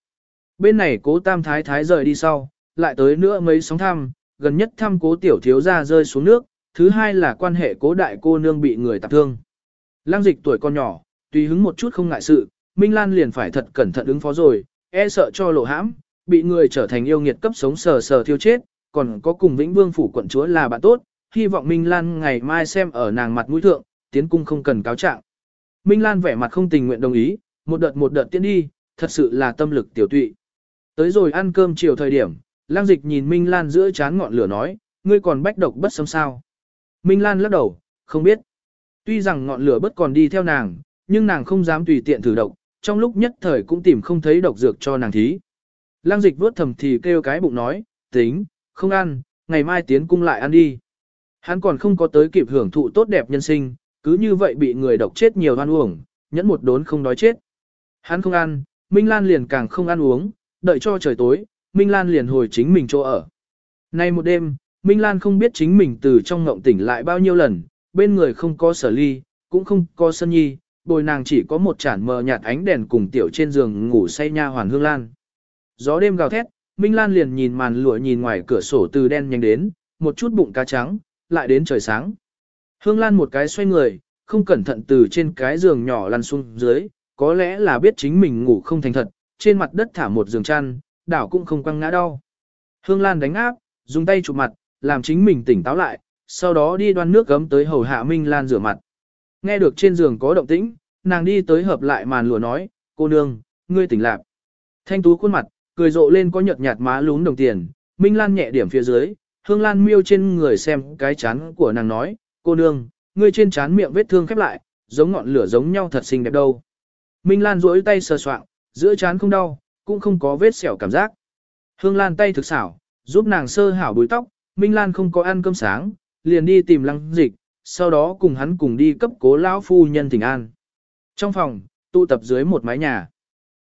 Bên này cố tam thái thái rời đi sau, lại tới nữa mấy sóng thăm, gần nhất thăm cố tiểu thiếu gia rơi xuống nước, thứ hai là quan hệ cố đại cô nương bị người tạp thương. Lăng dịch tuổi con nhỏ, tùy hứng một chút không ngại sự, Minh Lan liền phải thật cẩn thận ứng phó rồi, e sợ cho lộ hãm, bị người trở thành yêu nghiệt cấp sống sờ sờ thiêu chết, còn có cùng Vĩnh Vương phủ quận chúa là bạn tốt, hy vọng Minh Lan ngày mai xem ở nàng mặt mũi thượng, tiến cung không cần cáo trạng. Minh Lan vẻ mặt không tình nguyện đồng ý, một đợt một đợt tiến đi, thật sự là tâm lực tiểu tụy. Tới rồi ăn cơm chiều thời điểm, Lang Dịch nhìn Minh Lan giữa chán ngọn lửa nói, ngươi còn bách độc bất xâm sao. Minh Lan lắc đầu, không biết. Tuy rằng ngọn lửa bất còn đi theo nàng, nhưng nàng không dám tùy tiện thử độc, trong lúc nhất thời cũng tìm không thấy độc dược cho nàng thí. Lang Dịch vuốt thầm thì kêu cái bụng nói, tính, không ăn, ngày mai tiến cung lại ăn đi. Hắn còn không có tới kịp hưởng thụ tốt đẹp nhân sinh, cứ như vậy bị người độc chết nhiều ăn uổng, nhẫn một đốn không đói chết. Hắn không ăn, Minh Lan liền càng không ăn uống, đợi cho trời tối, Minh Lan liền hồi chính mình chỗ ở. Nay một đêm, Minh Lan không biết chính mình từ trong ngộng tỉnh lại bao nhiêu lần, bên người không có sở ly, cũng không có sân nhi, bồi nàng chỉ có một chản mờ nhạt ánh đèn cùng tiểu trên giường ngủ say nha hoàn hương lan. Gió đêm gào thét, Minh Lan liền nhìn màn lụa nhìn ngoài cửa sổ từ đen nhanh đến, một chút bụng cá trắng, lại đến trời sáng. Hương Lan một cái xoay người, không cẩn thận từ trên cái giường nhỏ lăn xuống dưới, có lẽ là biết chính mình ngủ không thành thật, trên mặt đất thả một giường chăn, đảo cũng không quăng ngã đau. Hương Lan đánh áp, dùng tay chụp mặt, làm chính mình tỉnh táo lại, sau đó đi đoan nước gấm tới hầu hạ Minh Lan rửa mặt. Nghe được trên giường có động tĩnh, nàng đi tới hợp lại màn lụa nói, cô nương, ngươi tỉnh lạc. Thanh tú khuôn mặt, cười rộ lên có nhợt nhạt má lún đồng tiền, Minh Lan nhẹ điểm phía dưới, Hương Lan miêu trên người xem cái chán của nàng nói, cô nương, ngươi trên chán miệng vết thương khép lại, giống ngọn lửa giống nhau thật xinh đẹp đâu. Minh Lan duỗi tay sờ soạng, giữa chán không đau, cũng không có vết sẹo cảm giác. Hương Lan tay thực xảo, giúp nàng sơ hảo búi tóc, Minh Lan không có ăn cơm sáng, liền đi tìm lăng dịch, sau đó cùng hắn cùng đi cấp cố lão phu nhân thỉnh an. Trong phòng, tụ tập dưới một mái nhà.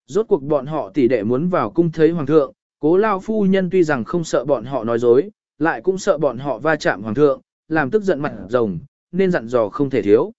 Rốt cuộc bọn họ tỷ đệ muốn vào cung thấy hoàng thượng, cố lão phu nhân tuy rằng không sợ bọn họ nói dối, lại cũng sợ bọn họ va chạm hoàng thượng, làm tức giận mặt rồng, nên dặn dò không thể thiếu.